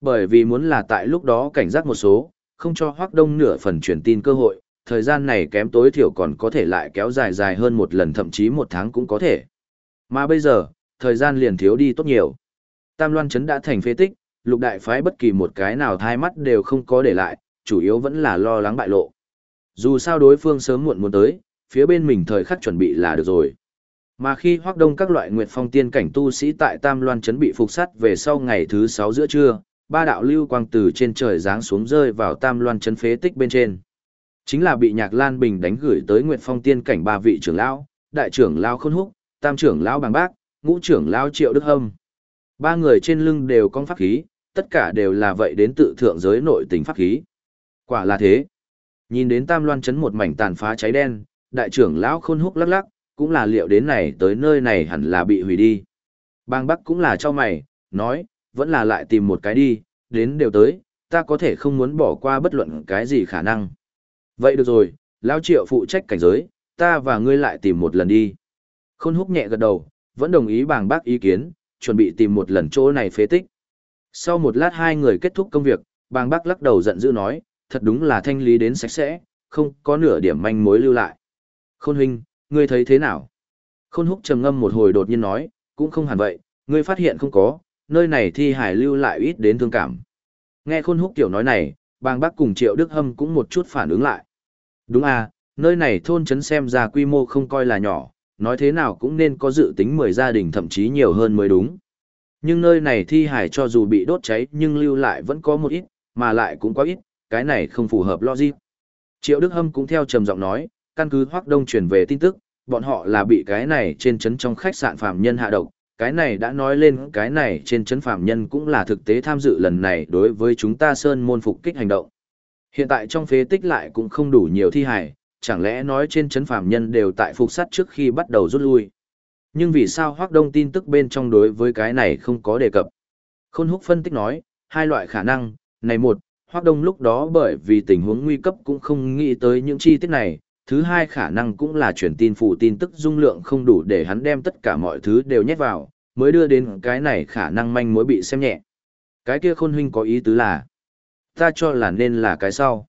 Bởi vì muốn là tại lúc đó cảnh giác một số, không cho Hoắc Đông nửa phần truyền tin cơ hội, thời gian này kém tối thiểu còn có thể lại kéo dài dài hơn một lần thậm chí một tháng cũng có thể. Mà bây giờ, thời gian liền thiếu đi tốt nhiều. Tam Loan Trấn đã thành phế tích, lục đại phái bất kỳ một cái nào thai mắt đều không có để lại, chủ yếu vẫn là lo lắng bại lộ. Dù sao đối phương sớm muộn muốn tới, phía bên mình thời khắc chuẩn bị là được rồi. Mà khi hoác Đông các loại nguyệt phong tiên cảnh tu sĩ tại Tam Loan trấn bị phục sát về sau ngày thứ 6 giữa trưa, ba đạo lưu quang từ trên trời giáng xuống rơi vào Tam Loan trấn phế tích bên trên. Chính là bị Nhạc Lan Bình đánh gửi tới Nguyệt Phong tiên cảnh ba vị trưởng lão, đại trưởng lão Khôn Húc, tam trưởng lão Bàng Bác, ngũ trưởng lão Triệu Đức Hâm. Ba người trên lưng đều có pháp khí, tất cả đều là vậy đến tự thượng giới nội tình pháp khí. Quả là thế. Nhìn đến Tam Loan chấn một mảnh tàn phá cháy đen, đại trưởng lão khôn húc lắc lắc, cũng là liệu đến này tới nơi này hẳn là bị hủy đi. Bang Bắc cũng là cho mày, nói, vẫn là lại tìm một cái đi, đến đều tới, ta có thể không muốn bỏ qua bất luận cái gì khả năng. Vậy được rồi, lão triệu phụ trách cảnh giới, ta và ngươi lại tìm một lần đi. Khôn húc nhẹ gật đầu, vẫn đồng ý bàng bác ý kiến, chuẩn bị tìm một lần chỗ này phế tích. Sau một lát hai người kết thúc công việc, bàng bác lắc đầu giận dữ nói, thật đúng là thanh lý đến sạch sẽ, không có nửa điểm manh mối lưu lại. Khôn huynh, ngươi thấy thế nào? Khôn húc trầm ngâm một hồi đột nhiên nói, cũng không hẳn vậy, ngươi phát hiện không có, nơi này thi hải lưu lại ít đến thương cảm. Nghe khôn húc tiểu nói này, bàng bác cùng triệu đức hâm cũng một chút phản ứng lại. Đúng à, nơi này thôn trấn xem ra quy mô không coi là nhỏ, nói thế nào cũng nên có dự tính 10 gia đình thậm chí nhiều hơn mới đúng. Nhưng nơi này thi hải cho dù bị đốt cháy nhưng lưu lại vẫn có một ít, mà lại cũng có ít, cái này không phù hợp logic. Triệu Đức Hâm cũng theo trầm giọng nói, căn cứ Hoắc Đông truyền về tin tức, bọn họ là bị cái này trên chấn trong khách sạn phạm nhân hạ độc, cái này đã nói lên cái này trên chấn phạm nhân cũng là thực tế tham dự lần này đối với chúng ta sơn môn phục kích hành động. Hiện tại trong phế tích lại cũng không đủ nhiều thi hải, chẳng lẽ nói trên chấn phạm nhân đều tại phục sát trước khi bắt đầu rút lui. Nhưng vì sao Hoác Đông tin tức bên trong đối với cái này không có đề cập? Khôn húc phân tích nói, hai loại khả năng, này một, Hoác Đông lúc đó bởi vì tình huống nguy cấp cũng không nghĩ tới những chi tiết này, thứ hai khả năng cũng là truyền tin phụ tin tức dung lượng không đủ để hắn đem tất cả mọi thứ đều nhét vào, mới đưa đến cái này khả năng manh mối bị xem nhẹ. Cái kia khôn huynh có ý tứ là, ta cho là nên là cái sau.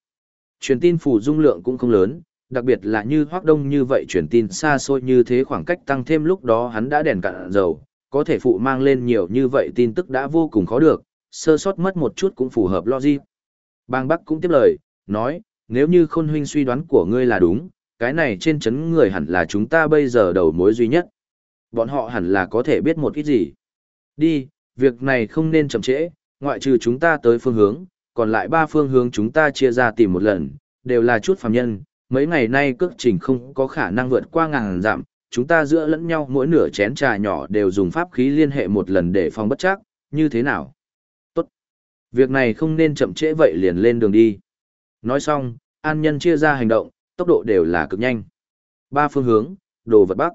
Truyền tin phủ dung lượng cũng không lớn, đặc biệt là như hoác đông như vậy truyền tin xa xôi như thế khoảng cách tăng thêm lúc đó hắn đã đèn cạn dầu, có thể phụ mang lên nhiều như vậy tin tức đã vô cùng khó được, sơ sót mất một chút cũng phù hợp logic. Bang Bắc cũng tiếp lời, nói, nếu như khôn huynh suy đoán của ngươi là đúng, cái này trên chấn người hẳn là chúng ta bây giờ đầu mối duy nhất. Bọn họ hẳn là có thể biết một ít gì. Đi, việc này không nên chậm trễ, ngoại trừ chúng ta tới phương hướng, còn lại ba phương hướng chúng ta chia ra tìm một lần, đều là chút phàm nhân, mấy ngày nay cước trình không có khả năng vượt qua ngàn dặm, chúng ta giữa lẫn nhau mỗi nửa chén trà nhỏ đều dùng pháp khí liên hệ một lần để phòng bất chắc, như thế nào? Tốt. Việc này không nên chậm trễ vậy liền lên đường đi. Nói xong, an nhân chia ra hành động, tốc độ đều là cực nhanh. Ba phương hướng, đồ vật bắc.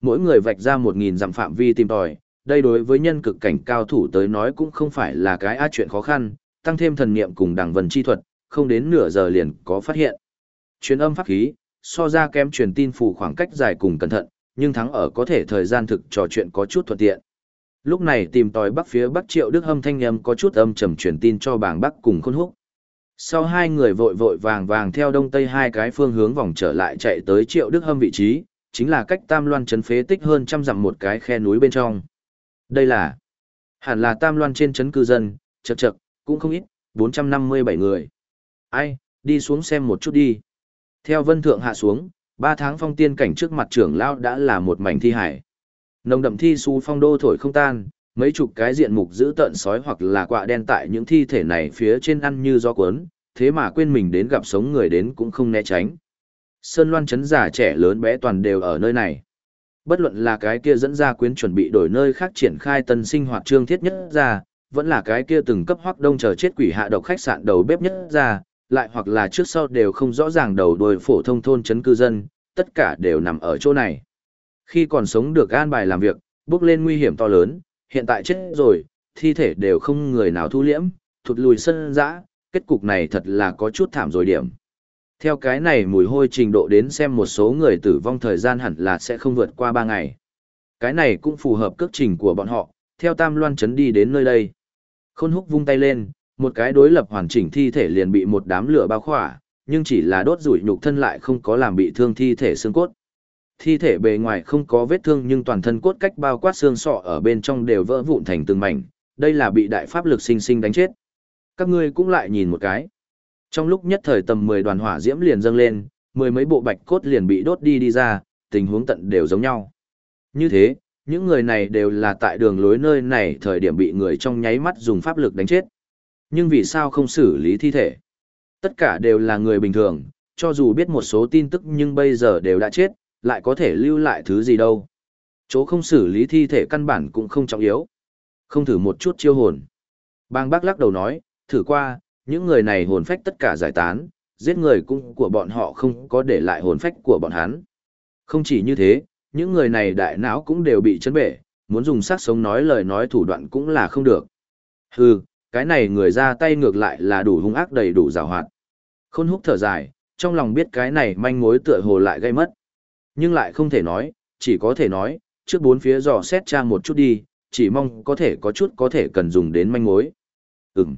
Mỗi người vạch ra một nghìn dặm phạm vi tìm tòi, đây đối với nhân cực cảnh cao thủ tới nói cũng không phải là cái á chuyện khó khăn, tăng thêm thần niệm cùng đẳng vần chi thuật, không đến nửa giờ liền có phát hiện. Truyền âm pháp khí, so ra kém truyền tin phủ khoảng cách dài cùng cẩn thận, nhưng thắng ở có thể thời gian thực trò chuyện có chút thuận tiện. Lúc này tìm tòi bắc phía bắc triệu đức hâm thanh âm có chút âm trầm truyền tin cho bảng bắc cùng khôn húc. Sau hai người vội vội vàng vàng theo đông tây hai cái phương hướng vòng trở lại chạy tới triệu đức hâm vị trí, chính là cách tam loan chấn phế tích hơn trăm dặm một cái khe núi bên trong. Đây là, hẳn là tam loan trên chấn cư dân, chật chật, cũng không ít, 457 người. Ai, đi xuống xem một chút đi. Theo vân thượng hạ xuống, ba tháng phong tiên cảnh trước mặt trưởng lão đã là một mảnh thi hải. Nồng đậm thi su phong đô thổi không tan, mấy chục cái diện mục giữ tợn sói hoặc là quạ đen tại những thi thể này phía trên ăn như gió cuốn, thế mà quên mình đến gặp sống người đến cũng không né tránh. Sơn loan chấn giả trẻ lớn bé toàn đều ở nơi này. Bất luận là cái kia dẫn ra quyến chuẩn bị đổi nơi khác triển khai tân sinh hoạt trương thiết nhất ra, vẫn là cái kia từng cấp hoác đông chờ chết quỷ hạ độc khách sạn đầu bếp nhất ra, lại hoặc là trước sau đều không rõ ràng đầu đuôi phổ thông thôn chấn cư dân, tất cả đều nằm ở chỗ này. Khi còn sống được an bài làm việc, bước lên nguy hiểm to lớn, hiện tại chết rồi, thi thể đều không người nào thu liễm, thụt lùi sân dã, kết cục này thật là có chút thảm rồi điểm. Theo cái này mùi hôi trình độ đến xem một số người tử vong thời gian hẳn là sẽ không vượt qua 3 ngày. Cái này cũng phù hợp cước trình của bọn họ, theo Tam Loan chấn đi đến nơi đây. Khôn húc vung tay lên, một cái đối lập hoàn chỉnh thi thể liền bị một đám lửa bao khỏa, nhưng chỉ là đốt rủi nhục thân lại không có làm bị thương thi thể xương cốt. Thi thể bề ngoài không có vết thương nhưng toàn thân cốt cách bao quát xương sọ ở bên trong đều vỡ vụn thành từng mảnh, đây là bị đại pháp lực sinh sinh đánh chết. Các ngươi cũng lại nhìn một cái. Trong lúc nhất thời tầm 10 đoàn hỏa diễm liền dâng lên, mười mấy bộ bạch cốt liền bị đốt đi đi ra, tình huống tận đều giống nhau. Như thế, những người này đều là tại đường lối nơi này thời điểm bị người trong nháy mắt dùng pháp lực đánh chết. Nhưng vì sao không xử lý thi thể? Tất cả đều là người bình thường, cho dù biết một số tin tức nhưng bây giờ đều đã chết, lại có thể lưu lại thứ gì đâu. Chỗ không xử lý thi thể căn bản cũng không trọng yếu. Không thử một chút chiêu hồn. Bang bác lắc đầu nói, thử qua, những người này hồn phách tất cả giải tán, giết người cũng của bọn họ không có để lại hồn phách của bọn hắn. Không chỉ như thế, những người này đại não cũng đều bị chấn bể, muốn dùng sát sống nói lời nói thủ đoạn cũng là không được. Hừ, cái này người ra tay ngược lại là đủ hung ác đầy đủ rào hoạt. Khôn húc thở dài, trong lòng biết cái này manh mối tựa hồ lại gây mất. Nhưng lại không thể nói, chỉ có thể nói, trước bốn phía dò xét tra một chút đi, chỉ mong có thể có chút có thể cần dùng đến manh mối. Ừm.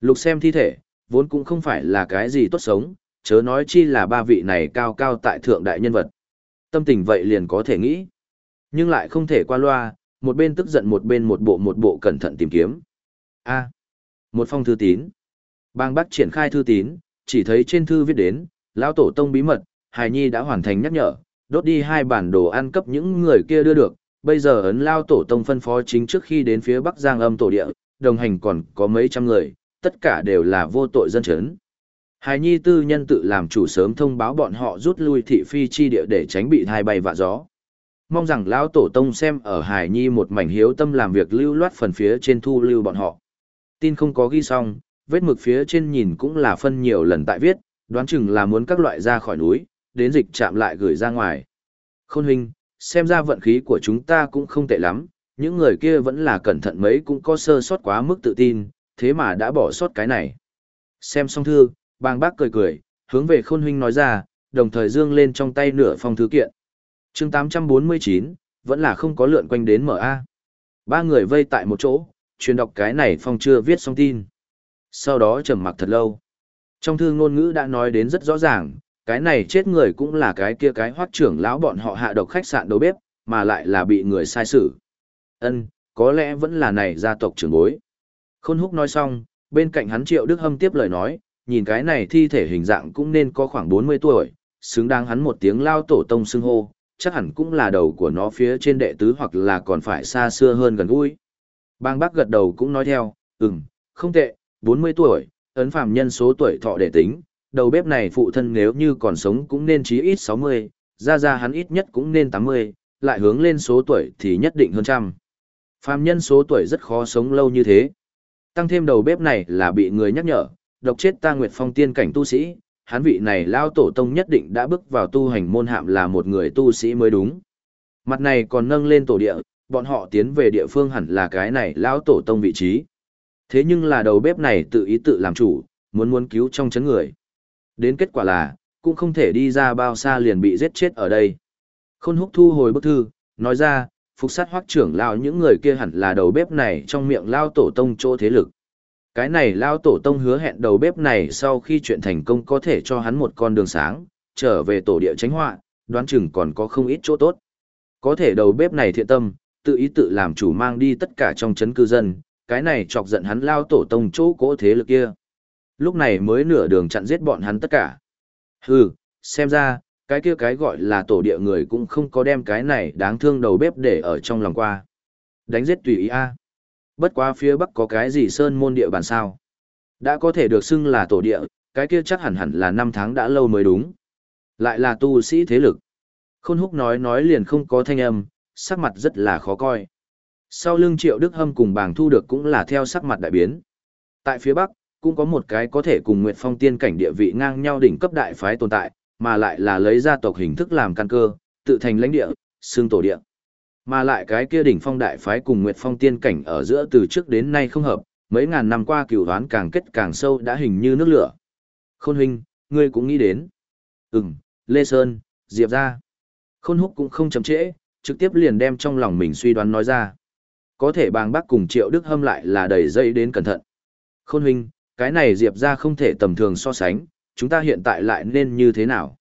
Lục xem thi thể, vốn cũng không phải là cái gì tốt sống, chớ nói chi là ba vị này cao cao tại thượng đại nhân vật. Tâm tình vậy liền có thể nghĩ. Nhưng lại không thể qua loa, một bên tức giận một bên một bộ một bộ cẩn thận tìm kiếm. A một phong thư tín. Bang Bắc triển khai thư tín, chỉ thấy trên thư viết đến, lão tổ tông bí mật, Hài Nhi đã hoàn thành nhắc nhở, đốt đi hai bản đồ ăn cấp những người kia đưa được, bây giờ ấn lao tổ tông phân phó chính trước khi đến phía Bắc Giang âm tổ địa, đồng hành còn có mấy trăm người, tất cả đều là vô tội dân chấn. Hải nhi tư nhân tự làm chủ sớm thông báo bọn họ rút lui thị phi chi địa để tránh bị thai bay vạ gió. Mong rằng lão tổ tông xem ở Hải nhi một mảnh hiếu tâm làm việc lưu loát phần phía trên thu lưu bọn họ. Tin không có ghi xong, vết mực phía trên nhìn cũng là phân nhiều lần tại viết, đoán chừng là muốn các loại ra khỏi núi, đến dịch chạm lại gửi ra ngoài. Khôn huynh, xem ra vận khí của chúng ta cũng không tệ lắm, những người kia vẫn là cẩn thận mấy cũng có sơ sót quá mức tự tin, thế mà đã bỏ sót cái này. Xem xong thư, bang bác cười cười, hướng về khôn huynh nói ra, đồng thời dương lên trong tay nửa phong thư kiện. chương 849, vẫn là không có lượn quanh đến MA. Ba người vây tại một chỗ, truyền đọc cái này phong chưa viết xong tin. Sau đó trầm mặc thật lâu. Trong thư ngôn ngữ đã nói đến rất rõ ràng, cái này chết người cũng là cái kia cái hoác trưởng lão bọn họ hạ độc khách sạn đầu bếp, mà lại là bị người sai xử. Ân, có lẽ vẫn là này gia tộc trưởng bối. Khôn húc nói xong, bên cạnh hắn triệu đức hâm tiếp lời nói, nhìn cái này thi thể hình dạng cũng nên có khoảng 40 tuổi, xứng đáng hắn một tiếng lao tổ tông xưng hô, chắc hẳn cũng là đầu của nó phía trên đệ tứ hoặc là còn phải xa xưa hơn gần gũi. Bang bác gật đầu cũng nói theo, ừm, không tệ, 40 tuổi, ấn phàm nhân số tuổi thọ để tính, đầu bếp này phụ thân nếu như còn sống cũng nên chí ít 60, ra ra hắn ít nhất cũng nên 80, lại hướng lên số tuổi thì nhất định hơn trăm. Phàm nhân số tuổi rất khó sống lâu như thế. Tăng thêm đầu bếp này là bị người nhắc nhở, độc chết ta Nguyệt Phong tiên cảnh tu sĩ, hắn vị này lao tổ tông nhất định đã bước vào tu hành môn hạm là một người tu sĩ mới đúng. Mặt này còn nâng lên tổ địa, bọn họ tiến về địa phương hẳn là cái này lao tổ tông vị trí. Thế nhưng là đầu bếp này tự ý tự làm chủ, muốn muốn cứu trong chấn người. Đến kết quả là, cũng không thể đi ra bao xa liền bị giết chết ở đây. Khôn húc thu hồi bức thư, nói ra, phục sát hoác trưởng lao những người kia hẳn là đầu bếp này trong miệng lao tổ tông chỗ thế lực. Cái này lao tổ tông hứa hẹn đầu bếp này sau khi chuyện thành công có thể cho hắn một con đường sáng, trở về tổ địa tránh họa, đoán chừng còn có không ít chỗ tốt. Có thể đầu bếp này thiện tâm, tự ý tự làm chủ mang đi tất cả trong chấn cư dân, cái này chọc giận hắn lao tổ tông chỗ cỗ thế lực kia. Lúc này mới nửa đường chặn giết bọn hắn tất cả. Hừ, xem ra, cái kia cái gọi là tổ địa người cũng không có đem cái này đáng thương đầu bếp để ở trong lòng qua. Đánh giết tùy ý a. Bất quá phía bắc có cái gì sơn môn địa bàn sao? Đã có thể được xưng là tổ địa, cái kia chắc hẳn hẳn là năm tháng đã lâu mới đúng. Lại là tu sĩ thế lực. Khôn húc nói nói liền không có thanh âm, sắc mặt rất là khó coi. Sau lưng triệu đức hâm cùng bàng thu được cũng là theo sắc mặt đại biến. Tại phía bắc, cũng có một cái có thể cùng Nguyệt Phong tiên cảnh địa vị ngang nhau đỉnh cấp đại phái tồn tại, mà lại là lấy gia tộc hình thức làm căn cơ, tự thành lãnh địa, xương tổ địa. Mà lại cái kia đỉnh phong đại phái cùng Nguyệt Phong tiên cảnh ở giữa từ trước đến nay không hợp, mấy ngàn năm qua cửu đoán càng kết càng sâu đã hình như nước lửa. Khôn huynh, ngươi cũng nghĩ đến. Ừm, Lê Sơn, Diệp ra. Khôn húc cũng không chậm trễ, trực tiếp liền đem trong lòng mình suy đoán nói ra. Có thể bàng bác cùng triệu đức hâm lại là đầy dây đến cẩn thận. Khôn huynh, cái này Diệp ra không thể tầm thường so sánh, chúng ta hiện tại lại nên như thế nào?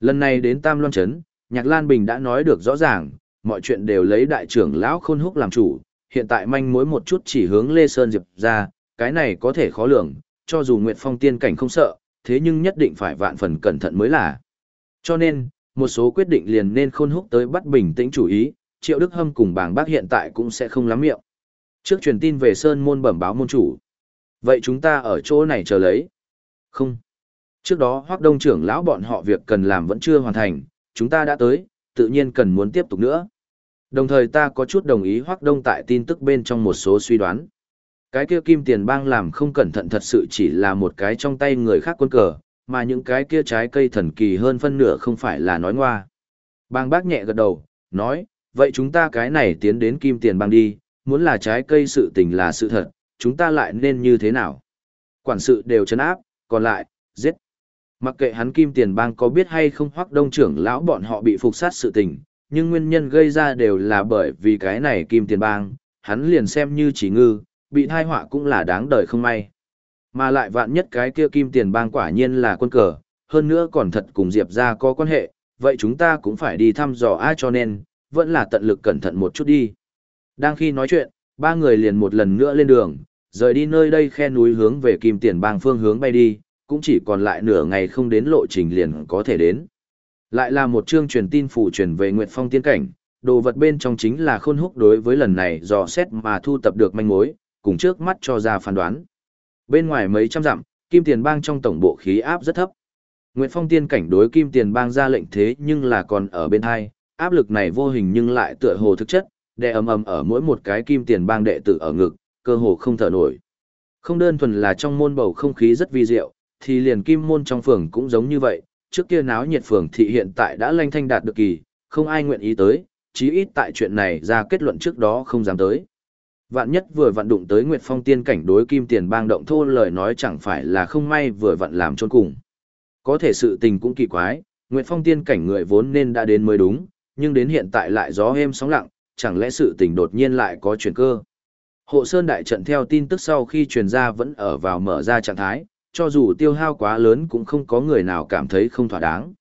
Lần này đến Tam Loan Trấn, Nhạc Lan Bình đã nói được rõ ràng, mọi chuyện đều lấy đại trưởng lão khôn húc làm chủ, hiện tại manh mối một chút chỉ hướng Lê Sơn Diệp ra, cái này có thể khó lường, cho dù Nguyệt Phong tiên cảnh không sợ, thế nhưng nhất định phải vạn phần cẩn thận mới là. Cho nên, một số quyết định liền nên khôn húc tới bắt bình tĩnh chủ ý, Triệu Đức Hâm cùng bảng bác hiện tại cũng sẽ không lắm miệng. Trước truyền tin về Sơn môn bẩm báo môn chủ. Vậy chúng ta ở chỗ này chờ lấy. Không. Trước đó Hoác Đông trưởng lão bọn họ việc cần làm vẫn chưa hoàn thành, chúng ta đã tới, tự nhiên cần muốn tiếp tục nữa. Đồng thời ta có chút đồng ý Hoác Đông tại tin tức bên trong một số suy đoán. Cái kia kim tiền bang làm không cẩn thận thật sự chỉ là một cái trong tay người khác quân cờ, mà những cái kia trái cây thần kỳ hơn phân nửa không phải là nói ngoa. Bang bác nhẹ gật đầu, nói, vậy chúng ta cái này tiến đến kim tiền bang đi, muốn là trái cây sự tình là sự thật, chúng ta lại nên như thế nào? Quản sự đều chấn áp, còn lại, giết. Mặc kệ hắn kim tiền bang có biết hay không hoắc đông trưởng lão bọn họ bị phục sát sự tình, nhưng nguyên nhân gây ra đều là bởi vì cái này kim tiền bang, hắn liền xem như chỉ ngư, bị thai họa cũng là đáng đời không may. Mà lại vạn nhất cái kia kim tiền bang quả nhiên là quân cờ, hơn nữa còn thật cùng Diệp ra có quan hệ, vậy chúng ta cũng phải đi thăm dò ai cho nên, vẫn là tận lực cẩn thận một chút đi. Đang khi nói chuyện, ba người liền một lần nữa lên đường, rời đi nơi đây khe núi hướng về kim tiền bang phương hướng bay đi, cũng chỉ còn lại nửa ngày không đến lộ trình liền có thể đến. Lại là một chương truyền tin phủ truyền về Nguyệt Phong tiên cảnh, đồ vật bên trong chính là khôn húc đối với lần này dò xét mà thu tập được manh mối, cùng trước mắt cho ra phán đoán. Bên ngoài mấy trăm dặm, kim tiền bang trong tổng bộ khí áp rất thấp. Nguyệt Phong tiên cảnh đối kim tiền bang ra lệnh thế nhưng là còn ở bên hai, áp lực này vô hình nhưng lại tựa hồ thực chất, đè ầm ầm ở mỗi một cái kim tiền bang đệ tử ở ngực, cơ hồ không thở nổi. Không đơn thuần là trong môn bầu không khí rất vi diệu, thì liền kim môn trong phường cũng giống như vậy, trước kia náo nhiệt phường thị hiện tại đã lanh thanh đạt được kỳ, không ai nguyện ý tới, chí ít tại chuyện này ra kết luận trước đó không dám tới. Vạn nhất vừa vặn đụng tới Nguyệt Phong tiên cảnh đối kim tiền bang động thô lời nói chẳng phải là không may vừa vặn làm trôn cùng. Có thể sự tình cũng kỳ quái, Nguyệt Phong tiên cảnh người vốn nên đã đến mới đúng, nhưng đến hiện tại lại gió êm sóng lặng, chẳng lẽ sự tình đột nhiên lại có chuyển cơ. Hộ Sơn đại trận theo tin tức sau khi truyền ra vẫn ở vào mở ra trạng thái, cho dù tiêu hao quá lớn cũng không có người nào cảm thấy không thỏa đáng.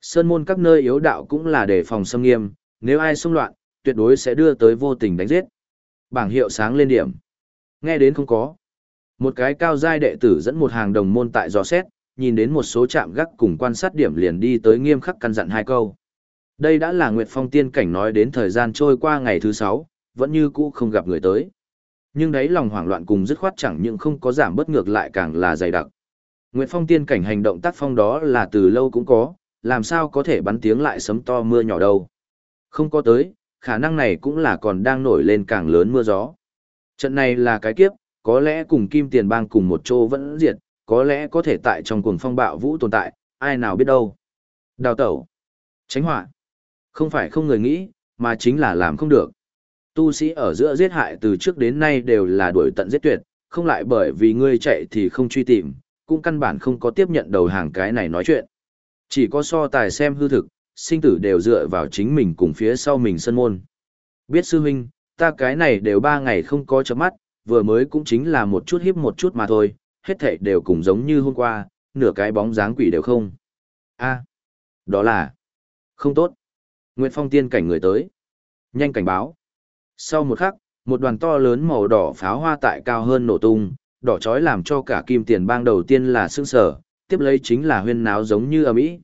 Sơn môn các nơi yếu đạo cũng là đề phòng xâm nghiêm, nếu ai xung loạn, tuyệt đối sẽ đưa tới vô tình đánh giết. Bảng hiệu sáng lên điểm. Nghe đến không có. Một cái cao giai đệ tử dẫn một hàng đồng môn tại dò xét, nhìn đến một số trạm gác cùng quan sát điểm liền đi tới nghiêm khắc căn dặn hai câu. Đây đã là Nguyệt Phong tiên cảnh nói đến thời gian trôi qua ngày thứ sáu, vẫn như cũ không gặp người tới. Nhưng đấy lòng hoảng loạn cùng dứt khoát chẳng những không có giảm bất ngược lại càng là dày đặc. Nguyệt Phong tiên cảnh hành động tác phong đó là từ lâu cũng có, làm sao có thể bắn tiếng lại sấm to mưa nhỏ đâu. Không có tới, khả năng này cũng là còn đang nổi lên càng lớn mưa gió. Trận này là cái kiếp, có lẽ cùng Kim Tiền Bang cùng một chỗ vẫn diệt, có lẽ có thể tại trong cuồng phong bạo vũ tồn tại, ai nào biết đâu. Đào tẩu. Tránh họa. Không phải không người nghĩ, mà chính là làm không được. Tu sĩ ở giữa giết hại từ trước đến nay đều là đuổi tận giết tuyệt, không lại bởi vì ngươi chạy thì không truy tìm, cũng căn bản không có tiếp nhận đầu hàng cái này nói chuyện. Chỉ có so tài xem hư thực, sinh tử đều dựa vào chính mình cùng phía sau mình sân môn. Biết sư huynh, ta cái này đều ba ngày không có chấm mắt, vừa mới cũng chính là một chút hiếp một chút mà thôi, hết thảy đều cùng giống như hôm qua, nửa cái bóng dáng quỷ đều không. a đó là không tốt. Nguyệt Phong tiên cảnh người tới. Nhanh cảnh báo. Sau một khắc, một đoàn to lớn màu đỏ pháo hoa tại cao hơn nổ tung, đỏ chói làm cho cả kim tiền bang đầu tiên là sương sở, tiếp lấy chính là huyên náo giống như ở Mỹ.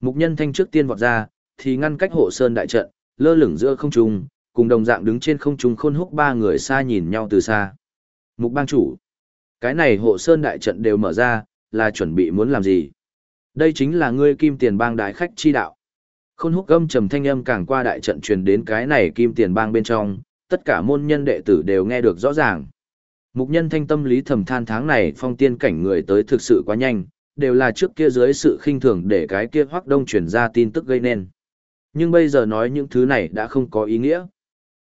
Mục nhân thanh trước tiên vọt ra, thì ngăn cách hộ sơn đại trận, lơ lửng giữa không trung, cùng đồng dạng đứng trên không trung khôn húc ba người xa nhìn nhau từ xa. Mục bang chủ. Cái này hộ sơn đại trận đều mở ra, là chuẩn bị muốn làm gì? Đây chính là ngươi kim tiền bang đại khách chi đạo. Khôn húc âm trầm thanh âm càng qua đại trận truyền đến cái này kim tiền bang bên trong, tất cả môn nhân đệ tử đều nghe được rõ ràng. Mục nhân thanh tâm lý thầm than tháng này phong tiên cảnh người tới thực sự quá nhanh, đều là trước kia dưới sự khinh thường để cái kia hoắc đông truyền ra tin tức gây nên. Nhưng bây giờ nói những thứ này đã không có ý nghĩa.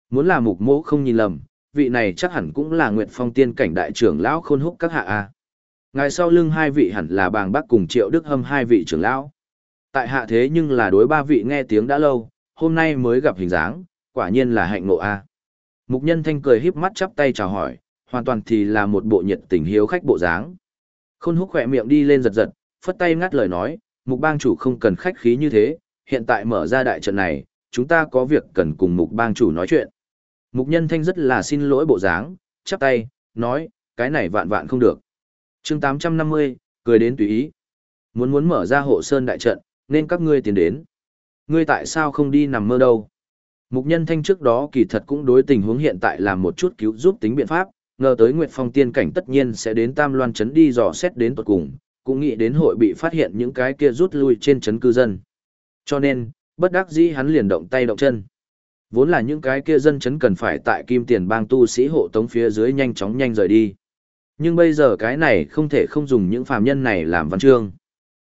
Muốn là mục mỗ không nhìn lầm, vị này chắc hẳn cũng là Nguyệt Phong tiên cảnh đại trưởng lão khôn húc các hạ a. Ngài sau lưng hai vị hẳn là bàng bác cùng triệu đức hâm hai vị trưởng lão. Tại hạ thế nhưng là đối ba vị nghe tiếng đã lâu, hôm nay mới gặp hình dáng, quả nhiên là hạnh ngộ a. Mục nhân thanh cười híp mắt chắp tay chào hỏi, hoàn toàn thì là một bộ nhiệt tình hiếu khách bộ dáng. Khôn húc khỏe miệng đi lên giật giật, phất tay ngắt lời nói, mục bang chủ không cần khách khí như thế, hiện tại mở ra đại trận này, chúng ta có việc cần cùng mục bang chủ nói chuyện. Mục nhân thanh rất là xin lỗi bộ dáng, chắp tay, nói, cái này vạn vạn không được. chương 850, cười đến tùy ý. Muốn muốn mở ra hộ sơn đại trận, nên các ngươi tiến đến. Ngươi tại sao không đi nằm mơ đâu? Mục nhân thanh trước đó kỳ thật cũng đối tình huống hiện tại làm một chút cứu giúp tính biện pháp, ngờ tới Nguyệt Phong tiên cảnh tất nhiên sẽ đến Tam Loan Trấn đi dò xét đến tuật cùng, cũng nghĩ đến hội bị phát hiện những cái kia rút lui trên trấn cư dân. Cho nên, bất đắc dĩ hắn liền động tay động chân. Vốn là những cái kia dân chấn cần phải tại kim tiền bang tu sĩ hộ tống phía dưới nhanh chóng nhanh rời đi. Nhưng bây giờ cái này không thể không dùng những phàm nhân này làm văn chương.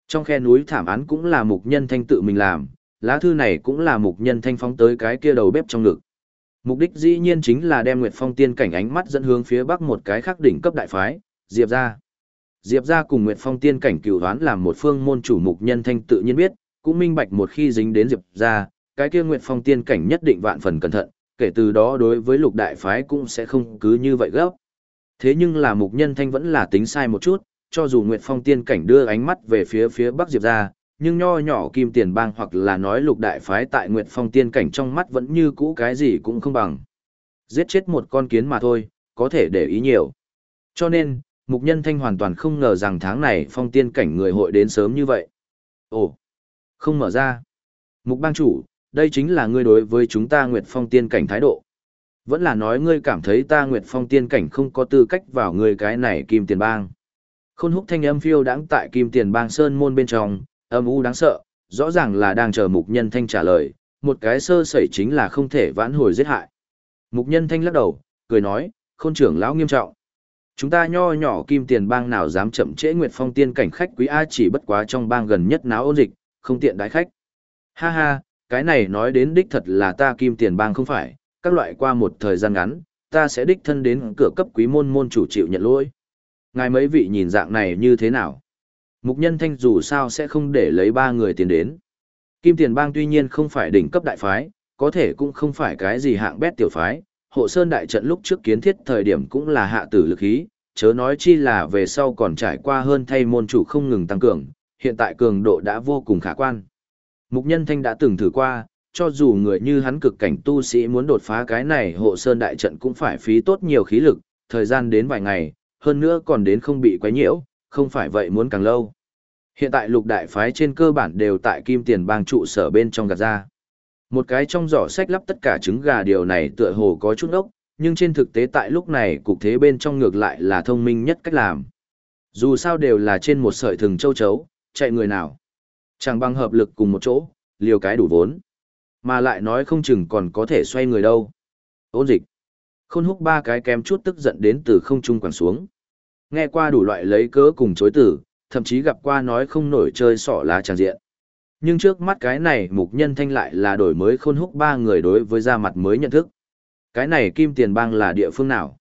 Trong khe núi thảm án cũng là mục nhân thanh tự mình làm, lá thư này cũng là mục nhân thanh phóng tới cái kia đầu bếp trong ngực. Mục đích dĩ nhiên chính là đem Nguyệt Phong tiên cảnh ánh mắt dẫn hướng phía bắc một cái khác đỉnh cấp đại phái, Diệp gia. Diệp gia cùng Nguyệt Phong tiên cảnh cửu đoán làm một phương môn chủ mục nhân thanh tự nhiên biết, cũng minh bạch một khi dính đến Diệp gia, cái kia Nguyệt Phong tiên cảnh nhất định vạn phần cẩn thận, kể từ đó đối với lục đại phái cũng sẽ không cứ như vậy gấp. Thế nhưng là mục nhân thanh vẫn là tính sai một chút, cho dù Nguyệt Phong tiên cảnh đưa ánh mắt về phía phía Bắc Diệp ra, nhưng nho nhỏ kim tiền bang hoặc là nói lục đại phái tại Nguyệt Phong tiên cảnh trong mắt vẫn như cũ cái gì cũng không bằng. Giết chết một con kiến mà thôi, có thể để ý nhiều. Cho nên, mục nhân thanh hoàn toàn không ngờ rằng tháng này phong tiên cảnh người hội đến sớm như vậy. Ồ, Không mở ra. Mục bang chủ, đây chính là ngươi đối với chúng ta Nguyệt Phong tiên cảnh thái độ. Vẫn là nói ngươi cảm thấy ta Nguyệt Phong tiên cảnh không có tư cách vào ngươi cái này kim tiền bang. Khôn húc thanh âm phiêu đãng tại kim tiền bang sơn môn bên trong, âm u đáng sợ, rõ ràng là đang chờ mục nhân thanh trả lời, một cái sơ sẩy chính là không thể vãn hồi giết hại. Mục nhân thanh lắc đầu, cười nói, khôn trưởng lão nghiêm trọng. Chúng ta nho nhỏ kim tiền bang nào dám chậm trễ Nguyệt Phong tiên cảnh khách quý A chỉ bất quá trong bang gần nhất náo ôn dịch, không tiện đái khách. Ha ha, cái này nói đến đích thật là ta kim tiền bang không phải, các loại qua một thời gian ngắn, ta sẽ đích thân đến cửa cấp quý môn môn chủ chịu nhận lỗi. Ngài mấy vị nhìn dạng này như thế nào? Mục nhân thanh dù sao sẽ không để lấy ba người tiền đến. Kim tiền bang tuy nhiên không phải đỉnh cấp đại phái, có thể cũng không phải cái gì hạng bét tiểu phái. Hộ sơn đại trận lúc trước kiến thiết thời điểm cũng là hạ tử lực khí, chớ nói chi là về sau còn trải qua hơn thay môn chủ không ngừng tăng cường, hiện tại cường độ đã vô cùng khả quan. Mục nhân thanh đã từng thử qua, cho dù người như hắn cực cảnh tu sĩ muốn đột phá cái này hộ sơn đại trận cũng phải phí tốt nhiều khí lực, thời gian đến vài ngày, hơn nữa còn đến không bị quấy nhiễu, không phải vậy muốn càng lâu. Hiện tại lục đại phái trên cơ bản đều tại kim tiền bang trụ sở bên trong gạt ra. Một cái trong giỏ sách lắp tất cả trứng gà điều này tựa hồ có chút ốc, nhưng trên thực tế tại lúc này cục thế bên trong ngược lại là thông minh nhất cách làm. Dù sao đều là trên một sợi thừng châu chấu, chạy người nào. Chẳng bằng hợp lực cùng một chỗ, liều cái đủ vốn. Mà lại nói không chừng còn có thể xoay người đâu. Ôn dịch. Khôn húc ba cái kém chút tức giận đến từ không trung quẳng xuống. Nghe qua đủ loại lấy cớ cùng chối tử, thậm chí gặp qua nói không nổi chơi sỏ lá tràng diện. Nhưng trước mắt cái này mục nhân thanh lại là đổi mới khôn húc ba người đối với da mặt mới nhận thức. Cái này kim tiền bang là địa phương nào?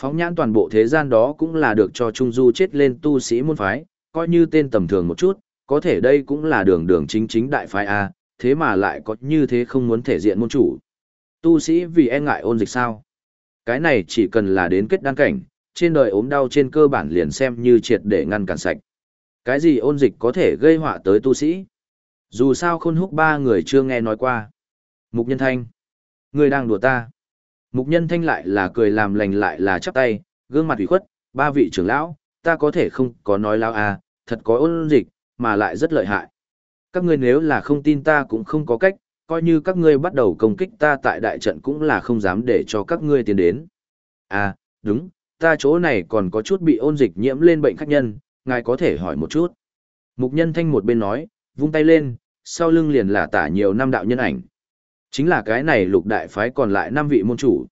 Phóng nhãn toàn bộ thế gian đó cũng là được cho Trung Du chết lên tu sĩ môn phái, coi như tên tầm thường một chút, có thể đây cũng là đường đường chính chính đại phái A, thế mà lại có như thế không muốn thể diện môn chủ. Tu sĩ vì e ngại ôn dịch sao? Cái này chỉ cần là đến kết đăng cảnh, trên đời ốm đau trên cơ bản liền xem như triệt để ngăn cản sạch. Cái gì ôn dịch có thể gây họa tới tu sĩ? Dù sao khôn húc ba người chưa nghe nói qua. Mục nhân thanh. Người đang đùa ta. Mục nhân thanh lại là cười làm lành lại là chắp tay, gương mặt ủy khuất, ba vị trưởng lão, ta có thể không có nói lão à, thật có ôn dịch, mà lại rất lợi hại. Các ngươi nếu là không tin ta cũng không có cách, coi như các ngươi bắt đầu công kích ta tại đại trận cũng là không dám để cho các ngươi tiến đến. À, đúng, ta chỗ này còn có chút bị ôn dịch nhiễm lên bệnh khách nhân, ngài có thể hỏi một chút. Mục nhân thanh một bên nói, vung tay lên, sau lưng liền là tả nhiều năm đạo nhân ảnh. Chính là cái này lục đại phái còn lại năm vị môn chủ.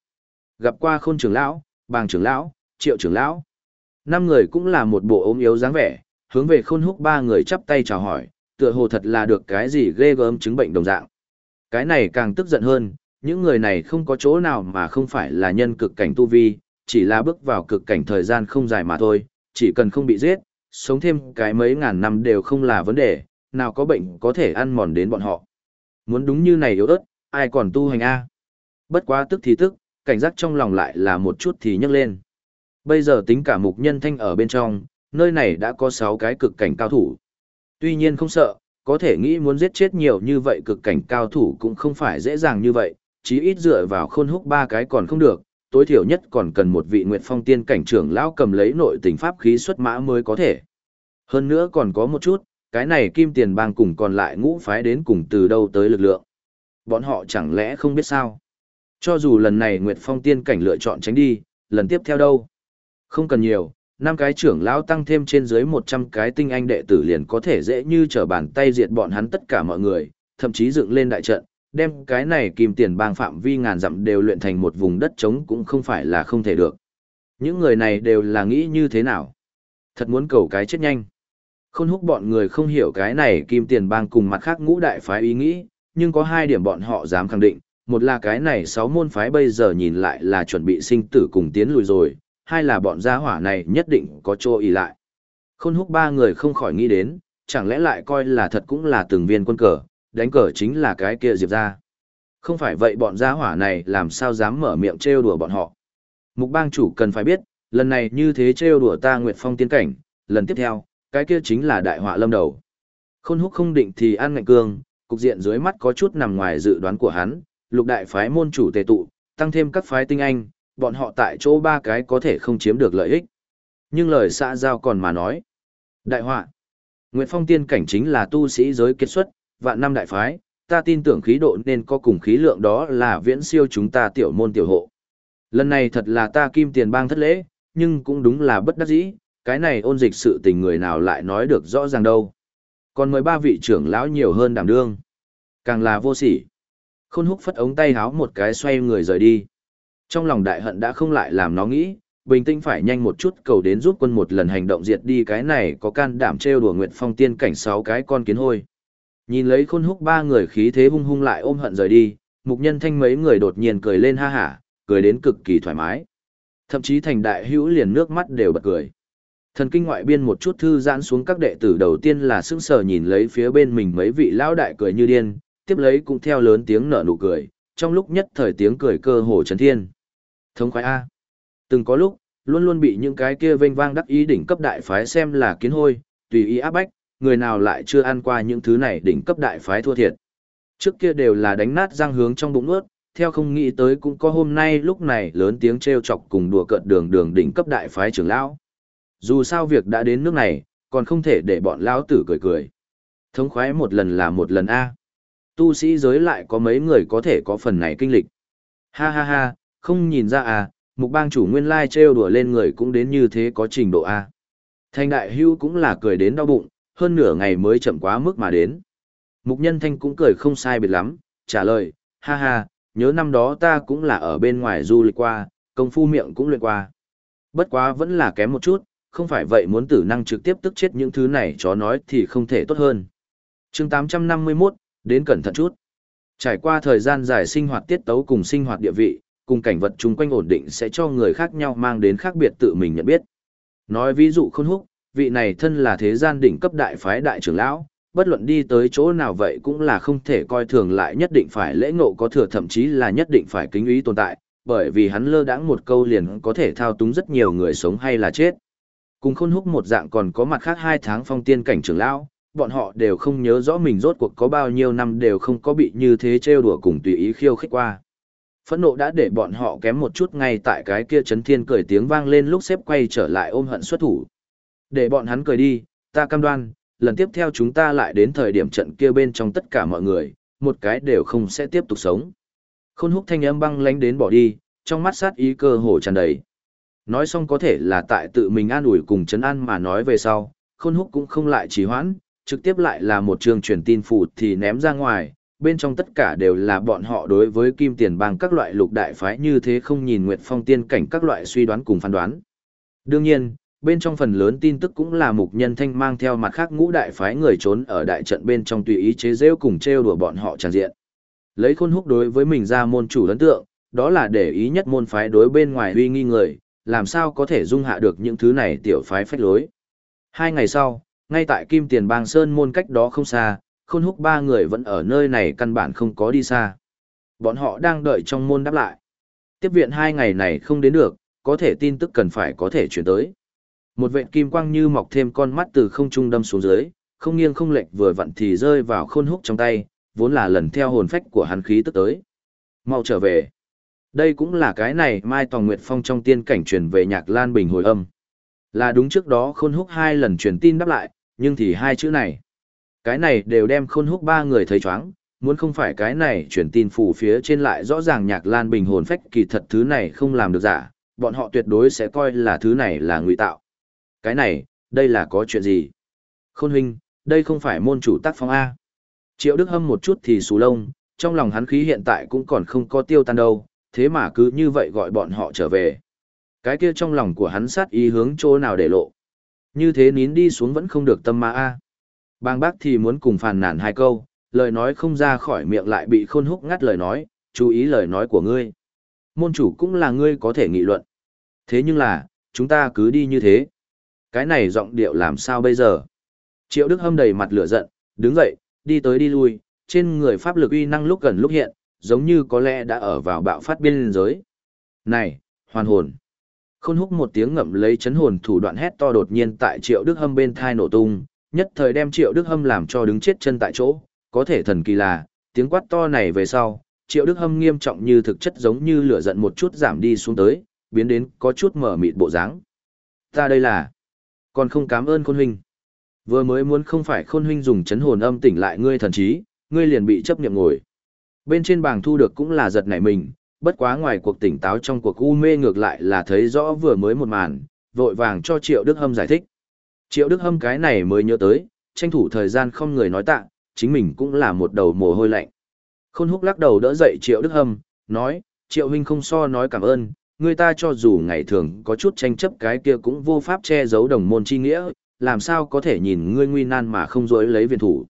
Gặp qua khôn trưởng lão, bàng trưởng lão, triệu trưởng lão. Năm người cũng là một bộ ốm yếu dáng vẻ, hướng về khôn húc ba người chắp tay chào hỏi, tựa hồ thật là được cái gì ghê gớm chứng bệnh đồng dạng. Cái này càng tức giận hơn, những người này không có chỗ nào mà không phải là nhân cực cảnh tu vi, chỉ là bước vào cực cảnh thời gian không dài mà thôi, chỉ cần không bị giết, sống thêm cái mấy ngàn năm đều không là vấn đề, nào có bệnh có thể ăn mòn đến bọn họ. Muốn đúng như này yếu ớt, ai còn tu hành A. Bất quá tức thì tức, cảnh giác trong lòng lại là một chút thì nhấc lên. Bây giờ tính cả mục nhân thanh ở bên trong, nơi này đã có 6 cái cực cảnh cao thủ. Tuy nhiên không sợ, có thể nghĩ muốn giết chết nhiều như vậy cực cảnh cao thủ cũng không phải dễ dàng như vậy, chí ít dựa vào khôn húc ba cái còn không được, tối thiểu nhất còn cần một vị Nguyệt Phong tiên cảnh trưởng lão cầm lấy nội tình pháp khí xuất mã mới có thể. Hơn nữa còn có một chút, cái này kim tiền bang cùng còn lại ngũ phái đến cùng từ đâu tới lực lượng. Bọn họ chẳng lẽ không biết sao? Cho dù lần này Nguyệt Phong tiên cảnh lựa chọn tránh đi, lần tiếp theo đâu? Không cần nhiều, năm cái trưởng lão tăng thêm trên dưới 100 cái tinh anh đệ tử liền có thể dễ như trở bàn tay diệt bọn hắn tất cả mọi người, thậm chí dựng lên đại trận, đem cái này kim tiền bang phạm vi ngàn dặm đều luyện thành một vùng đất trống cũng không phải là không thể được. Những người này đều là nghĩ như thế nào? Thật muốn cầu cái chết nhanh. Khôn húc bọn người không hiểu cái này kim tiền bang cùng mặt khác ngũ đại phái ý nghĩ, nhưng có hai điểm bọn họ dám khẳng định, một là cái này sáu môn phái bây giờ nhìn lại là chuẩn bị sinh tử cùng tiến lùi rồi, hai là bọn gia hỏa này nhất định có chỗ ý lại. Khôn húc ba người không khỏi nghĩ đến, chẳng lẽ lại coi là thật cũng là từng viên quân cờ, đánh cờ chính là cái kia diệp ra. Không phải vậy bọn gia hỏa này làm sao dám mở miệng trêu đùa bọn họ. Mục bang chủ cần phải biết, lần này như thế trêu đùa ta Nguyệt Phong tiến cảnh, lần tiếp theo, cái kia chính là đại họa lâm đầu. Khôn húc không định thì An ngạnh cương, cục diện dưới mắt có chút nằm ngoài dự đoán của hắn, lục đại phái môn chủ tề tụ, tăng thêm các phái tinh anh, bọn họ tại chỗ ba cái có thể không chiếm được lợi ích. Nhưng lời xã giao còn mà nói. Đại họa. Nguyệt Phong tiên cảnh chính là tu sĩ giới kết xuất, vạn năm đại phái, ta tin tưởng khí độ nên có cùng khí lượng đó là viễn siêu chúng ta tiểu môn tiểu hộ. Lần này thật là ta kim tiền bang thất lễ, nhưng cũng đúng là bất đắc dĩ, cái này ôn dịch sự tình người nào lại nói được rõ ràng đâu. Còn mời ba vị trưởng lão nhiều hơn đảm đương. Càng là vô sỉ. Khôn húc phất ống tay háo một cái xoay người rời đi. Trong lòng đại hận đã không lại làm nó nghĩ, bình tĩnh phải nhanh một chút cầu đến giúp quân một lần hành động diệt đi cái này có can đảm trêu đùa Nguyệt Phong tiên cảnh sáu cái con kiến hôi. Nhìn lấy khôn húc ba người khí thế hung hung lại ôm hận rời đi, mục nhân thanh mấy người đột nhiên cười lên ha hả, cười đến cực kỳ thoải mái. Thậm chí thành đại hữu liền nước mắt đều bật cười. Thần kinh ngoại biên một chút thư giãn xuống các đệ tử đầu tiên là sững sờ nhìn lấy phía bên mình mấy vị lão đại cười như điên, tiếp lấy cũng theo lớn tiếng nở nụ cười, trong lúc nhất thời tiếng cười cơ hồ chấn thiên. Thống khoái A. Từng có lúc, luôn luôn bị những cái kia vênh vang đắc ý đỉnh cấp đại phái xem là kiến hôi, tùy ý áp bách, người nào lại chưa ăn qua những thứ này đỉnh cấp đại phái thua thiệt. Trước kia đều là đánh nát răng hướng trong bụng nuốt, theo không nghĩ tới cũng có hôm nay lúc này lớn tiếng trêu chọc cùng đùa cợt đường đường đỉnh cấp đại phái trưởng lão. Dù sao việc đã đến nước này, còn không thể để bọn lão tử cười cười. Thống khoái một lần là một lần A. Tu sĩ giới lại có mấy người có thể có phần này kinh lịch. Ha ha ha, không nhìn ra à, mục bang chủ nguyên lai trêu đùa lên người cũng đến như thế có trình độ A. Thanh đại hưu cũng là cười đến đau bụng, hơn nửa ngày mới chậm quá mức mà đến. Mục nhân thanh cũng cười không sai biệt lắm, trả lời, ha ha, nhớ năm đó ta cũng là ở bên ngoài du lịch qua, công phu miệng cũng luyện qua. Bất quá vẫn là kém một chút, không phải vậy muốn tử năng trực tiếp tức chết những thứ này chó nói thì không thể tốt hơn. chương 851, đến cẩn thận chút. Trải qua thời gian dài sinh hoạt tiết tấu cùng sinh hoạt địa vị, cùng cảnh vật chung quanh ổn định sẽ cho người khác nhau mang đến khác biệt tự mình nhận biết. Nói ví dụ khôn húc, vị này thân là thế gian đỉnh cấp đại phái đại trưởng lão, bất luận đi tới chỗ nào vậy cũng là không thể coi thường lại nhất định phải lễ ngộ có thừa thậm chí là nhất định phải kính ý tồn tại, bởi vì hắn lơ đãng một câu liền có thể thao túng rất nhiều người sống hay là chết. Cùng khôn húc một dạng còn có mặt khác hai tháng phong tiên cảnh trưởng lão, bọn họ đều không nhớ rõ mình rốt cuộc có bao nhiêu năm đều không có bị như thế trêu đùa cùng tùy ý khiêu khích qua. Phẫn nộ đã để bọn họ kém một chút ngay tại cái kia chấn thiên cười tiếng vang lên lúc xếp quay trở lại ôm hận xuất thủ. Để bọn hắn cười đi, ta cam đoan, lần tiếp theo chúng ta lại đến thời điểm trận kia bên trong tất cả mọi người, một cái đều không sẽ tiếp tục sống. Khôn húc thanh âm băng lánh đến bỏ đi, trong mắt sát ý cơ hồ tràn đầy. Nói xong có thể là tại tự mình an ủi cùng chấn an mà nói về sau, khôn húc cũng không lại trì hoãn, trực tiếp lại là một trường truyền tin phủ thì ném ra ngoài, bên trong tất cả đều là bọn họ đối với kim tiền bang các loại lục đại phái như thế không nhìn nguyệt phong tiên cảnh các loại suy đoán cùng phán đoán. Đương nhiên, bên trong phần lớn tin tức cũng là mục nhân thanh mang theo mặt khác ngũ đại phái người trốn ở đại trận bên trong tùy ý chế rêu cùng trêu đùa bọn họ tràn diện. Lấy khôn húc đối với mình ra môn chủ ấn tượng, đó là để ý nhất môn phái đối bên ngoài uy nghi người, làm sao có thể dung hạ được những thứ này tiểu phái phách lối. Hai ngày sau, ngay tại Kim Tiền Bang Sơn môn cách đó không xa, khôn húc ba người vẫn ở nơi này căn bản không có đi xa. Bọn họ đang đợi trong môn đáp lại. Tiếp viện hai ngày này không đến được, có thể tin tức cần phải có thể chuyển tới. Một vệt kim quang như mọc thêm con mắt từ không trung đâm xuống dưới, không nghiêng không lệch vừa vặn thì rơi vào khôn húc trong tay, vốn là lần theo hồn phách của hắn khí tức tới. Mau trở về. Đây cũng là cái này Mai Tòng Nguyệt Phong trong tiên cảnh truyền về nhạc Lan Bình hồi âm. Là đúng trước đó khôn húc hai lần truyền tin đáp lại, nhưng thì hai chữ này. Cái này đều đem khôn húc ba người thấy chóng, muốn không phải cái này truyền tin phủ phía trên lại rõ ràng nhạc Lan Bình hồn phách kỳ thật thứ này không làm được giả, bọn họ tuyệt đối sẽ coi là thứ này là ngụy tạo. Cái này, đây là có chuyện gì? Khôn huynh, đây không phải môn chủ tác phong A. Triệu Đức Hâm một chút thì xù lông, trong lòng hắn khí hiện tại cũng còn không có tiêu tan đâu, thế mà cứ như vậy gọi bọn họ trở về. Cái kia trong lòng của hắn sát ý hướng chỗ nào để lộ. Như thế nín đi xuống vẫn không được tâm ma A. Bang bác thì muốn cùng phàn nàn hai câu, lời nói không ra khỏi miệng lại bị khôn húc ngắt lời nói, chú ý lời nói của ngươi. Môn chủ cũng là ngươi có thể nghị luận. Thế nhưng là, chúng ta cứ đi như thế. Cái này giọng điệu làm sao bây giờ? Triệu Đức Hâm đầy mặt lửa giận, đứng dậy, đi tới đi lui, trên người pháp lực uy năng lúc gần lúc hiện, giống như có lẽ đã ở vào bạo phát biên giới. Này, hoàn hồn. Khôn húc một tiếng ngậm lấy chấn hồn thủ đoạn hét to đột nhiên tại Triệu Đức Hâm bên thai nổ tung, nhất thời đem Triệu Đức Hâm làm cho đứng chết chân tại chỗ, có thể thần kỳ là, tiếng quát to này về sau, Triệu Đức Hâm nghiêm trọng như thực chất giống như lửa giận một chút giảm đi xuống tới, biến đến có chút mở mịt bộ dáng. Ta đây là còn không cảm ơn khôn huynh. Vừa mới muốn không phải khôn huynh dùng chấn hồn âm tỉnh lại ngươi thần trí, ngươi liền bị chấp niệm ngồi. Bên trên bảng thu được cũng là giật nảy mình, bất quá ngoài cuộc tỉnh táo trong cuộc u mê ngược lại là thấy rõ vừa mới một màn, vội vàng cho Triệu Đức Hâm giải thích. Triệu Đức Hâm cái này mới nhớ tới, tranh thủ thời gian không người nói tạ, chính mình cũng là một đầu mồ hôi lạnh. Khôn húc lắc đầu đỡ dậy Triệu Đức Hâm, nói, Triệu huynh không so nói cảm ơn, người ta cho dù ngày thường có chút tranh chấp cái kia cũng vô pháp che giấu đồng môn chi nghĩa, làm sao có thể nhìn ngươi nguy nan mà không dối lấy viên thủ.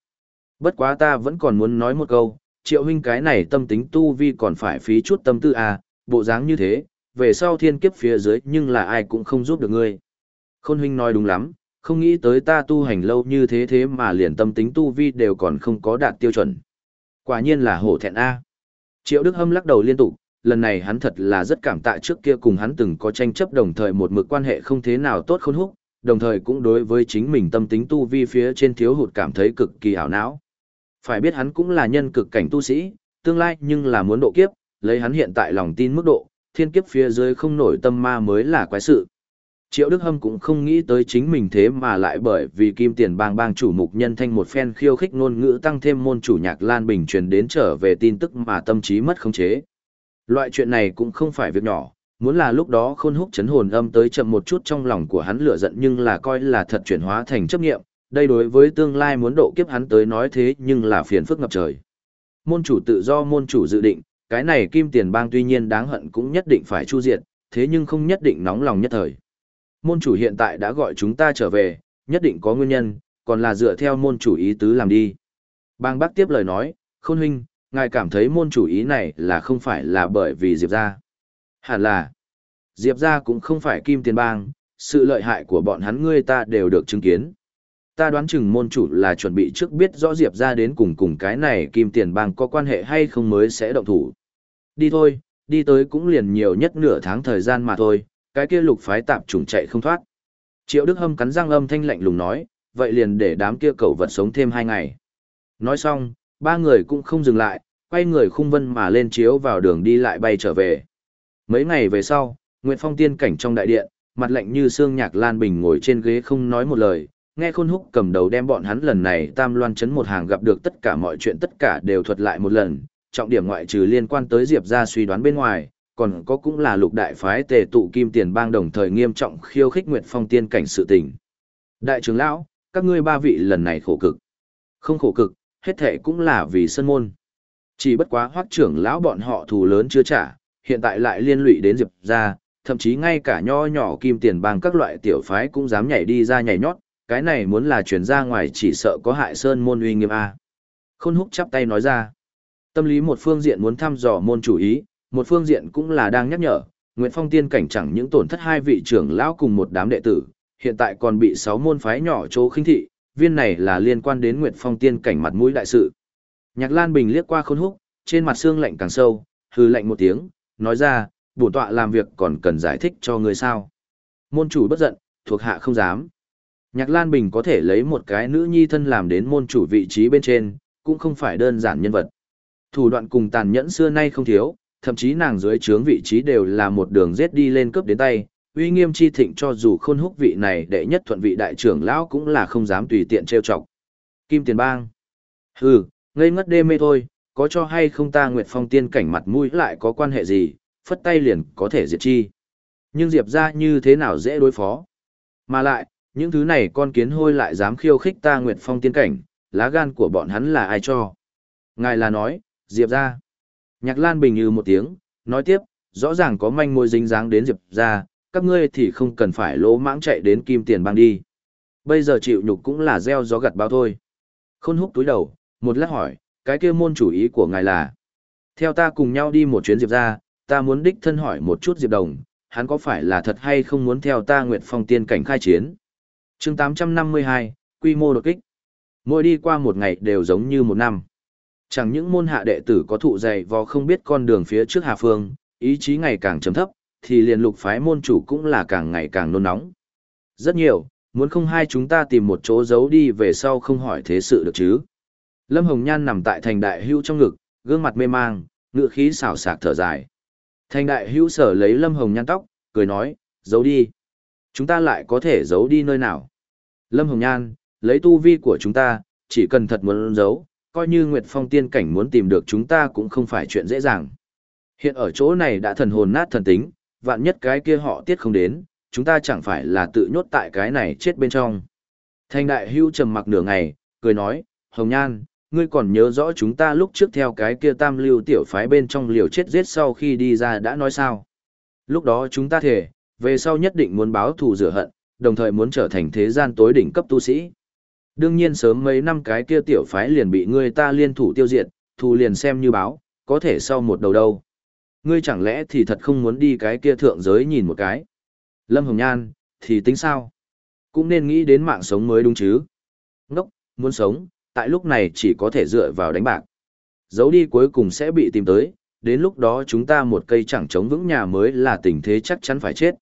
Bất quá ta vẫn còn muốn nói một câu, triệu huynh cái này tâm tính tu vi còn phải phí chút tâm tư à, bộ dáng như thế, về sau thiên kiếp phía dưới nhưng là ai cũng không giúp được ngươi. Khôn huynh nói đúng lắm, không nghĩ tới ta tu hành lâu như thế thế mà liền tâm tính tu vi đều còn không có đạt tiêu chuẩn. Quả nhiên là hổ thẹn A. Triệu Đức Hâm lắc đầu liên tục, lần này hắn thật là rất cảm tạ trước kia cùng hắn từng có tranh chấp đồng thời một mực quan hệ không thế nào tốt khôn húc, đồng thời cũng đối với chính mình tâm tính tu vi phía trên thiếu hụt cảm thấy cực kỳ ảo não. Phải biết hắn cũng là nhân cực cảnh tu sĩ, tương lai nhưng là muốn độ kiếp, lấy hắn hiện tại lòng tin mức độ, thiên kiếp phía dưới không nổi tâm ma mới là quái sự. Triệu Đức Hâm cũng không nghĩ tới chính mình thế mà lại bởi vì kim tiền bang bang chủ mục nhân thanh một phen khiêu khích ngôn ngữ tăng thêm môn chủ nhạc Lan Bình truyền đến trở về tin tức mà tâm trí mất khống chế. Loại chuyện này cũng không phải việc nhỏ, muốn là lúc đó khôn húc chấn hồn âm tới chậm một chút trong lòng của hắn lửa giận nhưng là coi là thật chuyển hóa thành chấp nghiệm, đây đối với tương lai muốn độ kiếp hắn tới nói thế nhưng là phiền phức ngập trời. Môn chủ tự do môn chủ dự định, cái này kim tiền bang tuy nhiên đáng hận cũng nhất định phải chu diệt, thế nhưng không nhất định nóng lòng nhất thời. Môn chủ hiện tại đã gọi chúng ta trở về, nhất định có nguyên nhân, còn là dựa theo môn chủ ý tứ làm đi. Bang bác tiếp lời nói, khôn huynh, ngài cảm thấy môn chủ ý này là không phải là bởi vì Diệp gia. Hẳn là, Diệp gia cũng không phải kim tiền bang, sự lợi hại của bọn hắn ngươi ta đều được chứng kiến. Ta đoán chừng môn chủ là chuẩn bị trước biết rõ Diệp gia đến cùng cùng cái này kim tiền bang có quan hệ hay không mới sẽ động thủ. Đi thôi, đi tới cũng liền nhiều nhất nửa tháng thời gian mà thôi, cái kia lục phái tạp trùng chạy không thoát. Triệu Đức Hâm cắn răng âm thanh lạnh lùng nói, vậy liền để đám kia cẩu vật sống thêm hai ngày. Nói xong, ba người cũng không dừng lại, quay người khung vân mà lên chiếu vào đường đi lại bay trở về. Mấy ngày về sau, Nguyệt Phong tiên cảnh trong đại điện, mặt lạnh như xương nhạc Lan Bình ngồi trên ghế không nói một lời, nghe khôn húc cầm đầu đem bọn hắn lần này tam loan chấn một hàng gặp được tất cả mọi chuyện tất cả đều thuật lại một lần, trọng điểm ngoại trừ liên quan tới Diệp ra suy đoán bên ngoài, còn có cũng là lục đại phái tề tụ kim tiền bang đồng thời nghiêm trọng khiêu khích Nguyệt Phong tiên cảnh sự tình. Đại trưởng lão, các ngươi ba vị lần này khổ cực. Không khổ cực, hết thệ cũng là vì sân môn. Chỉ bất quá hoác trưởng lão bọn họ thù lớn chưa trả, hiện tại lại liên lụy đến Diệp ra, thậm chí ngay cả nho nhỏ kim tiền bang các loại tiểu phái cũng dám nhảy đi ra nhảy nhót, cái này muốn là chuyển ra ngoài chỉ sợ có hại sơn môn uy nghiêm A. Khôn húc chắp tay nói ra, tâm lý một phương diện muốn thăm dò môn chủ ý, một phương diện cũng là đang nhắc nhở, Nguyễn Phong tiên cảnh chẳng những tổn thất hai vị trưởng lão cùng một đám đệ tử, hiện tại còn bị sáu môn phái nhỏ chỗ khinh thị, viên này là liên quan đến Nguyệt Phong tiên cảnh mặt mũi đại sự. Nhạc Lan Bình liếc qua khôn húc, trên mặt xương lạnh càng sâu, hư lạnh một tiếng, nói ra, bổn tọa làm việc còn cần giải thích cho người sao. Môn chủ bất giận, thuộc hạ không dám. Nhạc Lan Bình có thể lấy một cái nữ nhi thân làm đến môn chủ vị trí bên trên, cũng không phải đơn giản nhân vật. Thủ đoạn cùng tàn nhẫn xưa nay không thiếu, thậm chí nàng dưới trướng vị trí đều là một đường giết đi lên cướp đến tay, uy nghiêm chi thịnh cho dù khôn húc vị này đệ nhất thuận vị đại trưởng lão cũng là không dám tùy tiện trêu chọc. Kim Tiền Bang. Hừ, ngây ngất đê mê thôi, có cho hay không ta Nguyệt Phong tiên cảnh mặt mũi lại có quan hệ gì, phất tay liền có thể diệt chi. Nhưng Diệp ra như thế nào dễ đối phó. Mà lại, những thứ này con kiến hôi lại dám khiêu khích ta Nguyệt Phong tiên cảnh, lá gan của bọn hắn là ai cho. Ngài là nói, Diệp ra. Nhạc Lan Bình như một tiếng, nói tiếp, rõ ràng có manh mối dính dáng đến Diệp ra, các ngươi thì không cần phải lỗ mãng chạy đến kim tiền bang đi. Bây giờ chịu nhục cũng là gieo gió gặt bao thôi. Khôn húc túi đầu, một lát hỏi, cái kia môn chủ ý của ngài là. Theo ta cùng nhau đi một chuyến Diệp ra, ta muốn đích thân hỏi một chút Diệp Đồng, hắn có phải là thật hay không muốn theo ta Nguyệt Phong tiên cảnh khai chiến. chương 852, quy mô đột kích. Mỗi đi qua một ngày đều giống như một năm. Chẳng những môn hạ đệ tử có thụ dày vò không biết con đường phía trước Hà Phương, ý chí ngày càng chấm thấp, thì liền lục phái môn chủ cũng là càng ngày càng nôn nóng. Rất nhiều, muốn không hai chúng ta tìm một chỗ giấu đi về sau không hỏi thế sự được chứ. Lâm Hồng Nhan nằm tại thành đại hưu trong ngực, gương mặt mê mang, ngựa khí xào sạc thở dài. Thành đại hưu sở lấy Lâm Hồng Nhan tóc, cười nói, giấu đi. Chúng ta lại có thể giấu đi nơi nào. Lâm Hồng Nhan, lấy tu vi của chúng ta, chỉ cần thật muốn giấu, coi như Nguyệt Phong tiên cảnh muốn tìm được chúng ta cũng không phải chuyện dễ dàng. Hiện ở chỗ này đã thần hồn nát thần tính, vạn nhất cái kia họ tiết không đến, chúng ta chẳng phải là tự nhốt tại cái này chết bên trong. Thanh đại hưu trầm mặc nửa ngày, cười nói, Hồng Nhan, ngươi còn nhớ rõ chúng ta lúc trước theo cái kia tam lưu tiểu phái bên trong liều chết giết sau khi đi ra đã nói sao. Lúc đó chúng ta thể, về sau nhất định muốn báo thù rửa hận, đồng thời muốn trở thành thế gian tối đỉnh cấp tu sĩ. Đương nhiên sớm mấy năm cái kia tiểu phái liền bị ngươi ta liên thủ tiêu diệt, thù liền xem như báo, có thể sau một đầu đâu. Ngươi chẳng lẽ thì thật không muốn đi cái kia thượng giới nhìn một cái. Lâm Hồng Nhan, thì tính sao? Cũng nên nghĩ đến mạng sống mới đúng chứ. Ngốc, muốn sống, tại lúc này chỉ có thể dựa vào đánh bạc. Giấu đi cuối cùng sẽ bị tìm tới, đến lúc đó chúng ta một cây chẳng chống vững nhà mới là tình thế chắc chắn phải chết.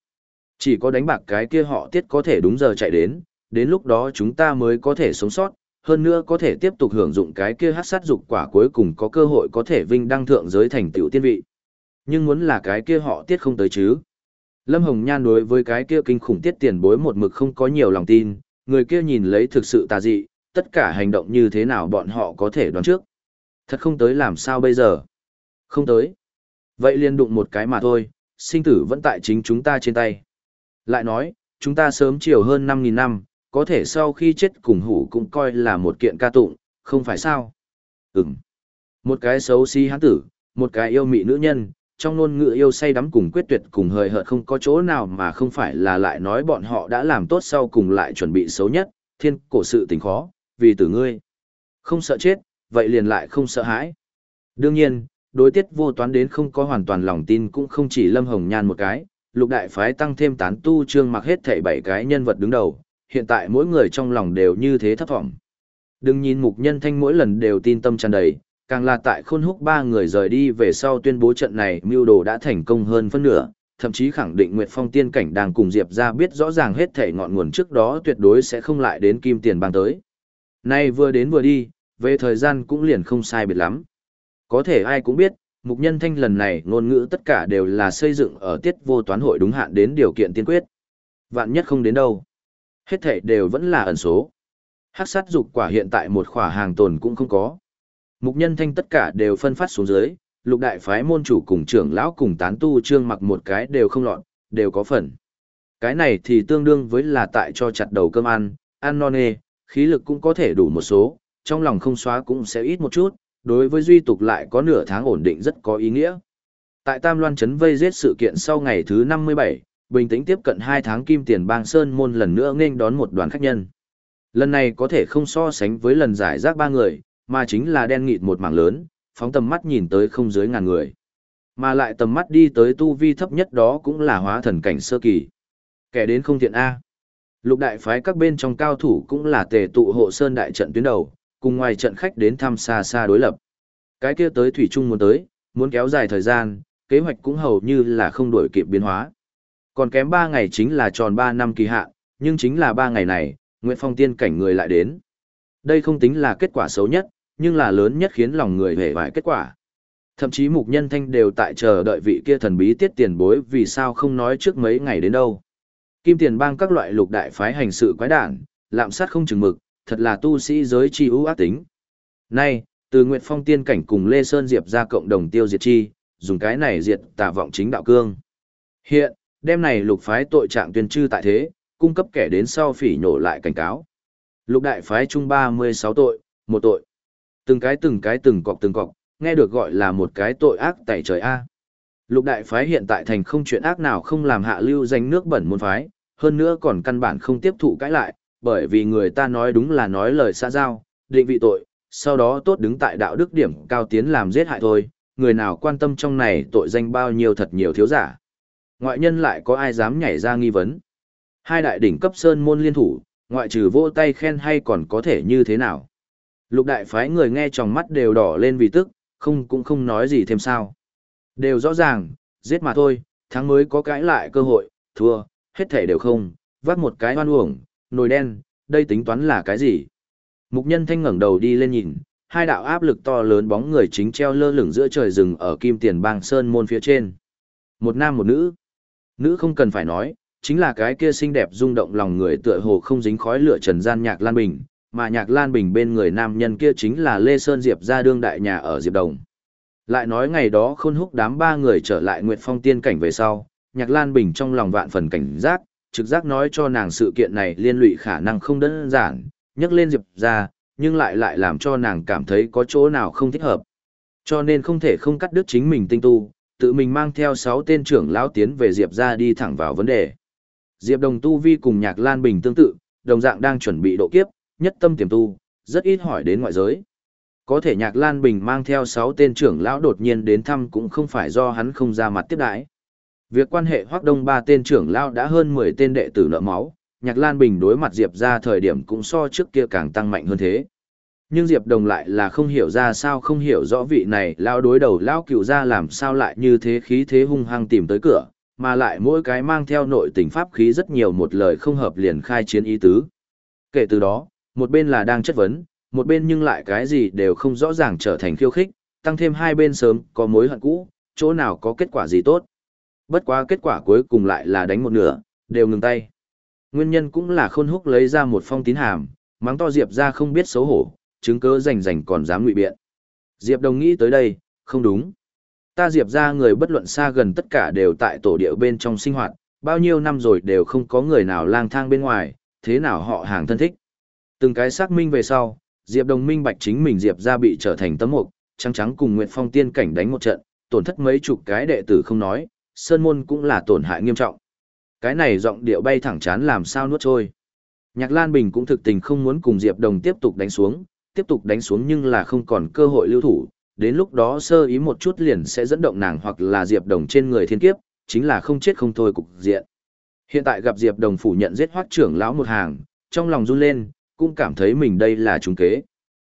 Chỉ có đánh bạc cái kia họ tiết có thể đúng giờ chạy đến, đến lúc đó chúng ta mới có thể sống sót, hơn nữa có thể tiếp tục hưởng dụng cái kia hát sát dục quả cuối cùng có cơ hội có thể vinh đăng thượng giới thành tiểu tiên vị. Nhưng muốn là cái kia họ tiết không tới chứ. Lâm Hồng Nhan đối với cái kia kinh khủng tiết tiền bối một mực không có nhiều lòng tin, người kia nhìn lấy thực sự tà dị, tất cả hành động như thế nào bọn họ có thể đoán trước. Thật không tới làm sao bây giờ? Không tới. Vậy liền đụng một cái mà thôi, sinh tử vẫn tại chính chúng ta trên tay. Lại nói, chúng ta sớm chiều hơn 5.000 năm, có thể sau khi chết cùng hủ cũng coi là một kiện ca tụng, không phải sao? Ừm. Một cái xấu xí si hán tử, một cái yêu mị nữ nhân, trong ngôn ngữ yêu say đắm cùng quyết tuyệt cùng hời hợt không có chỗ nào mà không phải là lại nói bọn họ đã làm tốt sau cùng lại chuẩn bị xấu nhất, thiên cổ sự tình khó, vì tử ngươi. Không sợ chết, vậy liền lại không sợ hãi. Đương nhiên, đối tiết vô toán đến không có hoàn toàn lòng tin cũng không chỉ Lâm Hồng Nhan một cái, lục đại phái tăng thêm tán tu trương mặc hết thảy bảy cái nhân vật đứng đầu, hiện tại mỗi người trong lòng đều như thế thấp vọng. Đừng nhìn mục nhân thanh mỗi lần đều tin tâm tràn đầy, càng là tại khôn húc ba người rời đi về sau tuyên bố trận này mưu đồ đã thành công hơn phân nửa, thậm chí khẳng định Nguyệt Phong tiên cảnh đang cùng Diệp ra biết rõ ràng hết thể ngọn nguồn trước đó tuyệt đối sẽ không lại đến kim tiền bang tới. Nay vừa đến vừa đi, về thời gian cũng liền không sai biệt lắm. Có thể ai cũng biết, mục nhân thanh lần này ngôn ngữ tất cả đều là xây dựng ở tiết vô toán hội đúng hạn đến điều kiện tiên quyết. Vạn nhất không đến đâu. Hết thể đều vẫn là ẩn số. Hắc sát dục quả hiện tại một khỏa hàng tồn cũng không có. Mục nhân thanh tất cả đều phân phát xuống dưới, lục đại phái môn chủ cùng trưởng lão cùng tán tu trương mặc một cái đều không lọt, đều có phần. Cái này thì tương đương với là tại cho chặt đầu cơm ăn, ăn non nê, khí lực cũng có thể đủ một số, trong lòng không xóa cũng sẽ ít một chút, đối với duy tục lại có nửa tháng ổn định rất có ý nghĩa. Tại Tam Loan Trấn vây giết sự kiện sau ngày thứ 57, bình tĩnh tiếp cận 2 tháng kim tiền bang Sơn môn lần nữa nên đón một đoàn khách nhân. Lần này có thể không so sánh với lần giải rác ba người, mà chính là đen nghịt một mảng lớn, phóng tầm mắt nhìn tới không dưới ngàn người. Mà lại tầm mắt đi tới tu vi thấp nhất đó cũng là hóa thần cảnh sơ kỳ. Kẻ đến không tiện A. Lục đại phái các bên trong cao thủ cũng là tề tụ hộ sơn đại trận tuyến đầu, cùng ngoài trận khách đến thăm xa xa đối lập. Cái kia tới Thủy Trung muốn tới, muốn kéo dài thời gian, kế hoạch cũng hầu như là không đổi kịp biến hóa. Còn kém 3 ngày chính là tròn 3 năm kỳ hạn, nhưng chính là 3 ngày này, Nguyễn Phong tiên cảnh người lại đến. Đây không tính là kết quả xấu nhất, nhưng là lớn nhất khiến lòng người hề vải kết quả. Thậm chí mục nhân thanh đều tại chờ đợi vị kia thần bí tiết tiền bối vì sao không nói trước mấy ngày đến đâu. Kim tiền bang các loại lục đại phái hành sự quái đản, lạm sát không chừng mực, thật là tu sĩ giới chi ưu ác tính. Nay, từ Nguyệt Phong tiên cảnh cùng Lê Sơn Diệp ra cộng đồng tiêu diệt chi, dùng cái này diệt tà vọng chính đạo cương. Hiện, đêm này lục phái tội trạng tuyên trư tại thế, cung cấp kẻ đến sau phỉ nhổ lại cảnh cáo. Lục đại phái chung 36 tội, một tội. Từng cái từng cái từng cọc từng cọc, nghe được gọi là một cái tội ác tẩy trời A. Lục đại phái hiện tại thành không chuyện ác nào không làm hạ lưu danh nước bẩn môn phái, hơn nữa còn căn bản không tiếp thụ cãi lại, bởi vì người ta nói đúng là nói lời xa giao, định vị tội, sau đó tốt đứng tại đạo đức điểm cao tiến làm giết hại thôi, người nào quan tâm trong này tội danh bao nhiêu thật nhiều thiếu giả. Ngoại nhân lại có ai dám nhảy ra nghi vấn. Hai đại đỉnh cấp sơn môn liên thủ, ngoại trừ vỗ tay khen hay còn có thể như thế nào. Lục đại phái người nghe trong mắt đều đỏ lên vì tức, không cũng không nói gì thêm sao. Đều rõ ràng, giết mà thôi, thắng mới có cãi lại cơ hội, thua, hết thể đều không, vắt một cái hoan uổng, nồi đen, đây tính toán là cái gì? Mục nhân thanh ngẩng đầu đi lên nhìn, hai đạo áp lực to lớn bóng người chính treo lơ lửng giữa trời rừng ở kim tiền bang sơn môn phía trên. Một nam một nữ. Nữ không cần phải nói, chính là cái kia xinh đẹp rung động lòng người tựa hồ không dính khói lửa trần gian nhạc lan bình, mà Nhạc Lan Bình bên người nam nhân kia chính là Lê Sơn Diệp gia đương đại nhà ở Diệp Đồng. Lại nói ngày đó khôn húc đám ba người trở lại Nguyệt Phong tiên cảnh về sau, Nhạc Lan Bình trong lòng vạn phần cảnh giác, trực giác nói cho nàng sự kiện này liên lụy khả năng không đơn giản, nhắc lên Diệp ra, nhưng lại lại làm cho nàng cảm thấy có chỗ nào không thích hợp. Cho nên không thể không cắt đứt chính mình tinh tu, tự mình mang theo 6 tên trưởng lão tiến về Diệp ra đi thẳng vào vấn đề. Diệp Đồng Tu Vi cùng Nhạc Lan Bình tương tự, đồng dạng đang chuẩn bị độ kiếp, nhất tâm tiềm tu, rất ít hỏi đến ngoại giới. Có thể Nhạc Lan Bình mang theo 6 tên trưởng lão đột nhiên đến thăm cũng không phải do hắn không ra mặt tiếp đãi. Việc quan hệ Hoắc Đông ba tên trưởng lão đã hơn 10 tên đệ tử nợ máu, Nhạc Lan Bình đối mặt Diệp ra thời điểm cũng so trước kia càng tăng mạnh hơn thế. Nhưng Diệp Đồng lại là không hiểu ra sao không hiểu rõ vị này lao đối đầu lao cựu ra làm sao lại như thế khí thế hung hăng tìm tới cửa, mà lại mỗi cái mang theo nội tình pháp khí rất nhiều một lời không hợp liền khai chiến ý tứ. Kể từ đó, một bên là đang chất vấn, một bên nhưng lại cái gì đều không rõ ràng trở thành khiêu khích, tăng thêm hai bên sớm có mối hận cũ, chỗ nào có kết quả gì tốt. Bất quá kết quả cuối cùng lại là đánh một nửa, đều ngừng tay. Nguyên nhân cũng là khôn húc lấy ra một phong tín hàm, mắng to Diệp ra không biết xấu hổ, chứng cớ rành rành còn dám ngụy biện. Diệp đồng nghĩ tới đây, không đúng. Ta Diệp ra người bất luận xa gần tất cả đều tại tổ địa bên trong sinh hoạt, bao nhiêu năm rồi đều không có người nào lang thang bên ngoài, thế nào họ hàng thân thích. Từng cái xác minh về sau, Diệp đồng minh bạch chính mình Diệp ra bị trở thành tấm mục, trắng trắng cùng Nguyệt Phong tiên cảnh đánh một trận, tổn thất mấy chục cái đệ tử không nói, Sơn Môn cũng là tổn hại nghiêm trọng. Cái này giọng điệu bay thẳng chán làm sao nuốt trôi. Nhạc Lan Bình cũng thực tình không muốn cùng Diệp Đồng tiếp tục đánh xuống, tiếp tục đánh xuống nhưng là không còn cơ hội lưu thủ, đến lúc đó sơ ý một chút liền sẽ dẫn động nàng hoặc là Diệp Đồng trên người thiên kiếp, chính là không chết không thôi cục diện. Hiện tại gặp Diệp Đồng phủ nhận giết hoác trưởng lão một hàng, trong lòng run lên, cũng cảm thấy mình đây là trúng kế.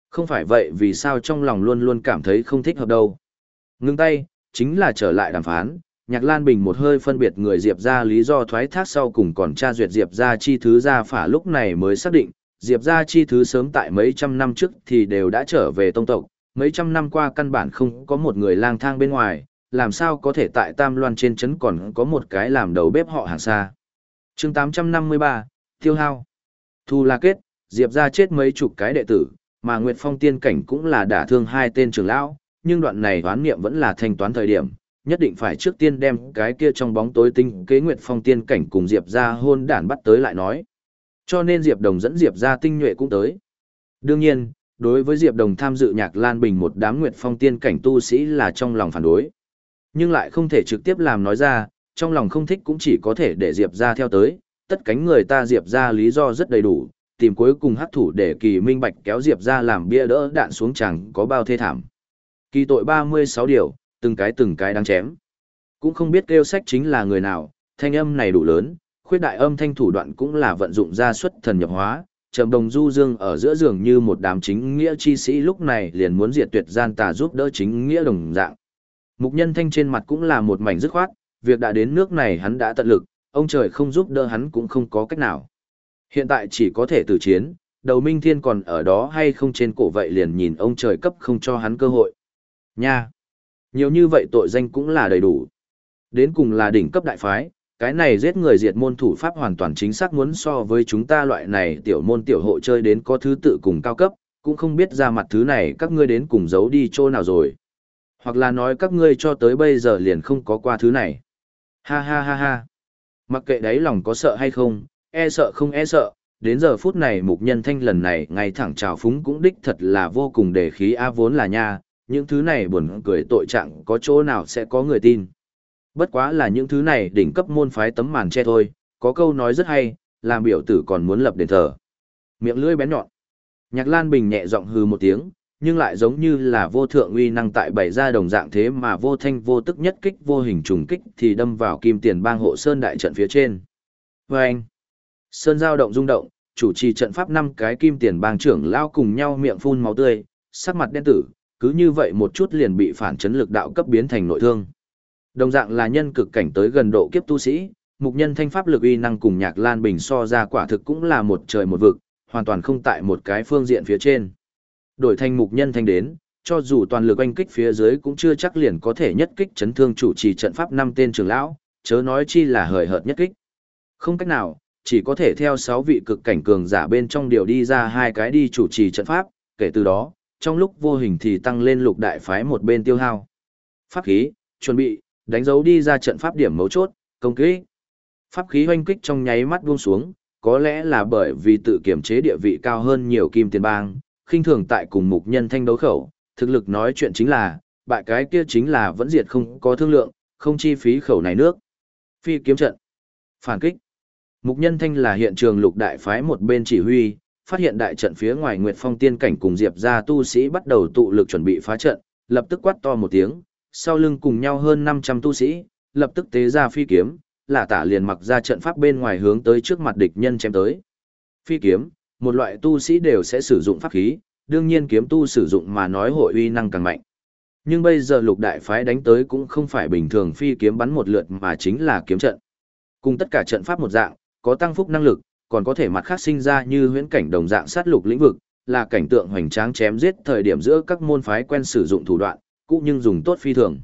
Không phải vậy vì sao trong lòng luôn luôn cảm thấy không thích hợp đâu. Ngưng tay, chính là trở lại đàm phán, Nhạc Lan Bình một hơi phân biệt người Diệp ra lý do thoái thác sau cùng còn tra duyệt Diệp ra chi thứ ra phả lúc này mới xác định, Diệp ra chi thứ sớm tại mấy trăm năm trước thì đều đã trở về tông tộc, mấy trăm năm qua căn bản không có một người lang thang bên ngoài, làm sao có thể tại Tam Loan trên trấn còn có một cái làm đầu bếp họ hàng xa. chương 853, Tiêu Hao Thu là kết, Diệp ra chết mấy chục cái đệ tử, mà Nguyệt Phong tiên cảnh cũng là đả thương hai tên trưởng lão, nhưng đoạn này toán niệm vẫn là thanh toán thời điểm, nhất định phải trước tiên đem cái kia trong bóng tối tinh kế Nguyệt Phong tiên cảnh cùng Diệp ra hôn đản bắt tới lại nói. Cho nên Diệp Đồng dẫn Diệp ra tinh nhuệ cũng tới. Đương nhiên, đối với Diệp Đồng tham dự nhạc Lan Bình một đám Nguyệt Phong tiên cảnh tu sĩ là trong lòng phản đối. Nhưng lại không thể trực tiếp làm nói ra, trong lòng không thích cũng chỉ có thể để Diệp ra theo tới, tất cánh người ta Diệp ra lý do rất đầy đủ, tìm cuối cùng hắc thủ để kỳ minh bạch kéo Diệp ra làm bia đỡ đạn xuống chẳng có bao thê thảm. Kỳ tội 36 điều, từng cái từng cái đáng chém. Cũng không biết kêu sách chính là người nào, thanh âm này đủ lớn, khuyết đại âm thanh thủ đoạn cũng là vận dụng ra xuất thần nhập hóa, trầm đồng du dương ở giữa giường như một đám chính nghĩa chi sĩ lúc này liền muốn diệt tuyệt gian tà giúp đỡ chính nghĩa đồng dạng. Mục nhân thanh trên mặt cũng là một mảnh dứt khoát, việc đã đến nước này hắn đã tận lực, ông trời không giúp đỡ hắn cũng không có cách nào. Hiện tại chỉ có thể tử chiến, đầu minh thiên còn ở đó hay không trên cổ vậy liền nhìn ông trời cấp không cho hắn cơ hội. Nha! Nhiều như vậy tội danh cũng là đầy đủ. Đến cùng là đỉnh cấp đại phái, cái này giết người diệt môn thủ pháp hoàn toàn chính xác muốn so với chúng ta loại này tiểu môn tiểu hộ chơi đến có thứ tự cùng cao cấp, cũng không biết ra mặt thứ này các ngươi đến cùng giấu đi chỗ nào rồi. Hoặc là nói các ngươi cho tới bây giờ liền không có qua thứ này. Ha ha ha ha. Mặc kệ đấy lòng có sợ hay không, e sợ không e sợ, đến giờ phút này mục nhân thanh lần này ngay thẳng trào phúng cũng đích thật là vô cùng đề khí a vốn là nha, những thứ này buồn cười tội trạng có chỗ nào sẽ có người tin. Bất quá là những thứ này đỉnh cấp môn phái tấm màn che thôi, có câu nói rất hay, làm biểu tử còn muốn lập đền thờ. Miệng lưỡi bén nhọn. Nhạc Lan Bình nhẹ giọng hừ một tiếng, nhưng lại giống như là vô thượng uy năng tại bảy gia đồng dạng thế mà vô thanh vô tức nhất kích vô hình trùng kích thì đâm vào kim tiền bang hộ sơn đại trận phía trên. Và anh, Sơn giao động rung động, chủ trì trận pháp năm cái kim tiền bang trưởng lao cùng nhau miệng phun máu tươi, sắc mặt đen tử, cứ như vậy một chút liền bị phản chấn lực đạo cấp biến thành nội thương. Đồng dạng là nhân cực cảnh tới gần độ kiếp tu sĩ, mục nhân thanh pháp lực uy năng cùng nhạc lan bình so ra quả thực cũng là một trời một vực, hoàn toàn không tại một cái phương diện phía trên. Đổi thành mục nhân thanh đến, cho dù toàn lực oanh kích phía dưới cũng chưa chắc liền có thể nhất kích chấn thương chủ trì trận pháp năm tên trưởng lão, chớ nói chi là hời hợt nhất kích. Không cách nào, chỉ có thể theo 6 vị cực cảnh cường giả bên trong điều đi ra hai cái đi chủ trì trận pháp, kể từ đó, trong lúc vô hình thì tăng lên lục đại phái một bên tiêu hao. Pháp khí, chuẩn bị, đánh dấu đi ra trận pháp điểm mấu chốt, công kích. Pháp khí hoanh kích trong nháy mắt buông xuống, có lẽ là bởi vì tự kiểm chế địa vị cao hơn nhiều kim tiền bang, khinh thường tại cùng mục nhân thanh đấu khẩu, thực lực nói chuyện chính là, bại cái kia chính là vẫn diệt không có thương lượng, không chi phí khẩu này nước. Phi kiếm trận. Phản kích. Mục nhân thanh là hiện trường lục đại phái một bên chỉ huy, phát hiện đại trận phía ngoài Nguyệt Phong tiên cảnh cùng Diệp gia tu sĩ bắt đầu tụ lực chuẩn bị phá trận, lập tức quát to một tiếng, sau lưng cùng nhau hơn 500 tu sĩ, lập tức tế ra phi kiếm, là tả liền mặc ra trận pháp bên ngoài hướng tới trước mặt địch nhân chém tới. Phi kiếm, một loại tu sĩ đều sẽ sử dụng pháp khí, đương nhiên kiếm tu sử dụng mà nói hội uy năng càng mạnh. Nhưng bây giờ lục đại phái đánh tới cũng không phải bình thường phi kiếm bắn một lượt mà chính là kiếm trận. Cùng tất cả trận pháp một dạng, có tăng phúc năng lực, còn có thể mặt khác sinh ra như huyễn cảnh đồng dạng sát lục lĩnh vực, là cảnh tượng hoành tráng chém giết thời điểm giữa các môn phái quen sử dụng thủ đoạn, cũng nhưng dùng tốt phi thường.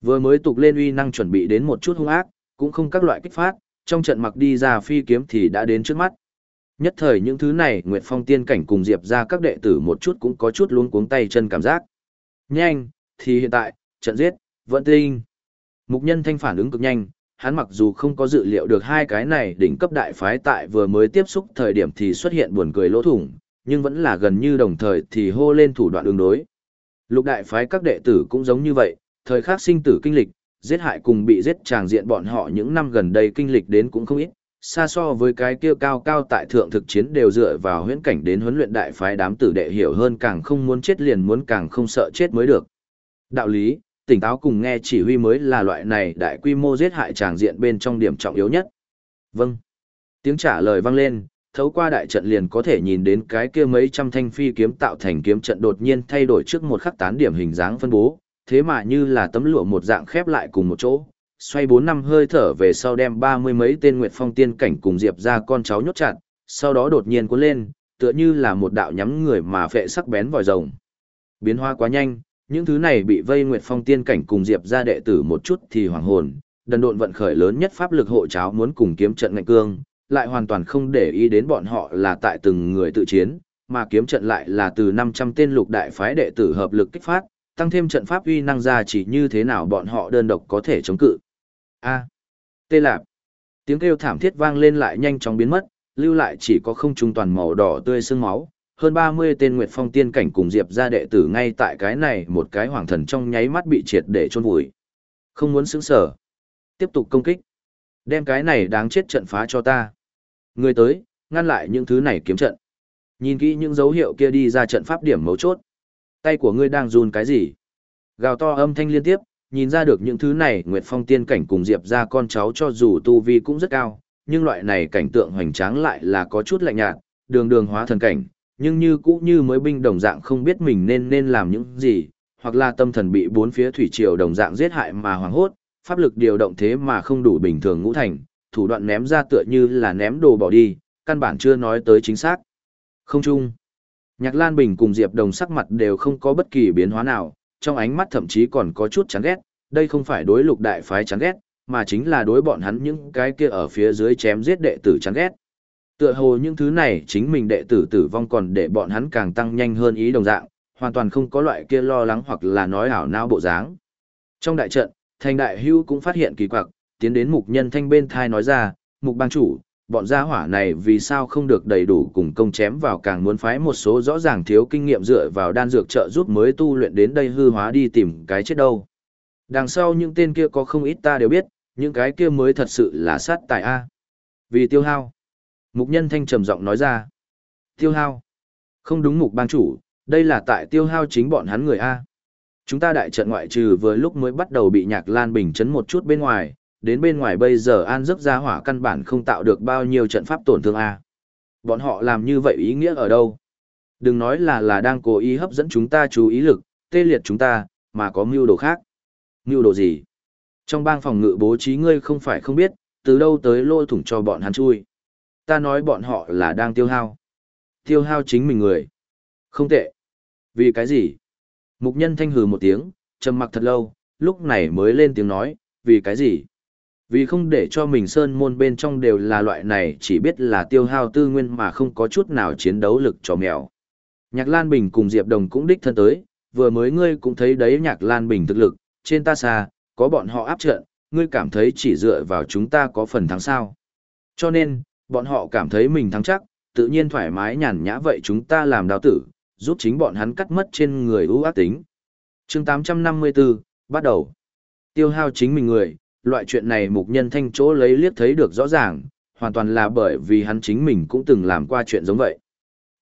Vừa mới tục lên uy năng chuẩn bị đến một chút hung ác, cũng không các loại kích phát, trong trận mặc đi ra phi kiếm thì đã đến trước mắt. Nhất thời những thứ này Nguyệt Phong tiên cảnh cùng Diệp ra các đệ tử một chút cũng có chút luống cuống tay chân cảm giác. Nhanh, thì hiện tại, trận giết, vận tinh. Mục nhân thanh phản ứng cực nhanh, hắn mặc dù không có dự liệu được hai cái này đỉnh cấp đại phái tại vừa mới tiếp xúc thời điểm thì xuất hiện buồn cười lỗ thủng, nhưng vẫn là gần như đồng thời thì hô lên thủ đoạn ứng đối. Lục đại phái các đệ tử cũng giống như vậy, thời khắc sinh tử kinh lịch, giết hại cùng bị giết tràng diện bọn họ những năm gần đây kinh lịch đến cũng không ít, xa so với cái kia cao cao tại thượng thực chiến đều dựa vào huyễn cảnh đến huấn luyện đại phái đám tử đệ hiểu hơn càng không muốn chết liền muốn càng không sợ chết mới được. Đạo lý, tỉnh táo cùng nghe chỉ huy mới là loại này đại quy mô giết hại tràng diện bên trong điểm trọng yếu nhất. Vâng. Tiếng trả lời vang lên, thấu qua đại trận liền có thể nhìn đến cái kia mấy trăm thanh phi kiếm tạo thành kiếm trận đột nhiên thay đổi trước một khắc tán điểm hình dáng phân bố, thế mà như là tấm lụa một dạng khép lại cùng một chỗ, xoay bốn năm hơi thở về sau đem ba mươi mấy tên Nguyệt Phong tiên cảnh cùng Diệp ra con cháu nhốt chặt, sau đó đột nhiên cuốn lên, tựa như là một đạo nhắm người mà phệ sắc bén vòi rồng. Biến hóa quá nhanh, những thứ này bị vây Nguyệt Phong tiên cảnh cùng Diệp ra đệ tử một chút thì hoàng hồn, đần độn vận khởi lớn nhất pháp lực hộ cháo muốn cùng kiếm trận ngạnh cương, lại hoàn toàn không để ý đến bọn họ là tại từng người tự chiến, mà kiếm trận lại là từ 500 tên lục đại phái đệ tử hợp lực kích phát, tăng thêm trận pháp uy năng ra chỉ như thế nào bọn họ đơn độc có thể chống cự. A. À. Tê lạp. Tiếng kêu thảm thiết vang lên lại nhanh chóng biến mất, lưu lại chỉ có không trung toàn màu đỏ tươi sương máu. Hơn 30 tên Nguyệt Phong tiên cảnh cùng Diệp gia đệ tử ngay tại cái này một cái hoàng thần trong nháy mắt bị triệt để chôn vùi. Không muốn sững sở. Tiếp tục công kích. Đem cái này đáng chết trận phá cho ta. Người tới, ngăn lại những thứ này kiếm trận. Nhìn kỹ những dấu hiệu kia đi ra trận pháp điểm mấu chốt. Tay của ngươi đang run cái gì? Gào to âm thanh liên tiếp, nhìn ra được những thứ này Nguyệt Phong tiên cảnh cùng Diệp gia con cháu cho dù tu vi cũng rất cao, nhưng loại này cảnh tượng hoành tráng lại là có chút lạnh nhạt, đường đường hóa thần cảnh, nhưng như cũ như mới binh đồng dạng không biết mình nên nên làm những gì, hoặc là tâm thần bị bốn phía thủy triều đồng dạng giết hại mà hoảng hốt, pháp lực điều động thế mà không đủ bình thường ngũ thành, thủ đoạn ném ra tựa như là ném đồ bỏ đi, căn bản chưa nói tới chính xác. Không chung. Nhạc Lan Bình cùng Diệp Đồng sắc mặt đều không có bất kỳ biến hóa nào, trong ánh mắt thậm chí còn có chút chán ghét, đây không phải đối lục đại phái chán ghét, mà chính là đối bọn hắn những cái kia ở phía dưới chém giết đệ tử chán ghét. Tựa hồ những thứ này chính mình đệ tử tử vong còn để bọn hắn càng tăng nhanh hơn ý đồng dạng, hoàn toàn không có loại kia lo lắng hoặc là nói ảo não bộ dáng. Trong đại trận, thành đại hưu cũng phát hiện kỳ quặc, tiến đến mục nhân thanh bên thai nói ra, mục bang chủ, bọn gia hỏa này vì sao không được đầy đủ cùng công chém vào càng muốn phái một số rõ ràng thiếu kinh nghiệm dựa vào đan dược trợ giúp mới tu luyện đến đây hư hóa đi tìm cái chết đâu. Đằng sau những tên kia có không ít ta đều biết, những cái kia mới thật sự là sát tài A. Vì tiêu hao. Mục nhân thanh trầm giọng nói ra. Tiêu hao. Không đúng mục bang chủ, đây là tại tiêu hao chính bọn hắn người A. Chúng ta đại trận ngoại trừ vừa lúc mới bắt đầu bị nhạc lan bình chấn một chút bên ngoài, đến bên ngoài bây giờ an giấc ra hỏa căn bản không tạo được bao nhiêu trận pháp tổn thương a. Bọn họ làm như vậy ý nghĩa ở đâu? Đừng nói là là đang cố ý hấp dẫn chúng ta chú ý lực, tê liệt chúng ta, mà có mưu đồ khác. Mưu đồ gì? Trong bang phòng ngự bố trí ngươi không phải không biết, từ đâu tới lôi thủng cho bọn hắn chui. Ta nói bọn họ là đang tiêu hao. Tiêu hao chính mình người. Không tệ. Vì cái gì? Mục nhân thanh hừ một tiếng, trầm mặc thật lâu, lúc này mới lên tiếng nói, vì cái gì? Vì không để cho mình sơn môn bên trong đều là loại này chỉ biết là tiêu hao tư nguyên mà không có chút nào chiến đấu lực cho mèo. Nhạc Lan Bình cùng Diệp Đồng cũng đích thân tới, vừa mới ngươi cũng thấy đấy Nhạc Lan Bình thực lực, trên ta xa, có bọn họ áp trận, ngươi cảm thấy chỉ dựa vào chúng ta có phần thắng sao. Cho nên, bọn họ cảm thấy mình thắng chắc, tự nhiên thoải mái nhàn nhã vậy chúng ta làm đào tử, giúp chính bọn hắn cắt mất trên người ưu ác tính. chương 854, bắt đầu. Tiêu hao chính mình người, loại chuyện này mục nhân thanh chỗ lấy liếc thấy được rõ ràng, hoàn toàn là bởi vì hắn chính mình cũng từng làm qua chuyện giống vậy.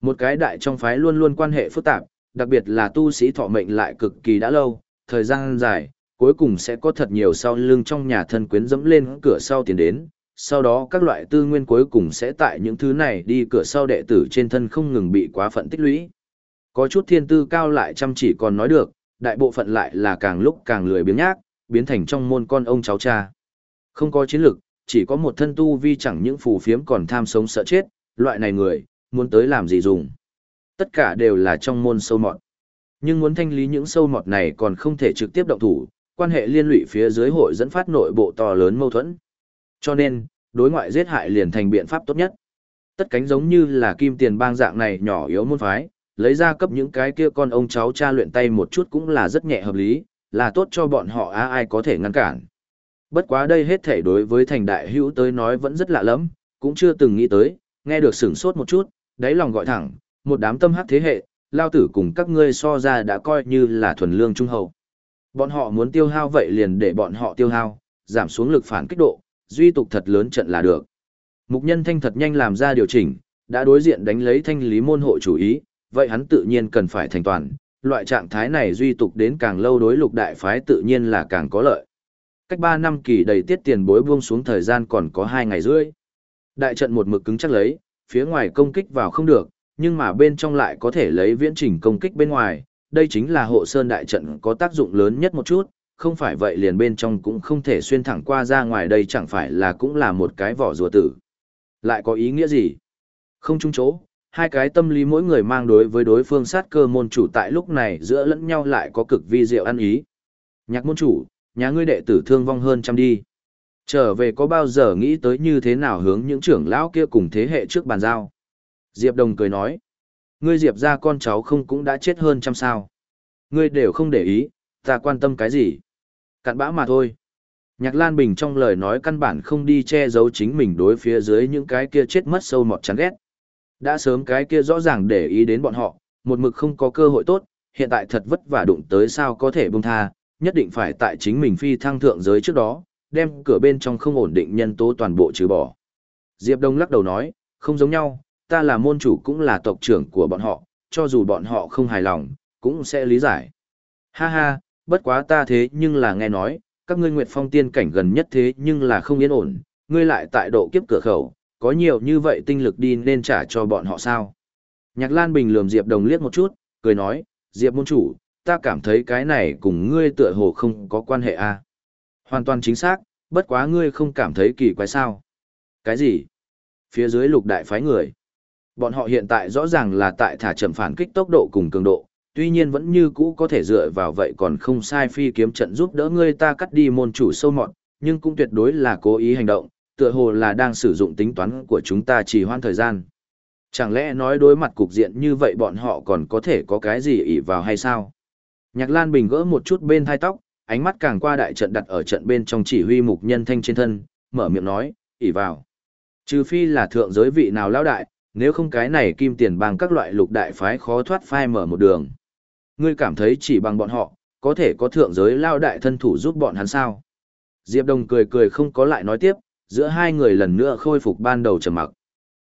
Một cái đại trong phái luôn luôn quan hệ phức tạp, đặc biệt là tu sĩ thọ mệnh lại cực kỳ đã lâu, thời gian dài, cuối cùng sẽ có thật nhiều sau lưng trong nhà thân quyến dẫm lên cửa sau tiền đến, sau đó các loại tư nguyên cuối cùng sẽ tại những thứ này đi cửa sau đệ tử trên thân không ngừng bị quá phận tích lũy. Có chút thiên tư cao lại chăm chỉ còn nói được, đại bộ phận lại là càng lúc càng lười biếng nhác, biến thành trong môn con ông cháu cha. Không có chiến lực, chỉ có một thân tu vi chẳng những phù phiếm còn tham sống sợ chết, loại này người, muốn tới làm gì dùng. Tất cả đều là trong môn sâu mọt. Nhưng muốn thanh lý những sâu mọt này còn không thể trực tiếp động thủ, quan hệ liên lụy phía dưới hội dẫn phát nội bộ to lớn mâu thuẫn. Cho nên, đối ngoại giết hại liền thành biện pháp tốt nhất. Tất cánh giống như là kim tiền bang dạng này nhỏ yếu môn phái, lấy ra cấp những cái kia con ông cháu cha luyện tay một chút cũng là rất nhẹ hợp lý, là tốt cho bọn họ á ai có thể ngăn cản. Bất quá đây hết thể đối với thành đại hữu tới nói vẫn rất lạ lắm, cũng chưa từng nghĩ tới, nghe được sửng sốt một chút, đáy lòng gọi thẳng, một đám tâm hắc thế hệ, lao tử cùng các ngươi so ra đã coi như là thuần lương trung hậu. Bọn họ muốn tiêu hao vậy liền để bọn họ tiêu hao, giảm xuống lực phản kích độ, duy tục thật lớn trận là được. Mục nhân thanh thật nhanh làm ra điều chỉnh, đã đối diện đánh lấy thanh lý môn hộ chủ ý, vậy hắn tự nhiên cần phải thành toàn, loại trạng thái này duy tục đến càng lâu đối lục đại phái tự nhiên là càng có lợi. Cách 3 năm kỳ đầy tiết tiền bối buông xuống thời gian còn có 2 ngày rưỡi. Đại trận một mực cứng chắc lấy, phía ngoài công kích vào không được, nhưng mà bên trong lại có thể lấy viễn trình công kích bên ngoài, đây chính là hộ sơn đại trận có tác dụng lớn nhất một chút, không phải vậy liền bên trong cũng không thể xuyên thẳng qua ra ngoài đây chẳng phải là cũng là một cái vỏ rùa tử. Lại có ý nghĩa gì? Không chung chỗ, hai cái tâm lý mỗi người mang đối với đối phương sát cơ môn chủ tại lúc này giữa lẫn nhau lại có cực vi diệu ăn ý. Nhạc môn chủ, nhà ngươi đệ tử thương vong hơn trăm đi. Trở về có bao giờ nghĩ tới như thế nào hướng những trưởng lão kia cùng thế hệ trước bàn giao? Diệp Đồng cười nói, ngươi Diệp ra con cháu không cũng đã chết hơn trăm sao. Ngươi đều không để ý, ta quan tâm cái gì? Cặn bã mà thôi. Nhạc Lan Bình trong lời nói căn bản không đi che giấu chính mình đối phía dưới những cái kia chết mất sâu mọt chán ghét. Đã sớm cái kia rõ ràng để ý đến bọn họ, một mực không có cơ hội tốt, hiện tại thật vất vả đụng tới sao có thể buông tha, nhất định phải tại chính mình phi thăng thượng giới trước đó, đem cửa bên trong không ổn định nhân tố toàn bộ trừ bỏ. Diệp Đông lắc đầu nói, không giống nhau, ta là môn chủ cũng là tộc trưởng của bọn họ, cho dù bọn họ không hài lòng, cũng sẽ lý giải. Ha ha, bất quá ta thế nhưng là nghe nói, các ngươi Nguyệt Phong tiên cảnh gần nhất thế nhưng là không yên ổn, ngươi lại tại độ kiếp cửa khẩu, có nhiều như vậy tinh lực đi nên trả cho bọn họ sao? Nhạc Lan Bình lườm Diệp Đồng liếc một chút, cười nói, Diệp môn chủ, ta cảm thấy cái này cùng ngươi tựa hồ không có quan hệ à? Hoàn toàn chính xác, bất quá ngươi không cảm thấy kỳ quái sao? Cái gì? Phía dưới lục đại phái người. Bọn họ hiện tại rõ ràng là tại thả chậm phản kích tốc độ cùng cường độ, tuy nhiên vẫn như cũ có thể dựa vào vậy còn không sai phi kiếm trận giúp đỡ ngươi ta cắt đi môn chủ sâu mọt, nhưng cũng tuyệt đối là cố ý hành động, tựa hồ là đang sử dụng tính toán của chúng ta chỉ hoãn thời gian. Chẳng lẽ nói đối mặt cục diện như vậy bọn họ còn có thể có cái gì ỷ vào hay sao? Nhạc Lan Bình gỡ một chút bên thai tóc, ánh mắt càng qua đại trận đặt ở trận bên trong chỉ huy mục nhân thanh trên thân, mở miệng nói, ỷ vào. Trừ phi là thượng giới vị nào lão đại, nếu không cái này kim tiền bằng các loại lục đại phái khó thoát phai mở một đường. Ngươi cảm thấy chỉ bằng bọn họ, có thể có thượng giới lao đại thân thủ giúp bọn hắn sao? Diệp Đồng cười cười không có lại nói tiếp, giữa hai người lần nữa khôi phục ban đầu trầm mặc.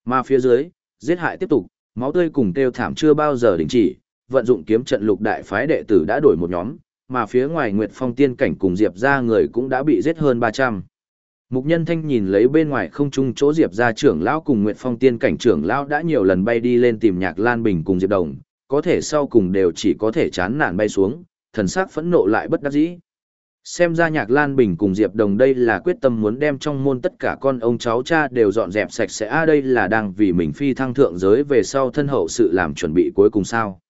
Mà phía dưới, giết hại tiếp tục, máu tươi cùng tiêu thảm chưa bao giờ đình chỉ, vận dụng kiếm trận lục đại phái đệ tử đã đổi một nhóm, mà phía ngoài Nguyệt Phong tiên cảnh cùng Diệp gia người cũng đã bị giết hơn 300. Mục Nhân Thanh nhìn lấy bên ngoài không trung chỗ Diệp gia trưởng lão cùng Nguyệt Phong tiên cảnh trưởng lão đã nhiều lần bay đi lên tìm Nhạc Lan Bình cùng Diệp Đồng, có thể sau cùng đều chỉ có thể chán nản bay xuống, thần sắc phẫn nộ lại bất đắc dĩ. Xem ra Nhạc Lan Bình cùng Diệp Đồng đây là quyết tâm muốn đem trong môn tất cả con ông cháu cha đều dọn dẹp sạch sẽ a đây là đang vì mình phi thăng thượng giới về sau thân hậu sự làm chuẩn bị cuối cùng sao.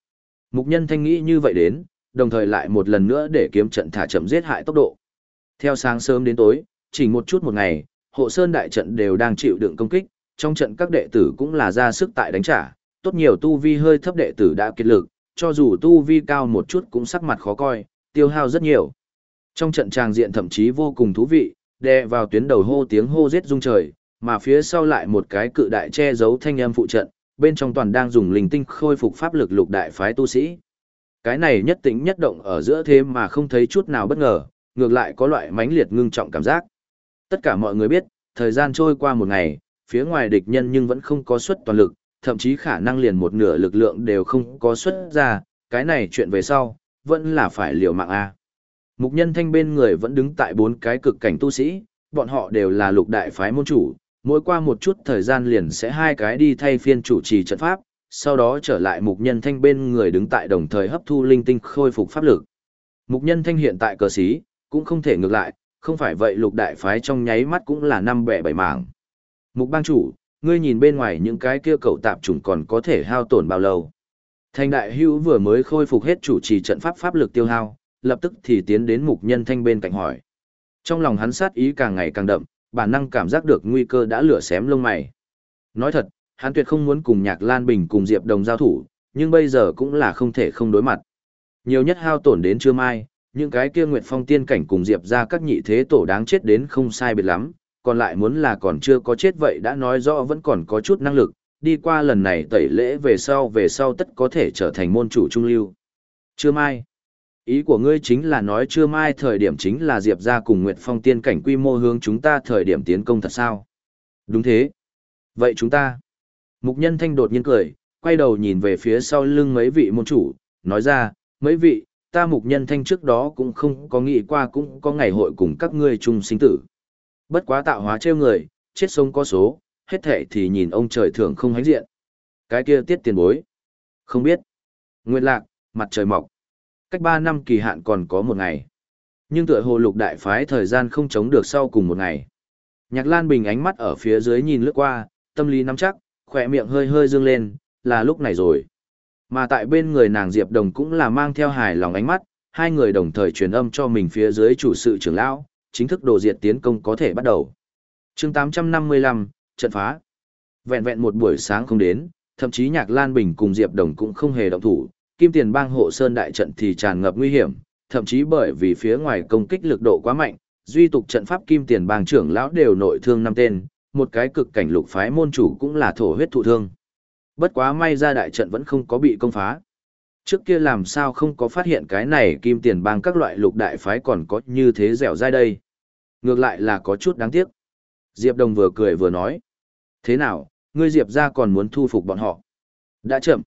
Mục nhân thanh nghĩ như vậy đến, đồng thời lại một lần nữa để kiếm trận thả chậm giết hại tốc độ. Theo sáng sớm đến tối, chỉ một chút một ngày, hộ sơn đại trận đều đang chịu đựng công kích, trong trận các đệ tử cũng là ra sức tại đánh trả, tốt nhiều tu vi hơi thấp đệ tử đã kiệt lực, cho dù tu vi cao một chút cũng sắc mặt khó coi, tiêu hao rất nhiều. Trong trận tràng diện thậm chí vô cùng thú vị, đè vào tuyến đầu hô tiếng hô giết rung trời, mà phía sau lại một cái cự đại che giấu thanh âm phụ trận, bên trong toàn đang dùng linh tinh khôi phục pháp lực lục đại phái tu sĩ. Cái này nhất tĩnh nhất động ở giữa thế mà không thấy chút nào bất ngờ, ngược lại có loại mãnh liệt ngưng trọng cảm giác. Tất cả mọi người biết, thời gian trôi qua một ngày, phía ngoài địch nhân nhưng vẫn không có xuất toàn lực, thậm chí khả năng liền một nửa lực lượng đều không có xuất ra, cái này chuyện về sau, vẫn là phải liều mạng a. Mục nhân thanh bên người vẫn đứng tại bốn cái cực cảnh tu sĩ, bọn họ đều là lục đại phái môn chủ, mỗi qua một chút thời gian liền sẽ hai cái đi thay phiên chủ trì trận pháp, sau đó trở lại mục nhân thanh bên người đứng tại đồng thời hấp thu linh tinh khôi phục pháp lực. Mục nhân thanh hiện tại cờ sĩ, cũng không thể ngược lại, không phải vậy lục đại phái trong nháy mắt cũng là năm bẻ bảy mảng. Mục bang chủ, ngươi nhìn bên ngoài những cái kia cậu tạp trùng còn có thể hao tổn bao lâu. Thành đại hữu vừa mới khôi phục hết chủ trì trận pháp pháp lực tiêu hao, lập tức thì tiến đến mục nhân thanh bên cạnh hỏi. Trong lòng hắn sát ý càng ngày càng đậm, bản năng cảm giác được nguy cơ đã lửa xém lông mày. Nói thật, hắn tuyệt không muốn cùng Nhạc Lan Bình cùng Diệp Đồng giao thủ, nhưng bây giờ cũng là không thể không đối mặt. Nhiều nhất hao tổn đến trưa mai, những cái kia Nguyệt Phong tiên cảnh cùng Diệp ra các nhị thế tổ đáng chết đến không sai biệt lắm, còn lại muốn là còn chưa có chết vậy đã nói rõ vẫn còn có chút năng lực, đi qua lần này tẩy lễ về sau về sau tất có thể trở thành môn chủ trung lưu. Chưa mai. Ý của ngươi chính là nói chưa mai thời điểm chính là Diệp ra cùng Nguyệt Phong tiên cảnh quy mô hướng chúng ta thời điểm tiến công thật sao? Đúng thế. Vậy chúng ta. Mục nhân thanh đột nhiên cười, quay đầu nhìn về phía sau lưng mấy vị môn chủ, nói ra, mấy vị, ta mục nhân thanh trước đó cũng không có nghĩ qua cũng có ngày hội cùng các ngươi chung sinh tử. Bất quá tạo hóa trêu người, chết sống có số, hết thệ thì nhìn ông trời thường không hánh diện. Cái kia tiết tiền bối. Không biết. nguyên lạc, mặt trời mọc. Cách 3 năm kỳ hạn còn có một ngày. Nhưng tựa hồ lục đại phái thời gian không chống được sau cùng một ngày. Nhạc Lan Bình ánh mắt ở phía dưới nhìn lướt qua, tâm lý nắm chắc, khỏe miệng hơi hơi dương lên, là lúc này rồi. Mà tại bên người nàng Diệp Đồng cũng là mang theo hài lòng ánh mắt, hai người đồng thời truyền âm cho mình phía dưới chủ sự trưởng lão, chính thức đồ diệt tiến công có thể bắt đầu. chương 855, trận phá. Vẹn vẹn một buổi sáng không đến, thậm chí Nhạc Lan Bình cùng Diệp Đồng cũng không hề động thủ, Kim Tiền Bang hộ sơn đại trận thì tràn ngập nguy hiểm, thậm chí bởi vì phía ngoài công kích lực độ quá mạnh, duy tục trận pháp Kim Tiền Bang trưởng lão đều nội thương năm tên, một cái cực cảnh lục phái môn chủ cũng là thổ huyết thụ thương. Bất quá may ra đại trận vẫn không có bị công phá. Trước kia làm sao không có phát hiện cái này kim tiền bang các loại lục đại phái còn có như thế dẻo dai đây. Ngược lại là có chút đáng tiếc. Diệp Đồng vừa cười vừa nói. Thế nào, ngươi Diệp ra còn muốn thu phục bọn họ? Đã chậm.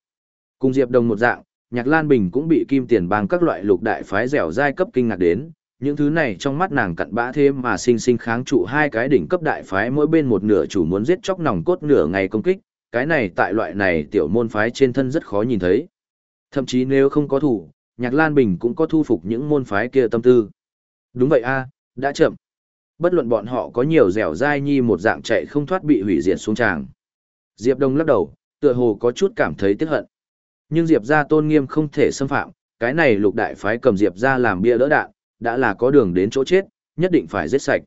Cùng Diệp Đồng một dạng, Nhạc Lan Bình cũng bị kim tiền bang các loại lục đại phái dẻo dai cấp kinh ngạc đến. Những thứ này trong mắt nàng cặn bã thêm mà sinh sinh kháng trụ hai cái đỉnh cấp đại phái mỗi bên một nửa chủ muốn giết chóc nòng cốt nửa ngày công kích, cái này tại loại này tiểu môn phái trên thân rất khó nhìn thấy. Thậm chí nếu không có thủ, Nhạc Lan Bình cũng có thu phục những môn phái kia tâm tư. Đúng vậy a, đã chậm. Bất luận bọn họ có nhiều dẻo dai nhi một dạng chạy không thoát bị hủy diệt xuống tràng. Diệp Đông lắc đầu, tựa hồ có chút cảm thấy tiếc hận. Nhưng Diệp gia tôn nghiêm không thể xâm phạm, cái này lục đại phái cầm Diệp gia làm bia đỡ đạn, đã là có đường đến chỗ chết, nhất định phải giết sạch.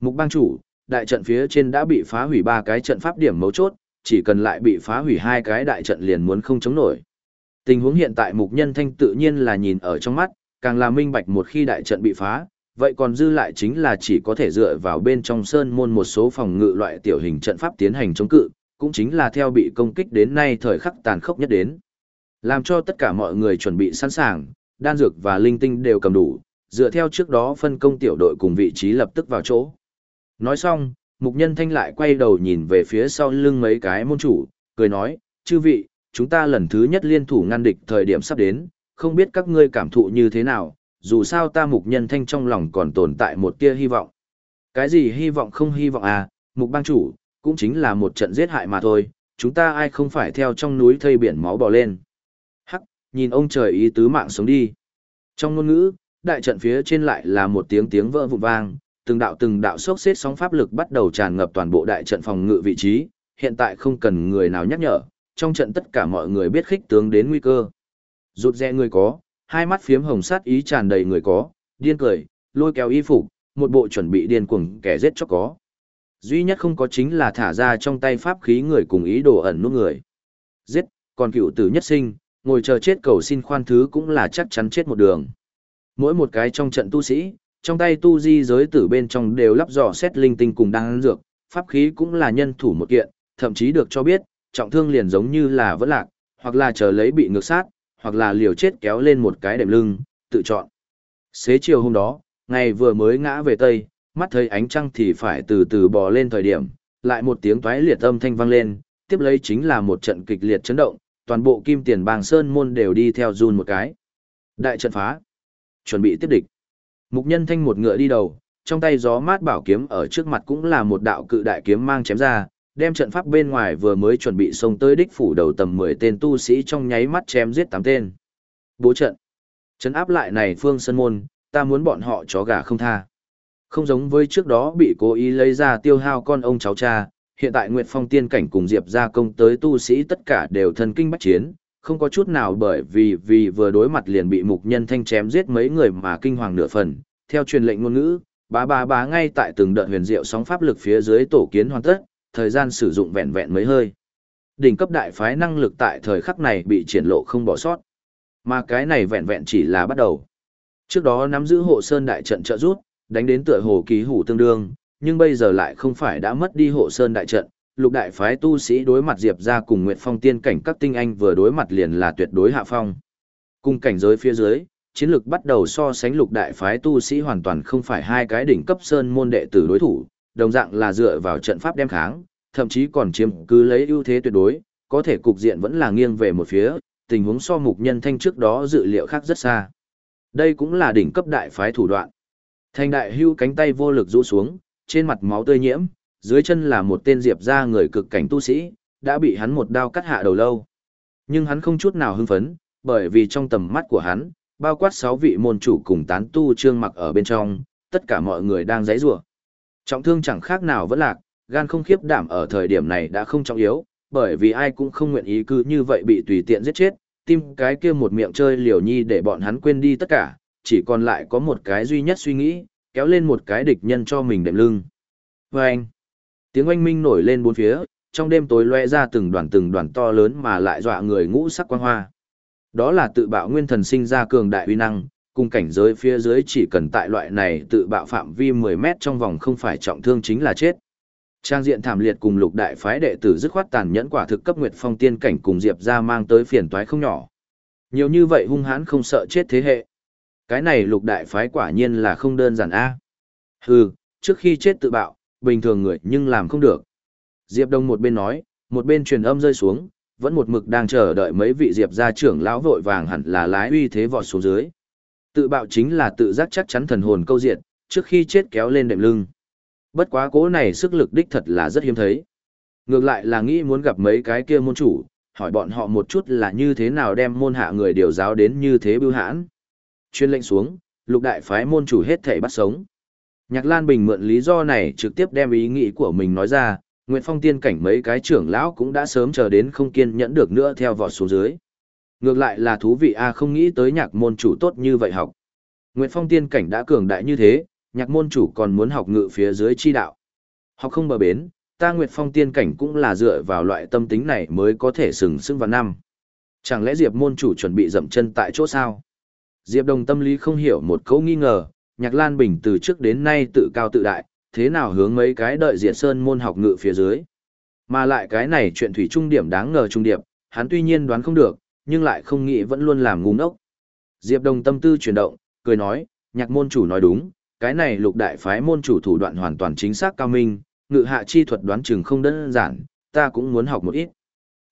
Mục bang chủ, đại trận phía trên đã bị phá hủy ba cái trận pháp điểm mấu chốt, chỉ cần lại bị phá hủy hai cái đại trận liền muốn không chống nổi. Tình huống hiện tại mục nhân thanh tự nhiên là nhìn ở trong mắt, càng là minh bạch một khi đại trận bị phá, vậy còn dư lại chính là chỉ có thể dựa vào bên trong sơn môn một số phòng ngự loại tiểu hình trận pháp tiến hành chống cự, cũng chính là theo bị công kích đến nay thời khắc tàn khốc nhất đến. Làm cho tất cả mọi người chuẩn bị sẵn sàng, đan dược và linh tinh đều cầm đủ, dựa theo trước đó phân công tiểu đội cùng vị trí lập tức vào chỗ. Nói xong, mục nhân thanh lại quay đầu nhìn về phía sau lưng mấy cái môn chủ, cười nói, chư vị, chúng ta lần thứ nhất liên thủ ngăn địch thời điểm sắp đến, không biết các ngươi cảm thụ như thế nào, dù sao ta mục nhân thanh trong lòng còn tồn tại một tia hy vọng. Cái gì hy vọng không hy vọng à, mục bang chủ, cũng chính là một trận giết hại mà thôi, chúng ta ai không phải theo trong núi thây biển máu bò lên. Hắc, nhìn ông trời ý tứ mạng sống đi. Trong ngôn ngữ, đại trận phía trên lại là một tiếng tiếng vỡ vụn vang, từng đạo từng đạo sốc xếp sóng pháp lực bắt đầu tràn ngập toàn bộ đại trận phòng ngự vị trí, hiện tại không cần người nào nhắc nhở, trong trận tất cả mọi người biết khích tướng đến nguy cơ. Rụt rè người có, hai mắt phiếm hồng sát ý tràn đầy người có, điên cười, lôi kéo y phục, một bộ chuẩn bị điên cuồng kẻ giết cho có. Duy nhất không có chính là thả ra trong tay pháp khí người cùng ý đồ ẩn nút người. Giết, còn cựu tử nhất sinh, ngồi chờ chết cầu xin khoan thứ cũng là chắc chắn chết một đường. Mỗi một cái trong trận tu sĩ, trong tay tu di giới tử bên trong đều lắp dò xét linh tinh cùng đang dược, pháp khí cũng là nhân thủ một kiện, thậm chí được cho biết, trọng thương liền giống như là vẫn lạc, hoặc là chờ lấy bị ngược sát, hoặc là liều chết kéo lên một cái đệm lưng, tự chọn. Xế chiều hôm đó, ngày vừa mới ngã về Tây, mắt thấy ánh trăng thì phải từ từ bò lên thời điểm, lại một tiếng toái liệt âm thanh vang lên, tiếp lấy chính là một trận kịch liệt chấn động, toàn bộ kim tiền bàng sơn môn đều đi theo run một cái. Đại trận phá. Chuẩn bị tiếp địch. Mục nhân thanh một ngựa đi đầu, trong tay gió mát bảo kiếm ở trước mặt cũng là một đạo cự đại kiếm mang chém ra, đem trận pháp bên ngoài vừa mới chuẩn bị xông tới đích phủ đầu tầm 10 tên tu sĩ trong nháy mắt chém giết 8 tên. Bố trận. Trấn áp lại này phương sân môn, ta muốn bọn họ chó gà không tha. Không giống với trước đó bị cố ý lấy ra tiêu hao con ông cháu cha, hiện tại Nguyệt Phong tiên cảnh cùng Diệp gia công tới tu sĩ tất cả đều thần kinh bách chiến, không có chút nào bởi vì vì vừa đối mặt liền bị mục nhân thanh chém giết mấy người mà kinh hoàng nửa phần. Theo truyền lệnh ngôn ngữ, bá bá bá ngay tại từng đợt huyền diệu sóng pháp lực phía dưới tổ kiến hoàn tất, thời gian sử dụng vẹn vẹn mấy hơi. Đỉnh cấp đại phái năng lực tại thời khắc này bị triển lộ không bỏ sót. Mà cái này vẹn vẹn chỉ là bắt đầu. Trước đó nắm giữ hộ sơn đại trận trợ rút, đánh đến tựa hồ ký hủ tương đương, nhưng bây giờ lại không phải đã mất đi hộ sơn đại trận, lục đại phái tu sĩ đối mặt Diệp ra cùng Nguyệt Phong tiên cảnh các tinh anh vừa đối mặt liền là tuyệt đối hạ phong. Cùng cảnh giới phía dưới, chiến lược bắt đầu so sánh lục đại phái tu sĩ hoàn toàn không phải hai cái đỉnh cấp sơn môn đệ tử đối thủ, đồng dạng là dựa vào trận pháp đem kháng, thậm chí còn chiếm cứ lấy ưu thế tuyệt đối, có thể cục diện vẫn là nghiêng về một phía, tình huống so mục nhân thanh trước đó dự liệu khác rất xa. Đây cũng là đỉnh cấp đại phái thủ đoạn. Thanh đại hưu cánh tay vô lực rũ xuống, trên mặt máu tươi nhiễm, dưới chân là một tên diệp ra người cực cảnh tu sĩ, đã bị hắn một đao cắt hạ đầu lâu. Nhưng hắn không chút nào hưng phấn, bởi vì trong tầm mắt của hắn, bao quát sáu vị môn chủ cùng tán tu trương mặc ở bên trong, tất cả mọi người đang giãy rủa. Trọng thương chẳng khác nào vẫn lạc, gan không khiếp đảm ở thời điểm này đã không trọng yếu, bởi vì ai cũng không nguyện ý cứ như vậy bị tùy tiện giết chết, tim cái kia một miệng chơi liều nhi để bọn hắn quên đi tất cả, chỉ còn lại có một cái duy nhất suy nghĩ, kéo lên một cái địch nhân cho mình đệm lưng. Và anh, tiếng oanh minh nổi lên bốn phía, trong đêm tối loe ra từng đoàn từng đoàn to lớn mà lại dọa người ngũ sắc quang hoa. Đó là tự bạo nguyên thần sinh ra cường đại uy năng, cùng cảnh giới phía dưới chỉ cần tại loại này tự bạo phạm vi 10 mét trong vòng không phải trọng thương chính là chết. Trang diện thảm liệt cùng lục đại phái đệ tử dứt khoát tàn nhẫn quả thực cấp nguyệt phong tiên cảnh cùng Diệp ra mang tới phiền toái không nhỏ. Nhiều như vậy hung hãn không sợ chết thế hệ. Cái này lục đại phái quả nhiên là không đơn giản a. Hừ, trước khi chết tự bạo, bình thường người nhưng làm không được. Diệp Đông một bên nói, một bên truyền âm rơi xuống, vẫn một mực đang chờ đợi mấy vị Diệp gia trưởng lão vội vàng hẳn là lái uy thế vọt xuống dưới. Tự bạo chính là tự giác chắc chắn thần hồn câu diện, trước khi chết kéo lên đệm lưng. Bất quá cố này sức lực đích thật là rất hiếm thấy. Ngược lại là nghĩ muốn gặp mấy cái kia môn chủ, hỏi bọn họ một chút là như thế nào đem môn hạ người điều giáo đến như thế bưu hãn. Chuyên lệnh xuống, lục đại phái môn chủ hết thể bắt sống. Nhạc Lan Bình mượn lý do này trực tiếp đem ý nghĩ của mình nói ra, Nguyệt Phong tiên cảnh mấy cái trưởng lão cũng đã sớm chờ đến không kiên nhẫn được nữa theo vọt xuống dưới. Ngược lại là thú vị A không nghĩ tới nhạc môn chủ tốt như vậy học. Nguyệt Phong tiên cảnh đã cường đại như thế, nhạc môn chủ còn muốn học ngự phía dưới chi đạo. Học không bờ bến, ta Nguyệt Phong tiên cảnh cũng là dựa vào loại tâm tính này mới có thể sừng sững vào năm. Chẳng lẽ Diệp môn chủ chuẩn bị dậm chân tại chỗ sao? Diệp Đồng tâm lý không hiểu một câu nghi ngờ, Nhạc Lan Bình từ trước đến nay tự cao tự đại, thế nào hướng mấy cái đợi Diệt Sơn môn học ngự phía dưới. Mà lại cái này chuyện thủy trung điểm đáng ngờ trung điệp, hắn tuy nhiên đoán không được, nhưng lại không nghĩ vẫn luôn làm ngu ngốc. Diệp Đồng tâm tư chuyển động, cười nói, nhạc môn chủ nói đúng, cái này lục đại phái môn chủ thủ đoạn hoàn toàn chính xác cao minh, ngự hạ chi thuật đoán chừng không đơn giản, ta cũng muốn học một ít.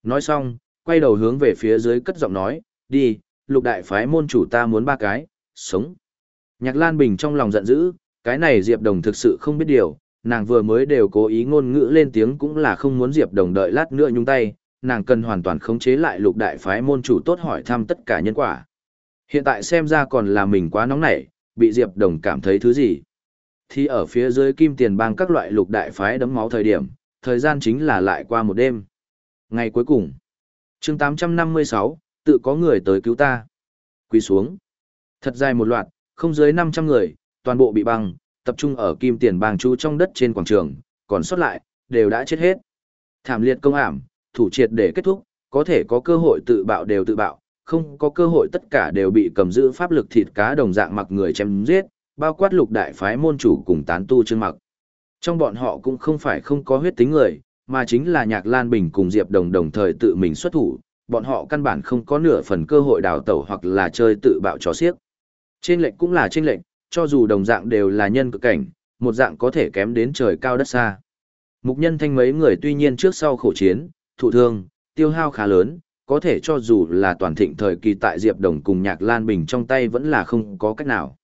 Nói xong, quay đầu hướng về phía dưới cất giọng nói, đi, lục đại phái môn chủ ta muốn ba cái, sống. Nhạc Lan Bình trong lòng giận dữ, cái này Diệp Đồng thực sự không biết điều, nàng vừa mới đều cố ý ngôn ngữ lên tiếng cũng là không muốn Diệp Đồng đợi lát nữa nhung tay, nàng cần hoàn toàn khống chế lại lục đại phái môn chủ tốt hỏi thăm tất cả nhân quả. Hiện tại xem ra còn là mình quá nóng nảy, bị Diệp Đồng cảm thấy thứ gì. Thì ở phía dưới kim tiền bang các loại lục đại phái đấm máu thời điểm, thời gian chính là lại qua một đêm. Ngày cuối cùng, chương 856, tự có người tới cứu ta. Quỳ xuống. Thật dài một loạt, không dưới 500 người, toàn bộ bị băng, tập trung ở kim tiền bang chú trong đất trên quảng trường, còn sót lại, đều đã chết hết. Thảm liệt công ảm, thủ triệt để kết thúc, có thể có cơ hội tự bạo đều tự bạo, không có cơ hội tất cả đều bị cầm giữ pháp lực thịt cá đồng dạng mặc người chém giết, bao quát lục đại phái môn chủ cùng tán tu chương mặc. Trong bọn họ cũng không phải không có huyết tính người, mà chính là Nhạc Lan Bình cùng Diệp Đồng đồng thời tự mình xuất thủ, bọn họ căn bản không có nửa phần cơ hội đào tẩu hoặc là chơi tự bạo trò xiếc. Trên lệnh cũng là trên lệnh, cho dù đồng dạng đều là nhân cực cảnh, một dạng có thể kém đến trời cao đất xa. Mục nhân thanh mấy người tuy nhiên trước sau khổ chiến, thụ thương, tiêu hao khá lớn, có thể cho dù là toàn thịnh thời kỳ tại Diệp Đồng cùng Nhạc Lan Bình trong tay vẫn là không có cách nào.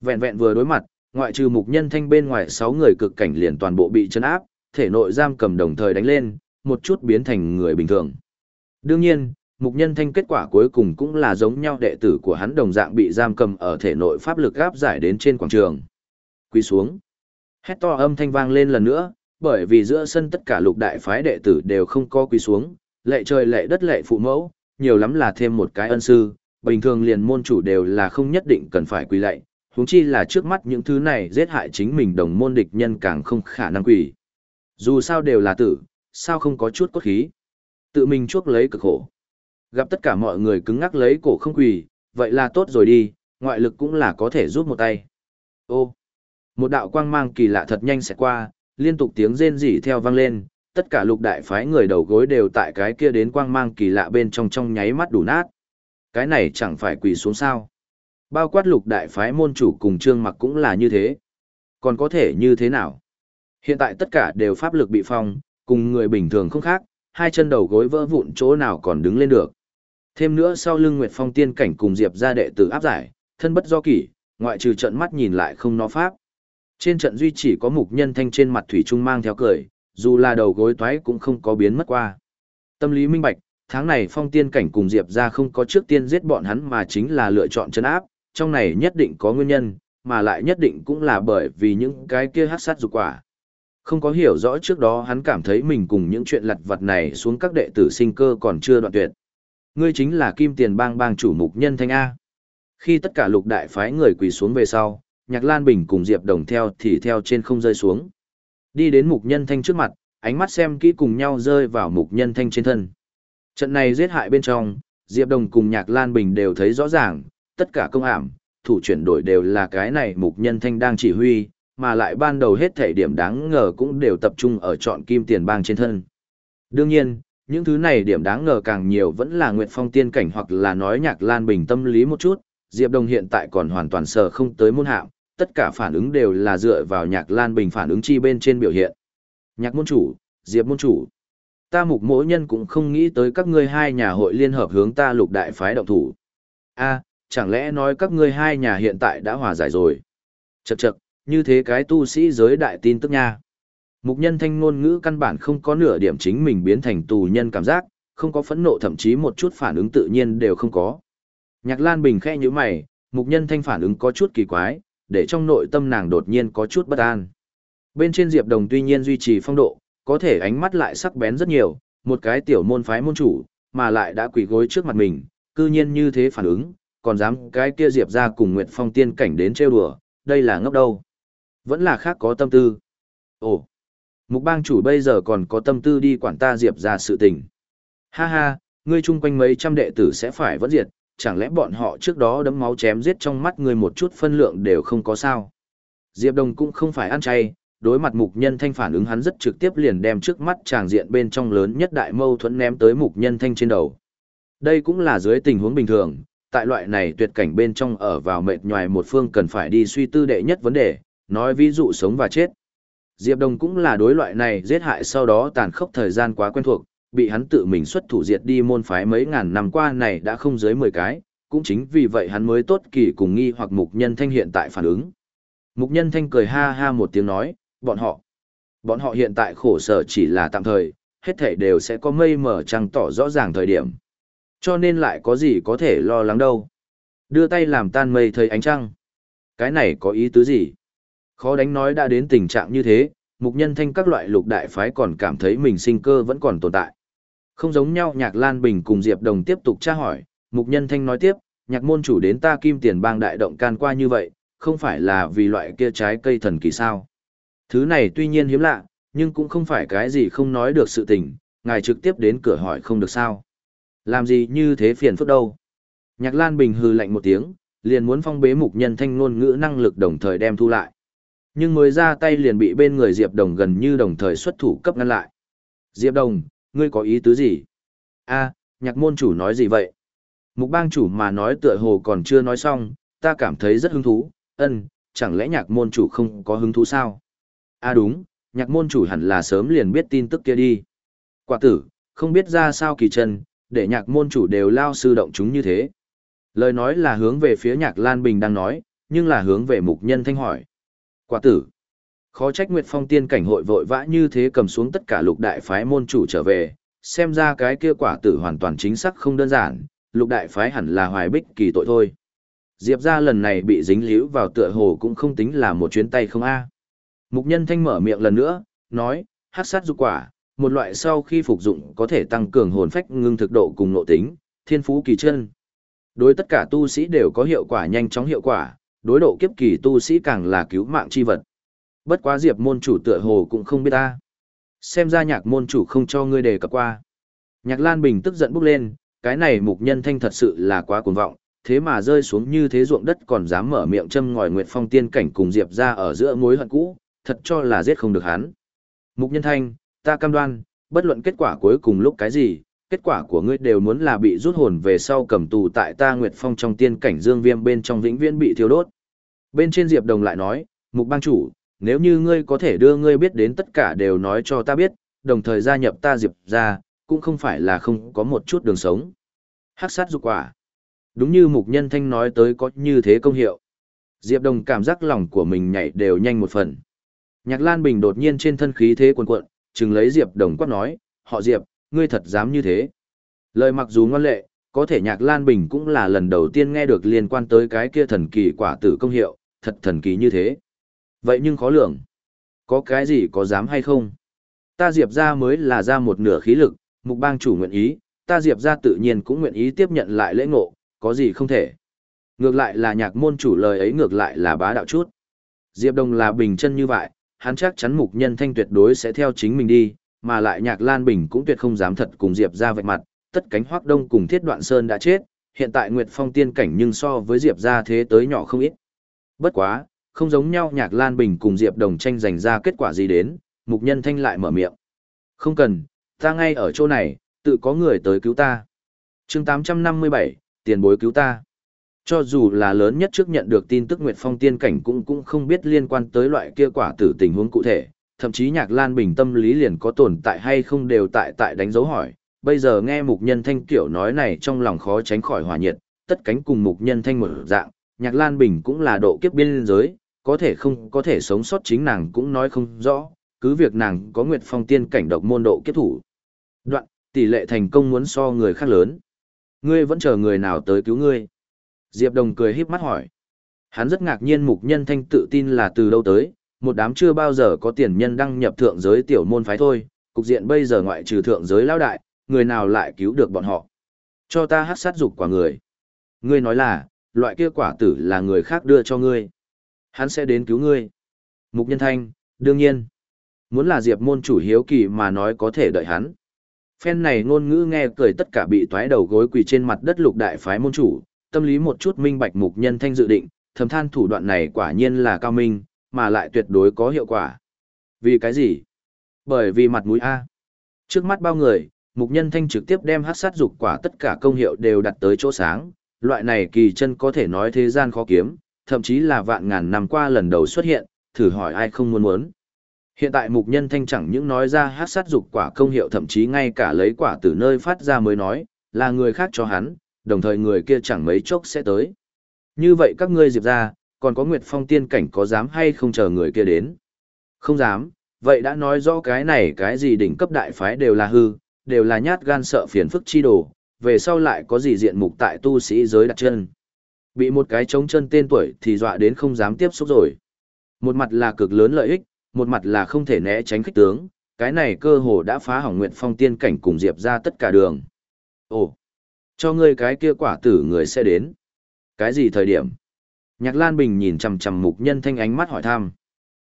Vẹn vẹn vừa đối mặt, ngoại trừ mục nhân thanh bên ngoài 6 người cực cảnh liền toàn bộ bị chấn áp, thể nội giam cầm đồng thời đánh lên, một chút biến thành người bình thường. Đương nhiên, mục nhân thanh kết quả cuối cùng cũng là giống nhau đệ tử của hắn đồng dạng bị giam cầm ở thể nội pháp lực gáp giải đến trên quảng trường. Quy xuống. Hét to âm thanh vang lên lần nữa, bởi vì giữa sân tất cả lục đại phái đệ tử đều không có quỳ xuống, lệ trời lệ đất lệ phụ mẫu, nhiều lắm là thêm một cái ân sư, bình thường liền môn chủ đều là không nhất định cần phải quỳ lạy, huống chi là trước mắt những thứ này giết hại chính mình đồng môn địch nhân càng không khả năng quỳ. Dù sao đều là tử, sao không có chút cốt khí. Tự mình chuốc lấy cực khổ. Gặp tất cả mọi người cứng ngắc lấy cổ không quỳ, vậy là tốt rồi đi, ngoại lực cũng là có thể giúp một tay. Ô, một đạo quang mang kỳ lạ thật nhanh sẽ qua, liên tục tiếng rên rỉ theo vang lên, tất cả lục đại phái người đầu gối đều tại cái kia đến quang mang kỳ lạ bên trong trong nháy mắt đủ nát. Cái này chẳng phải quỳ xuống sao. Bao quát lục đại phái môn chủ cùng trương mặc cũng là như thế. Còn có thể như thế nào? Hiện tại tất cả đều pháp lực bị phong, cùng người bình thường không khác, hai chân đầu gối vỡ vụn chỗ nào còn đứng lên được. Thêm nữa sau lưng Nguyệt Phong tiên cảnh cùng Diệp gia đệ tử áp giải, thân bất do kỷ, ngoại trừ trận mắt nhìn lại không nó pháp. Trên trận duy chỉ có mục nhân thanh trên mặt thủy trung mang theo cười, dù là đầu gối toái cũng không có biến mất qua. Tâm lý minh bạch, tháng này phong tiên cảnh cùng Diệp ra không có trước tiên giết bọn hắn mà chính là lựa chọn chân áp, trong này nhất định có nguyên nhân, mà lại nhất định cũng là bởi vì những cái kia hát sát dục quả. Không có hiểu rõ trước đó hắn cảm thấy mình cùng những chuyện lặt vặt này xuống các đệ tử sinh cơ còn chưa đoạn tuyệt. Ngươi chính là kim tiền bang bang chủ mục nhân thanh A. Khi tất cả lục đại phái người quỳ xuống về sau, Nhạc Lan Bình cùng Diệp Đồng theo thì theo trên không rơi xuống. Đi đến mục nhân thanh trước mặt, ánh mắt xem kỹ cùng nhau rơi vào mục nhân thanh trên thân. Trận này giết hại bên trong, Diệp Đồng cùng Nhạc Lan Bình đều thấy rõ ràng, tất cả công ảm, thủ chuyển đổi đều là cái này mục nhân thanh đang chỉ huy, mà lại ban đầu hết thể điểm đáng ngờ cũng đều tập trung ở chọn kim tiền bang trên thân. Đương nhiên, những thứ này điểm đáng ngờ càng nhiều vẫn là Nguyệt Phong tiên cảnh hoặc là nói Nhạc Lan Bình tâm lý một chút, Diệp Đồng hiện tại còn hoàn toàn sợ không tới môn hạng, tất cả phản ứng đều là dựa vào nhạc lan bình phản ứng chi bên trên biểu hiện. Nhạc môn chủ, diệp môn chủ. Ta mục mỗi nhân cũng không nghĩ tới các ngươi hai nhà hội liên hợp hướng ta lục đại phái động thủ. a chẳng lẽ nói các ngươi hai nhà hiện tại đã hòa giải rồi. Chật chật, như thế cái tu sĩ giới đại tin tức nha. Mục nhân thanh ngôn ngữ căn bản không có nửa điểm chính mình biến thành tù nhân cảm giác, không có phẫn nộ thậm chí một chút phản ứng tự nhiên đều không có. Nhạc Lan Bình khẽ như mày, mục nhân thanh phản ứng có chút kỳ quái, để trong nội tâm nàng đột nhiên có chút bất an. Bên trên Diệp Đồng tuy nhiên duy trì phong độ, có thể ánh mắt lại sắc bén rất nhiều, một cái tiểu môn phái môn chủ, mà lại đã quỳ gối trước mặt mình, cư nhiên như thế phản ứng, còn dám cái kia Diệp ra cùng Nguyệt Phong tiên cảnh đến trêu đùa, đây là ngốc đâu. Vẫn là khác có tâm tư. Ồ, mục bang chủ bây giờ còn có tâm tư đi quản ta Diệp ra sự tình. Ha ha, ngươi chung quanh mấy trăm đệ tử sẽ phải vẫn diệt, chẳng lẽ bọn họ trước đó đấm máu chém giết trong mắt ngươi một chút phân lượng đều không có sao. Diệp Đồng cũng không phải ăn chay, đối mặt mục nhân thanh phản ứng hắn rất trực tiếp liền đem trước mắt tràng diện bên trong lớn nhất đại mâu thuẫn ném tới mục nhân thanh trên đầu. Đây cũng là dưới tình huống bình thường, tại loại này tuyệt cảnh bên trong ở vào mệt nhoài một phương cần phải đi suy tư đệ nhất vấn đề, nói ví dụ sống và chết. Diệp Đồng cũng là đối loại này giết hại sau đó tàn khốc thời gian quá quen thuộc, bị hắn tự mình xuất thủ diệt đi môn phái mấy ngàn năm qua này đã không dưới 10 cái, cũng chính vì vậy hắn mới tốt kỳ cùng nghi hoặc mục nhân thanh hiện tại phản ứng. Mục nhân thanh cười ha ha một tiếng nói, bọn họ, bọn họ hiện tại khổ sở chỉ là tạm thời, hết thể đều sẽ có mây mở trăng tỏ rõ ràng thời điểm. Cho nên lại có gì có thể lo lắng đâu. Đưa tay làm tan mây thấy ánh trăng. Cái này có ý tứ gì? Khó đánh nói đã đến tình trạng như thế, mục nhân thanh các loại lục đại phái còn cảm thấy mình sinh cơ vẫn còn tồn tại. Không giống nhau Nhạc Lan Bình cùng Diệp Đồng tiếp tục tra hỏi, Mục Nhân Thanh nói tiếp, nhạc môn chủ đến ta kim tiền bang đại động can qua như vậy, không phải là vì loại kia trái cây thần kỳ sao. Thứ này tuy nhiên hiếm lạ, nhưng cũng không phải cái gì không nói được sự tình, ngài trực tiếp đến cửa hỏi không được sao. Làm gì như thế phiền phức đâu. Nhạc Lan Bình hừ lạnh một tiếng, liền muốn phong bế mục nhân thanh ngôn ngữ năng lực đồng thời đem thu lại. Nhưng mới ra tay liền bị bên người Diệp Đồng gần như đồng thời xuất thủ cấp ngăn lại. Diệp Đồng, ngươi có ý tứ gì? a nhạc môn chủ nói gì vậy? Mục bang chủ mà nói tựa hồ còn chưa nói xong, ta cảm thấy rất hứng thú, ân, chẳng lẽ nhạc môn chủ không có hứng thú sao? a đúng, nhạc môn chủ hẳn là sớm liền biết tin tức kia đi. Quả tử, không biết ra sao kỳ chân, để nhạc môn chủ đều lao sư động chúng như thế. Lời nói là hướng về phía nhạc Lan Bình đang nói, nhưng là hướng về mục nhân thanh hỏi. Quả tử, khó trách Nguyệt Phong tiên cảnh hội vội vã như thế cầm xuống tất cả lục đại phái môn chủ trở về, xem ra cái kia quả tử hoàn toàn chính xác không đơn giản, lục đại phái hẳn là hoài bích kỳ tội thôi. Diệp ra lần này bị dính líu vào tựa hồ cũng không tính là một chuyến tay không a. Mục nhân thanh mở miệng lần nữa, nói, hát sát dục quả, một loại sau khi phục dụng có thể tăng cường hồn phách ngưng thực độ cùng nội tính, thiên phú kỳ chân. Đối tất cả tu sĩ đều có hiệu quả nhanh chóng hiệu quả, đối độ kiếp kỳ tu sĩ càng là cứu mạng chi vật. Bất quá diệp môn chủ tựa hồ cũng không biết ta. Xem ra nhạc môn chủ không cho ngươi đề cập qua. Nhạc Lan Bình tức giận bốc lên, cái này mục nhân thanh thật sự là quá cuồng vọng, thế mà rơi xuống như thế ruộng đất còn dám mở miệng châm ngòi Nguyệt Phong tiên cảnh cùng Diệp ra ở giữa mối hận cũ, thật cho là giết không được hắn. Mục nhân thanh, ta cam đoan, bất luận kết quả cuối cùng lúc cái gì, kết quả của ngươi đều muốn là bị rút hồn về sau cầm tù tại ta Nguyệt Phong trong tiên cảnh dương viêm bên trong vĩnh viễn bị thiêu đốt. Bên trên Diệp Đồng lại nói, mục bang chủ, nếu như ngươi có thể đưa ngươi biết đến tất cả đều nói cho ta biết, đồng thời gia nhập ta Diệp ra, cũng không phải là không có một chút đường sống. Hắc sát dục quả. Đúng như mục nhân thanh nói tới có như thế công hiệu. Diệp Đồng cảm giác lòng của mình nhảy đều nhanh một phần. Nhạc Lan Bình đột nhiên trên thân khí thế cuồn cuộn, chừng lấy Diệp Đồng quát nói, họ Diệp, ngươi thật dám như thế. Lời mặc dù ngoan lệ, có thể Nhạc Lan Bình cũng là lần đầu tiên nghe được liên quan tới cái kia thần kỳ quả tử công hiệu, thật thần kỳ như thế. Vậy nhưng khó lường. Có cái gì có dám hay không? Ta Diệp ra mới là ra một nửa khí lực, mục bang chủ nguyện ý, ta Diệp ra tự nhiên cũng nguyện ý tiếp nhận lại lễ ngộ, có gì không thể. Ngược lại là nhạc môn chủ lời ấy ngược lại là bá đạo chút. Diệp Đồng là bình chân như vậy, hắn chắc chắn mục nhân thanh tuyệt đối sẽ theo chính mình đi, mà lại nhạc Lan Bình cũng tuyệt không dám thật cùng Diệp ra vạch mặt, tất cánh hoác đông cùng thiết đoạn sơn đã chết, hiện tại Nguyệt Phong tiên cảnh nhưng so với Diệp ra thế tới nhỏ không ít. Bất quá, không giống nhau nhạc Lan Bình cùng Diệp Đồng tranh giành ra kết quả gì đến, mục nhân thanh lại mở miệng. Không cần, ta ngay ở chỗ này, tự có người tới cứu ta. chương 857, tiền bối cứu ta. Cho dù là lớn nhất trước nhận được tin tức Nguyệt Phong tiên cảnh cũng cũng không biết liên quan tới loại kia quả tử tình huống cụ thể, thậm chí Nhạc Lan Bình tâm lý liền có tồn tại hay không đều tại tại đánh dấu hỏi. Bây giờ nghe mục nhân thanh kiểu nói này trong lòng khó tránh khỏi hòa nhiệt, tất cánh cùng mục nhân thanh một dạng, Nhạc Lan Bình cũng là độ kiếp biên giới, có thể không có thể sống sót chính nàng cũng nói không rõ, cứ việc nàng có Nguyệt Phong tiên cảnh độc môn độ kiếp thủ. Đoạn, tỷ lệ thành công muốn so người khác lớn. Ngươi vẫn chờ người nào tới cứu ngươi? Diệp Đồng cười híp mắt hỏi. Hắn rất ngạc nhiên mục nhân thanh tự tin là từ đâu tới, một đám chưa bao giờ có tiền nhân đăng nhập thượng giới tiểu môn phái thôi, cục diện bây giờ ngoại trừ thượng giới lao đại, người nào lại cứu được bọn họ. Cho ta hát sát dục quả người. Ngươi nói là, loại kia quả tử là người khác đưa cho ngươi. Hắn sẽ đến cứu ngươi. Mục nhân thanh, đương nhiên. Muốn là diệp môn chủ hiếu kỳ mà nói có thể đợi hắn. Phen này ngôn ngữ nghe cười tất cả bị toái đầu gối quỳ trên mặt đất lục đại phái môn chủ, tâm lý một chút minh bạch mục nhân thanh dự định, thầm than thủ đoạn này quả nhiên là cao minh, mà lại tuyệt đối có hiệu quả. Vì cái gì? Bởi vì mặt mũi A. Trước mắt bao người, mục nhân thanh trực tiếp đem hát sát dục quả tất cả công hiệu đều đặt tới chỗ sáng, loại này kỳ chân có thể nói thế gian khó kiếm, thậm chí là vạn ngàn năm qua lần đầu xuất hiện, thử hỏi ai không muốn muốn. Hiện tại mục nhân thanh chẳng những nói ra hát sát dục quả công hiệu thậm chí ngay cả lấy quả từ nơi phát ra mới nói, là người khác cho hắn, đồng thời người kia chẳng mấy chốc sẽ tới. Như vậy các ngươi diệp ra, còn có Nguyệt Phong tiên cảnh có dám hay không chờ người kia đến? Không dám, vậy đã nói rõ cái này cái gì đỉnh cấp đại phái đều là hư, đều là nhát gan sợ phiền phức chi đồ, về sau lại có gì diện mục tại tu sĩ giới đặt chân. Bị một cái trống chân tên tuổi thì dọa đến không dám tiếp xúc rồi. Một mặt là cực lớn lợi ích, một mặt là không thể né tránh khích tướng, cái này cơ hồ đã phá hỏng Nguyệt Phong tiên cảnh cùng Diệp ra tất cả đường. Ồ, cho ngươi cái kia quả tử người sẽ đến. Cái gì thời điểm? Nhạc Lan Bình nhìn chằm chằm Mục Nhân Thanh ánh mắt hỏi thăm.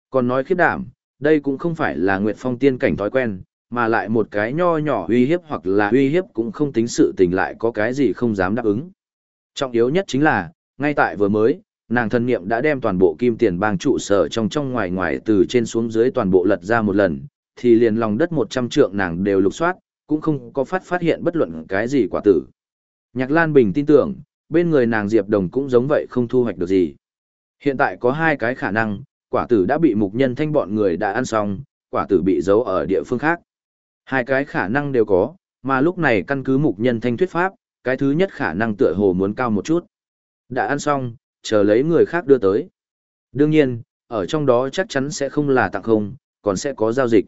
Còn nói khiếp đảm, đây cũng không phải là Nguyệt Phong tiên cảnh thói quen, mà lại một cái nho nhỏ uy hiếp hoặc là uy hiếp cũng không tính sự tình lại có cái gì không dám đáp ứng. Trọng yếu nhất chính là, ngay tại vừa mới, nàng thân niệm đã đem toàn bộ kim tiền bang trụ sở trong trong ngoài ngoài từ trên xuống dưới toàn bộ lật ra một lần, thì liền lòng đất 100 trượng nàng đều lục soát, cũng không có phát phát hiện bất luận cái gì quả tử. Nhạc Lan Bình tin tưởng, bên người nàng Diệp Đồng cũng giống vậy không thu hoạch được gì. Hiện tại có hai cái khả năng, quả tử đã bị mục nhân thanh bọn người đã ăn xong, quả tử bị giấu ở địa phương khác. Hai cái khả năng đều có, mà lúc này căn cứ mục nhân thanh thuyết pháp, cái thứ nhất khả năng tựa hồ muốn cao một chút. Đã ăn xong, chờ lấy người khác đưa tới. Đương nhiên, ở trong đó chắc chắn sẽ không là tặng không, còn sẽ có giao dịch.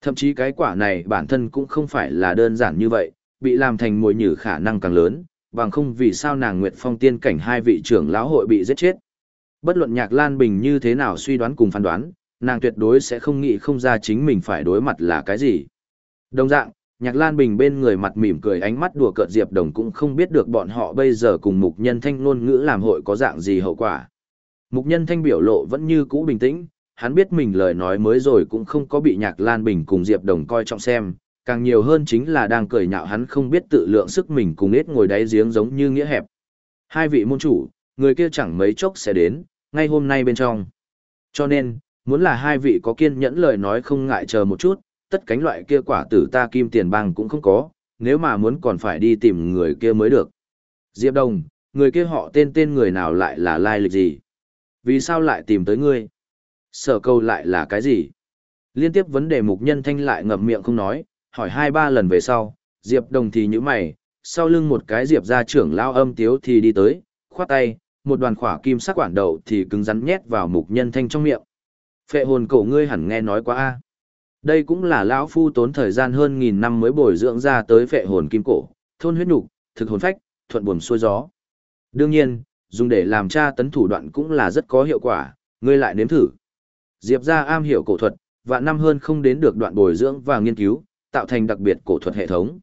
Thậm chí cái quả này bản thân cũng không phải là đơn giản như vậy, bị làm thành mồi nhử khả năng càng lớn, bằng không vì sao nàng Nguyệt Phong tiên cảnh hai vị trưởng lão hội bị giết chết. Bất luận Nhạc Lan Bình như thế nào suy đoán cùng phán đoán, nàng tuyệt đối sẽ không nghĩ không ra chính mình phải đối mặt là cái gì. Đồng dạng, Nhạc Lan Bình bên người mặt mỉm cười ánh mắt đùa cợt Diệp Đồng cũng không biết được bọn họ bây giờ cùng Mục Nhân Thanh ngôn ngữ làm hội có dạng gì hậu quả. Mục Nhân Thanh biểu lộ vẫn như cũ bình tĩnh, hắn biết mình lời nói mới rồi cũng không có bị Nhạc Lan Bình cùng Diệp Đồng coi trọng xem, càng nhiều hơn chính là đang cười nhạo hắn không biết tự lượng sức mình cùng ít ngồi đáy giếng giống như nghĩa hẹp. Hai vị môn chủ, người kia chẳng mấy chốc sẽ đến, ngay hôm nay bên trong. Cho nên, muốn là hai vị có kiên nhẫn lời nói không ngại chờ một chút, tất cánh loại kia quả tử ta kim tiền bằng cũng không có, nếu mà muốn còn phải đi tìm người kia mới được. Diệp Đồng, người kia họ tên tên người nào lại là lai lịch gì? Vì sao lại tìm tới ngươi? Sở câu lại là cái gì? Liên tiếp vấn đề mục nhân thanh lại ngậm miệng không nói, hỏi hai ba lần về sau, Diệp Đồng thì như mày, sau lưng một cái Diệp gia trưởng lao âm tiếu thì đi tới, khoát tay, một đoàn khỏa kim sắc quản đậu thì cứng rắn nhét vào mục nhân thanh trong miệng. Phệ hồn cổ ngươi hẳn nghe nói quá a. Đây cũng là lão phu tốn thời gian hơn nghìn năm mới bồi dưỡng ra tới phệ hồn kim cổ, thôn huyết nục, thực hồn phách, thuận buồm xuôi gió. Đương nhiên, dùng để làm tra tấn thủ đoạn cũng là rất có hiệu quả, ngươi lại nếm thử. Diệp gia am hiểu cổ thuật, và năm hơn không đến được đoạn bồi dưỡng và nghiên cứu, tạo thành đặc biệt cổ thuật hệ thống.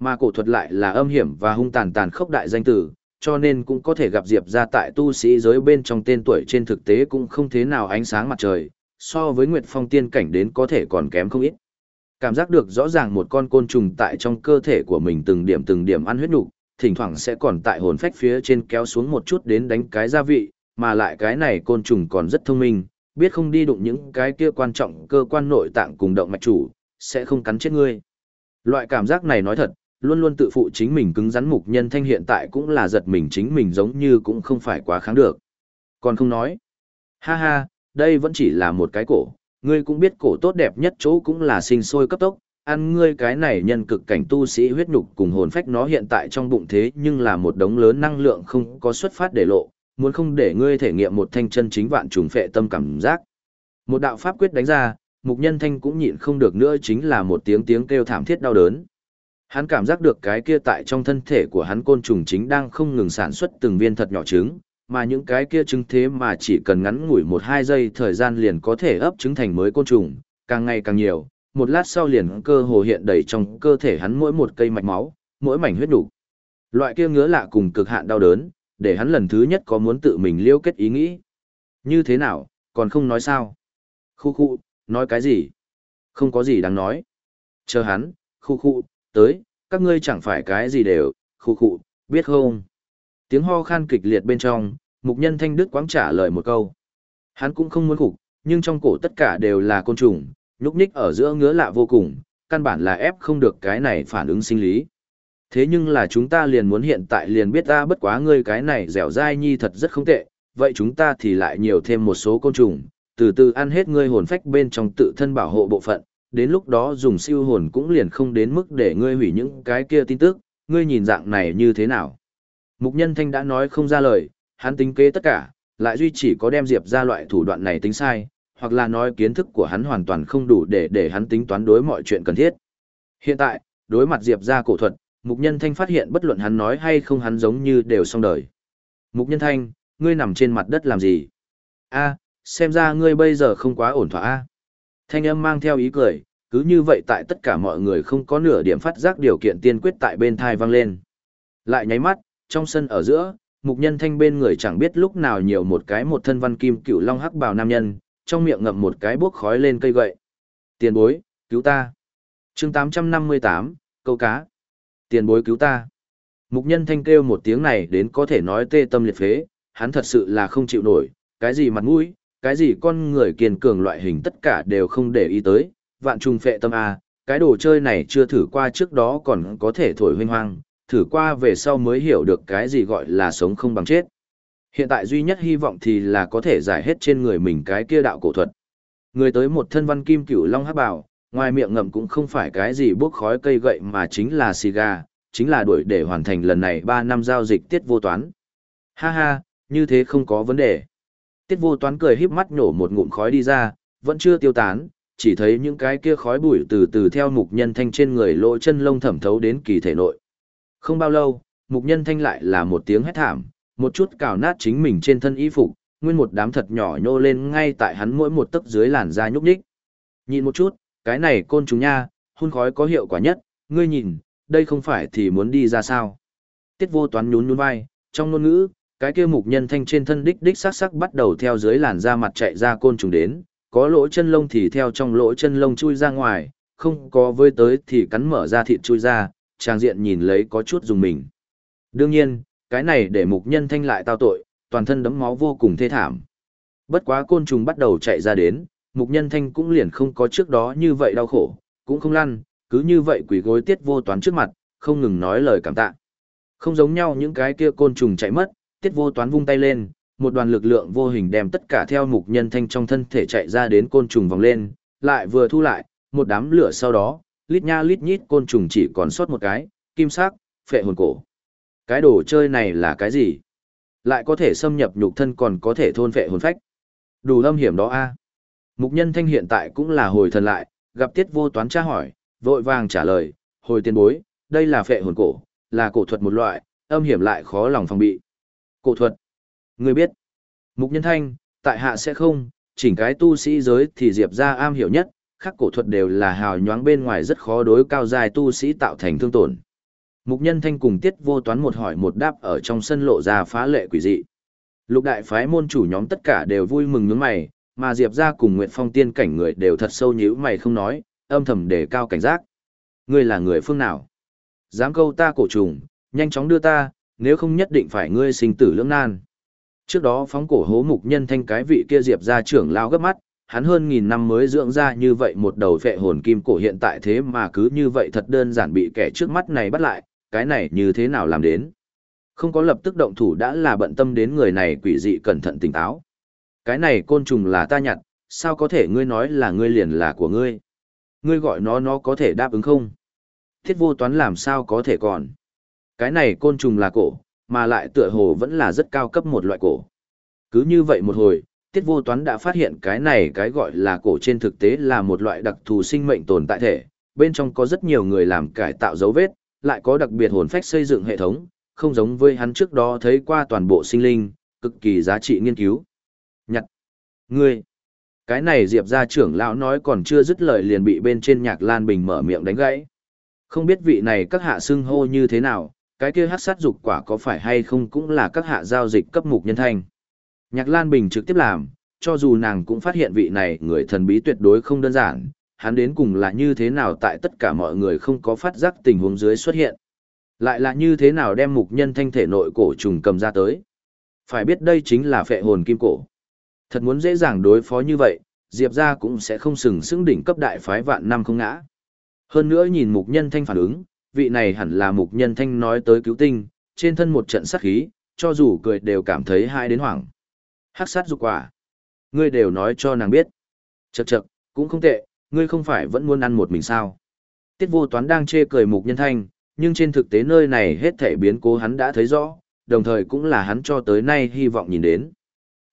Mà cổ thuật lại là âm hiểm và hung tàn tàn khốc đại danh tử, cho nên cũng có thể gặp Diệp gia tại tu sĩ giới bên trong tên tuổi trên thực tế cũng không thế nào ánh sáng mặt trời, so với Nguyệt Phong tiên cảnh đến có thể còn kém không ít. Cảm giác được rõ ràng một con côn trùng tại trong cơ thể của mình từng điểm từng điểm ăn huyết nục, thỉnh thoảng sẽ còn tại hồn phách phía trên kéo xuống một chút đến đánh cái gia vị, mà lại cái này côn trùng còn rất thông minh, biết không đi đụng những cái kia quan trọng cơ quan nội tạng cùng động mạch chủ, sẽ không cắn chết ngươi. Loại cảm giác này nói thật, luôn luôn tự phụ chính mình cứng rắn mục nhân thanh hiện tại cũng là giật mình chính mình giống như cũng không phải quá kháng được. Còn không nói. Ha ha, đây vẫn chỉ là một cái cổ, ngươi cũng biết cổ tốt đẹp nhất chỗ cũng là sinh sôi cấp tốc, ăn ngươi cái này nhân cực cảnh tu sĩ huyết nhục cùng hồn phách nó hiện tại trong bụng thế nhưng là một đống lớn năng lượng không có xuất phát để lộ, muốn không để ngươi thể nghiệm một thanh chân chính vạn trùng phệ tâm cảm giác. Một đạo pháp quyết đánh ra, mục nhân thanh cũng nhịn không được nữa chính là một tiếng tiếng kêu thảm thiết đau đớn. Hắn cảm giác được cái kia tại trong thân thể của hắn côn trùng chính đang không ngừng sản xuất từng viên thật nhỏ trứng, mà những cái kia trứng thế mà chỉ cần ngắn ngủi một hai giây thời gian liền có thể ấp trứng thành mới côn trùng, càng ngày càng nhiều, một lát sau liền cơ hồ hiện đầy trong cơ thể hắn mỗi một cây mạch máu, mỗi mảnh huyết đủ. Loại kia ngứa lạ cùng cực hạn đau đớn, để hắn lần thứ nhất có muốn tự mình liêu kết ý nghĩ. Như thế nào, còn không nói sao? Khu khu, nói cái gì? Không có gì đáng nói. Chờ hắn, khu khu, tới, các ngươi chẳng phải cái gì đều, khu khu, biết không? Tiếng ho khan kịch liệt bên trong, mục nhân thanh đức quáng trả lời một câu. Hắn cũng không muốn khục, nhưng trong cổ tất cả đều là côn trùng, nhúc nhích ở giữa ngứa lạ vô cùng, căn bản là ép không được cái này phản ứng sinh lý. Thế nhưng là chúng ta liền muốn hiện tại liền biết ta bất quá ngươi cái này dẻo dai nhi thật rất không tệ, vậy chúng ta thì lại nhiều thêm một số côn trùng, từ từ ăn hết ngươi hồn phách bên trong tự thân bảo hộ bộ phận, đến lúc đó dùng siêu hồn cũng liền không đến mức để ngươi hủy những cái kia tin tức, ngươi nhìn dạng này như thế nào. Mục nhân thanh đã nói không ra lời, hắn tính kế tất cả, lại duy chỉ có đem diệp ra loại thủ đoạn này tính sai, hoặc là nói kiến thức của hắn hoàn toàn không đủ để để hắn tính toán đối mọi chuyện cần thiết. Hiện tại, đối mặt diệp ra cổ thuật, mục nhân thanh phát hiện bất luận hắn nói hay không hắn giống như đều xong đời. Mục nhân thanh, ngươi nằm trên mặt đất làm gì? a xem ra ngươi bây giờ không quá ổn thỏa. a. Thanh âm mang theo ý cười, cứ như vậy tại tất cả mọi người không có nửa điểm phát giác điều kiện tiên quyết tại bên thai vang lên. Lại nháy mắt, trong sân ở giữa, mục nhân thanh bên người chẳng biết lúc nào nhiều một cái một thân văn kim cựu long hắc bào nam nhân, trong miệng ngậm một cái bốc khói lên cây gậy. Tiền bối, cứu ta. chương 858, câu cá. Tiền bối cứu ta. Mục nhân thanh kêu một tiếng này đến có thể nói tê tâm liệt phế, hắn thật sự là không chịu nổi, cái gì mặt mũi, cái gì con người kiên cường loại hình tất cả đều không để ý tới, vạn trùng phệ tâm A, cái đồ chơi này chưa thử qua trước đó còn có thể thổi huynh hoang, thử qua về sau mới hiểu được cái gì gọi là sống không bằng chết. Hiện tại duy nhất hy vọng thì là có thể giải hết trên người mình cái kia đạo cổ thuật. Người tới một thân văn kim cửu long hắc bảo, ngoài miệng ngậm cũng không phải cái gì bốc khói cây gậy mà chính là xì gà, chính là đuổi để hoàn thành lần này 3 năm giao dịch tiết vô toán. Ha ha, như thế không có vấn đề. Tiết vô toán cười híp mắt nhổ một ngụm khói đi ra, vẫn chưa tiêu tán, chỉ thấy những cái kia khói bụi từ từ theo mục nhân thanh trên người lỗ chân lông thẩm thấu đến kỳ thể nội. Không bao lâu, mục nhân thanh lại là một tiếng hét thảm, một chút cào nát chính mình trên thân y phục, nguyên một đám thật nhỏ nhô lên ngay tại hắn mỗi một tấc dưới làn da nhúc nhích. Nhìn một chút, cái này côn trùng nha, hun khói có hiệu quả nhất, ngươi nhìn, đây không phải thì muốn đi ra sao. Tiết vô toán nhún nhún vai, trong ngôn ngữ, cái kia mục nhân thanh trên thân đích đích sắc sắc bắt đầu theo dưới làn da mặt chạy ra côn trùng đến, có lỗ chân lông thì theo trong lỗ chân lông chui ra ngoài, không có với tới thì cắn mở ra thịt chui ra, trang diện nhìn lấy có chút dùng mình. Đương nhiên, cái này để mục nhân thanh lại tao tội, toàn thân đấm máu vô cùng thê thảm. Bất quá côn trùng bắt đầu chạy ra đến, mục nhân thanh cũng liền không có trước đó như vậy đau khổ, cũng không lăn, cứ như vậy quỷ gối tiết vô toán trước mặt, không ngừng nói lời cảm tạ. Không giống nhau những cái kia côn trùng chạy mất, tiết vô toán vung tay lên, một đoàn lực lượng vô hình đem tất cả theo mục nhân thanh trong thân thể chạy ra đến côn trùng vòng lên, lại vừa thu lại, một đám lửa sau đó, lít nha lít nhít côn trùng chỉ còn sót một cái, kim sắc, phệ hồn cổ. Cái đồ chơi này là cái gì? Lại có thể xâm nhập nhục thân còn có thể thôn phệ hồn phách. Đủ âm hiểm đó a. Mục nhân thanh hiện tại cũng là hồi thần lại, gặp tiết vô toán tra hỏi, vội vàng trả lời, hồi tiền bối, đây là phệ hồn cổ, là cổ thuật một loại, âm hiểm lại khó lòng phòng bị. Cổ thuật. Người biết. Mục nhân thanh, tại hạ sẽ không, chỉnh cái tu sĩ giới thì diệp ra am hiểu nhất, khác cổ thuật đều là hào nhoáng bên ngoài rất khó đối cao dài tu sĩ tạo thành thương tổn. Mục nhân thanh cùng tiết vô toán một hỏi một đáp ở trong sân lộ ra phá lệ quỷ dị. Lục đại phái môn chủ nhóm tất cả đều vui mừng nhướng mày, mà Diệp ra cùng Nguyệt Phong tiên cảnh người đều thật sâu nhíu mày không nói, âm thầm đề cao cảnh giác. Ngươi là người phương nào? Dám câu ta cổ trùng, nhanh chóng đưa ta, nếu không nhất định phải ngươi sinh tử lưỡng nan. Trước đó phóng cổ hố mục nhân thanh cái vị kia Diệp ra trưởng lao gấp mắt, hắn hơn nghìn năm mới dưỡng ra như vậy một đầu vệ hồn kim cổ hiện tại thế mà cứ như vậy thật đơn giản bị kẻ trước mắt này bắt lại, cái này như thế nào làm đến. Không có lập tức động thủ đã là bận tâm đến người này quỷ dị cẩn thận tỉnh táo. Cái này côn trùng là ta nhặt, sao có thể ngươi nói là ngươi liền là của ngươi? Ngươi gọi nó nó có thể đáp ứng không? Thiết vô toán làm sao có thể còn? Cái này côn trùng là cổ, mà lại tựa hồ vẫn là rất cao cấp một loại cổ. Cứ như vậy một hồi, tiết vô toán đã phát hiện cái này cái gọi là cổ trên thực tế là một loại đặc thù sinh mệnh tồn tại thể, bên trong có rất nhiều người làm cải tạo dấu vết, lại có đặc biệt hồn phách xây dựng hệ thống, không giống với hắn trước đó thấy qua toàn bộ sinh linh, cực kỳ giá trị nghiên cứu. Nhặt. Ngươi. Cái này Diệp gia trưởng lão nói còn chưa dứt lời liền bị bên trên nhạc Lan Bình mở miệng đánh gãy. Không biết vị này các hạ xưng hô như thế nào, cái kia hát sát dục quả có phải hay không cũng là các hạ giao dịch cấp mục nhân thanh. Nhạc Lan Bình trực tiếp làm, cho dù nàng cũng phát hiện vị này người thần bí tuyệt đối không đơn giản, hắn đến cùng là như thế nào tại tất cả mọi người không có phát giác tình huống dưới xuất hiện. Lại là như thế nào đem mục nhân thanh thể nội cổ trùng cầm ra tới. Phải biết đây chính là phệ hồn kim cổ. Thật muốn dễ dàng đối phó như vậy, Diệp ra cũng sẽ không sừng sững đỉnh cấp đại phái vạn năm không ngã. Hơn nữa nhìn mục nhân thanh phản ứng, vị này hẳn là mục nhân thanh nói tới cứu tinh, trên thân một trận sát khí, cho dù cười đều cảm thấy hai đến hoảng. Hắc sát dục quả. Ngươi đều nói cho nàng biết. Chậc chậc, cũng không tệ, ngươi không phải vẫn muốn ăn một mình sao. Tiết vô toán đang chê cười mục nhân thanh, nhưng trên thực tế nơi này hết thể biến cố hắn đã thấy rõ, đồng thời cũng là hắn cho tới nay hy vọng nhìn đến.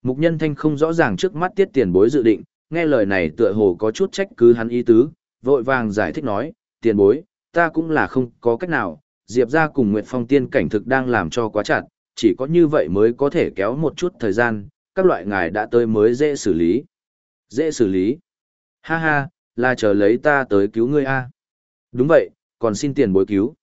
Mục nhân thanh không rõ ràng trước mắt tiết tiền bối dự định, nghe lời này tựa hồ có chút trách cứ hắn ý tứ, vội vàng giải thích nói, tiền bối, ta cũng là không có cách nào, Diệp ra cùng Nguyệt Phong tiên cảnh thực đang làm cho quá chặt, chỉ có như vậy mới có thể kéo một chút thời gian, các loại ngài đã tới mới dễ xử lý. Dễ xử lý. Ha ha, là chờ lấy ta tới cứu ngươi a. Đúng vậy, còn xin tiền bối cứu.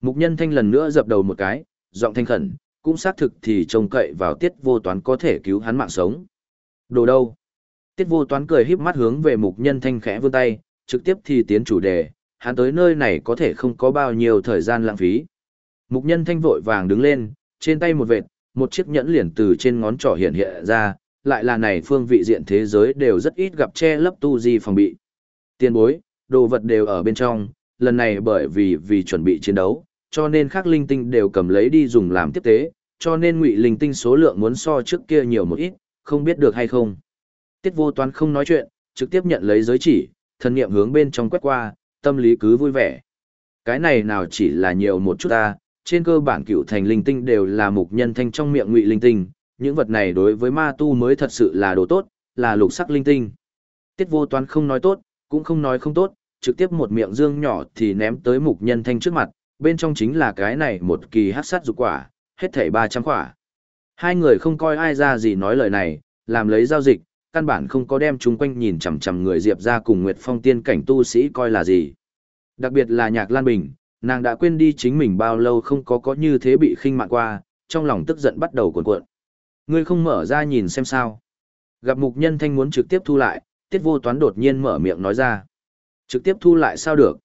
Mục nhân thanh lần nữa dập đầu một cái, giọng thanh khẩn, cũng xác thực thì trông cậy vào tiết vô toán có thể cứu hắn mạng sống. Đồ đâu? Tiết vô toán cười híp mắt hướng về mục nhân thanh khẽ vươn tay, trực tiếp thì tiến chủ đề, hắn tới nơi này có thể không có bao nhiêu thời gian lãng phí. Mục nhân thanh vội vàng đứng lên, trên tay một vệt, một chiếc nhẫn liền từ trên ngón trỏ hiện hiện ra, lại là này phương vị diện thế giới đều rất ít gặp che lấp tu di phòng bị. Tiền bối, đồ vật đều ở bên trong, lần này bởi vì vì chuẩn bị chiến đấu, cho nên khắc linh tinh đều cầm lấy đi dùng làm tiếp tế, cho nên ngụy linh tinh số lượng muốn so trước kia nhiều một ít, không biết được hay không. Tiết vô toán không nói chuyện, trực tiếp nhận lấy giới chỉ, thần niệm hướng bên trong quét qua, tâm lý cứ vui vẻ. Cái này nào chỉ là nhiều một chút ta, trên cơ bản cựu thành linh tinh đều là mục nhân thanh trong miệng ngụy linh tinh, những vật này đối với ma tu mới thật sự là đồ tốt, là lục sắc linh tinh. Tiết vô toán không nói tốt, cũng không nói không tốt, trực tiếp một miệng dương nhỏ thì ném tới mục nhân thanh trước mặt, bên trong chính là cái này một kỳ hát sát dục quả, hết thảy 300 quả. Hai người không coi ai ra gì nói lời này, làm lấy giao dịch, căn bản không có đem chúng quanh nhìn chằm chằm người Diệp ra cùng Nguyệt Phong tiên cảnh tu sĩ coi là gì. Đặc biệt là Nhạc Lan Bình, nàng đã quên đi chính mình bao lâu không có có như thế bị khinh mạn qua, trong lòng tức giận bắt đầu cuộn cuộn. Ngươi không mở ra nhìn xem sao. Gặp mục nhân thanh muốn trực tiếp thu lại, tiết vô toán đột nhiên mở miệng nói ra. Trực tiếp thu lại sao được?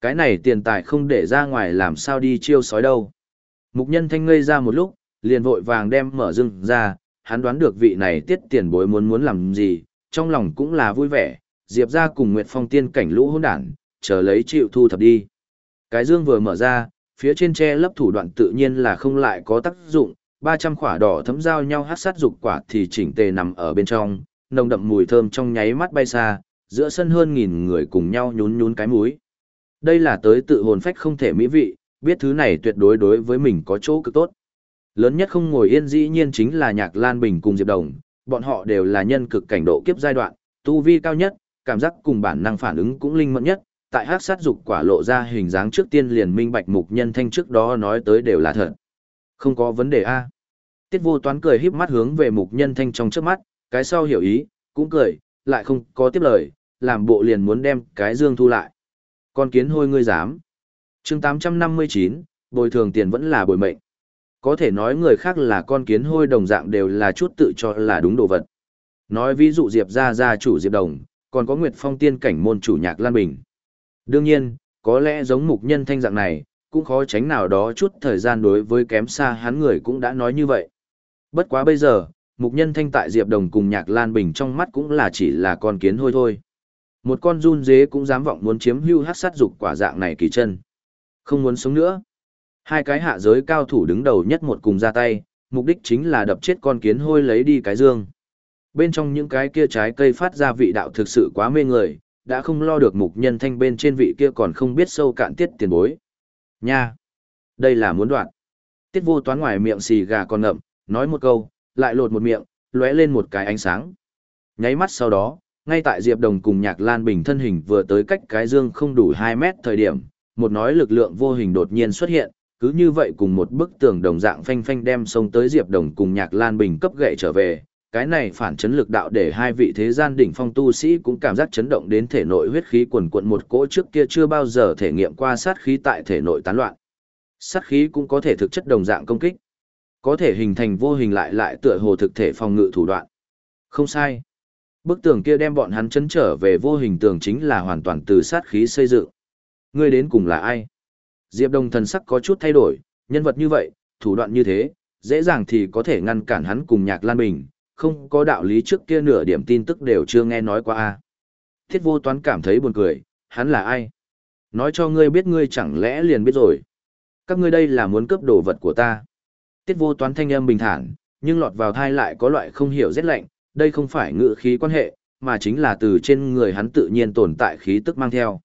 Cái này tiền tài không để ra ngoài làm sao đi chiêu sói đâu. Mục nhân thanh ngây ra một lúc, liền vội vàng đem mở rừng ra, hắn đoán được vị này tiết tiền bối muốn muốn làm gì, trong lòng cũng là vui vẻ, diệp ra cùng Nguyệt Phong tiên cảnh lũ hôn đản, chờ lấy chịu thu thập đi. Cái dương vừa mở ra, phía trên tre lấp thủ đoạn tự nhiên là không lại có tác dụng, 300 quả đỏ thấm giao nhau hát sát dục quả thì chỉnh tề nằm ở bên trong, nồng đậm mùi thơm trong nháy mắt bay xa, giữa sân hơn nghìn người cùng nhau nhún nhún cái mũi. Đây là tới tự hồn phách không thể mỹ vị, biết thứ này tuyệt đối đối với mình có chỗ cực tốt. Lớn nhất không ngồi yên dĩ nhiên chính là Nhạc Lan Bình cùng Diệp Đồng, bọn họ đều là nhân cực cảnh độ kiếp giai đoạn, tu vi cao nhất, cảm giác cùng bản năng phản ứng cũng linh mẫn nhất, tại hát sát dục quả lộ ra hình dáng trước tiên liền minh bạch mục nhân thanh trước đó nói tới đều là thật. Không có vấn đề a. Tiết vô toán cười híp mắt hướng về mục nhân thanh trong trước mắt, cái sau hiểu ý, cũng cười, lại không có tiếp lời, làm bộ liền muốn đem cái dương thu lại. Con kiến hôi ngươi dám. chương 859, bồi thường tiền vẫn là bồi mệnh. Có thể nói người khác là con kiến hôi đồng dạng đều là chút tự cho là đúng đồ vật. Nói ví dụ Diệp gia gia chủ Diệp Đồng, còn có Nguyệt Phong tiên cảnh môn chủ Nhạc Lan Bình. Đương nhiên, có lẽ giống mục nhân thanh dạng này, cũng khó tránh nào đó chút thời gian đối với kém xa hắn người cũng đã nói như vậy. Bất quá bây giờ, mục nhân thanh tại Diệp Đồng cùng Nhạc Lan Bình trong mắt cũng là chỉ là con kiến hôi thôi. Một con run dế cũng dám vọng muốn chiếm hưu hát sát dục quả dạng này kỳ chân. Không muốn sống nữa. Hai cái hạ giới cao thủ đứng đầu nhất một cùng ra tay, mục đích chính là đập chết con kiến hôi lấy đi cái dương. Bên trong những cái kia trái cây phát ra vị đạo thực sự quá mê người, đã không lo được mục nhân thanh bên trên vị kia còn không biết sâu cạn tiết tiền bối. Nha! Đây là muốn đoạn. Tiết vô toán ngoài miệng xì gà còn ngậm, nói một câu, lại lột một miệng, lóe lên một cái ánh sáng. Nháy mắt sau đó, ngay tại Diệp Đồng cùng Nhạc Lan Bình thân hình vừa tới cách cái dương không đủ 2 mét thời điểm, một nói lực lượng vô hình đột nhiên xuất hiện, cứ như vậy cùng một bức tường đồng dạng phanh phanh đem sông tới Diệp Đồng cùng Nhạc Lan Bình cấp gậy trở về. Cái này phản chấn lực đạo để hai vị thế gian đỉnh phong tu sĩ cũng cảm giác chấn động đến thể nội huyết khí quần quận một cỗ trước kia chưa bao giờ thể nghiệm qua sát khí tại thể nội tán loạn. Sát khí cũng có thể thực chất đồng dạng công kích. Có thể hình thành vô hình lại lại tựa hồ thực thể phòng ngự thủ đoạn. Không sai. Bức tường kia đem bọn hắn chấn trở về vô hình tường chính là hoàn toàn từ sát khí xây dựng. Ngươi đến cùng là ai? Diệp Đông thần sắc có chút thay đổi, nhân vật như vậy, thủ đoạn như thế, dễ dàng thì có thể ngăn cản hắn cùng Nhạc Lan Bình, không có đạo lý trước kia nửa điểm tin tức đều chưa nghe nói qua a. Thiết Vô Toán cảm thấy buồn cười, hắn là ai? Nói cho ngươi biết ngươi chẳng lẽ liền biết rồi. Các ngươi đây là muốn cướp đồ vật của ta. Tiết Vô Toán thanh âm bình thản, nhưng lọt vào thai lại có loại không hiểu rét lạnh, đây không phải ngự khí quan hệ, mà chính là từ trên người hắn tự nhiên tồn tại khí tức mang theo.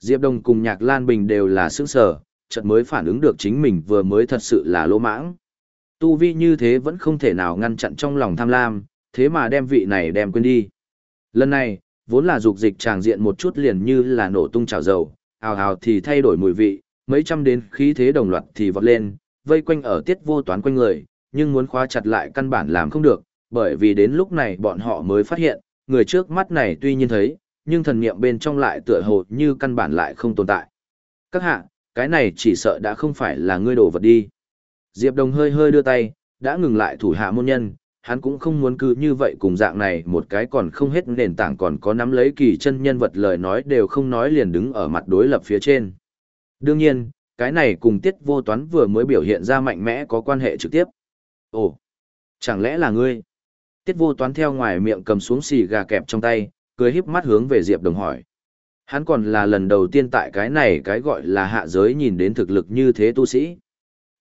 Diệp Đông cùng Nhạc Lan Bình đều là sững sờ, chợt mới phản ứng được chính mình vừa mới thật sự là lỗ mãng. Tu vi như thế vẫn không thể nào ngăn chặn trong lòng tham lam, thế mà đem vị này đem quên đi. Lần này, vốn là dục dịch tràng diện một chút liền như là nổ tung chảo dầu, ào ào thì thay đổi mùi vị, mấy trăm đến khí thế đồng loạt thì vọt lên, vây quanh ở tiết vô toán quanh người, nhưng muốn khóa chặt lại căn bản làm không được, bởi vì đến lúc này bọn họ mới phát hiện, người trước mắt này tuy nhiên thấy, nhưng thần niệm bên trong lại tựa hồ như căn bản lại không tồn tại. Các hạ, cái này chỉ sợ đã không phải là ngươi đồ vật đi. Diệp Đồng hơi hơi đưa tay, đã ngừng lại thủ hạ môn nhân, hắn cũng không muốn cứ như vậy cùng dạng này một cái còn không hết nền tảng còn có nắm lấy kỳ chân nhân vật lời nói đều không nói liền đứng ở mặt đối lập phía trên. Đương nhiên, cái này cùng tiết vô toán vừa mới biểu hiện ra mạnh mẽ có quan hệ trực tiếp. Ồ, chẳng lẽ là ngươi? Tiết vô toán theo ngoài miệng cầm xuống xì gà kẹp trong tay, cười híp mắt hướng về Diệp Đồng hỏi. Hắn còn là lần đầu tiên tại cái này cái gọi là hạ giới nhìn đến thực lực như thế tu sĩ.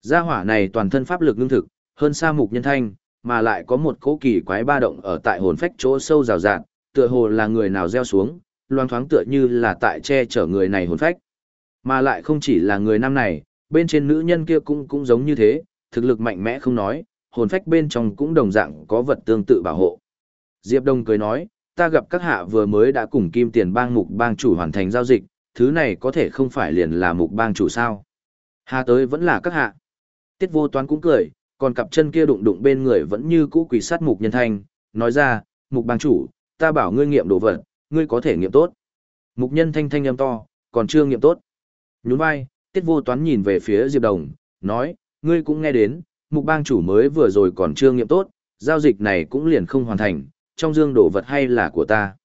Gia hỏa này toàn thân pháp lực ngưng thực, hơn xa mục nhân thanh, mà lại có một cố kỳ quái ba động ở tại hồn phách chỗ sâu rào rạt, tựa hồ là người nào gieo xuống, loang thoáng tựa như là tại che chở người này hồn phách. Mà lại không chỉ là người nam này, bên trên nữ nhân kia cũng cũng giống như thế, thực lực mạnh mẽ không nói, hồn phách bên trong cũng đồng dạng có vật tương tự bảo hộ. Diệp Đông cười nói, ta gặp các hạ vừa mới đã cùng kim tiền bang mục bang chủ hoàn thành giao dịch, thứ này có thể không phải liền là mục bang chủ sao. Hà tới vẫn là các hạ. Tiết vô toán cũng cười, còn cặp chân kia đụng đụng bên người vẫn như cũ quỷ sát mục nhân thanh, nói ra, mục bang chủ, ta bảo ngươi nghiệm đồ vật, ngươi có thể nghiệm tốt. Mục nhân thanh thanh âm to, còn chưa nghiệm tốt. Nhún vai, tiết vô toán nhìn về phía Diệp Đồng, nói, ngươi cũng nghe đến, mục bang chủ mới vừa rồi còn chưa nghiệm tốt, giao dịch này cũng liền không hoàn thành, trong dương đồ vật hay là của ta.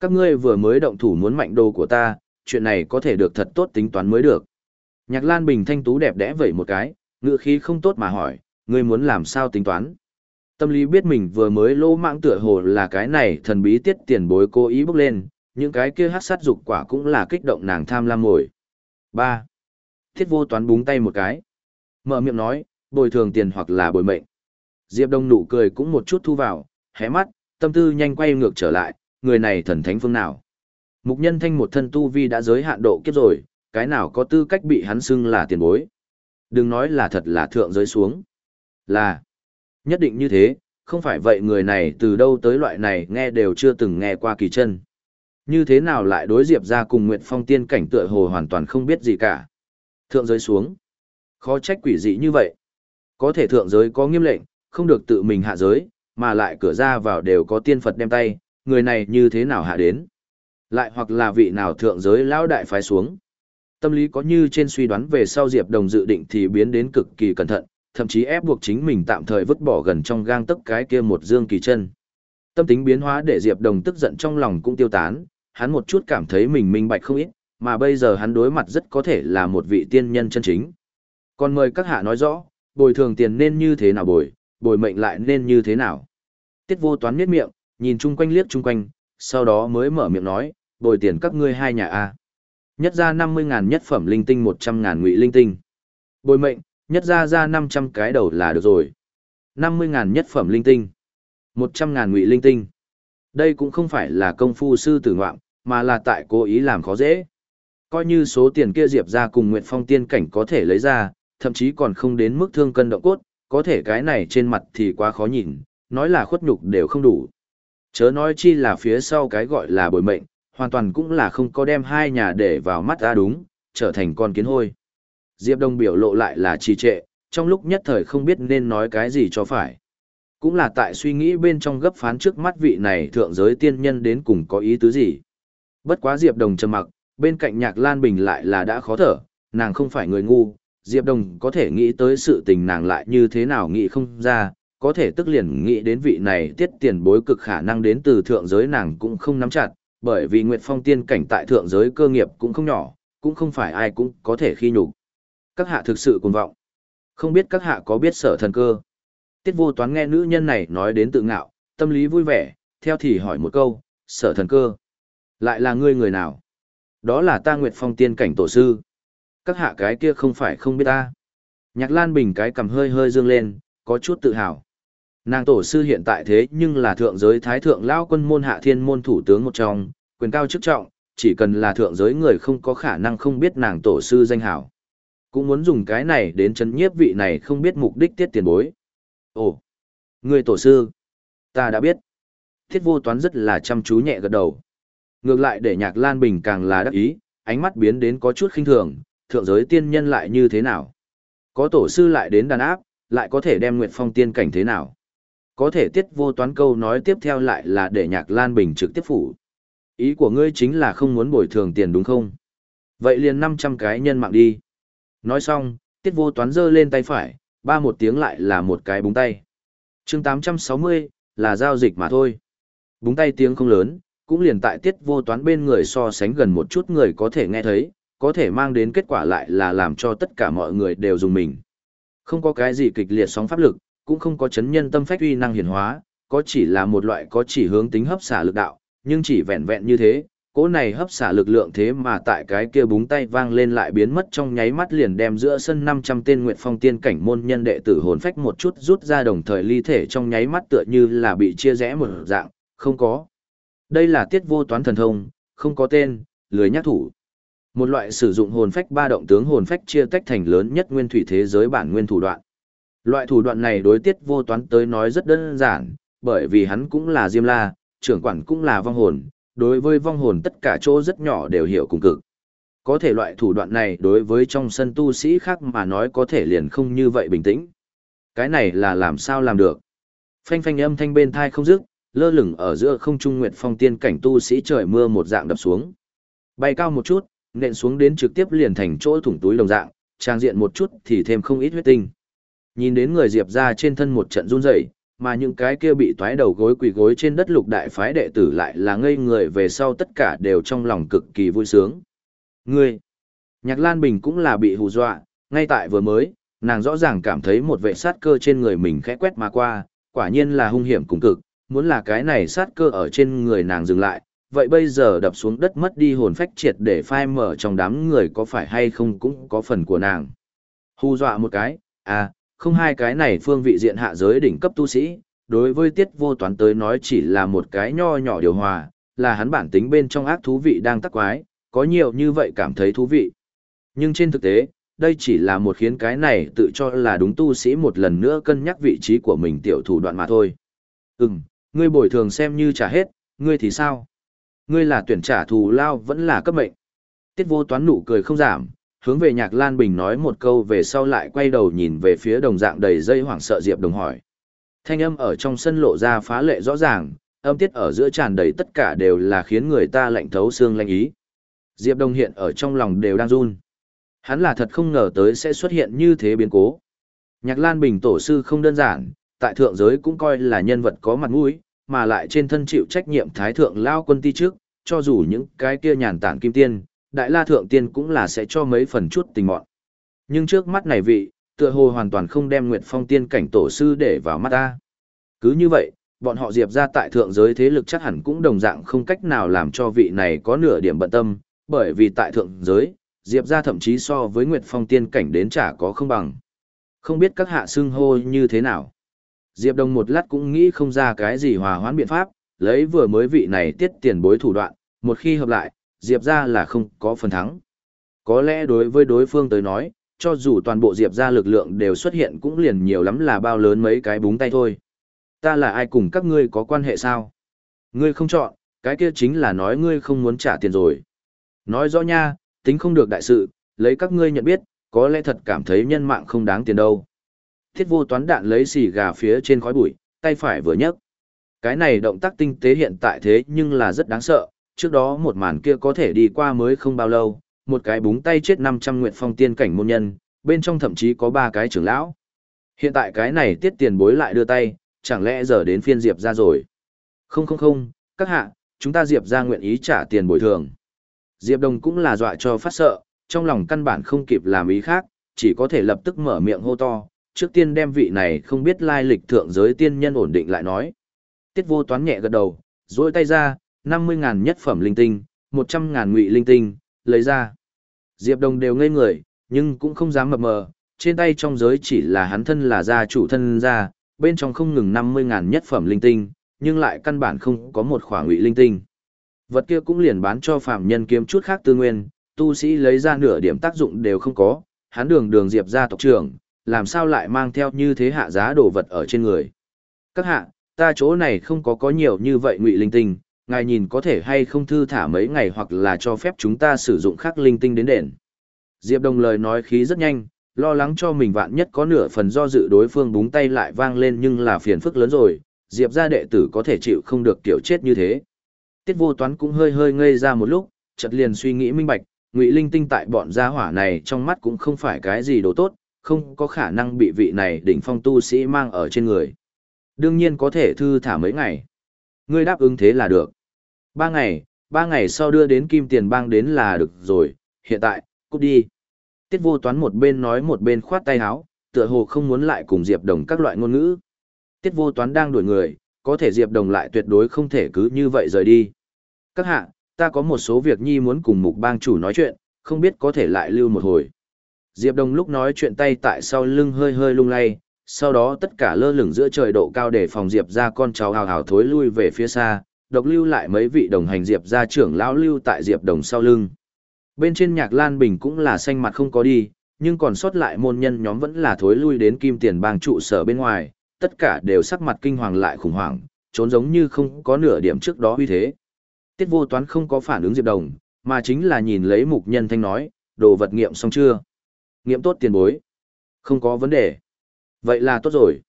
Các ngươi vừa mới động thủ muốn mạnh đồ của ta, chuyện này có thể được thật tốt tính toán mới được. Nhạc Lan Bình thanh tú đẹp đẽ vậy một cái, ngựa khí không tốt mà hỏi, ngươi muốn làm sao tính toán? Tâm lý biết mình vừa mới lô mạng tựa hồ là cái này thần bí tiết tiền bối cố ý bước lên, những cái kia hát sát dục quả cũng là kích động nàng tham lam mồi. 3. Thiết vô toán búng tay một cái. Mở miệng nói, bồi thường tiền hoặc là bồi mệnh. Diệp Đông nụ cười cũng một chút thu vào, hé mắt, tâm tư nhanh quay ngược trở lại, người này thần thánh phương nào. Mục nhân thanh một thân tu vi đã giới hạn độ kiếp rồi, cái nào có tư cách bị hắn xưng là tiền bối. Đừng nói là thật là thượng giới xuống. Là, nhất định như thế, không phải vậy người này từ đâu tới loại này nghe đều chưa từng nghe qua kỳ chân. Như thế nào lại đối diệp ra cùng Nguyệt Phong tiên cảnh tựa hồ hoàn toàn không biết gì cả. Thượng giới xuống. Khó trách quỷ dị như vậy. Có thể thượng giới có nghiêm lệnh, không được tự mình hạ giới, mà lại cửa ra vào đều có tiên Phật đem tay, người này như thế nào hạ đến. Lại hoặc là vị nào thượng giới lão đại phái xuống. Tâm lý có như trên suy đoán về sau Diệp Đồng dự định thì biến đến cực kỳ cẩn thận, thậm chí ép buộc chính mình tạm thời vứt bỏ gần trong gang tấc cái kia một dương kỳ chân. Tâm tính biến hóa để Diệp Đồng tức giận trong lòng cũng tiêu tán, hắn một chút cảm thấy mình minh bạch không ít, mà bây giờ hắn đối mặt rất có thể là một vị tiên nhân chân chính. Còn mời các hạ nói rõ, bồi thường tiền nên như thế nào bồi, bồi mệnh lại nên như thế nào. Tiết vô toán miết miệng, nhìn chung quanh liếc chung quanh, sau đó mới mở miệng nói, bồi tiền các ngươi hai nhà A. Nhất ra 50.000 nhất phẩm linh tinh 100.000 ngụy linh tinh. Bồi mệnh, nhất ra ra 500 cái đầu là được rồi. 50.000 nhất phẩm linh tinh. 100.000 ngụy linh tinh. Đây cũng không phải là công phu sư tử ngoạm, mà là tại cố ý làm khó dễ. Coi như số tiền kia Diệp ra cùng Nguyệt Phong tiên cảnh có thể lấy ra, thậm chí còn không đến mức thương cân động cốt, có thể cái này trên mặt thì quá khó nhìn, nói là khuất nhục đều không đủ. Chớ nói chi là phía sau cái gọi là bồi mệnh, hoàn toàn cũng là không có đem hai nhà để vào mắt ra đúng, trở thành con kiến hôi. Diệp Đông biểu lộ lại là trì trệ, trong lúc nhất thời không biết nên nói cái gì cho phải. Cũng là tại suy nghĩ bên trong gấp phán trước mắt vị này thượng giới tiên nhân đến cùng có ý tứ gì. Bất quá Diệp Đồng trầm mặc, bên cạnh Nhạc Lan Bình lại là đã khó thở, nàng không phải người ngu, Diệp Đồng có thể nghĩ tới sự tình nàng lại như thế nào nghĩ không ra, có thể tức liền nghĩ đến vị này tiết tiền bối cực khả năng đến từ thượng giới nàng cũng không nắm chặt, bởi vì Nguyệt Phong tiên cảnh tại thượng giới cơ nghiệp cũng không nhỏ, cũng không phải ai cũng có thể khi nhục. Các hạ thực sự cuồng vọng. Không biết các hạ có biết sở thần cơ. Tiết vô toán nghe nữ nhân này nói đến tự ngạo, tâm lý vui vẻ, theo thì hỏi một câu, sở thần cơ. Lại là ngươi người nào? Đó là ta Nguyệt Phong tiên cảnh tổ sư. Các hạ cái kia không phải không biết ta. Nhạc Lan Bình cái cầm hơi hơi dương lên, có chút tự hào. Nàng tổ sư hiện tại thế nhưng là thượng giới thái thượng lao quân môn hạ thiên môn thủ tướng một trong, quyền cao chức trọng, chỉ cần là thượng giới người không có khả năng không biết nàng tổ sư danh hảo. Cũng muốn dùng cái này đến chấn nhiếp vị này không biết mục đích tiết tiền bối. Ồ, người tổ sư, ta đã biết. Thiết vô toán rất là chăm chú nhẹ gật đầu. Ngược lại để nhạc Lan Bình càng là đắc ý, ánh mắt biến đến có chút khinh thường, thượng giới tiên nhân lại như thế nào? Có tổ sư lại đến đàn áp, lại có thể đem Nguyệt Phong tiên cảnh thế nào? Có thể tiết vô toán câu nói tiếp theo lại là để nhạc Lan Bình trực tiếp phủ. Ý của ngươi chính là không muốn bồi thường tiền đúng không? Vậy liền 500 cái nhân mạng đi. Nói xong, tiết vô toán giơ lên tay phải, ba một tiếng lại là một cái búng tay. chương 860, là giao dịch mà thôi. Búng tay tiếng không lớn, cũng liền tại tiết vô toán bên người so sánh gần một chút người có thể nghe thấy, có thể mang đến kết quả lại là làm cho tất cả mọi người đều dùng mình. Không có cái gì kịch liệt sóng pháp lực, cũng không có chấn nhân tâm phách uy năng hiển hóa, có chỉ là một loại có chỉ hướng tính hấp xả lực đạo, nhưng chỉ vẹn vẹn như thế, cỗ này hấp xả lực lượng thế mà tại cái kia búng tay vang lên lại biến mất trong nháy mắt liền đem giữa sân 500 tên Nguyệt Phong tiên cảnh môn nhân đệ tử hồn phách một chút rút ra đồng thời ly thể trong nháy mắt tựa như là bị chia rẽ một dạng, không có. Đây là tiết vô toán thần thông, không có tên, lười nhắc thủ. Một loại sử dụng hồn phách ba động tướng hồn phách chia tách thành lớn nhất nguyên thủy thế giới bản nguyên thủ đoạn. Loại thủ đoạn này đối tiết vô toán tới nói rất đơn giản, bởi vì hắn cũng là Diêm La, trưởng quản cũng là vong hồn, đối với vong hồn tất cả chỗ rất nhỏ đều hiểu cùng cực. Có thể loại thủ đoạn này đối với trong sân tu sĩ khác mà nói có thể liền không như vậy bình tĩnh. Cái này là làm sao làm được? Phanh phanh âm thanh bên thai không dứt, lơ lửng ở giữa không trung nguyệt phong tiên cảnh tu sĩ trời mưa một dạng đập xuống. Bay cao một chút, nện xuống đến trực tiếp liền thành chỗ thủng túi đồng dạng, trang diện một chút thì thêm không ít huyết tinh. Nhìn đến người Diệp ra trên thân một trận run rẩy, mà những cái kia bị toái đầu gối quỳ gối trên đất lục đại phái đệ tử lại là ngây người về sau tất cả đều trong lòng cực kỳ vui sướng. Ngươi! Nhạc Lan Bình cũng là bị hù dọa, ngay tại vừa mới, nàng rõ ràng cảm thấy một vệ sát cơ trên người mình khẽ quét mà qua, quả nhiên là hung hiểm cùng cực, muốn là cái này sát cơ ở trên người nàng dừng lại, vậy bây giờ đập xuống đất mất đi hồn phách triệt để phai mở trong đám người có phải hay không cũng có phần của nàng. Hù dọa một cái, à, không hai cái này phương vị diện hạ giới đỉnh cấp tu sĩ, đối với tiết vô toán tới nói chỉ là một cái nho nhỏ điều hòa, là hắn bản tính bên trong ác thú vị đang tắc quái, có nhiều như vậy cảm thấy thú vị. Nhưng trên thực tế, đây chỉ là một khiến cái này tự cho là đúng tu sĩ một lần nữa cân nhắc vị trí của mình tiểu thủ đoạn mà thôi. Ừm, ngươi bồi thường xem như trả hết, ngươi thì sao? Ngươi là tuyển trả thù lao vẫn là cấp mệnh. Tiết vô toán nụ cười không giảm, hướng về nhạc Lan Bình nói một câu về sau lại quay đầu nhìn về phía đồng dạng đầy dây hoảng sợ Diệp Đồng hỏi. Thanh âm ở trong sân lộ ra phá lệ rõ ràng, âm tiết ở giữa tràn đầy tất cả đều là khiến người ta lạnh thấu xương lạnh ý. Diệp Đồng hiện ở trong lòng đều đang run. Hắn là thật không ngờ tới sẽ xuất hiện như thế biến cố. Nhạc Lan Bình tổ sư không đơn giản, tại thượng giới cũng coi là nhân vật có mặt mũi, mà lại trên thân chịu trách nhiệm thái thượng lao quân ti trước, cho dù những cái kia nhàn tản kim tiên, đại la thượng tiên cũng là sẽ cho mấy phần chút tình mọn. Nhưng trước mắt này vị, tựa hồ hoàn toàn không đem Nguyệt Phong tiên cảnh tổ sư để vào mắt ta. Cứ như vậy, bọn họ diệp ra tại thượng giới thế lực chắc hẳn cũng đồng dạng không cách nào làm cho vị này có nửa điểm bận tâm, bởi vì tại thượng giới, diệp ra thậm chí so với Nguyệt Phong tiên cảnh đến chả có không bằng. Không biết các hạ xưng hô như thế nào. Diệp Đồng một lát cũng nghĩ không ra cái gì hòa hoãn biện pháp, lấy vừa mới vị này tiết tiền bối thủ đoạn, một khi hợp lại, Diệp ra là không có phần thắng. Có lẽ đối với đối phương tới nói, cho dù toàn bộ Diệp ra lực lượng đều xuất hiện cũng liền nhiều lắm là bao lớn mấy cái búng tay thôi. Ta là ai cùng các ngươi có quan hệ sao? Ngươi không chọn, cái kia chính là nói ngươi không muốn trả tiền rồi. Nói rõ nha, tính không được đại sự, lấy các ngươi nhận biết, có lẽ thật cảm thấy nhân mạng không đáng tiền đâu. Thiết vô toán đạn lấy xì gà phía trên khói bụi, tay phải vừa nhấc. Cái này động tác tinh tế hiện tại thế nhưng là rất đáng sợ, trước đó một màn kia có thể đi qua mới không bao lâu, một cái búng tay chết 500 nguyện phong tiên cảnh môn nhân, bên trong thậm chí có ba cái trưởng lão. Hiện tại cái này tiết tiền bối lại đưa tay, chẳng lẽ giờ đến phiên Diệp ra rồi? Không không không, các hạ, chúng ta Diệp ra nguyện ý trả tiền bồi thường. Diệp Đồng cũng là dọa cho phát sợ, trong lòng căn bản không kịp làm ý khác, chỉ có thể lập tức mở miệng hô to, trước tiên đem vị này không biết lai lịch thượng giới tiên nhân ổn định lại nói. Tiết vô toán nhẹ gật đầu, duỗi tay ra, 50.000 nhất phẩm linh tinh, 100.000 ngụy linh tinh, lấy ra. Diệp Đồng đều ngây người, nhưng cũng không dám mập mờ, trên tay trong giới chỉ là hắn thân là gia chủ thân gia, bên trong không ngừng 50.000 nhất phẩm linh tinh, nhưng lại căn bản không có một khoản ngụy linh tinh. Vật kia cũng liền bán cho phạm nhân kiếm chút khác tư nguyên, tu sĩ lấy ra nửa điểm tác dụng đều không có, hắn đường đường Diệp gia tộc trưởng, làm sao lại mang theo như thế hạ giá đồ vật ở trên người. Các hạ, ta chỗ này không có có nhiều như vậy ngụy linh tinh, ngài nhìn có thể hay không thư thả mấy ngày hoặc là cho phép chúng ta sử dụng khắc linh tinh đến đền. Diệp Đồng lời nói khí rất nhanh, lo lắng cho mình vạn nhất có nửa phần do dự đối phương búng tay lại vang lên nhưng là phiền phức lớn rồi, Diệp gia đệ tử có thể chịu không được tiểu chết như thế. Tiết vô toán cũng hơi hơi ngây ra một lúc, chợt liền suy nghĩ minh bạch, ngụy linh tinh tại bọn gia hỏa này trong mắt cũng không phải cái gì đồ tốt, không có khả năng bị vị này đỉnh phong tu sĩ mang ở trên người. Đương nhiên có thể thư thả mấy ngày. Ngươi đáp ứng thế là được. Ba ngày, ba ngày sau đưa đến kim tiền bang đến là được rồi, hiện tại, cút đi. Tiết vô toán một bên nói một bên khoát tay áo, tựa hồ không muốn lại cùng Diệp Đồng các loại ngôn ngữ. Tiết vô toán đang đuổi người, có thể Diệp Đồng lại tuyệt đối không thể cứ như vậy rời đi. Các hạ, ta có một số việc nhi muốn cùng mục bang chủ nói chuyện, không biết có thể lại lưu một hồi. Diệp Đồng lúc nói chuyện tay tại sau lưng hơi hơi lung lay, sau đó tất cả lơ lửng giữa trời độ cao để phòng Diệp ra con cháu hào hào thối lui về phía xa, độc lưu lại mấy vị đồng hành Diệp gia trưởng lão lưu tại Diệp Đồng sau lưng. Bên trên nhạc Lan Bình cũng là xanh mặt không có đi, nhưng còn sót lại môn nhân nhóm vẫn là thối lui đến kim tiền bang trụ sở bên ngoài, tất cả đều sắc mặt kinh hoàng lại khủng hoảng, trốn giống như không có nửa điểm trước đó uy thế. Tiết vô toán không có phản ứng Diệp Đồng, mà chính là nhìn lấy mục nhân thanh nói, đồ vật nghiệm xong chưa? Nghiệm tốt tiền bối. Không có vấn đề. Vậy là tốt rồi.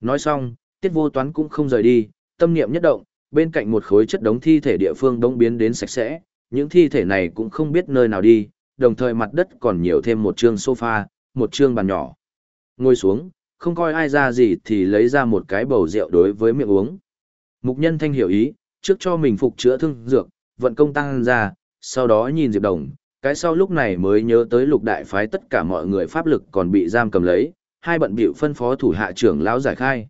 Nói xong, tiết vô toán cũng không rời đi, tâm niệm nhất động, bên cạnh một khối chất đống thi thể địa phương đông biến đến sạch sẽ, những thi thể này cũng không biết nơi nào đi, đồng thời mặt đất còn nhiều thêm một chương sofa, một chương bàn nhỏ. Ngồi xuống, không coi ai ra gì thì lấy ra một cái bầu rượu đối với miệng uống. Mục nhân thanh hiểu ý, trước cho mình phục chữa thương dược, vận công tăng ra, sau đó nhìn Diệp Đồng, cái sau lúc này mới nhớ tới lục đại phái tất cả mọi người pháp lực còn bị giam cầm lấy, hai bận bịu phân phó thủ hạ trưởng lão giải khai.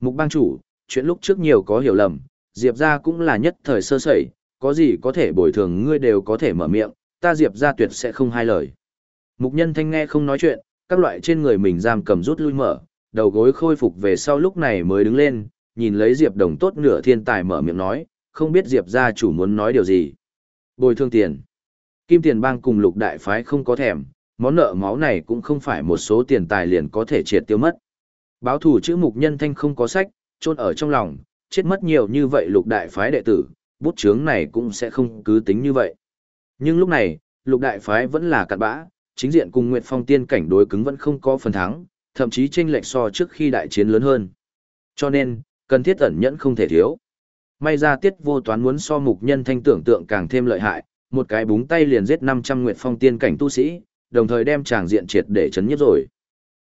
Mục bang chủ, chuyện lúc trước nhiều có hiểu lầm, Diệp ra cũng là nhất thời sơ sẩy, có gì có thể bồi thường ngươi đều có thể mở miệng, ta Diệp ra tuyệt sẽ không hai lời. Mục nhân thanh nghe không nói chuyện, các loại trên người mình giam cầm rút lui mở, đầu gối khôi phục về sau lúc này mới đứng lên, nhìn lấy Diệp đồng tốt nửa thiên tài mở miệng nói, không biết Diệp gia chủ muốn nói điều gì. Bồi thương tiền. Kim tiền bang cùng lục đại phái không có thèm, món nợ máu này cũng không phải một số tiền tài liền có thể triệt tiêu mất. Báo thủ chữ mục nhân thanh không có sách, trôn ở trong lòng, chết mất nhiều như vậy lục đại phái đệ tử, bút chướng này cũng sẽ không cứ tính như vậy. Nhưng lúc này, lục đại phái vẫn là cặn bã, chính diện cùng Nguyệt Phong tiên cảnh đối cứng vẫn không có phần thắng, thậm chí chênh lệch so trước khi đại chiến lớn hơn. Cho nên, cần thiết ẩn nhẫn không thể thiếu. May ra tiết vô toán muốn so mục nhân thanh tưởng tượng càng thêm lợi hại, một cái búng tay liền giết 500 Nguyệt Phong tiên cảnh tu sĩ, đồng thời đem tràng diện triệt để chấn nhất rồi.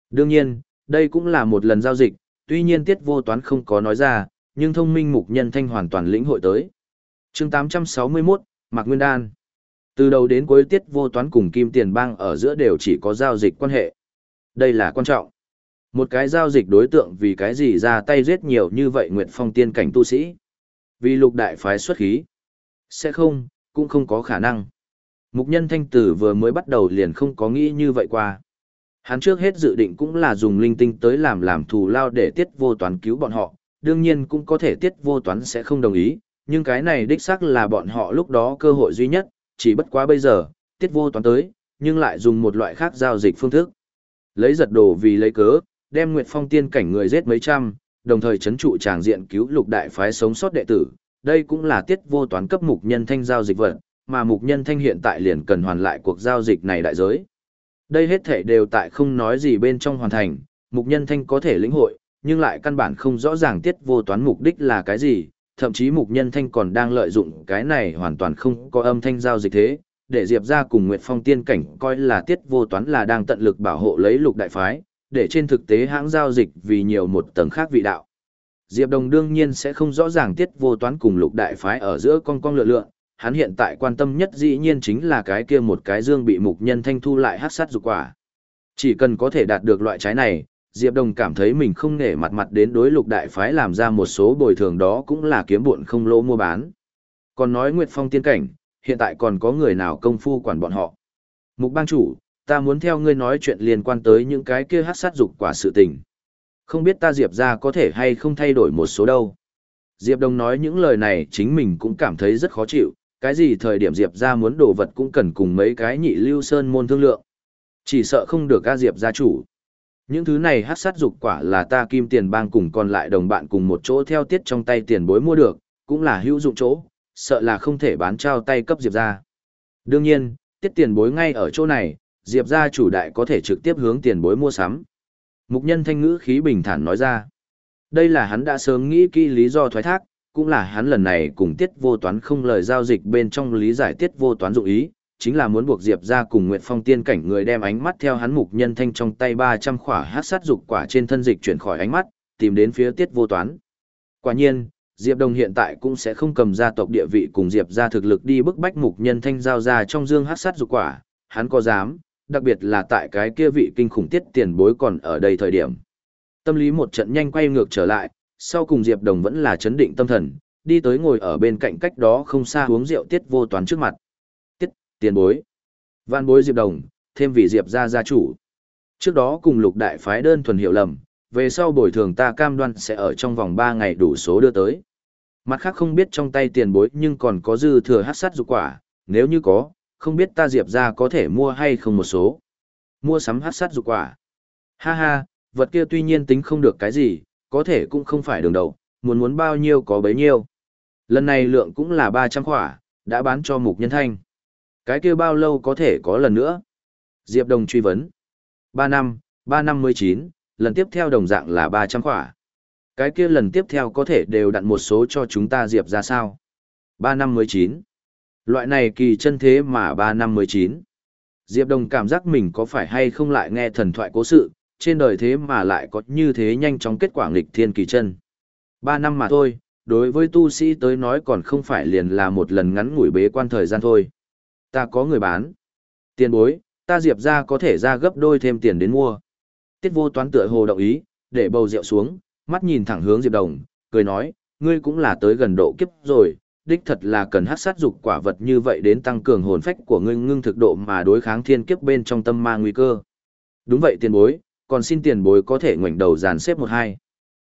Đương nhiên, đây cũng là một lần giao dịch, tuy nhiên tiết vô toán không có nói ra, nhưng thông minh mục nhân thanh hoàn toàn lĩnh hội tới. chương 861, Mạc Nguyên Đan Từ đầu đến cuối tiết vô toán cùng Kim Tiền Bang ở giữa đều chỉ có giao dịch quan hệ. Đây là quan trọng. Một cái giao dịch đối tượng vì cái gì ra tay giết nhiều như vậy Nguyệt Phong tiên cảnh tu sĩ. Vì lục đại phái xuất khí. Sẽ không, cũng không có khả năng. Mục nhân thanh tử vừa mới bắt đầu liền không có nghĩ như vậy qua. Hắn trước hết dự định cũng là dùng linh tinh tới làm làm thù lao để tiết vô toán cứu bọn họ, đương nhiên cũng có thể tiết vô toán sẽ không đồng ý, nhưng cái này đích xác là bọn họ lúc đó cơ hội duy nhất, chỉ bất quá bây giờ, tiết vô toán tới, nhưng lại dùng một loại khác giao dịch phương thức. Lấy giật đồ vì lấy cớ, đem Nguyệt Phong tiên cảnh người giết mấy trăm, đồng thời chấn trụ tràng diện cứu lục đại phái sống sót đệ tử, đây cũng là tiết vô toán cấp mục nhân thanh giao dịch vật, mà mục nhân thanh hiện tại liền cần hoàn lại cuộc giao dịch này đại giới. Đây hết thể đều tại không nói gì bên trong hoàn thành, mục nhân thanh có thể lĩnh hội, nhưng lại căn bản không rõ ràng tiết vô toán mục đích là cái gì, thậm chí mục nhân thanh còn đang lợi dụng cái này hoàn toàn không có âm thanh giao dịch thế, để Diệp ra cùng Nguyệt Phong tiên cảnh coi là tiết vô toán là đang tận lực bảo hộ lấy lục đại phái, để trên thực tế hãng giao dịch vì nhiều một tầng khác vị đạo. Diệp Đồng đương nhiên sẽ không rõ ràng tiết vô toán cùng lục đại phái ở giữa con con lựa lựa, hắn hiện tại quan tâm nhất dĩ nhiên chính là cái kia một cái dương bị mục nhân thanh thu lại hát sát dục quả. Chỉ cần có thể đạt được loại trái này, Diệp Đồng cảm thấy mình không nể mặt mặt đến đối lục đại phái làm ra một số bồi thường đó cũng là kiếm buộn không lỗ mua bán. Còn nói Nguyệt Phong tiên cảnh, hiện tại còn có người nào công phu quản bọn họ. Mục bang chủ, ta muốn theo ngươi nói chuyện liên quan tới những cái kia hát sát dục quả sự tình. Không biết ta Diệp ra có thể hay không thay đổi một số đâu. Diệp Đồng nói những lời này chính mình cũng cảm thấy rất khó chịu, cái gì thời điểm Diệp ra muốn đồ vật cũng cần cùng mấy cái nhị lưu sơn môn thương lượng. Chỉ sợ không được ca Diệp gia chủ. Những thứ này hát sát dục quả là ta kim tiền bang cùng còn lại đồng bạn cùng một chỗ theo tiết trong tay tiền bối mua được, cũng là hữu dụng chỗ, sợ là không thể bán trao tay cấp Diệp ra. Đương nhiên, tiết tiền bối ngay ở chỗ này, Diệp gia chủ đại có thể trực tiếp hướng tiền bối mua sắm. Mục nhân thanh ngữ khí bình thản nói ra. Đây là hắn đã sớm nghĩ kỹ lý do thoái thác, cũng là hắn lần này cùng tiết vô toán không lời giao dịch bên trong lý giải tiết vô toán dụng ý, chính là muốn buộc Diệp ra cùng Nguyệt Phong tiên cảnh người đem ánh mắt theo hắn mục nhân thanh trong tay 300 khỏa hát sát dục quả trên thân dịch chuyển khỏi ánh mắt, tìm đến phía tiết vô toán. Quả nhiên, Diệp Đồng hiện tại cũng sẽ không cầm gia tộc địa vị cùng Diệp ra thực lực đi bức bách mục nhân thanh giao ra trong dương hát sát dục quả, hắn có dám, đặc biệt là tại cái kia vị kinh khủng tiết tiền bối còn ở đây thời điểm. Tâm lý một trận nhanh quay ngược trở lại, sau cùng Diệp Đồng vẫn là chấn định tâm thần, đi tới ngồi ở bên cạnh cách đó không xa uống rượu tiết vô toán trước mặt. Tiền bối. Văn bối Diệp Đồng, thêm vị Diệp gia gia chủ. Trước đó cùng lục đại phái đơn thuần hiểu lầm, về sau bồi thường ta cam đoan sẽ ở trong vòng 3 ngày đủ số đưa tới. Mặt khác không biết trong tay tiền bối nhưng còn có dư thừa hát sát dục quả, nếu như có, không biết ta Diệp ra có thể mua hay không một số. Mua sắm hát sát dục quả. Ha ha, vật kia tuy nhiên tính không được cái gì, có thể cũng không phải đường đầu, muốn muốn bao nhiêu có bấy nhiêu. Lần này lượng cũng là 300 quả, đã bán cho mục nhân thanh. Cái kia bao lâu có thể có lần nữa? Diệp Đồng truy vấn. 3 năm, 3 năm 19, lần tiếp theo đồng dạng là 300 khỏa. Cái kia lần tiếp theo có thể đều đặn một số cho chúng ta Diệp ra sao? 3 năm 19. Loại này kỳ chân thế mà 3 năm 19. Diệp Đồng cảm giác mình có phải hay không lại nghe thần thoại cố sự, trên đời thế mà lại có như thế nhanh chóng kết quả nghịch thiên kỳ chân. 3 năm mà thôi, đối với tu sĩ tới nói còn không phải liền là một lần ngắn ngủi bế quan thời gian thôi. Ta có người bán. Tiền bối, ta Diệp ra có thể ra gấp đôi thêm tiền đến mua. Tiết vô toán tựa hồ đồng ý, để bầu rượu xuống, mắt nhìn thẳng hướng Diệp Đồng, cười nói, ngươi cũng là tới gần độ kiếp rồi, đích thật là cần hát sát dục quả vật như vậy đến tăng cường hồn phách của ngươi ngưng thực độ mà đối kháng thiên kiếp bên trong tâm ma nguy cơ. Đúng vậy tiền bối, còn xin tiền bối có thể ngoảnh đầu dàn xếp một hai.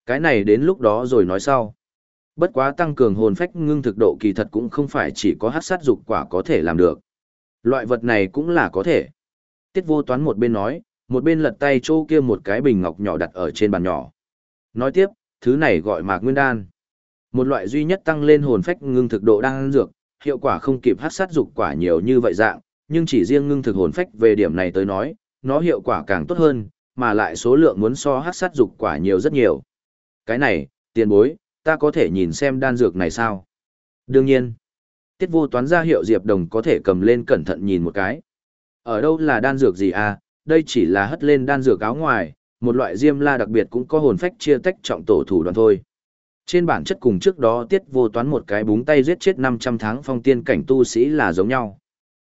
Cái này đến lúc đó rồi nói sau. Bất quá tăng cường hồn phách ngưng thực độ kỳ thật cũng không phải chỉ có hát sát dục quả có thể làm được. Loại vật này cũng là có thể. Tiết vô toán một bên nói, một bên lật tay chỗ kia một cái bình ngọc nhỏ đặt ở trên bàn nhỏ. Nói tiếp, thứ này gọi mạc nguyên đan. Một loại duy nhất tăng lên hồn phách ngưng thực độ đang dược, hiệu quả không kịp hát sát dục quả nhiều như vậy dạng, nhưng chỉ riêng ngưng thực hồn phách về điểm này tới nói, nó hiệu quả càng tốt hơn, mà lại số lượng muốn so hát sát dục quả nhiều rất nhiều. Cái này, tiền bối, ta có thể nhìn xem đan dược này sao? Đương nhiên, tiết vô toán ra hiệu Diệp Đồng có thể cầm lên cẩn thận nhìn một cái. Ở đâu là đan dược gì à, đây chỉ là hất lên đan dược áo ngoài, một loại diêm la đặc biệt cũng có hồn phách chia tách trọng tổ thủ đoạn thôi. Trên bản chất cùng trước đó tiết vô toán một cái búng tay giết chết 500 tháng phong tiên cảnh tu sĩ là giống nhau.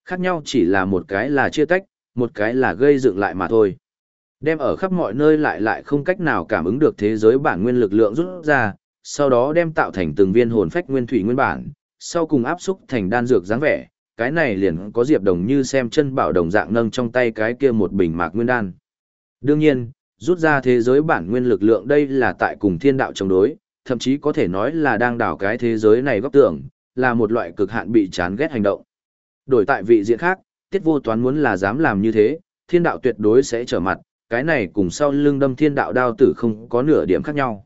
Khác nhau chỉ là một cái là chia tách, một cái là gây dựng lại mà thôi. Đem ở khắp mọi nơi lại lại không cách nào cảm ứng được thế giới bản nguyên lực lượng rút ra, sau đó đem tạo thành từng viên hồn phách nguyên thủy nguyên bản, sau cùng áp xúc thành đan dược dáng vẻ, cái này liền có diệp đồng như xem chân bảo đồng dạng nâng trong tay cái kia một bình mạc nguyên đan. Đương nhiên, rút ra thế giới bản nguyên lực lượng đây là tại cùng thiên đạo chống đối, thậm chí có thể nói là đang đảo cái thế giới này góc tưởng, là một loại cực hạn bị chán ghét hành động. Đổi tại vị diện khác, tiết vô toán muốn là dám làm như thế, thiên đạo tuyệt đối sẽ trở mặt, cái này cùng sau lưng đâm thiên đạo đao tử không có nửa điểm khác nhau.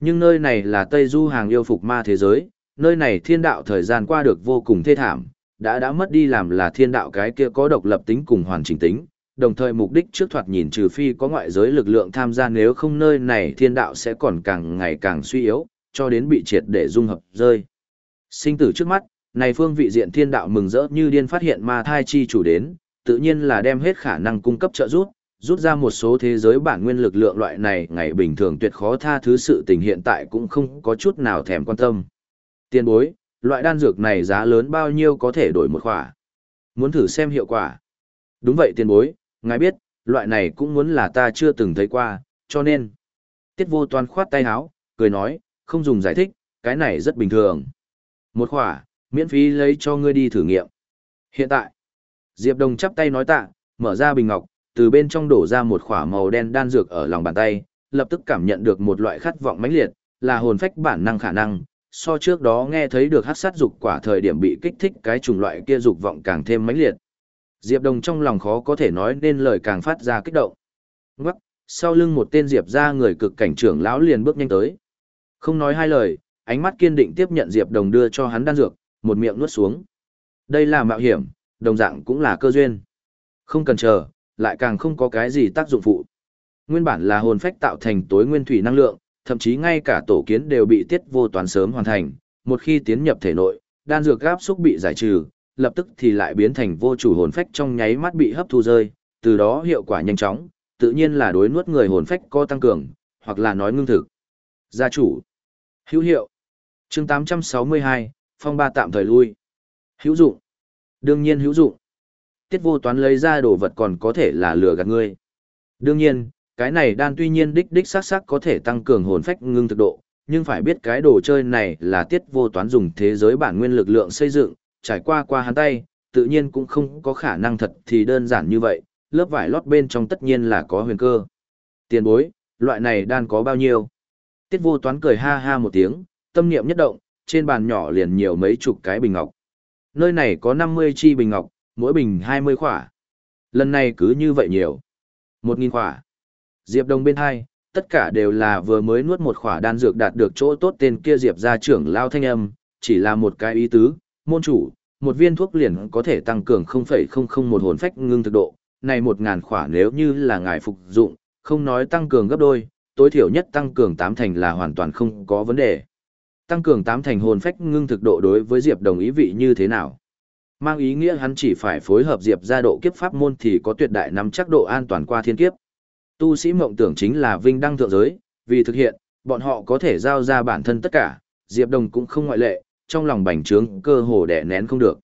Nhưng nơi này là Tây Du hàng yêu phục ma thế giới, nơi này thiên đạo thời gian qua được vô cùng thê thảm, đã đã mất đi làm là thiên đạo cái kia có độc lập tính cùng hoàn chỉnh tính, đồng thời mục đích trước thoạt nhìn trừ phi có ngoại giới lực lượng tham gia nếu không nơi này thiên đạo sẽ còn càng ngày càng suy yếu, cho đến bị triệt để dung hợp rơi. Sinh tử trước mắt, này phương vị diện thiên đạo mừng rỡ như điên phát hiện ma thai chi chủ đến, tự nhiên là đem hết khả năng cung cấp trợ giúp, rút ra một số thế giới bản nguyên lực lượng loại này ngày bình thường tuyệt khó tha thứ sự tình hiện tại cũng không có chút nào thèm quan tâm. Tiền bối, loại đan dược này giá lớn bao nhiêu có thể đổi một khỏa. Muốn thử xem hiệu quả. Đúng vậy tiền bối, ngài biết, loại này cũng muốn là ta chưa từng thấy qua, cho nên. Tiết vô toàn khoát tay áo, cười nói, không dùng giải thích, cái này rất bình thường. Một khỏa, miễn phí lấy cho ngươi đi thử nghiệm. Hiện tại, Diệp Đồng chắp tay nói tạ, mở ra bình ngọc, từ bên trong đổ ra một khỏa màu đen đan dược ở lòng bàn tay, lập tức cảm nhận được một loại khát vọng mãnh liệt, là hồn phách bản năng khả năng, so trước đó nghe thấy được hát sát dục quả thời điểm bị kích thích cái chủng loại kia dục vọng càng thêm mãnh liệt. Diệp Đồng trong lòng khó có thể nói nên lời càng phát ra kích động. Ngoắc, sau lưng một tên Diệp ra người cực cảnh trưởng lão liền bước nhanh tới. Không nói hai lời, ánh mắt kiên định tiếp nhận Diệp Đồng đưa cho hắn đan dược, một miệng nuốt xuống. Đây là mạo hiểm, đồng dạng cũng là cơ duyên. Không cần chờ, lại càng không có cái gì tác dụng phụ. Nguyên bản là hồn phách tạo thành tối nguyên thủy năng lượng, thậm chí ngay cả tổ kiến đều bị tiết vô toán sớm hoàn thành, một khi tiến nhập thể nội, đan dược gáp xúc bị giải trừ, lập tức thì lại biến thành vô chủ hồn phách trong nháy mắt bị hấp thu rơi, từ đó hiệu quả nhanh chóng, tự nhiên là đối nuốt người hồn phách có tăng cường, hoặc là nói ngưng thực. Gia chủ. Hữu hiệu. chương 862, phong ba tạm thời lui. Hữu dụng. Đương nhiên hữu dụng. Tiết vô toán lấy ra đồ vật còn có thể là lừa gạt ngươi. Đương nhiên, cái này đan tuy nhiên đích đích xác xác có thể tăng cường hồn phách ngưng thực độ, nhưng phải biết cái đồ chơi này là tiết vô toán dùng thế giới bản nguyên lực lượng xây dựng, trải qua qua hắn tay, tự nhiên cũng không có khả năng thật thì đơn giản như vậy, lớp vải lót bên trong tất nhiên là có huyền cơ. Tiền bối, loại này đan có bao nhiêu? Tiết vô toán cười ha ha một tiếng, tâm niệm nhất động, trên bàn nhỏ liền nhiều mấy chục cái bình ngọc. Nơi này có 50 chi bình ngọc, mỗi bình 20 khỏa. Lần này cứ như vậy nhiều. 1.000 khỏa. Diệp Đồng bên hai, tất cả đều là vừa mới nuốt một khỏa đan dược đạt được chỗ tốt tên kia Diệp gia trưởng lao thanh âm, chỉ là một cái ý tứ, môn chủ, một viên thuốc liền có thể tăng cường 0,001 hồn phách ngưng thực độ, này 1000 khỏa nếu như là ngài phục dụng, không nói tăng cường gấp đôi, tối thiểu nhất tăng cường 8 thành là hoàn toàn không có vấn đề. Tăng cường 8 thành hồn phách ngưng thực độ đối với Diệp Đồng ý vị như thế nào? Mang ý nghĩa hắn chỉ phải phối hợp Diệp gia độ kiếp pháp môn thì có tuyệt đại nắm chắc độ an toàn qua thiên kiếp. Tu sĩ mộng tưởng chính là vinh đăng thượng giới, vì thực hiện, bọn họ có thể giao ra bản thân tất cả, Diệp Đồng cũng không ngoại lệ, trong lòng bành trướng cơ hồ đẻ nén không được.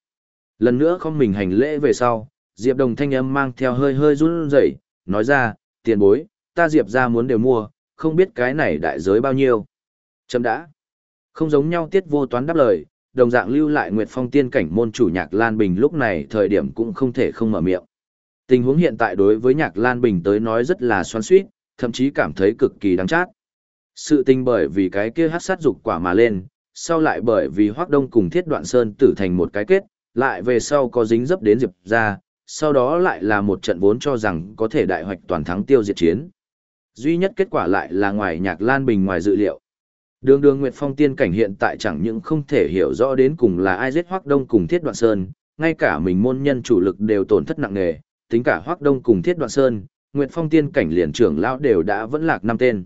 Lần nữa không mình hành lễ về sau, Diệp Đồng thanh âm mang theo hơi hơi run rẩy, nói ra, tiền bối, ta Diệp ra muốn đều mua, không biết cái này đại giới bao nhiêu. Chấm đã. Không giống nhau tiết vô toán đáp lời, đồng dạng lưu lại Nguyệt Phong tiên cảnh môn chủ Nhạc Lan Bình lúc này thời điểm cũng không thể không mở miệng. Tình huống hiện tại đối với Nhạc Lan Bình tới nói rất là xoắn xuýt, thậm chí cảm thấy cực kỳ đáng chát. Sự tình bởi vì cái kia hát sát dục quả mà lên, sau lại bởi vì Hoắc Đông cùng Thiết Đoạn Sơn tử thành một cái kết, lại về sau có dính dấp đến Diệp ra, sau đó lại là một trận vốn cho rằng có thể đại hoạch toàn thắng tiêu diệt chiến. Duy nhất kết quả lại là ngoài Nhạc Lan Bình ngoài dự liệu. Đường đường Nguyệt Phong tiên cảnh hiện tại chẳng những không thể hiểu rõ đến cùng là ai giết Hoắc Đông cùng Thiết Đoạn Sơn, ngay cả mình môn nhân chủ lực đều tổn thất nặng nề, tính cả Hoắc Đông cùng Thiết Đoạn Sơn, Nguyệt Phong tiên cảnh liền trưởng lão đều đã vẫn lạc năm tên.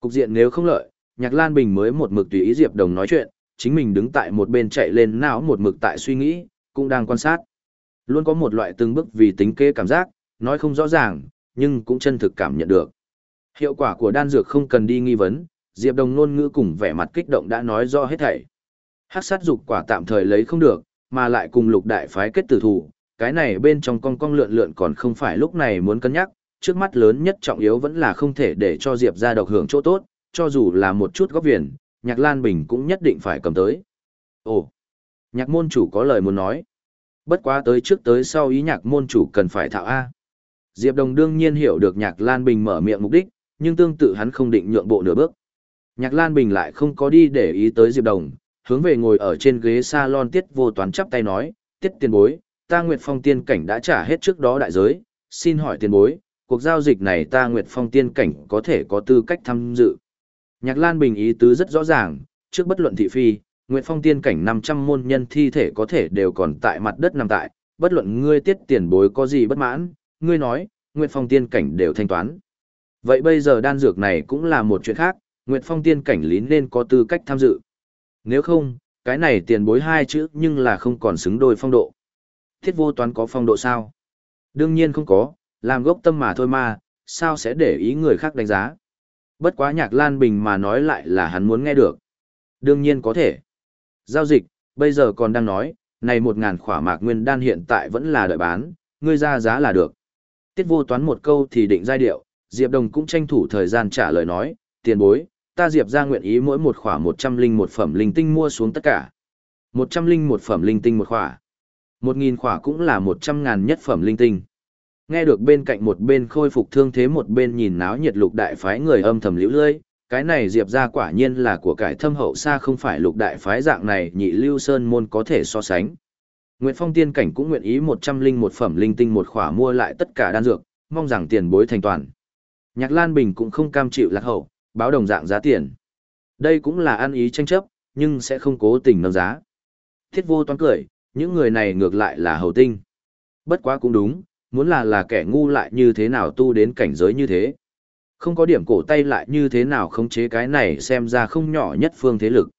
Cục diện nếu không lợi, Nhạc Lan Bình mới một mực tùy ý Diệp Đồng nói chuyện, chính mình đứng tại một bên chạy lên não một mực tại suy nghĩ, cũng đang quan sát. Luôn có một loại từng bước vì tính kế cảm giác, nói không rõ ràng, nhưng cũng chân thực cảm nhận được. Hiệu quả của đan dược không cần đi nghi vấn, Diệp Đồng nôn ngữ cùng vẻ mặt kích động đã nói rõ hết thảy. Hắc sát dục quả tạm thời lấy không được, mà lại cùng lục đại phái kết tử thủ, cái này bên trong con cong lượn lượn còn không phải lúc này muốn cân nhắc, trước mắt lớn nhất trọng yếu vẫn là không thể để cho Diệp ra độc hưởng chỗ tốt, cho dù là một chút góp viền, Nhạc Lan Bình cũng nhất định phải cầm tới. Ồ, nhạc môn chủ có lời muốn nói. Bất quá tới trước tới sau ý nhạc môn chủ cần phải thạo A. Diệp Đồng đương nhiên hiểu được nhạc Lan Bình mở miệng mục đích, nhưng tương tự hắn không định nhượng bộ nửa bước. Nhạc Lan Bình lại không có đi để ý tới Diệp Đồng, hướng về ngồi ở trên ghế salon tiết vô toán chắp tay nói, tiết tiền bối, ta Nguyệt Phong tiên cảnh đã trả hết trước đó đại giới, xin hỏi tiền bối, cuộc giao dịch này ta Nguyệt Phong tiên cảnh có thể có tư cách tham dự. Nhạc Lan Bình ý tứ rất rõ ràng, trước bất luận thị phi, Nguyệt Phong tiên cảnh 500 môn nhân thi thể có thể đều còn tại mặt đất nằm tại, bất luận ngươi tiết tiền bối có gì bất mãn, ngươi nói, Nguyệt Phong tiên cảnh đều thanh toán. Vậy bây giờ đan dược này cũng là một chuyện khác, Nguyệt Phong tiên cảnh lý nên có tư cách tham dự. Nếu không, cái này tiền bối hai chữ nhưng là không còn xứng đôi phong độ. Thiết vô toán có phong độ sao? Đương nhiên không có, làm gốc tâm mà thôi mà, sao sẽ để ý người khác đánh giá. Bất quá nhạc Lan Bình mà nói lại là hắn muốn nghe được. Đương nhiên có thể. Giao dịch, bây giờ còn đang nói, này một ngàn khỏa mạc nguyên đan hiện tại vẫn là đợi bán, ngươi ra giá là được. Tiết vô toán một câu thì định giai điệu, Diệp Đồng cũng tranh thủ thời gian trả lời nói, tiền bối, ta Diệp ra nguyện ý mỗi một khỏa một trăm linh một phẩm linh tinh mua xuống tất cả. Một trăm linh một phẩm linh tinh một khỏa. Một nghìn khỏa cũng là một trăm ngàn nhất phẩm linh tinh. Nghe được bên cạnh một bên khôi phục thương thế một bên nhìn náo nhiệt lục đại phái người âm thầm liễu lơi, cái này diệp ra quả nhiên là của cải thâm hậu xa không phải lục đại phái dạng này nhị lưu sơn môn có thể so sánh. Nguyệt Phong tiên cảnh cũng nguyện ý một trăm linh một phẩm linh tinh một khỏa mua lại tất cả đan dược, mong rằng tiền bối thành toàn. Nhạc Lan Bình cũng không cam chịu lạc hậu, báo đồng dạng giá tiền. Đây cũng là ăn ý tranh chấp, nhưng sẽ không cố tình nâng giá. Thiết vô toán cười, những người này ngược lại là hầu tinh. Bất quá cũng đúng, muốn là là kẻ ngu lại như thế nào tu đến cảnh giới như thế. Không có điểm cổ tay lại như thế nào khống chế cái này xem ra không nhỏ nhất phương thế lực.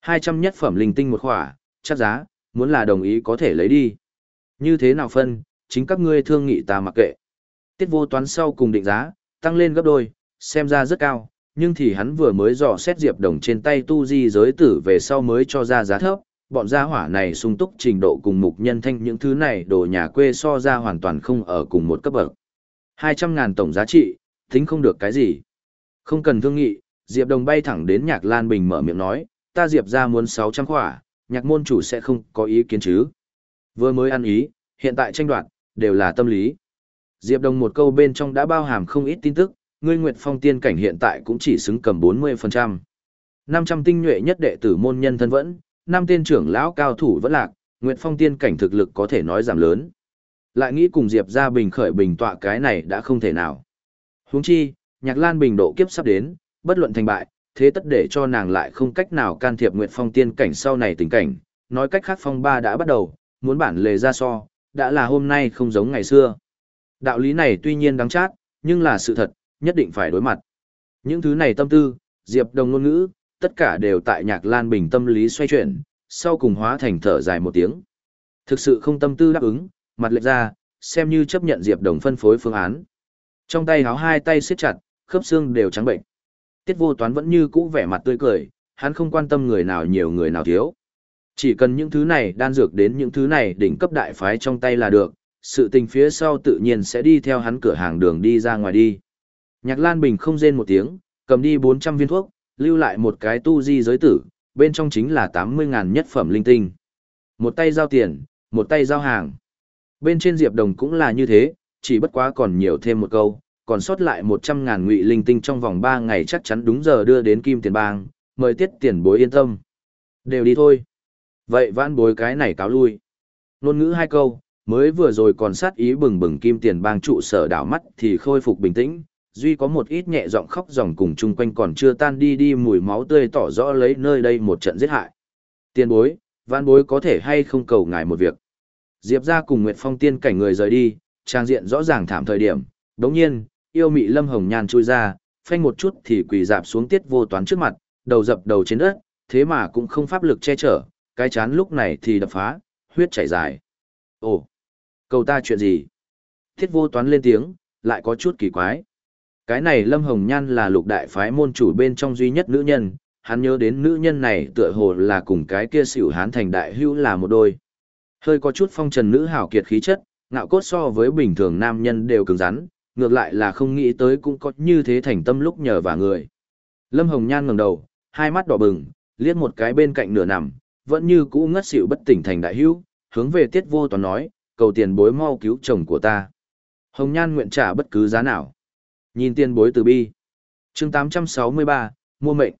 200 nhất phẩm linh tinh một khỏa, chắc giá, muốn là đồng ý có thể lấy đi. Như thế nào phân, chính các ngươi thương nghị ta mặc kệ. Tiết vô toán sau cùng định giá, tăng lên gấp đôi, xem ra rất cao, nhưng thì hắn vừa mới dò xét Diệp Đồng trên tay tu di giới tử về sau mới cho ra giá thấp, bọn gia hỏa này sung túc trình độ cùng mục nhân thanh những thứ này đồ nhà quê so ra hoàn toàn không ở cùng một cấp bậc. 200 ngàn tổng giá trị, tính không được cái gì. Không cần thương nghị, Diệp Đồng bay thẳng đến Nhạc Lan Bình mở miệng nói, ta Diệp ra muốn 600 khỏa, nhạc môn chủ sẽ không có ý kiến chứ. Vừa mới ăn ý, hiện tại tranh đoạt, đều là tâm lý. Diệp Đồng một câu bên trong đã bao hàm không ít tin tức, ngươi Nguyệt Phong tiên cảnh hiện tại cũng chỉ xứng cầm 40%. 500 tinh nhuệ nhất đệ tử môn nhân thân vẫn, năm tên trưởng lão cao thủ vẫn lạc, Nguyệt Phong tiên cảnh thực lực có thể nói giảm lớn. Lại nghĩ cùng Diệp gia bình khởi bình tọa cái này đã không thể nào. Huống chi, Nhạc Lan bình độ kiếp sắp đến, bất luận thành bại, thế tất để cho nàng lại không cách nào can thiệp Nguyệt Phong tiên cảnh sau này tình cảnh, nói cách khác phong ba đã bắt đầu, muốn bản lề ra so, đã là hôm nay không giống ngày xưa. Đạo lý này tuy nhiên đáng chát, nhưng là sự thật, nhất định phải đối mặt. Những thứ này tâm tư, Diệp Đồng ngôn ngữ, tất cả đều tại Nhạc Lan Bình tâm lý xoay chuyển, sau cùng hóa thành thở dài một tiếng. Thực sự không tâm tư đáp ứng, mặt lệch ra, xem như chấp nhận Diệp Đồng phân phối phương án. Trong tay háo hai tay siết chặt, khớp xương đều trắng bệnh. Tiết vô toán vẫn như cũ vẻ mặt tươi cười, hắn không quan tâm người nào nhiều người nào thiếu. Chỉ cần những thứ này đan dược đến những thứ này đỉnh cấp đại phái trong tay là được, sự tình phía sau tự nhiên sẽ đi theo hắn cửa hàng đường đi ra ngoài đi. Nhạc Lan Bình không rên một tiếng, cầm đi 400 viên thuốc, lưu lại một cái tu di giới tử, bên trong chính là 80.000 nhất phẩm linh tinh. Một tay giao tiền, một tay giao hàng. Bên trên Diệp Đồng cũng là như thế, chỉ bất quá còn nhiều thêm một câu, còn sót lại 100.000 ngụy linh tinh trong vòng 3 ngày chắc chắn đúng giờ đưa đến Kim Tiền Bang, mời tiết tiền bối yên tâm. Đều đi thôi. Vậy vãn bối cái này cáo lui. Nôn ngữ hai câu, mới vừa rồi còn sát ý bừng bừng Kim Tiền Bang trụ sở đảo mắt thì khôi phục bình tĩnh, duy có một ít nhẹ giọng khóc dòng cùng chung quanh còn chưa tan đi đi mùi máu tươi tỏ rõ lấy nơi đây một trận giết hại. tiên bối, vãn bối có thể hay không cầu ngài một việc. Diệp ra cùng Nguyệt Phong tiên cảnh người rời đi, trang diện rõ ràng thảm thời điểm, đống nhiên, yêu mị lâm hồng nhan chui ra, phanh một chút thì quỳ dạp xuống tiết vô toán trước mặt, đầu dập đầu trên đất, thế mà cũng không pháp lực che chở, cái chán lúc này thì đập phá, huyết chảy dài. Ồ, cầu ta chuyện gì? Tiết vô toán lên tiếng, lại có chút kỳ quái. Cái này Lâm Hồng Nhan là lục đại phái môn chủ bên trong duy nhất nữ nhân, hắn nhớ đến nữ nhân này tựa hồ là cùng cái kia xỉu hán thành đại hữu là một đôi. Hơi có chút phong trần nữ hảo kiệt khí chất, ngạo cốt so với bình thường nam nhân đều cứng rắn, ngược lại là không nghĩ tới cũng có như thế thành tâm lúc nhờ và người. Lâm Hồng Nhan ngẩng đầu, hai mắt đỏ bừng, liếc một cái bên cạnh nửa nằm, vẫn như cũ ngất xỉu bất tỉnh thành đại hữu, hướng về Tiết Vô Toán nói, cầu tiền bối mau cứu chồng của ta. Hồng Nhan nguyện trả bất cứ giá nào. Nhìn tiên bối từ bi. chương 863, mua mệnh.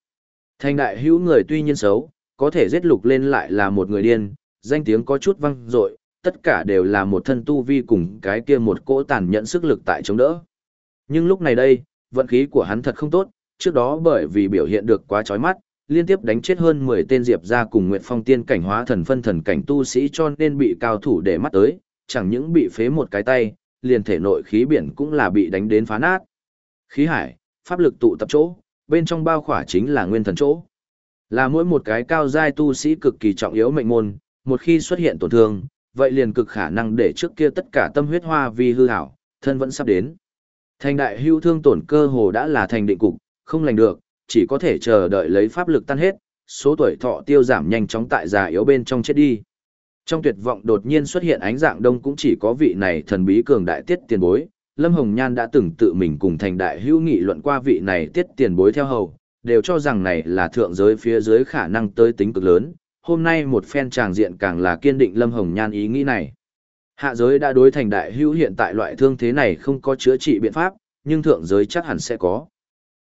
Thành đại hữu người tuy nhiên xấu, có thể giết lục lên lại là một người điên, danh tiếng có chút văng dội tất cả đều là một thân tu vi cùng cái kia một cỗ tàn nhẫn sức lực tại chống đỡ. Nhưng lúc này đây, vận khí của hắn thật không tốt, trước đó bởi vì biểu hiện được quá chói mắt, liên tiếp đánh chết hơn 10 tên diệp ra cùng Nguyệt Phong tiên cảnh hóa thần phân thần cảnh tu sĩ cho nên bị cao thủ để mắt tới, chẳng những bị phế một cái tay, liền thể nội khí biển cũng là bị đánh đến phá nát. Khí hải, pháp lực tụ tập chỗ, bên trong bao khỏa chính là nguyên thần chỗ. Là mỗi một cái cao giai tu sĩ cực kỳ trọng yếu mệnh môn, một khi xuất hiện tổn thương, vậy liền cực khả năng để trước kia tất cả tâm huyết hoa vi hư hảo, thân vẫn sắp đến. Thành đại hưu thương tổn cơ hồ đã là thành định cục, không lành được, chỉ có thể chờ đợi lấy pháp lực tan hết, số tuổi thọ tiêu giảm nhanh chóng tại già yếu bên trong chết đi. Trong tuyệt vọng đột nhiên xuất hiện ánh dạng đông cũng chỉ có vị này thần bí cường đại tiết tiền bối. Lâm Hồng Nhan đã từng tự mình cùng thành đại hưu nghị luận qua vị này tiết tiền bối theo hầu, đều cho rằng này là thượng giới phía dưới khả năng tới tính cực lớn, hôm nay một phen tràng diện càng là kiên định Lâm Hồng Nhan ý nghĩ này. Hạ giới đã đối thành đại hữu hiện tại loại thương thế này không có chữa trị biện pháp, nhưng thượng giới chắc hẳn sẽ có.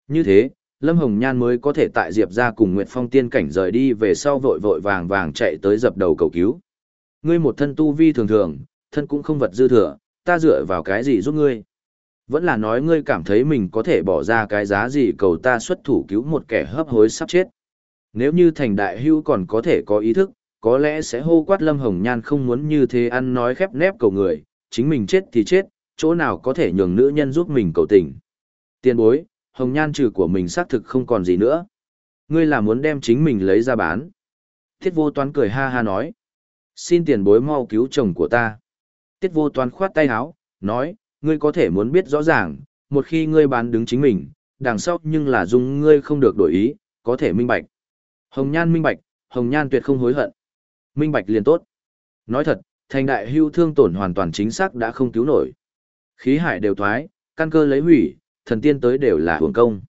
Như thế, Lâm Hồng Nhan mới có thể tại Diệp ra cùng Nguyệt Phong tiên cảnh rời đi về sau vội vội vàng vàng chạy tới dập đầu cầu cứu. Ngươi một thân tu vi thường thường, thân cũng không vật dư thừa, ta dựa vào cái gì giúp ngươi? Vẫn là nói ngươi cảm thấy mình có thể bỏ ra cái giá gì cầu ta xuất thủ cứu một kẻ hấp hối sắp chết. Nếu như thành đại hưu còn có thể có ý thức, có lẽ sẽ hô quát Lâm Hồng Nhan không muốn như thế ăn nói khép nép cầu người, chính mình chết thì chết, chỗ nào có thể nhường nữ nhân giúp mình cầu tình. Tiên bối, Hồng Nhan trừ của mình xác thực không còn gì nữa. Ngươi là muốn đem chính mình lấy ra bán. Thiết vô toán cười ha ha nói. Xin tiền bối mau cứu chồng của ta. Tiết vô toán khoát tay áo, nói, ngươi có thể muốn biết rõ ràng, một khi ngươi bán đứng chính mình, đằng sau nhưng là dung ngươi không được đổi ý, có thể minh bạch. Hồng Nhan minh bạch, Hồng Nhan tuyệt không hối hận. Minh bạch liền tốt. Nói thật, thành đại hưu thương tổn hoàn toàn chính xác đã không cứu nổi. Khí hải đều thoái, căn cơ lấy hủy, thần tiên tới đều là hưởng công.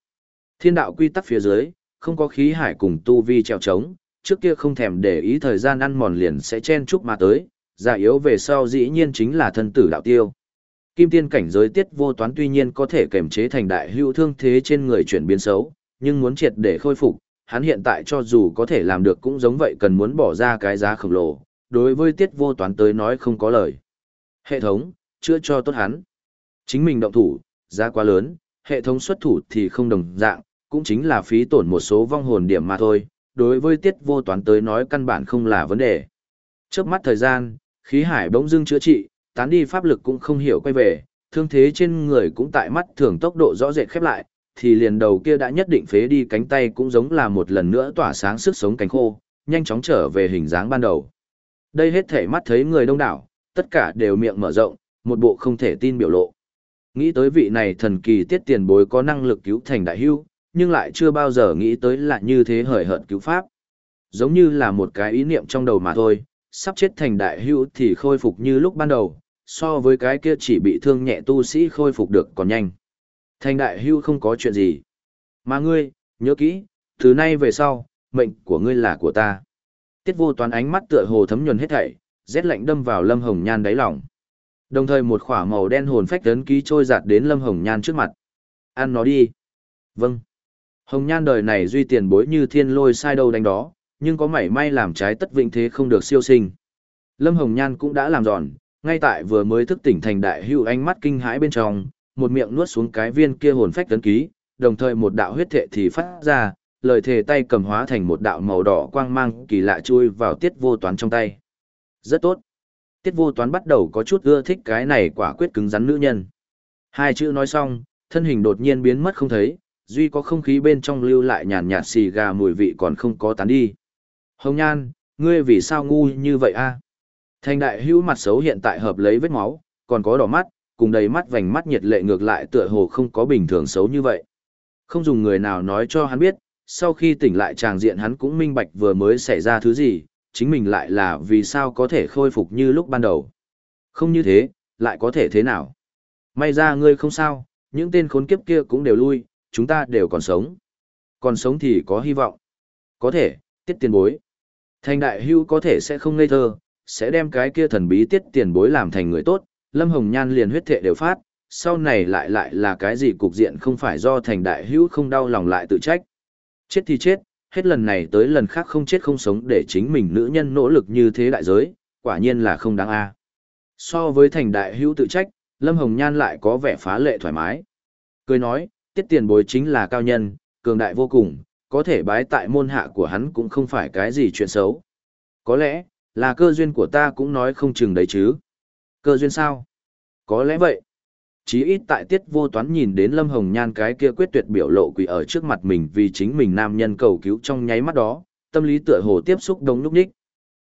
Thiên đạo quy tắc phía dưới, không có khí hải cùng tu vi treo trống, trước kia không thèm để ý thời gian ăn mòn liền sẽ chen chúc mà tới, già yếu về sau dĩ nhiên chính là thân tử đạo tiêu. Kim tiên cảnh giới tiết vô toán tuy nhiên có thể kềm chế thành đại hữu thương thế trên người chuyển biến xấu, nhưng muốn triệt để khôi phục, hắn hiện tại cho dù có thể làm được cũng giống vậy cần muốn bỏ ra cái giá khổng lồ, đối với tiết vô toán tới nói không có lời. Hệ thống, chưa cho tốt hắn. Chính mình động thủ, giá quá lớn, hệ thống xuất thủ thì không đồng dạng, cũng chính là phí tổn một số vong hồn điểm mà thôi, đối với tiết vô toán tới nói căn bản không là vấn đề. Trước mắt thời gian, khí hải bỗng dưng chữa trị, tán đi pháp lực cũng không hiểu quay về, thương thế trên người cũng tại mắt thường tốc độ rõ rệt khép lại, thì liền đầu kia đã nhất định phế đi cánh tay cũng giống là một lần nữa tỏa sáng sức sống cánh khô, nhanh chóng trở về hình dáng ban đầu. Đây hết thể mắt thấy người đông đảo, tất cả đều miệng mở rộng, một bộ không thể tin biểu lộ. Nghĩ tới vị này thần kỳ tiết tiền bối có năng lực cứu thành đại hưu, nhưng lại chưa bao giờ nghĩ tới là như thế hời hợt cứu pháp. Giống như là một cái ý niệm trong đầu mà thôi, sắp chết thành đại hưu thì khôi phục như lúc ban đầu, so với cái kia chỉ bị thương nhẹ tu sĩ khôi phục được còn nhanh. Thành đại hưu không có chuyện gì. Mà ngươi, nhớ kỹ, từ nay về sau, mệnh của ngươi là của ta. Tiết vô toán ánh mắt tựa hồ thấm nhuần hết thảy, rét lạnh đâm vào lâm hồng nhan đáy lòng. Đồng thời một khỏa màu đen hồn phách tấn ký trôi giạt đến lâm hồng nhan trước mặt. Ăn nó đi. Vâng. Hồng nhan đời này duy tiền bối như thiên lôi sai đâu đánh đó, nhưng có mảy may làm trái tất vĩnh thế không được siêu sinh. Lâm Hồng Nhan cũng đã làm giòn, ngay tại vừa mới thức tỉnh thành đại hưu ánh mắt kinh hãi bên trong, một miệng nuốt xuống cái viên kia hồn phách tấn ký, đồng thời một đạo huyết thệ thì phát ra, lời thề tay cầm hóa thành một đạo màu đỏ quang mang kỳ lạ chui vào tiết vô toán trong tay. Rất tốt. Tiết vô toán bắt đầu có chút ưa thích cái này quả quyết cứng rắn nữ nhân. Hai chữ nói xong, thân hình đột nhiên biến mất không thấy, duy có không khí bên trong lưu lại nhàn nhạt xì gà mùi vị còn không có tán đi. Hồng nhan, ngươi vì sao ngu như vậy a? Thành đại hữu mặt xấu hiện tại hợp lấy vết máu, còn có đỏ mắt, cùng đầy mắt vành mắt nhiệt lệ ngược lại tựa hồ không có bình thường xấu như vậy. Không dùng người nào nói cho hắn biết, sau khi tỉnh lại tràng diện hắn cũng minh bạch vừa mới xảy ra thứ gì, chính mình lại là vì sao có thể khôi phục như lúc ban đầu. Không như thế, lại có thể thế nào? May ra ngươi không sao, những tên khốn kiếp kia cũng đều lui, chúng ta đều còn sống. Còn sống thì có hy vọng. Có thể, tiết tiền bối. Thành đại hưu có thể sẽ không ngây thơ, sẽ đem cái kia thần bí tiết tiền bối làm thành người tốt, Lâm Hồng Nhan liền huyết thệ đều phát, sau này lại lại là cái gì cục diện không phải do thành đại hữu không đau lòng lại tự trách. Chết thì chết, hết lần này tới lần khác không chết không sống để chính mình nữ nhân nỗ lực như thế đại giới, quả nhiên là không đáng a. So với thành đại hữu tự trách, Lâm Hồng Nhan lại có vẻ phá lệ thoải mái. Cười nói, tiết tiền bối chính là cao nhân, cường đại vô cùng, có thể bái tại môn hạ của hắn cũng không phải cái gì chuyện xấu. Có lẽ, là cơ duyên của ta cũng nói không chừng đấy chứ. Cơ duyên sao? Có lẽ vậy. Chí ít tại tiết vô toán nhìn đến Lâm Hồng Nhan cái kia quyết tuyệt biểu lộ quỷ ở trước mặt mình vì chính mình nam nhân cầu cứu trong nháy mắt đó, tâm lý tựa hồ tiếp xúc đống lúc ních.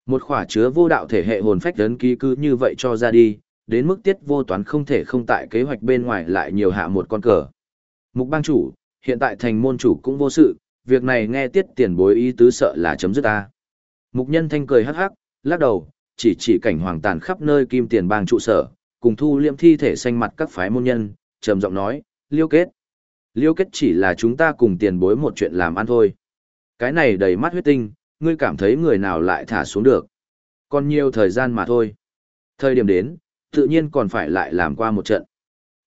Một khỏa chứa vô đạo thể hệ hồn phách đấn ký cứ như vậy cho ra đi, đến mức tiết vô toán không thể không tại kế hoạch bên ngoài lại nhiều hạ một con cờ. Mục bang chủ, hiện tại thành môn chủ cũng vô sự, việc này nghe tiết tiền bối ý tứ sợ là chấm dứt ta. Mục nhân thanh cười hắc hắc, lắc đầu, chỉ chỉ cảnh hoàng tàn khắp nơi kim tiền bang trụ sở, cùng thu liệm thi thể xanh mặt các phái môn nhân, trầm giọng nói, liêu kết. Liêu kết chỉ là chúng ta cùng tiền bối một chuyện làm ăn thôi. Cái này đầy mắt huyết tinh, ngươi cảm thấy người nào lại thả xuống được. Còn nhiều thời gian mà thôi. Thời điểm đến, tự nhiên còn phải lại làm qua một trận.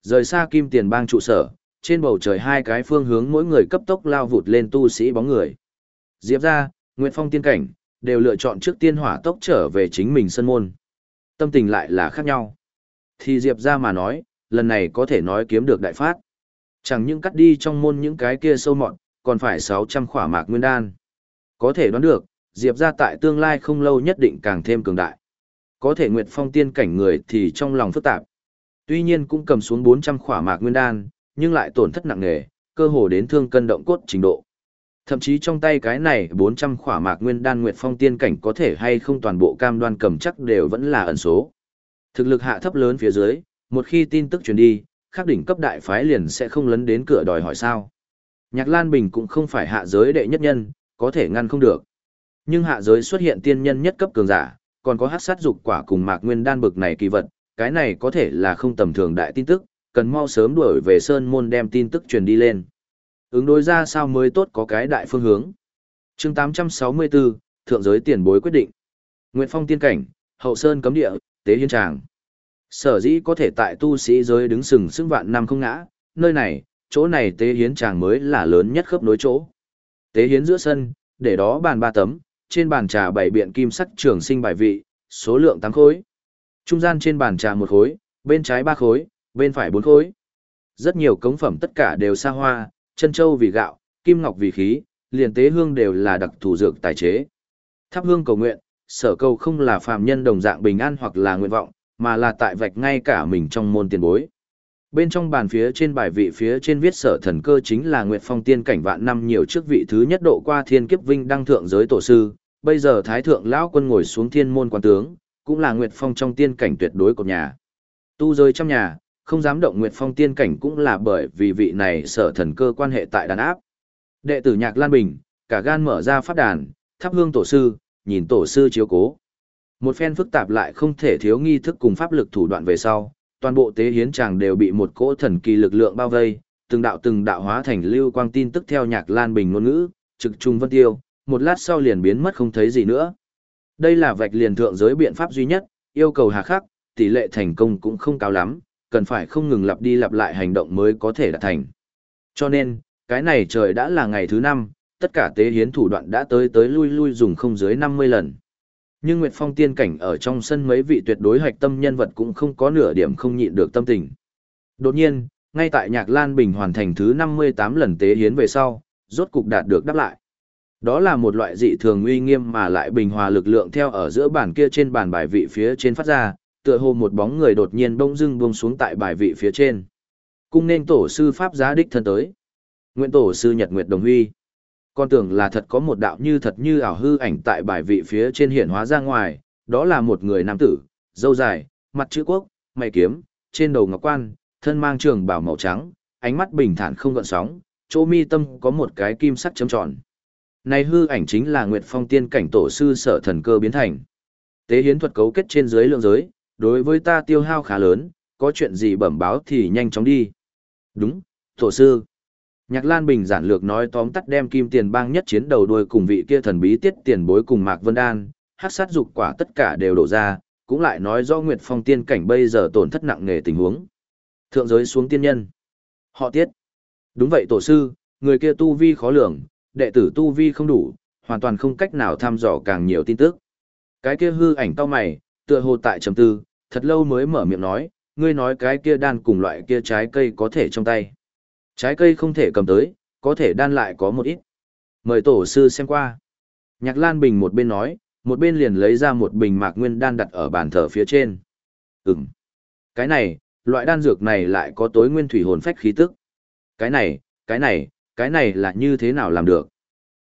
Rời xa kim tiền bang trụ sở, trên bầu trời hai cái phương hướng mỗi người cấp tốc lao vụt lên tu sĩ bóng người. Diệp ra, Nguyệt Phong tiên cảnh, đều lựa chọn trước tiên hỏa tốc trở về chính mình sân môn. Tâm tình lại là khác nhau. Thì Diệp ra mà nói, lần này có thể nói kiếm được đại phát. Chẳng những cắt đi trong môn những cái kia sâu mọn, còn phải 600 khỏa mạc nguyên đan. Có thể đoán được, Diệp ra tại tương lai không lâu nhất định càng thêm cường đại. Có thể Nguyệt Phong tiên cảnh người thì trong lòng phức tạp. Tuy nhiên cũng cầm xuống 400 khỏa mạc nguyên đan, nhưng lại tổn thất nặng nề, cơ hồ đến thương cân động cốt trình độ. Thậm chí trong tay cái này 400 khỏa mạc nguyên đan nguyệt phong tiên cảnh có thể hay không toàn bộ cam đoan cầm chắc đều vẫn là ẩn số. Thực lực hạ thấp lớn phía dưới, một khi tin tức truyền đi, khắc đỉnh cấp đại phái liền sẽ không lấn đến cửa đòi hỏi sao. Nhạc Lan Bình cũng không phải hạ giới đệ nhất nhân, có thể ngăn không được. Nhưng hạ giới xuất hiện tiên nhân nhất cấp cường giả, còn có hắc sát dục quả cùng mạc nguyên đan bực này kỳ vật, cái này có thể là không tầm thường đại tin tức, cần mau sớm đuổi về Sơn Môn đem tin tức truyền đi lên. Ứng đối ra sao mới tốt có cái đại phương hướng. chương 864, Thượng giới tiền bối quyết định. Nguyện phong tiên cảnh, hậu sơn cấm địa, tế hiên tràng. Sở dĩ có thể tại tu sĩ giới đứng sừng sững vạn năm không ngã, nơi này, chỗ này tế hiến tràng mới là lớn nhất khớp nối chỗ. Tế hiến giữa sân, để đó bàn ba tấm, trên bàn trà bảy biện kim sắc trường sinh bài vị, số lượng tám khối. Trung gian trên bàn trà một khối, bên trái ba khối, bên phải bốn khối. Rất nhiều cống phẩm tất cả đều xa hoa, chân châu vì gạo, kim ngọc vì khí, liền tế hương đều là đặc thủ dược tài chế. Thắp hương cầu nguyện, sở cầu không là phàm nhân đồng dạng bình an hoặc là nguyện vọng, mà là tại vạch ngay cả mình trong môn tiền bối. Bên trong bàn phía trên bài vị phía trên viết sở thần cơ chính là Nguyệt Phong tiên cảnh vạn năm nhiều trước vị thứ nhất độ qua thiên kiếp vinh đăng thượng giới tổ sư, bây giờ thái thượng lão quân ngồi xuống thiên môn quan tướng, cũng là Nguyệt Phong trong tiên cảnh tuyệt đối của nhà. Tu rơi trong nhà, không dám động Nguyệt Phong tiên cảnh cũng là bởi vì vị này sở thần cơ quan hệ tại đàn áp. Đệ tử Nhạc Lan Bình, cả gan mở ra pháp đàn, thắp hương tổ sư, nhìn tổ sư chiếu cố. Một phen phức tạp lại không thể thiếu nghi thức cùng pháp lực thủ đoạn về sau, toàn bộ tế hiến tràng đều bị một cỗ thần kỳ lực lượng bao vây, từng đạo từng đạo hóa thành lưu quang tin tức theo Nhạc Lan Bình ngôn ngữ, trực trung vân tiêu, một lát sau liền biến mất không thấy gì nữa. Đây là vạch liền thượng giới biện pháp duy nhất, yêu cầu hà khắc, tỷ lệ thành công cũng không cao lắm, cần phải không ngừng lặp đi lặp lại hành động mới có thể đạt thành. Cho nên, cái này trời đã là ngày thứ năm, tất cả tế hiến thủ đoạn đã tới tới lui lui dùng không dưới 50 lần. Nhưng Nguyệt Phong tiên cảnh ở trong sân mấy vị tuyệt đối hoạch tâm nhân vật cũng không có nửa điểm không nhịn được tâm tình. Đột nhiên, ngay tại Nhạc Lan Bình hoàn thành thứ 58 lần tế hiến về sau, rốt cục đạt được đáp lại. Đó là một loại dị thường uy nghiêm mà lại bình hòa lực lượng theo ở giữa bàn kia trên bàn bài vị phía trên phát ra, tựa hồ một bóng người đột nhiên bỗng dưng buông xuống tại bài vị phía trên. Cung nên tổ sư pháp giá đích thân tới. Nguyện tổ sư Nhật Nguyệt Đồng Huy. Con tưởng là thật có một đạo như thật như ảo hư ảnh tại bài vị phía trên hiện hóa ra ngoài, đó là một người nam tử, dâu dài, mặt chữ quốc, mày kiếm, trên đầu ngọc quan, thân mang trường bào màu trắng, ánh mắt bình thản không gợn sóng, chỗ mi tâm có một cái kim sắt chấm tròn. Này hư ảnh chính là Nguyệt Phong tiên cảnh tổ sư sở thần cơ biến thành. Tế hiến thuật cấu kết trên dưới lượng giới, đối với ta tiêu hao khá lớn, có chuyện gì bẩm báo thì nhanh chóng đi. Đúng, tổ sư. Nhạc Lan Bình giản lược nói tóm tắt đem kim tiền bang nhất chiến đầu đuôi cùng vị kia thần bí tiết tiền bối cùng Mạc Vân Đan, hắc sát dục quả tất cả đều đổ ra, cũng lại nói do Nguyệt Phong tiên cảnh bây giờ tổn thất nặng nề tình huống. Thượng giới xuống tiên nhân. Họ tiết. Đúng vậy tổ sư, người kia tu vi khó lường, đệ tử tu vi không đủ, hoàn toàn không cách nào thăm dò càng nhiều tin tức. Cái kia hư ảnh cao mày, tựa hồ tại trầm tư, thật lâu mới mở miệng nói, ngươi nói cái kia đan cùng loại kia trái cây có thể trong tay. Trái cây không thể cầm tới, có thể đan lại có một ít. Mời tổ sư xem qua. Nhạc Lan Bình một bên nói, một bên liền lấy ra một bình mạc nguyên đan đặt ở bàn thờ phía trên. Ừm. Cái này, loại đan dược này lại có tối nguyên thủy hồn phách khí tức. Cái này, cái này, cái này là như thế nào làm được?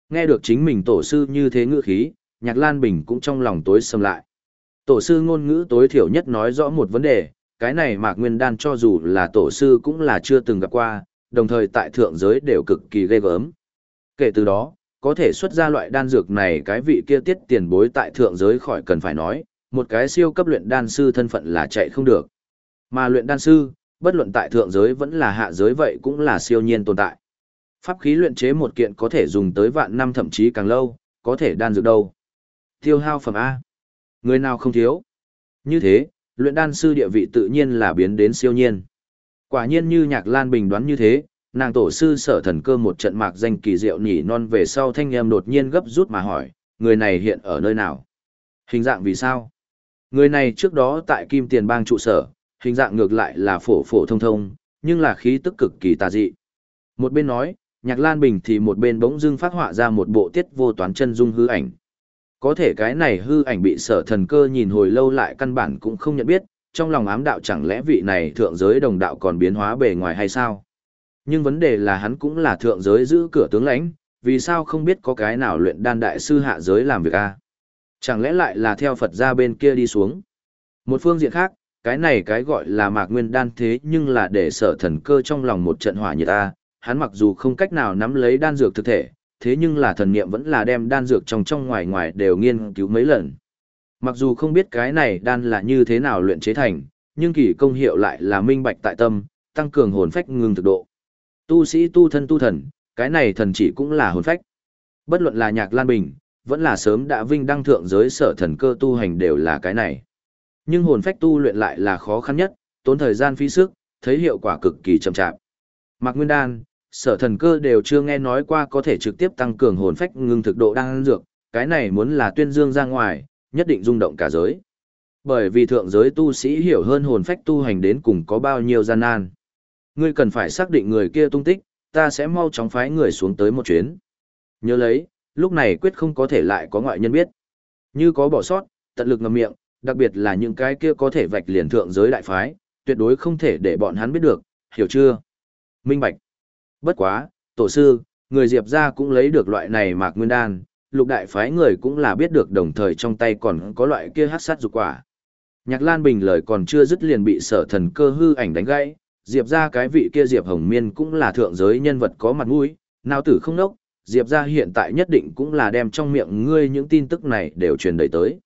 Nghe được chính mình tổ sư như thế ngữ khí, Nhạc Lan Bình cũng trong lòng tối sầm lại. Tổ sư ngôn ngữ tối thiểu nhất nói rõ một vấn đề, cái này Mạc Nguyên Đan cho dù là tổ sư cũng là chưa từng gặp qua, đồng thời tại thượng giới đều cực kỳ ghê gớm. Kể từ đó, có thể xuất ra loại đan dược này cái vị kia tiết tiền bối tại thượng giới khỏi cần phải nói, một cái siêu cấp luyện đan sư thân phận là chạy không được. Mà luyện đan sư, bất luận tại thượng giới vẫn là hạ giới vậy cũng là siêu nhiên tồn tại. Pháp khí luyện chế một kiện có thể dùng tới vạn năm thậm chí càng lâu, có thể đan dược đâu. Tiêu hao phẩm A. Người nào không thiếu. Như thế, luyện đan sư địa vị tự nhiên là biến đến siêu nhiên. Quả nhiên như nhạc lan bình đoán như thế, nàng tổ sư sở thần cơ một trận mạc danh kỳ diệu nhỉ non về sau thanh em đột nhiên gấp rút mà hỏi, người này hiện ở nơi nào? Hình dạng vì sao? Người này trước đó tại Kim Tiền Bang trụ sở, hình dạng ngược lại là phổ phổ thông thông, nhưng là khí tức cực kỳ tà dị. Một bên nói, Nhạc Lan Bình thì một bên bỗng dưng phát họa ra một bộ tiết vô toán chân dung hư ảnh. Có thể cái này hư ảnh bị sở thần cơ nhìn hồi lâu lại căn bản cũng không nhận biết, trong lòng ám đạo chẳng lẽ vị này thượng giới đồng đạo còn biến hóa bề ngoài hay sao? Nhưng vấn đề là hắn cũng là thượng giới giữ cửa tướng lãnh, vì sao không biết có cái nào luyện đan đại sư hạ giới làm việc a? Chẳng lẽ lại là theo Phật ra bên kia đi xuống? Một phương diện khác, cái này cái gọi là mạc nguyên đan thế nhưng là để sở thần cơ trong lòng một trận hỏa nhiệt a, hắn mặc dù không cách nào nắm lấy đan dược thực thể, thế nhưng là thần niệm vẫn là đem đan dược trong trong ngoài ngoài đều nghiên cứu mấy lần. Mặc dù không biết cái này đan là như thế nào luyện chế thành, nhưng kỳ công hiệu lại là minh bạch tại tâm, tăng cường hồn phách ngưng thực độ. Tu sĩ tu thân tu thần, cái này thần chỉ cũng là hồn phách. Bất luận là nhạc lan bình, vẫn là sớm đã vinh đăng thượng giới sở thần cơ tu hành đều là cái này. Nhưng hồn phách tu luyện lại là khó khăn nhất, tốn thời gian phí sức, thấy hiệu quả cực kỳ chậm chạp. Mạc Nguyên Đan, sở thần cơ đều chưa nghe nói qua có thể trực tiếp tăng cường hồn phách ngưng thực độ đang dược, cái này muốn là tuyên dương ra ngoài, nhất định rung động cả giới. Bởi vì thượng giới tu sĩ hiểu hơn hồn phách tu hành đến cùng có bao nhiêu gian nan. Ngươi cần phải xác định người kia tung tích, ta sẽ mau chóng phái người xuống tới một chuyến. Nhớ lấy, lúc này quyết không có thể lại có ngoại nhân biết. Như có bỏ sót, tận lực ngậm miệng, đặc biệt là những cái kia có thể vạch liền thượng giới đại phái, tuyệt đối không thể để bọn hắn biết được, hiểu chưa? Minh Bạch. Bất quá, tổ sư, người Diệp ra cũng lấy được loại này mạc nguyên đan, lục đại phái người cũng là biết được đồng thời trong tay còn có loại kia hát sát dục quả. Nhạc Lan Bình lời còn chưa dứt liền bị sở thần cơ hư ảnh đánh gãy, Diệp ra cái vị kia Diệp Hồng Miên cũng là thượng giới nhân vật có mặt mũi, nào tử không nốc, Diệp ra hiện tại nhất định cũng là đem trong miệng ngươi những tin tức này đều truyền đầy tới.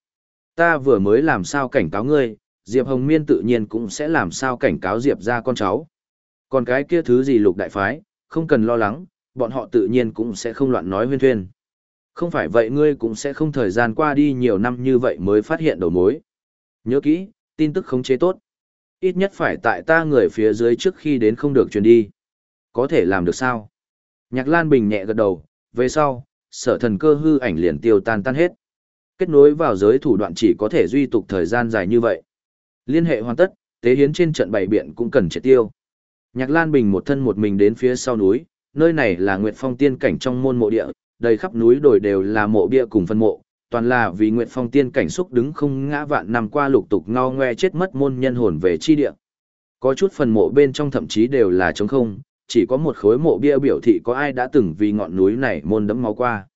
Ta vừa mới làm sao cảnh cáo ngươi, Diệp Hồng Miên tự nhiên cũng sẽ làm sao cảnh cáo Diệp ra con cháu. Còn cái kia thứ gì lục đại phái, không cần lo lắng, bọn họ tự nhiên cũng sẽ không loạn nói huyên thuyên. Không phải vậy ngươi cũng sẽ không thời gian qua đi nhiều năm như vậy mới phát hiện đầu mối. Nhớ kỹ, tin tức khống chế tốt. Ít nhất phải tại ta người phía dưới trước khi đến không được truyền đi. Có thể làm được sao? Nhạc Lan Bình nhẹ gật đầu, về sau, sở thần cơ hư ảnh liền tiêu tan tan hết. Kết nối vào giới thủ đoạn chỉ có thể duy tục thời gian dài như vậy. Liên hệ hoàn tất, tế hiến trên trận bảy biện cũng cần triệt tiêu. Nhạc Lan Bình một thân một mình đến phía sau núi, nơi này là Nguyệt Phong tiên cảnh trong môn mộ địa, đầy khắp núi đồi đều là mộ bia cùng phân mộ, toàn là vì Nguyệt Phong tiên cảnh xúc đứng không ngã vạn năm qua lục tục ngao ngoe chết mất môn nhân hồn về chi địa. Có chút phần mộ bên trong thậm chí đều là trống không, chỉ có một khối mộ bia biểu thị có ai đã từng vì ngọn núi này môn đẫm máu qua.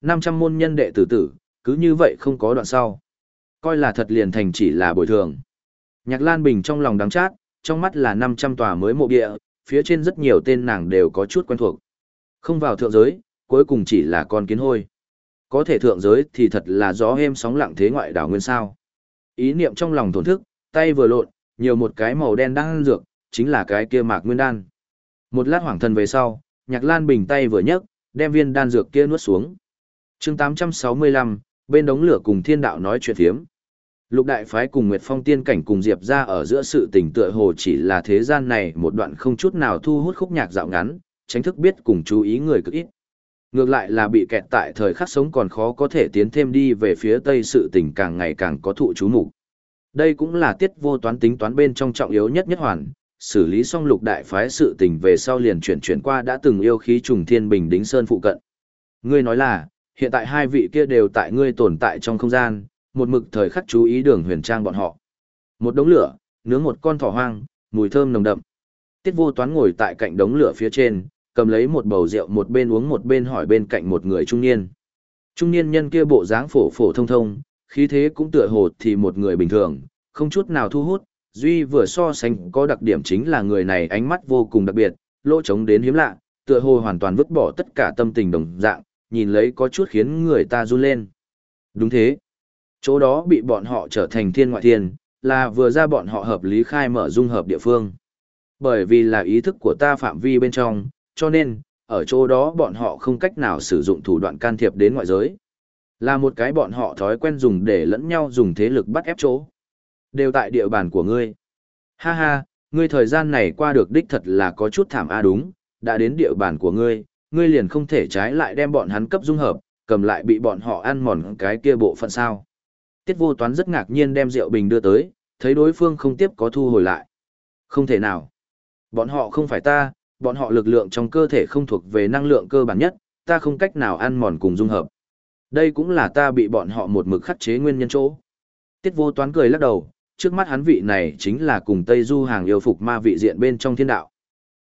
500 môn nhân đệ tử tử, cứ như vậy không có đoạn sau. Coi là thật liền thành chỉ là bồi thường. Nhạc Lan Bình trong lòng đắng chát, trong mắt là 500 tòa mới mộ địa, phía trên rất nhiều tên nàng đều có chút quen thuộc. Không vào thượng giới, cuối cùng chỉ là con kiến hôi. Có thể thượng giới thì thật là gió êm sóng lặng thế ngoại đảo nguyên sao. Ý niệm trong lòng thổn thức, tay vừa lộn, nhiều một cái màu đen đang dược, chính là cái kia mạc nguyên đan. Một lát hoảng thần về sau, nhạc lan bình tay vừa nhấc, đem viên đan dược kia nuốt xuống. chương 865, bên đống lửa cùng thiên đạo nói chuyện thiếm. Lục đại phái cùng Nguyệt Phong tiên cảnh cùng Diệp ra ở giữa sự tình tựa hồ chỉ là thế gian này một đoạn không chút nào thu hút khúc nhạc dạo ngắn, tránh thức biết cùng chú ý người cực ít. Ngược lại là bị kẹt tại thời khắc sống còn khó có thể tiến thêm đi về phía tây sự tình càng ngày càng có thụ chú mục Đây cũng là tiết vô toán tính toán bên trong trọng yếu nhất nhất hoàn, xử lý xong lục đại phái sự tình về sau liền chuyển chuyển qua đã từng yêu khí trùng thiên bình đính sơn phụ cận. Ngươi nói là, hiện tại hai vị kia đều tại ngươi tồn tại trong không gian, một mực thời khắc chú ý đường huyền trang bọn họ. Một đống lửa, nướng một con thỏ hoang, mùi thơm nồng đậm. Tiết vô toán ngồi tại cạnh đống lửa phía trên, cầm lấy một bầu rượu một bên uống một bên hỏi bên cạnh một người trung niên. Trung niên nhân kia bộ dáng phổ phổ thông thông, khí thế cũng tựa hồ thì một người bình thường, không chút nào thu hút, duy vừa so sánh có đặc điểm chính là người này ánh mắt vô cùng đặc biệt, lỗ trống đến hiếm lạ, tựa hồ hoàn toàn vứt bỏ tất cả tâm tình đồng dạng, nhìn lấy có chút khiến người ta run lên. Đúng thế. Chỗ đó bị bọn họ trở thành thiên ngoại thiên, là vừa ra bọn họ hợp lý khai mở dung hợp địa phương. Bởi vì là ý thức của ta phạm vi bên trong, cho nên, ở chỗ đó bọn họ không cách nào sử dụng thủ đoạn can thiệp đến ngoại giới. Là một cái bọn họ thói quen dùng để lẫn nhau dùng thế lực bắt ép chỗ. Đều tại địa bàn của ngươi. Ha ha, ngươi thời gian này qua được đích thật là có chút thảm a đúng, đã đến địa bàn của ngươi, ngươi liền không thể trái lại đem bọn hắn cấp dung hợp, cầm lại bị bọn họ ăn mòn cái kia bộ phận sao. Tiết vô toán rất ngạc nhiên đem rượu bình đưa tới, thấy đối phương không tiếp có thu hồi lại. Không thể nào. Bọn họ không phải ta, bọn họ lực lượng trong cơ thể không thuộc về năng lượng cơ bản nhất, ta không cách nào ăn mòn cùng dung hợp. Đây cũng là ta bị bọn họ một mực khắc chế nguyên nhân chỗ. Tiết vô toán cười lắc đầu, trước mắt hắn vị này chính là cùng Tây Du hàng yêu phục ma vị diện bên trong thiên đạo.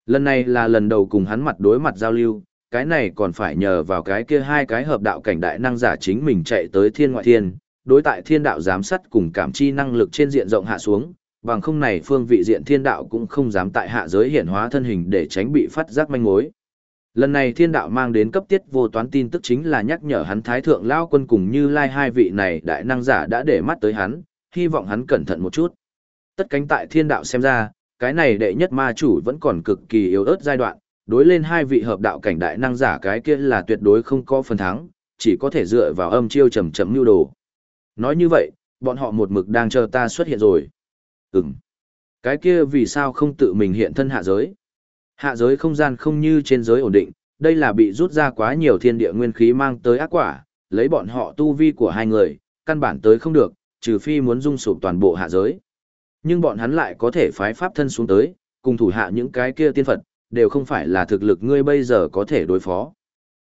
Lần này là lần đầu cùng hắn mặt đối mặt giao lưu, cái này còn phải nhờ vào cái kia hai cái hợp đạo cảnh đại năng giả chính mình chạy tới thiên ngoại thiên, đối tại thiên đạo giám sát cùng cảm chi năng lực trên diện rộng hạ xuống, bằng không này phương vị diện thiên đạo cũng không dám tại hạ giới hiển hóa thân hình để tránh bị phát giác manh mối. Lần này thiên đạo mang đến cấp tiết vô toán tin tức chính là nhắc nhở hắn thái thượng lao quân cùng như lai hai vị này đại năng giả đã để mắt tới hắn, hy vọng hắn cẩn thận một chút. Tất cánh tại thiên đạo xem ra, cái này đệ nhất ma chủ vẫn còn cực kỳ yếu ớt giai đoạn, đối lên hai vị hợp đạo cảnh đại năng giả cái kia là tuyệt đối không có phần thắng, chỉ có thể dựa vào âm chiêu chầm trầm nhu đồ. Nói như vậy, bọn họ một mực đang chờ ta xuất hiện rồi. Ừm. Cái kia vì sao không tự mình hiện thân hạ giới? Hạ giới không gian không như trên giới ổn định, đây là bị rút ra quá nhiều thiên địa nguyên khí mang tới ác quả, lấy bọn họ tu vi của hai người, căn bản tới không được, trừ phi muốn dung sụp toàn bộ hạ giới. Nhưng bọn hắn lại có thể phái pháp thân xuống tới, cùng thủ hạ những cái kia tiên Phật, đều không phải là thực lực ngươi bây giờ có thể đối phó.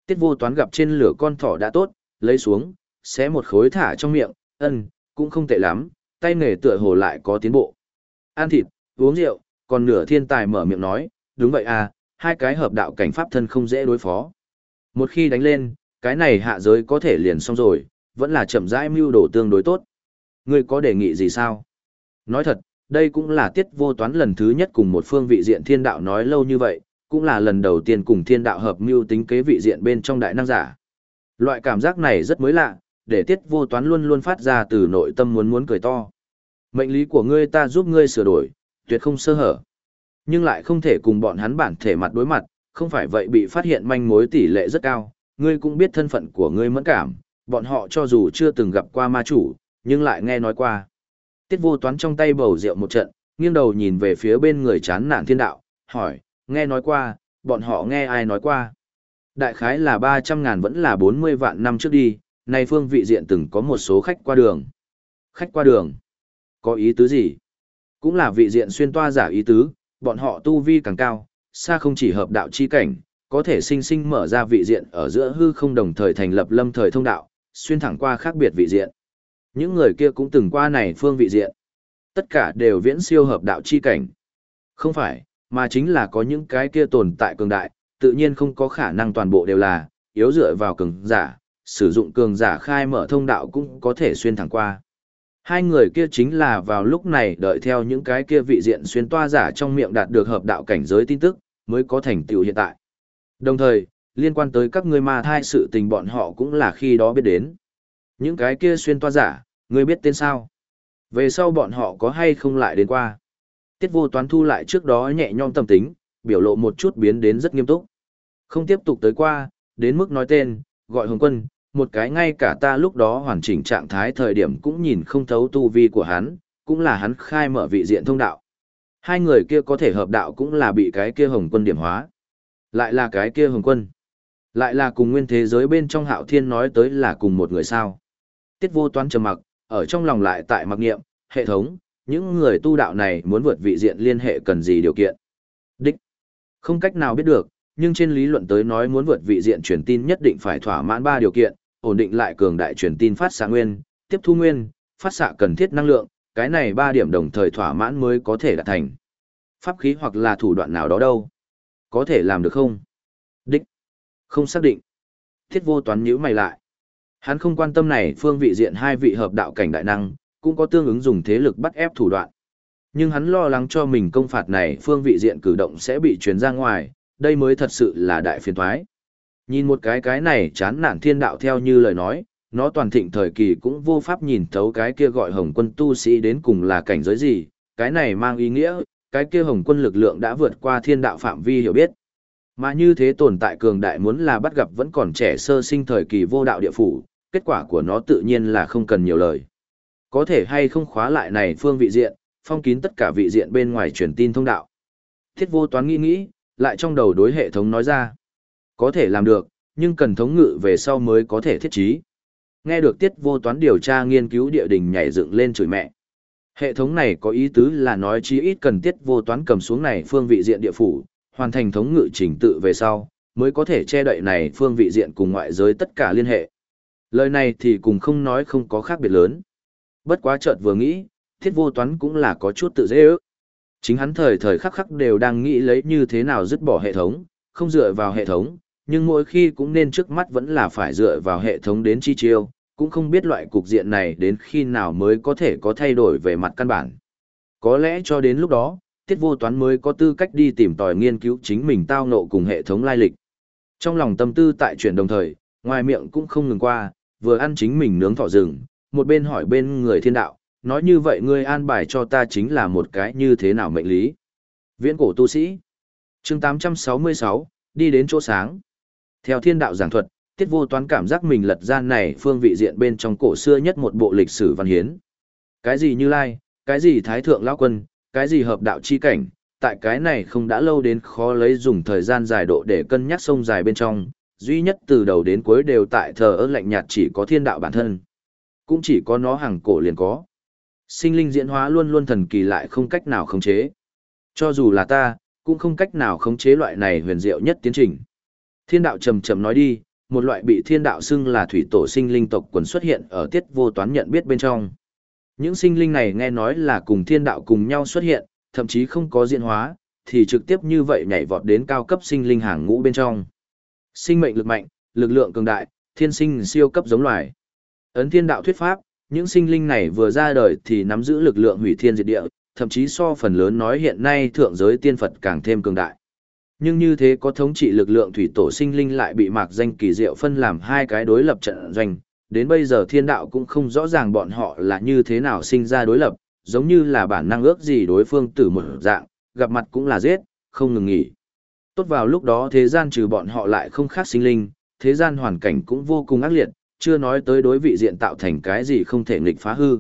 Tiết vô toán gặp trên lửa con thỏ đã tốt, lấy xuống, xé một khối thả trong miệng, ân, cũng không tệ lắm, tay nghề tựa hồ lại có tiến bộ. Ăn thịt, uống rượu, còn nửa thiên tài mở miệng nói, đúng vậy à, hai cái hợp đạo cảnh pháp thân không dễ đối phó. Một khi đánh lên, cái này hạ giới có thể liền xong rồi, vẫn là chậm rãi mưu đồ tương đối tốt. Ngươi có đề nghị gì sao? Nói thật, đây cũng là tiết vô toán lần thứ nhất cùng một phương vị diện thiên đạo nói lâu như vậy, cũng là lần đầu tiên cùng thiên đạo hợp mưu tính kế vị diện bên trong đại năng giả. Loại cảm giác này rất mới lạ, để tiết vô toán luôn luôn phát ra từ nội tâm muốn muốn cười to. Mệnh lý của ngươi ta giúp ngươi sửa đổi, tuyệt không sơ hở. Nhưng lại không thể cùng bọn hắn bản thể mặt đối mặt, không phải vậy bị phát hiện manh mối tỷ lệ rất cao. Ngươi cũng biết thân phận của ngươi mẫn cảm, bọn họ cho dù chưa từng gặp qua ma chủ, nhưng lại nghe nói qua. Tiết vô toán trong tay bầu rượu một trận, nghiêng đầu nhìn về phía bên người chán nản thiên đạo, hỏi, nghe nói qua, bọn họ nghe ai nói qua. Đại khái là 300 ngàn vẫn là 40 vạn năm trước đi, nay phương vị diện từng có một số khách qua đường. Khách qua đường. Có ý tứ gì? Cũng là vị diện xuyên toa giả ý tứ, bọn họ tu vi càng cao, xa không chỉ hợp đạo chi cảnh, có thể sinh sinh mở ra vị diện ở giữa hư không đồng thời thành lập lâm thời thông đạo, xuyên thẳng qua khác biệt vị diện. Những người kia cũng từng qua này phương vị diện. Tất cả đều viễn siêu hợp đạo chi cảnh. Không phải, mà chính là có những cái kia tồn tại cường đại, tự nhiên không có khả năng toàn bộ đều là, yếu dựa vào cường giả, sử dụng cường giả khai mở thông đạo cũng có thể xuyên thẳng qua. Hai người kia chính là vào lúc này đợi theo những cái kia vị diện xuyên toa giả trong miệng đạt được hợp đạo cảnh giới tin tức, mới có thành tựu hiện tại. Đồng thời, liên quan tới các ngươi ma thai sự tình bọn họ cũng là khi đó biết đến. Những cái kia xuyên toa giả, ngươi biết tên sao? Về sau bọn họ có hay không lại đến qua? Tiết vô toán thu lại trước đó nhẹ nhõm tâm tính, biểu lộ một chút biến đến rất nghiêm túc. Không tiếp tục tới qua, đến mức nói tên, gọi hồng quân, một cái ngay cả ta lúc đó hoàn chỉnh trạng thái thời điểm cũng nhìn không thấu tu vi của hắn, cũng là hắn khai mở vị diện thông đạo. Hai người kia có thể hợp đạo cũng là bị cái kia hồng quân điểm hóa. Lại là cái kia hồng quân. Lại là cùng nguyên thế giới bên trong hạo thiên nói tới là cùng một người sao. Tiết vô toán trầm mặc, ở trong lòng lại tại mặc nghiệm, hệ thống, những người tu đạo này muốn vượt vị diện liên hệ cần gì điều kiện. Đích. Không cách nào biết được, nhưng trên lý luận tới nói muốn vượt vị diện truyền tin nhất định phải thỏa mãn ba điều kiện, ổn định lại cường đại truyền tin phát xạ nguyên, tiếp thu nguyên, phát xạ cần thiết năng lượng, cái này ba điểm đồng thời thỏa mãn mới có thể đạt thành. Pháp khí hoặc là thủ đoạn nào đó đâu? Có thể làm được không? Đích. Không xác định. Thiết vô toán nhíu mày lại. Hắn không quan tâm này phương vị diện hai vị hợp đạo cảnh đại năng, cũng có tương ứng dùng thế lực bắt ép thủ đoạn. Nhưng hắn lo lắng cho mình công phạt này phương vị diện cử động sẽ bị truyền ra ngoài, đây mới thật sự là đại phiền thoái. Nhìn một cái cái này chán nản thiên đạo theo như lời nói, nó toàn thịnh thời kỳ cũng vô pháp nhìn thấu cái kia gọi hồng quân tu sĩ đến cùng là cảnh giới gì, cái này mang ý nghĩa, cái kia hồng quân lực lượng đã vượt qua thiên đạo phạm vi hiểu biết. Mà như thế tồn tại cường đại muốn là bắt gặp vẫn còn trẻ sơ sinh thời kỳ vô đạo địa phủ, kết quả của nó tự nhiên là không cần nhiều lời. Có thể hay không khóa lại này phương vị diện, phong kín tất cả vị diện bên ngoài truyền tin thông đạo. Thiết vô toán nghĩ nghĩ, lại trong đầu đối hệ thống nói ra. Có thể làm được, nhưng cần thống ngự về sau mới có thể thiết trí. Nghe được tiết vô toán điều tra nghiên cứu địa đình nhảy dựng lên chửi mẹ. Hệ thống này có ý tứ là nói chí ít cần tiết vô toán cầm xuống này phương vị diện địa phủ, hoàn thành thống ngự trình tự về sau, mới có thể che đậy này phương vị diện cùng ngoại giới tất cả liên hệ. Lời này thì cùng không nói không có khác biệt lớn. Bất quá chợt vừa nghĩ, thiết vô toán cũng là có chút tự dễ ước. Chính hắn thời thời khắc khắc đều đang nghĩ lấy như thế nào dứt bỏ hệ thống, không dựa vào hệ thống, nhưng mỗi khi cũng nên trước mắt vẫn là phải dựa vào hệ thống đến chi chiêu, cũng không biết loại cục diện này đến khi nào mới có thể có thay đổi về mặt căn bản. Có lẽ cho đến lúc đó, tiết vô toán mới có tư cách đi tìm tòi nghiên cứu chính mình tao nộ cùng hệ thống lai lịch. Trong lòng tâm tư tại chuyển đồng thời, ngoài miệng cũng không ngừng qua, vừa ăn chính mình nướng thỏ rừng, một bên hỏi bên người thiên đạo, nói như vậy ngươi an bài cho ta chính là một cái như thế nào mệnh lý. Viễn cổ tu sĩ chương 866, đi đến chỗ sáng. Theo thiên đạo giảng thuật, tiết vô toán cảm giác mình lật ra này phương vị diện bên trong cổ xưa nhất một bộ lịch sử văn hiến. Cái gì như lai, cái gì thái thượng lão quân, cái gì hợp đạo chi cảnh, tại cái này không đã lâu đến khó lấy dùng thời gian dài độ để cân nhắc sông dài bên trong, duy nhất từ đầu đến cuối đều tại thờ ơ lạnh nhạt chỉ có thiên đạo bản thân. Cũng chỉ có nó hàng cổ liền có. Sinh linh diễn hóa luôn luôn thần kỳ lại không cách nào khống chế. Cho dù là ta, cũng không cách nào khống chế loại này huyền diệu nhất tiến trình. Thiên đạo trầm trầm nói đi, một loại bị thiên đạo xưng là thủy tổ sinh linh tộc quần xuất hiện ở tiết vô toán nhận biết bên trong. Những sinh linh này nghe nói là cùng thiên đạo cùng nhau xuất hiện, thậm chí không có diễn hóa, thì trực tiếp như vậy nhảy vọt đến cao cấp sinh linh hàng ngũ bên trong. Sinh mệnh lực mạnh, lực lượng cường đại, thiên sinh siêu cấp giống loài. Ấn thiên đạo thuyết pháp, những sinh linh này vừa ra đời thì nắm giữ lực lượng hủy thiên diệt địa, thậm chí so phần lớn nói hiện nay thượng giới tiên Phật càng thêm cường đại. Nhưng như thế có thống trị lực lượng thủy tổ sinh linh lại bị mạc danh kỳ diệu phân làm hai cái đối lập trận doanh, đến bây giờ thiên đạo cũng không rõ ràng bọn họ là như thế nào sinh ra đối lập, giống như là bản năng ước gì đối phương tử một dạng, gặp mặt cũng là giết, không ngừng nghỉ. Tốt vào lúc đó thế gian trừ bọn họ lại không khác sinh linh, thế gian hoàn cảnh cũng vô cùng ác liệt, chưa nói tới đối vị diện tạo thành cái gì không thể nghịch phá hư.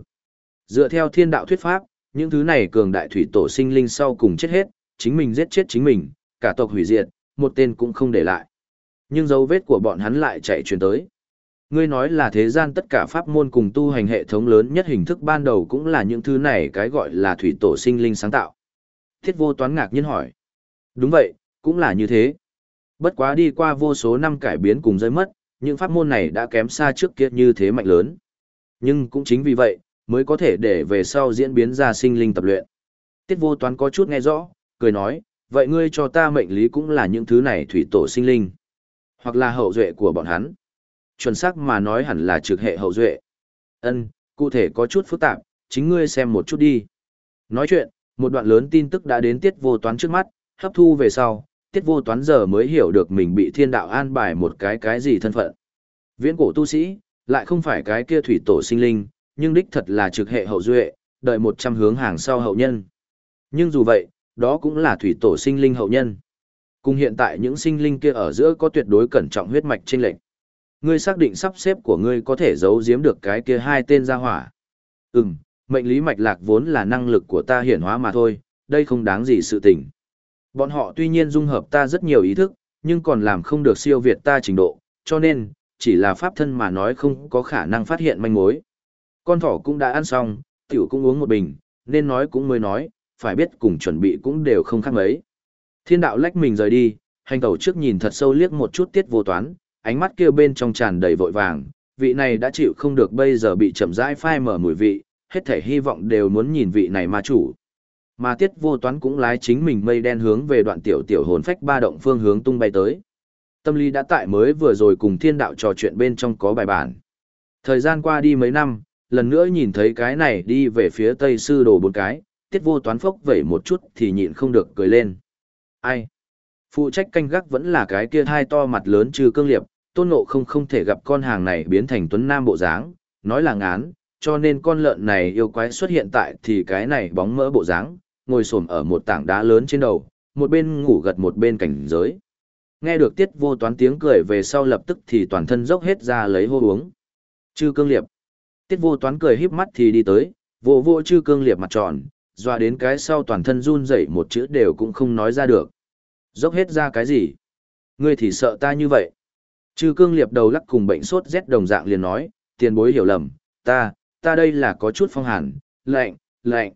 Dựa theo thiên đạo thuyết pháp, những thứ này cường đại thủy tổ sinh linh sau cùng chết hết, chính mình giết chết chính mình, cả tộc hủy diệt, một tên cũng không để lại. Nhưng dấu vết của bọn hắn lại chạy truyền tới. Ngươi nói là thế gian tất cả pháp môn cùng tu hành hệ thống lớn nhất hình thức ban đầu cũng là những thứ này cái gọi là thủy tổ sinh linh sáng tạo. Thiết vô toán ngạc nhiên hỏi. Đúng vậy, cũng là như thế. Bất quá đi qua vô số năm cải biến cùng rơi mất, những pháp môn này đã kém xa trước kia như thế mạnh lớn. Nhưng cũng chính vì vậy, mới có thể để về sau diễn biến ra sinh linh tập luyện. Tiết vô toán có chút nghe rõ, cười nói, vậy ngươi cho ta mệnh lý cũng là những thứ này thủy tổ sinh linh, hoặc là hậu duệ của bọn hắn. Chuẩn xác mà nói hẳn là trực hệ hậu duệ. Ân, cụ thể có chút phức tạp, chính ngươi xem một chút đi. Nói chuyện, một đoạn lớn tin tức đã đến tiết vô toán trước mắt, hấp thu về sau, tiết vô toán giờ mới hiểu được mình bị thiên đạo an bài một cái cái gì thân phận. Viễn cổ tu sĩ, lại không phải cái kia thủy tổ sinh linh, nhưng đích thật là trực hệ hậu duệ, đợi một trăm hướng hàng sau hậu nhân. Nhưng dù vậy, đó cũng là thủy tổ sinh linh hậu nhân. Cùng hiện tại những sinh linh kia ở giữa có tuyệt đối cẩn trọng huyết mạch chênh lệch. Ngươi xác định sắp xếp của ngươi có thể giấu giếm được cái kia hai tên gia hỏa. Ừm, mệnh lý mạch lạc vốn là năng lực của ta hiển hóa mà thôi, đây không đáng gì sự tình. Bọn họ tuy nhiên dung hợp ta rất nhiều ý thức, nhưng còn làm không được siêu việt ta trình độ, cho nên, chỉ là pháp thân mà nói không có khả năng phát hiện manh mối. Con thỏ cũng đã ăn xong, tiểu cũng uống một bình, nên nói cũng mới nói, phải biết cùng chuẩn bị cũng đều không khác mấy. Thiên đạo lách mình rời đi, hành tẩu trước nhìn thật sâu liếc một chút tiết vô toán, ánh mắt kia bên trong tràn đầy vội vàng, vị này đã chịu không được bây giờ bị chậm rãi phai mở mùi vị, hết thể hy vọng đều muốn nhìn vị này mà chủ. Mà tiết vô toán cũng lái chính mình mây đen hướng về đoạn tiểu tiểu hồn phách ba động phương hướng tung bay tới. Tâm lý đã tại mới vừa rồi cùng thiên đạo trò chuyện bên trong có bài bản. Thời gian qua đi mấy năm, lần nữa nhìn thấy cái này đi về phía tây sư đồ bốn cái, tiết vô toán phốc vẩy một chút thì nhịn không được cười lên. Ai? Phụ trách canh gác vẫn là cái kia thai to mặt lớn trừ cương liệp, tôn ngộ không không thể gặp con hàng này biến thành tuấn nam bộ dáng, nói là ngán, cho nên con lợn này yêu quái xuất hiện tại thì cái này bóng mỡ bộ dáng, ngồi xổm ở một tảng đá lớn trên đầu, một bên ngủ gật một bên cảnh giới. Nghe được tiết vô toán tiếng cười về sau lập tức thì toàn thân dốc hết ra lấy hô uống. Chư cương liệp. Tiết vô toán cười híp mắt thì đi tới, vô vô chư cương liệp mặt tròn, doa đến cái sau toàn thân run rẩy một chữ đều cũng không nói ra được. Dốc hết ra cái gì? Ngươi thì sợ ta như vậy. Chư cương liệp đầu lắc cùng bệnh sốt rét đồng dạng liền nói, tiền bối hiểu lầm, ta, ta đây là có chút phong hàn, lạnh, lạnh.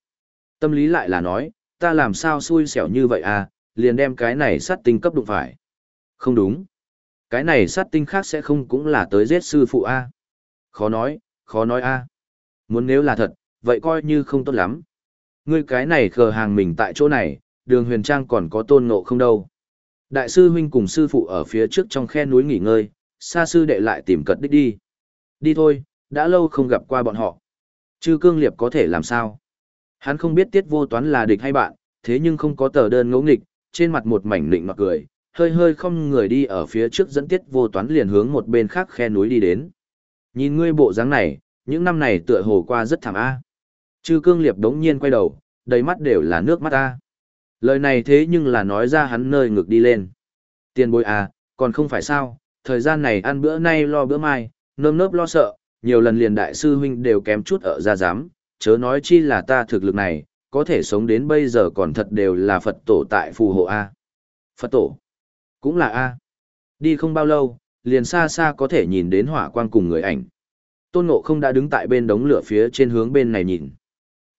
Tâm lý lại là nói, ta làm sao xui xẻo như vậy à, liền đem cái này sát tinh cấp đụng phải. Không đúng. Cái này sát tinh khác sẽ không cũng là tới giết sư phụ a Khó nói, khó nói a Muốn nếu là thật, vậy coi như không tốt lắm. Ngươi cái này khờ hàng mình tại chỗ này, đường huyền trang còn có tôn ngộ không đâu. Đại sư huynh cùng sư phụ ở phía trước trong khe núi nghỉ ngơi, xa sư đệ lại tìm cật đích đi. Đi thôi, đã lâu không gặp qua bọn họ. Chư cương liệp có thể làm sao? Hắn không biết tiết vô toán là địch hay bạn, thế nhưng không có tờ đơn ngẫu nghịch, trên mặt một mảnh nịnh mặc cười, hơi hơi không người đi ở phía trước dẫn tiết vô toán liền hướng một bên khác khe núi đi đến. Nhìn ngươi bộ dáng này, những năm này tựa hồ qua rất thảm a. Chư cương liệp đống nhiên quay đầu, đầy mắt đều là nước mắt a. Lời này thế nhưng là nói ra hắn nơi ngực đi lên. Tiền bối à, còn không phải sao, thời gian này ăn bữa nay lo bữa mai, nơm nớp lo sợ, nhiều lần liền đại sư huynh đều kém chút ở ra giám, chớ nói chi là ta thực lực này, có thể sống đến bây giờ còn thật đều là Phật tổ tại phù hộ A. Phật tổ, cũng là A. Đi không bao lâu, liền xa xa có thể nhìn đến hỏa quang cùng người ảnh. Tôn Ngộ không đã đứng tại bên đống lửa phía trên hướng bên này nhìn.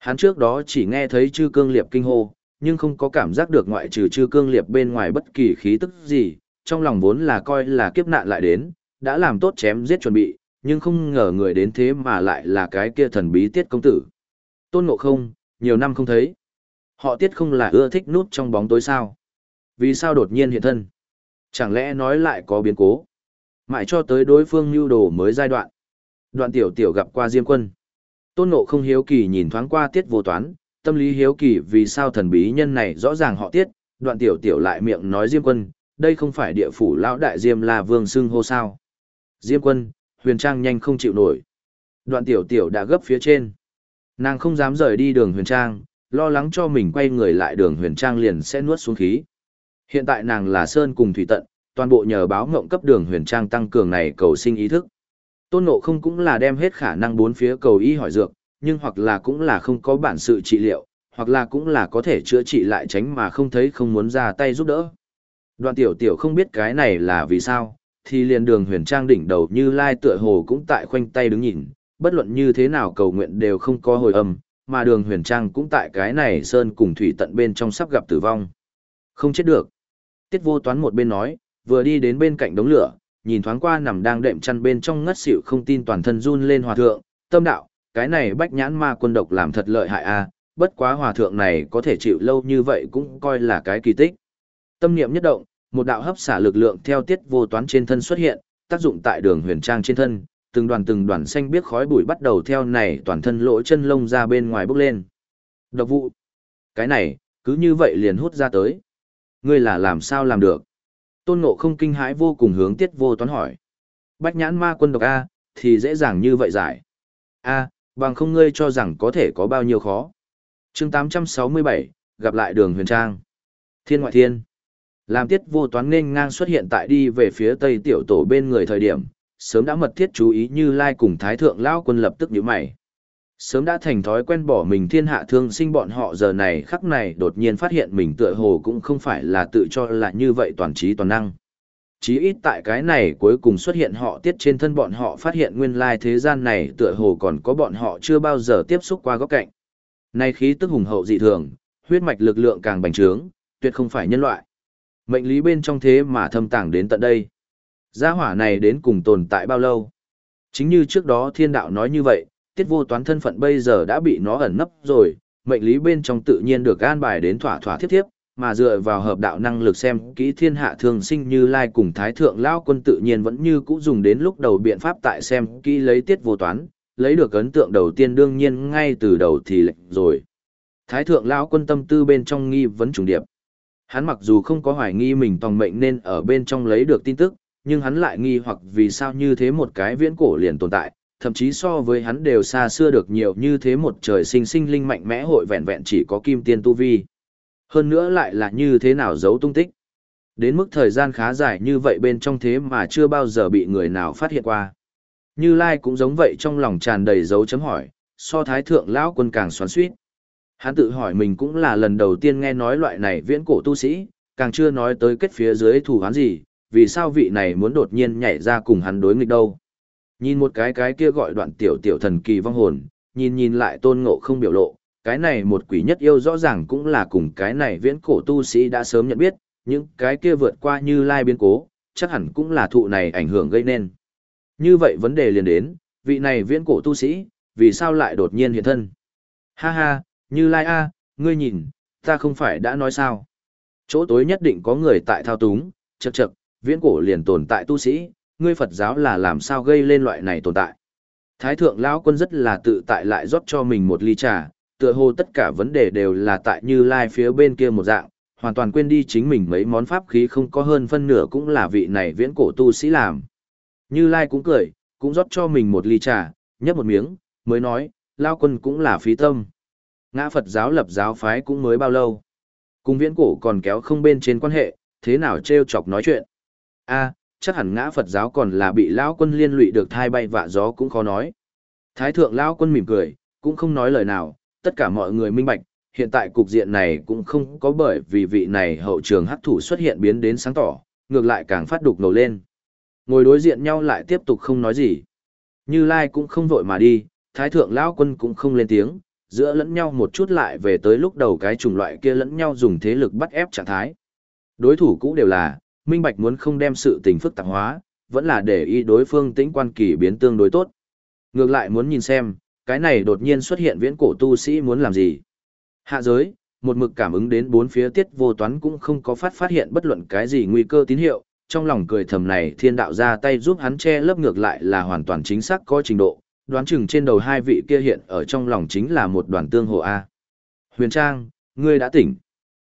Hắn trước đó chỉ nghe thấy chư cương liệp kinh hô, nhưng không có cảm giác được ngoại trừ chư cương liệp bên ngoài bất kỳ khí tức gì, trong lòng vốn là coi là kiếp nạn lại đến, đã làm tốt chém giết chuẩn bị, nhưng không ngờ người đến thế mà lại là cái kia thần bí tiết công tử. Tôn ngộ không, nhiều năm không thấy. Họ tiết không là ưa thích nút trong bóng tối sao. Vì sao đột nhiên hiện thân? Chẳng lẽ nói lại có biến cố? Mãi cho tới đối phương lưu đồ mới giai đoạn. Đoạn tiểu tiểu gặp qua Diêm quân. Tôn ngộ không hiếu kỳ nhìn thoáng qua tiết vô toán, tâm lý hiếu kỳ vì sao thần bí nhân này rõ ràng họ tiết, đoạn tiểu tiểu lại miệng nói Diêm quân, đây không phải địa phủ lão đại Diêm là vương xưng hô sao. Diêm quân, huyền trang nhanh không chịu nổi. Đoạn tiểu tiểu đã gấp phía trên. Nàng không dám rời đi đường huyền trang, lo lắng cho mình quay người lại đường huyền trang liền sẽ nuốt xuống khí. Hiện tại nàng là Sơn cùng Thủy Tận, toàn bộ nhờ báo ngộng cấp đường huyền trang tăng cường này cầu sinh ý thức. Tôn Ngộ không cũng là đem hết khả năng bốn phía cầu y hỏi dược, nhưng hoặc là cũng là không có bản sự trị liệu, hoặc là cũng là có thể chữa trị lại tránh mà không thấy không muốn ra tay giúp đỡ. Đoạn tiểu tiểu không biết cái này là vì sao, thì liền đường huyền trang đỉnh đầu như lai tựa hồ cũng tại khoanh tay đứng nhìn, bất luận như thế nào cầu nguyện đều không có hồi âm, mà đường huyền trang cũng tại cái này sơn cùng thủy tận bên trong sắp gặp tử vong. Không chết được. Tiết vô toán một bên nói, vừa đi đến bên cạnh đống lửa, nhìn thoáng qua nằm đang đệm chăn bên trong ngất xỉu không tin toàn thân run lên hòa thượng, tâm đạo, cái này bách nhãn ma quân độc làm thật lợi hại a bất quá hòa thượng này có thể chịu lâu như vậy cũng coi là cái kỳ tích. Tâm niệm nhất động, một đạo hấp xả lực lượng theo tiết vô toán trên thân xuất hiện, tác dụng tại đường huyền trang trên thân, từng đoàn từng đoàn xanh biếc khói bụi bắt đầu theo này toàn thân lỗ chân lông ra bên ngoài bốc lên. Độc vụ. Cái này, cứ như vậy liền hút ra tới. Ngươi là làm sao làm được? Tôn ngộ không kinh hãi vô cùng hướng tiết vô toán hỏi. Bách nhãn ma quân độc A, thì dễ dàng như vậy giải. A, bằng không ngươi cho rằng có thể có bao nhiêu khó. chương 867, gặp lại đường huyền trang. Thiên ngoại thiên. Làm tiết vô toán nên ngang xuất hiện tại đi về phía tây tiểu tổ bên người thời điểm, sớm đã mật thiết chú ý như lai cùng thái thượng lão quân lập tức nhíu mày. Sớm đã thành thói quen bỏ mình thiên hạ thương sinh bọn họ giờ này khắc này đột nhiên phát hiện mình tựa hồ cũng không phải là tự cho là như vậy toàn trí toàn năng. Chí ít tại cái này cuối cùng xuất hiện họ tiết trên thân bọn họ phát hiện nguyên lai thế gian này tựa hồ còn có bọn họ chưa bao giờ tiếp xúc qua góc cạnh. Nay khí tức hùng hậu dị thường, huyết mạch lực lượng càng bành trướng, tuyệt không phải nhân loại. Mệnh lý bên trong thế mà thâm tàng đến tận đây. Gia hỏa này đến cùng tồn tại bao lâu? Chính như trước đó thiên đạo nói như vậy, tiết vô toán thân phận bây giờ đã bị nó ẩn nấp rồi, mệnh lý bên trong tự nhiên được an bài đến thỏa thỏa thiết thiếp, mà dựa vào hợp đạo năng lực xem kỹ thiên hạ thường sinh như lai cùng thái thượng lao quân tự nhiên vẫn như cũ dùng đến lúc đầu biện pháp tại xem kỹ lấy tiết vô toán, lấy được ấn tượng đầu tiên đương nhiên ngay từ đầu thì lệnh rồi. Thái thượng lao quân tâm tư bên trong nghi vấn trùng điệp. Hắn mặc dù không có hoài nghi mình tòng mệnh nên ở bên trong lấy được tin tức, nhưng hắn lại nghi hoặc vì sao như thế một cái viễn cổ liền tồn tại, thậm chí so với hắn đều xa xưa được nhiều như thế một trời sinh sinh linh mạnh mẽ hội vẹn vẹn chỉ có kim tiên tu vi. Hơn nữa lại là như thế nào giấu tung tích. Đến mức thời gian khá dài như vậy bên trong thế mà chưa bao giờ bị người nào phát hiện qua. Như Lai cũng giống vậy trong lòng tràn đầy dấu chấm hỏi, so thái thượng lão quân càng xoắn suýt. Hắn tự hỏi mình cũng là lần đầu tiên nghe nói loại này viễn cổ tu sĩ, càng chưa nói tới kết phía dưới thủ hắn gì, vì sao vị này muốn đột nhiên nhảy ra cùng hắn đối nghịch đâu. Nhìn một cái cái kia gọi đoạn tiểu tiểu thần kỳ vong hồn, nhìn nhìn lại tôn ngộ không biểu lộ, cái này một quỷ nhất yêu rõ ràng cũng là cùng cái này viễn cổ tu sĩ đã sớm nhận biết, những cái kia vượt qua như lai biến cố, chắc hẳn cũng là thụ này ảnh hưởng gây nên. Như vậy vấn đề liền đến, vị này viễn cổ tu sĩ, vì sao lại đột nhiên hiện thân? Ha ha, như lai a, ngươi nhìn, ta không phải đã nói sao? Chỗ tối nhất định có người tại thao túng, chật chật, viễn cổ liền tồn tại tu sĩ, ngươi Phật giáo là làm sao gây lên loại này tồn tại. Thái thượng lão quân rất là tự tại lại rót cho mình một ly trà, tựa hồ tất cả vấn đề đều là tại Như Lai phía bên kia một dạng, hoàn toàn quên đi chính mình mấy món pháp khí không có hơn phân nửa cũng là vị này viễn cổ tu sĩ làm. Như Lai cũng cười, cũng rót cho mình một ly trà, nhấp một miếng, mới nói, lão quân cũng là phí tâm. Ngã Phật giáo lập giáo phái cũng mới bao lâu. Cùng viễn cổ còn kéo không bên trên quan hệ, thế nào treo chọc nói chuyện. a chắc hẳn ngã Phật giáo còn là bị lão quân liên lụy được thai bay vạ gió cũng khó nói. Thái thượng lão quân mỉm cười, cũng không nói lời nào, tất cả mọi người minh bạch, hiện tại cục diện này cũng không có bởi vì vị này hậu trường hắc thủ xuất hiện biến đến sáng tỏ, ngược lại càng phát đục nổ lên. Ngồi đối diện nhau lại tiếp tục không nói gì. Như Lai cũng không vội mà đi, Thái thượng lão quân cũng không lên tiếng, giữa lẫn nhau một chút lại về tới lúc đầu cái chủng loại kia lẫn nhau dùng thế lực bắt ép trạng thái. Đối thủ cũ đều là, minh bạch muốn không đem sự tình phức tạp hóa, vẫn là để ý đối phương tĩnh quan kỳ biến tương đối tốt. Ngược lại muốn nhìn xem, cái này đột nhiên xuất hiện viễn cổ tu sĩ muốn làm gì. Hạ giới, một mực cảm ứng đến bốn phía tiết vô toán cũng không có phát phát hiện bất luận cái gì nguy cơ tín hiệu, trong lòng cười thầm này thiên đạo ra tay giúp hắn che lấp ngược lại là hoàn toàn chính xác có trình độ, đoán chừng trên đầu hai vị kia hiện ở trong lòng chính là một đoàn tương hồ A. Huyền Trang, ngươi đã tỉnh.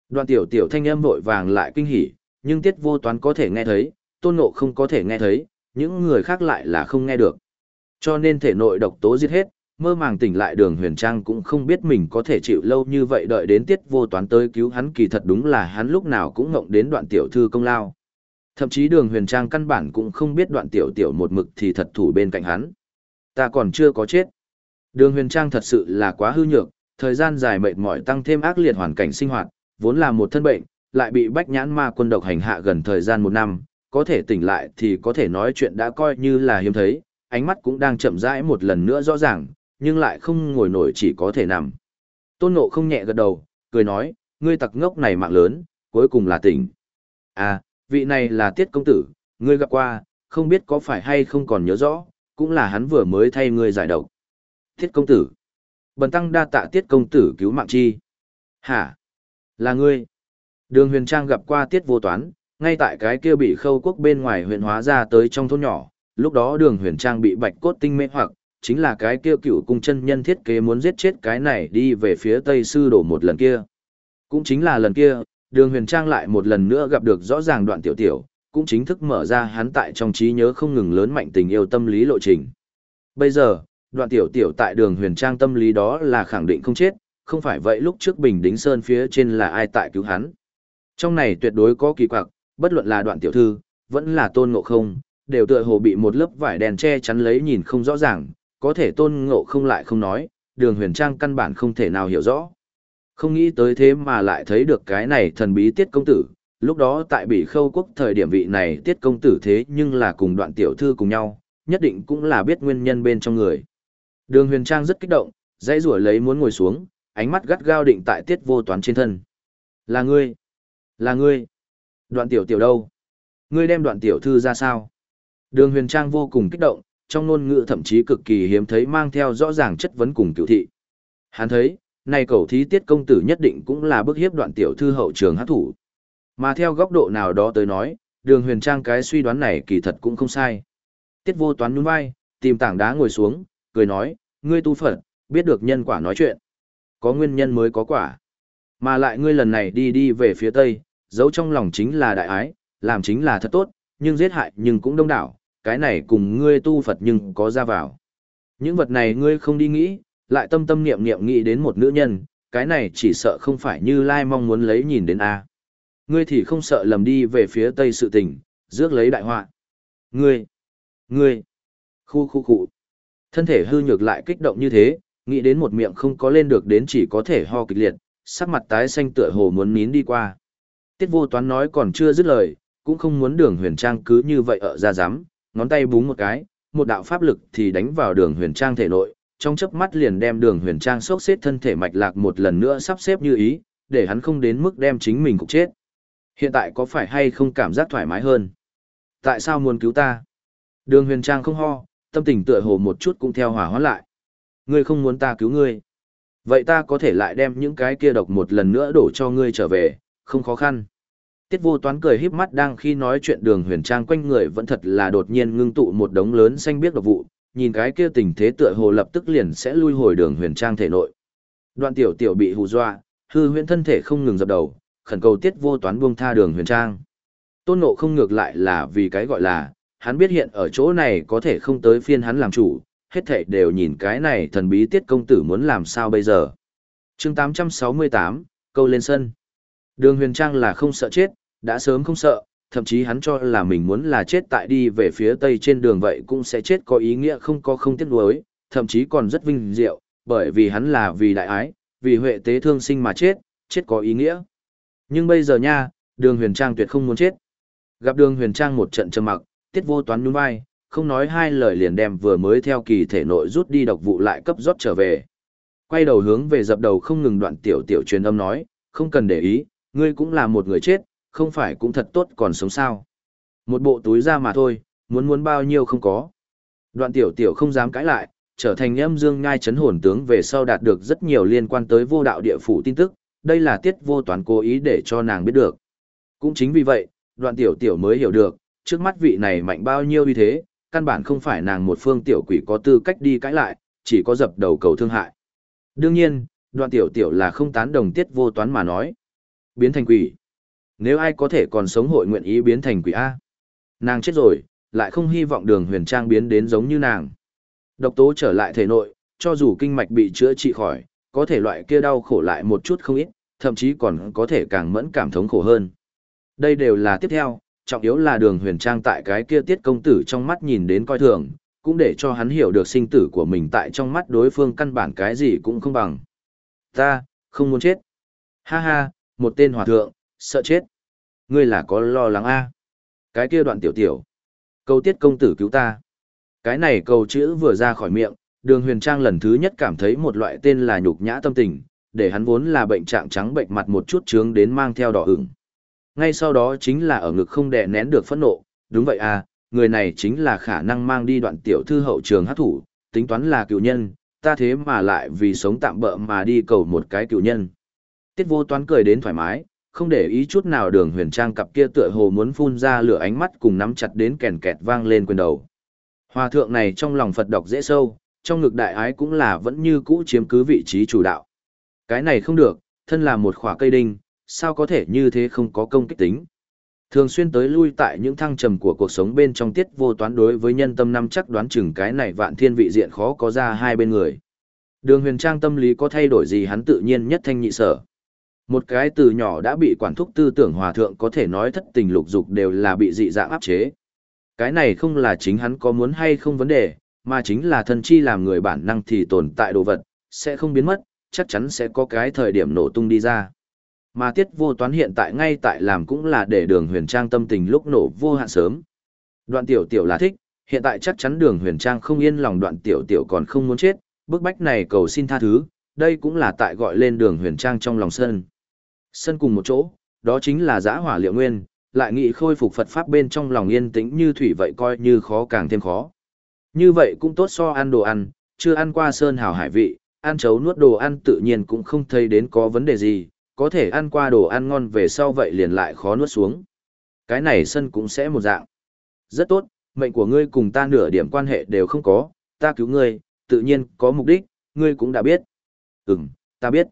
Đoàn tiểu tiểu thanh âm vội vàng lại kinh hỉ, nhưng tiết vô toán có thể nghe thấy, tôn ngộ không có thể nghe thấy, những người khác lại là không nghe được. Cho nên thể nội độc tố giết hết, mơ màng tỉnh lại đường huyền trang cũng không biết mình có thể chịu lâu như vậy đợi đến tiết vô toán tới cứu hắn kỳ thật đúng là hắn lúc nào cũng ngộng đến đoạn tiểu thư công lao. Thậm chí đường huyền trang căn bản cũng không biết đoạn tiểu tiểu một mực thì thật thủ bên cạnh hắn. Ta còn chưa có chết. Đường huyền trang thật sự là quá hư nhược, thời gian dài mệt mỏi tăng thêm ác liệt hoàn cảnh sinh hoạt, vốn là một thân bệnh, lại bị bách nhãn ma quân độc hành hạ gần thời gian một năm, có thể tỉnh lại thì có thể nói chuyện đã coi như là hiếm thấy, ánh mắt cũng đang chậm rãi một lần nữa rõ ràng, nhưng lại không ngồi nổi chỉ có thể nằm. Tôn Ngộ không nhẹ gật đầu, cười nói, ngươi tặc ngốc này mạng lớn, cuối cùng là tỉnh. À, vị này là Tiết Công Tử, ngươi gặp qua, không biết có phải hay không còn nhớ rõ, cũng là hắn vừa mới thay ngươi giải độc. Tiết Công Tử. Bần tăng đa tạ Tiết Công Tử cứu mạng chi. Hả? Là ngươi. Đường huyền trang gặp qua Tiết vô toán, ngay tại cái kia bị khâu quốc bên ngoài huyền hóa ra tới trong thôn nhỏ, lúc đó đường huyền trang bị bạch cốt tinh mê hoặc, chính là cái kia cựu cung chân nhân thiết kế muốn giết chết cái này đi về phía tây sư đổ một lần kia. Cũng chính là lần kia, đường huyền trang lại một lần nữa gặp được rõ ràng đoạn tiểu tiểu, cũng chính thức mở ra hắn tại trong trí nhớ không ngừng lớn mạnh tình yêu tâm lý lộ trình. Bây giờ, đoạn tiểu tiểu tại đường huyền trang tâm lý đó là khẳng định không chết, không phải vậy lúc trước Bình Đính Sơn phía trên là ai tại cứu hắn. Trong này tuyệt đối có kỳ quặc, bất luận là đoạn tiểu thư, vẫn là tôn ngộ không, đều tựa hồ bị một lớp vải đèn che chắn lấy nhìn không rõ ràng, có thể tôn ngộ không lại không nói, đường huyền trang căn bản không thể nào hiểu rõ. Không nghĩ tới thế mà lại thấy được cái này thần bí tiết công tử, lúc đó tại bị khâu quốc thời điểm vị này tiết công tử thế nhưng là cùng đoạn tiểu thư cùng nhau, nhất định cũng là biết nguyên nhân bên trong người. Đường huyền trang rất kích động, dãy rủa lấy muốn ngồi xuống, ánh mắt gắt gao định tại tiết vô toán trên thân. Là ngươi! Là ngươi! Đoạn tiểu tiểu đâu? Ngươi đem đoạn tiểu thư ra sao? Đường huyền trang vô cùng kích động, trong ngôn ngữ thậm chí cực kỳ hiếm thấy mang theo rõ ràng chất vấn cùng cựu thị. Hắn thấy, này cầu thí tiết công tử nhất định cũng là bức hiếp đoạn tiểu thư hậu trường hát thủ. Mà theo góc độ nào đó tới nói, đường huyền trang cái suy đoán này kỳ thật cũng không sai. Tiết vô toán nhún vai, tìm tảng đá ngồi xuống, cười nói, ngươi tu phật, biết được nhân quả nói chuyện. Có nguyên nhân mới có quả. Mà lại ngươi lần này đi đi về phía tây, giấu trong lòng chính là đại ái, làm chính là thật tốt, nhưng giết hại nhưng cũng đông đảo, cái này cùng ngươi tu Phật nhưng có ra vào. Những vật này ngươi không đi nghĩ, lại tâm tâm niệm niệm nghĩ đến một nữ nhân, cái này chỉ sợ không phải như Lai mong muốn lấy nhìn đến A. Ngươi thì không sợ lầm đi về phía tây sự tình, rước lấy đại họa. Ngươi, ngươi, khu khu khu. Thân thể hư nhược lại kích động như thế, nghĩ đến một miệng không có lên được đến chỉ có thể ho kịch liệt, sắc mặt tái xanh tựa hồ muốn nín đi qua. Tiết vô toán nói còn chưa dứt lời, cũng không muốn đường huyền trang cứ như vậy ở ra giám, ngón tay búng một cái, một đạo pháp lực thì đánh vào đường huyền trang thể nội, trong chớp mắt liền đem đường huyền trang sốc xếp thân thể mạch lạc một lần nữa sắp xếp như ý, để hắn không đến mức đem chính mình cục chết. Hiện tại có phải hay không cảm giác thoải mái hơn? Tại sao muốn cứu ta? Đường huyền trang không ho, tâm tình tựa hồ một chút cũng theo hỏa hoãn lại. Ngươi không muốn ta cứu ngươi. Vậy ta có thể lại đem những cái kia độc một lần nữa đổ cho ngươi trở về, không khó khăn. Tiết vô toán cười híp mắt đang khi nói chuyện đường huyền trang quanh người vẫn thật là đột nhiên ngưng tụ một đống lớn xanh biếc độc vụ, nhìn cái kia tình thế tựa hồ lập tức liền sẽ lui hồi đường huyền trang thể nội. Đoạn tiểu tiểu bị hù dọa, hư huyễn thân thể không ngừng dập đầu, khẩn cầu tiết vô toán buông tha đường huyền trang. Tôn nộ không ngược lại là vì cái gọi là, hắn biết hiện ở chỗ này có thể không tới phiên hắn làm chủ, hết thảy đều nhìn cái này thần bí tiết công tử muốn làm sao bây giờ. chương 868, câu lên sân. Đường huyền trang là không sợ chết, đã sớm không sợ, thậm chí hắn cho là mình muốn là chết tại đi về phía tây trên đường vậy cũng sẽ chết có ý nghĩa không có không tiếc nuối, thậm chí còn rất vinh diệu, bởi vì hắn là vì đại ái, vì huệ tế thương sinh mà chết, chết có ý nghĩa. Nhưng bây giờ nha, đường huyền trang tuyệt không muốn chết. Gặp đường huyền trang một trận trầm mặc, tiết vô toán nhún vai, không nói hai lời liền đem vừa mới theo kỳ thể nội rút đi độc vụ lại cấp rót trở về. Quay đầu hướng về dập đầu không ngừng đoạn tiểu tiểu truyền âm nói, không cần để ý, ngươi cũng là một người chết, không phải cũng thật tốt còn sống sao. Một bộ túi ra mà thôi, muốn muốn bao nhiêu không có. Đoạn tiểu tiểu không dám cãi lại, trở thành âm dương ngai chấn hồn tướng về sau đạt được rất nhiều liên quan tới vô đạo địa phủ tin tức, đây là tiết vô toán cố ý để cho nàng biết được. Cũng chính vì vậy, đoạn tiểu tiểu mới hiểu được, trước mắt vị này mạnh bao nhiêu như thế, căn bản không phải nàng một phương tiểu quỷ có tư cách đi cãi lại, chỉ có dập đầu cầu thương hại. Đương nhiên, đoạn tiểu tiểu là không tán đồng tiết vô toán mà nói. Biến thành quỷ. Nếu ai có thể còn sống hội nguyện ý biến thành quỷ A. Nàng chết rồi, lại không hy vọng đường huyền trang biến đến giống như nàng. Độc tố trở lại thể nội, cho dù kinh mạch bị chữa trị khỏi, có thể loại kia đau khổ lại một chút không ít, thậm chí còn có thể càng mẫn cảm thống khổ hơn. Đây đều là tiếp theo, trọng yếu là đường huyền trang tại cái kia tiết công tử trong mắt nhìn đến coi thường, cũng để cho hắn hiểu được sinh tử của mình tại trong mắt đối phương căn bản cái gì cũng không bằng. Ta, không muốn chết. Ha ha, một tên hòa thượng, sợ chết. Ngươi là có lo lắng a Cái kia đoạn tiểu tiểu. cầu tiết công tử cứu ta. Cái này cầu chữ vừa ra khỏi miệng, đường huyền trang lần thứ nhất cảm thấy một loại tên là nhục nhã tâm tình, để hắn vốn là bệnh trạng trắng bệnh mặt một chút trướng đến mang theo đỏ ửng. Ngay sau đó chính là ở ngực không đè nén được phẫn nộ, đúng vậy à, người này chính là khả năng mang đi đoạn tiểu thư hậu trường hát thủ, tính toán là cựu nhân, ta thế mà lại vì sống tạm bỡ mà đi cầu một cái cựu nhân. Tiết vô toán cười đến thoải mái, không để ý chút nào đường huyền trang cặp kia tựa hồ muốn phun ra lửa ánh mắt cùng nắm chặt đến kèn kẹt vang lên quyền đầu. Hòa thượng này trong lòng Phật đọc dễ sâu, trong ngực đại ái cũng là vẫn như cũ chiếm cứ vị trí chủ đạo. Cái này không được, thân là một khỏa cây đinh, sao có thể như thế không có công kích tính. Thường xuyên tới lui tại những thăng trầm của cuộc sống bên trong tiết vô toán đối với nhân tâm năm chắc đoán chừng cái này vạn thiên vị diện khó có ra hai bên người. Đường huyền trang tâm lý có thay đổi gì hắn tự nhiên nhất thanh nhị sở. Một cái từ nhỏ đã bị quản thúc tư tưởng hòa thượng có thể nói thất tình lục dục đều là bị dị dạng áp chế. Cái này không là chính hắn có muốn hay không vấn đề, mà chính là thân chi làm người bản năng thì tồn tại đồ vật, sẽ không biến mất, chắc chắn sẽ có cái thời điểm nổ tung đi ra. Mà tiết vô toán hiện tại ngay tại làm cũng là để đường huyền trang tâm tình lúc nổ vô hạn sớm. Đoạn tiểu tiểu là thích, hiện tại chắc chắn đường huyền trang không yên lòng đoạn tiểu tiểu còn không muốn chết, bức bách này cầu xin tha thứ, đây cũng là tại gọi lên đường huyền trang trong lòng sân. Sân cùng một chỗ, đó chính là giã hỏa liệu nguyên, lại nghĩ khôi phục Phật Pháp bên trong lòng yên tĩnh như thủy vậy coi như khó càng thêm khó. Như vậy cũng tốt so ăn đồ ăn, chưa ăn qua sơn hào hải vị, ăn chấu nuốt đồ ăn tự nhiên cũng không thấy đến có vấn đề gì, có thể ăn qua đồ ăn ngon về sau vậy liền lại khó nuốt xuống. Cái này sân cũng sẽ một dạng. Rất tốt, mệnh của ngươi cùng ta nửa điểm quan hệ đều không có, ta cứu ngươi, tự nhiên có mục đích, ngươi cũng đã biết. Ừm, ta biết.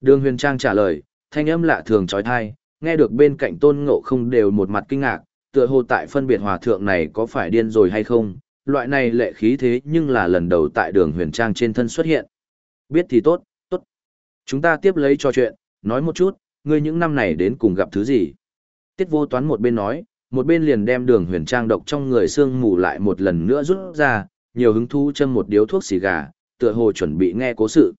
Đường huyền trang trả lời, thanh âm lạ thường trói thai, nghe được bên cạnh tôn ngộ không đều một mặt kinh ngạc, tựa hồ tại phân biệt hòa thượng này có phải điên rồi hay không, loại này lệ khí thế nhưng là lần đầu tại đường huyền trang trên thân xuất hiện. Biết thì tốt, tốt. Chúng ta tiếp lấy trò chuyện, nói một chút, ngươi những năm này đến cùng gặp thứ gì. Tiết vô toán một bên nói, một bên liền đem đường huyền trang độc trong người xương mù lại một lần nữa rút ra, nhiều hứng thú châm một điếu thuốc xì gà, tựa hồ chuẩn bị nghe cố sự.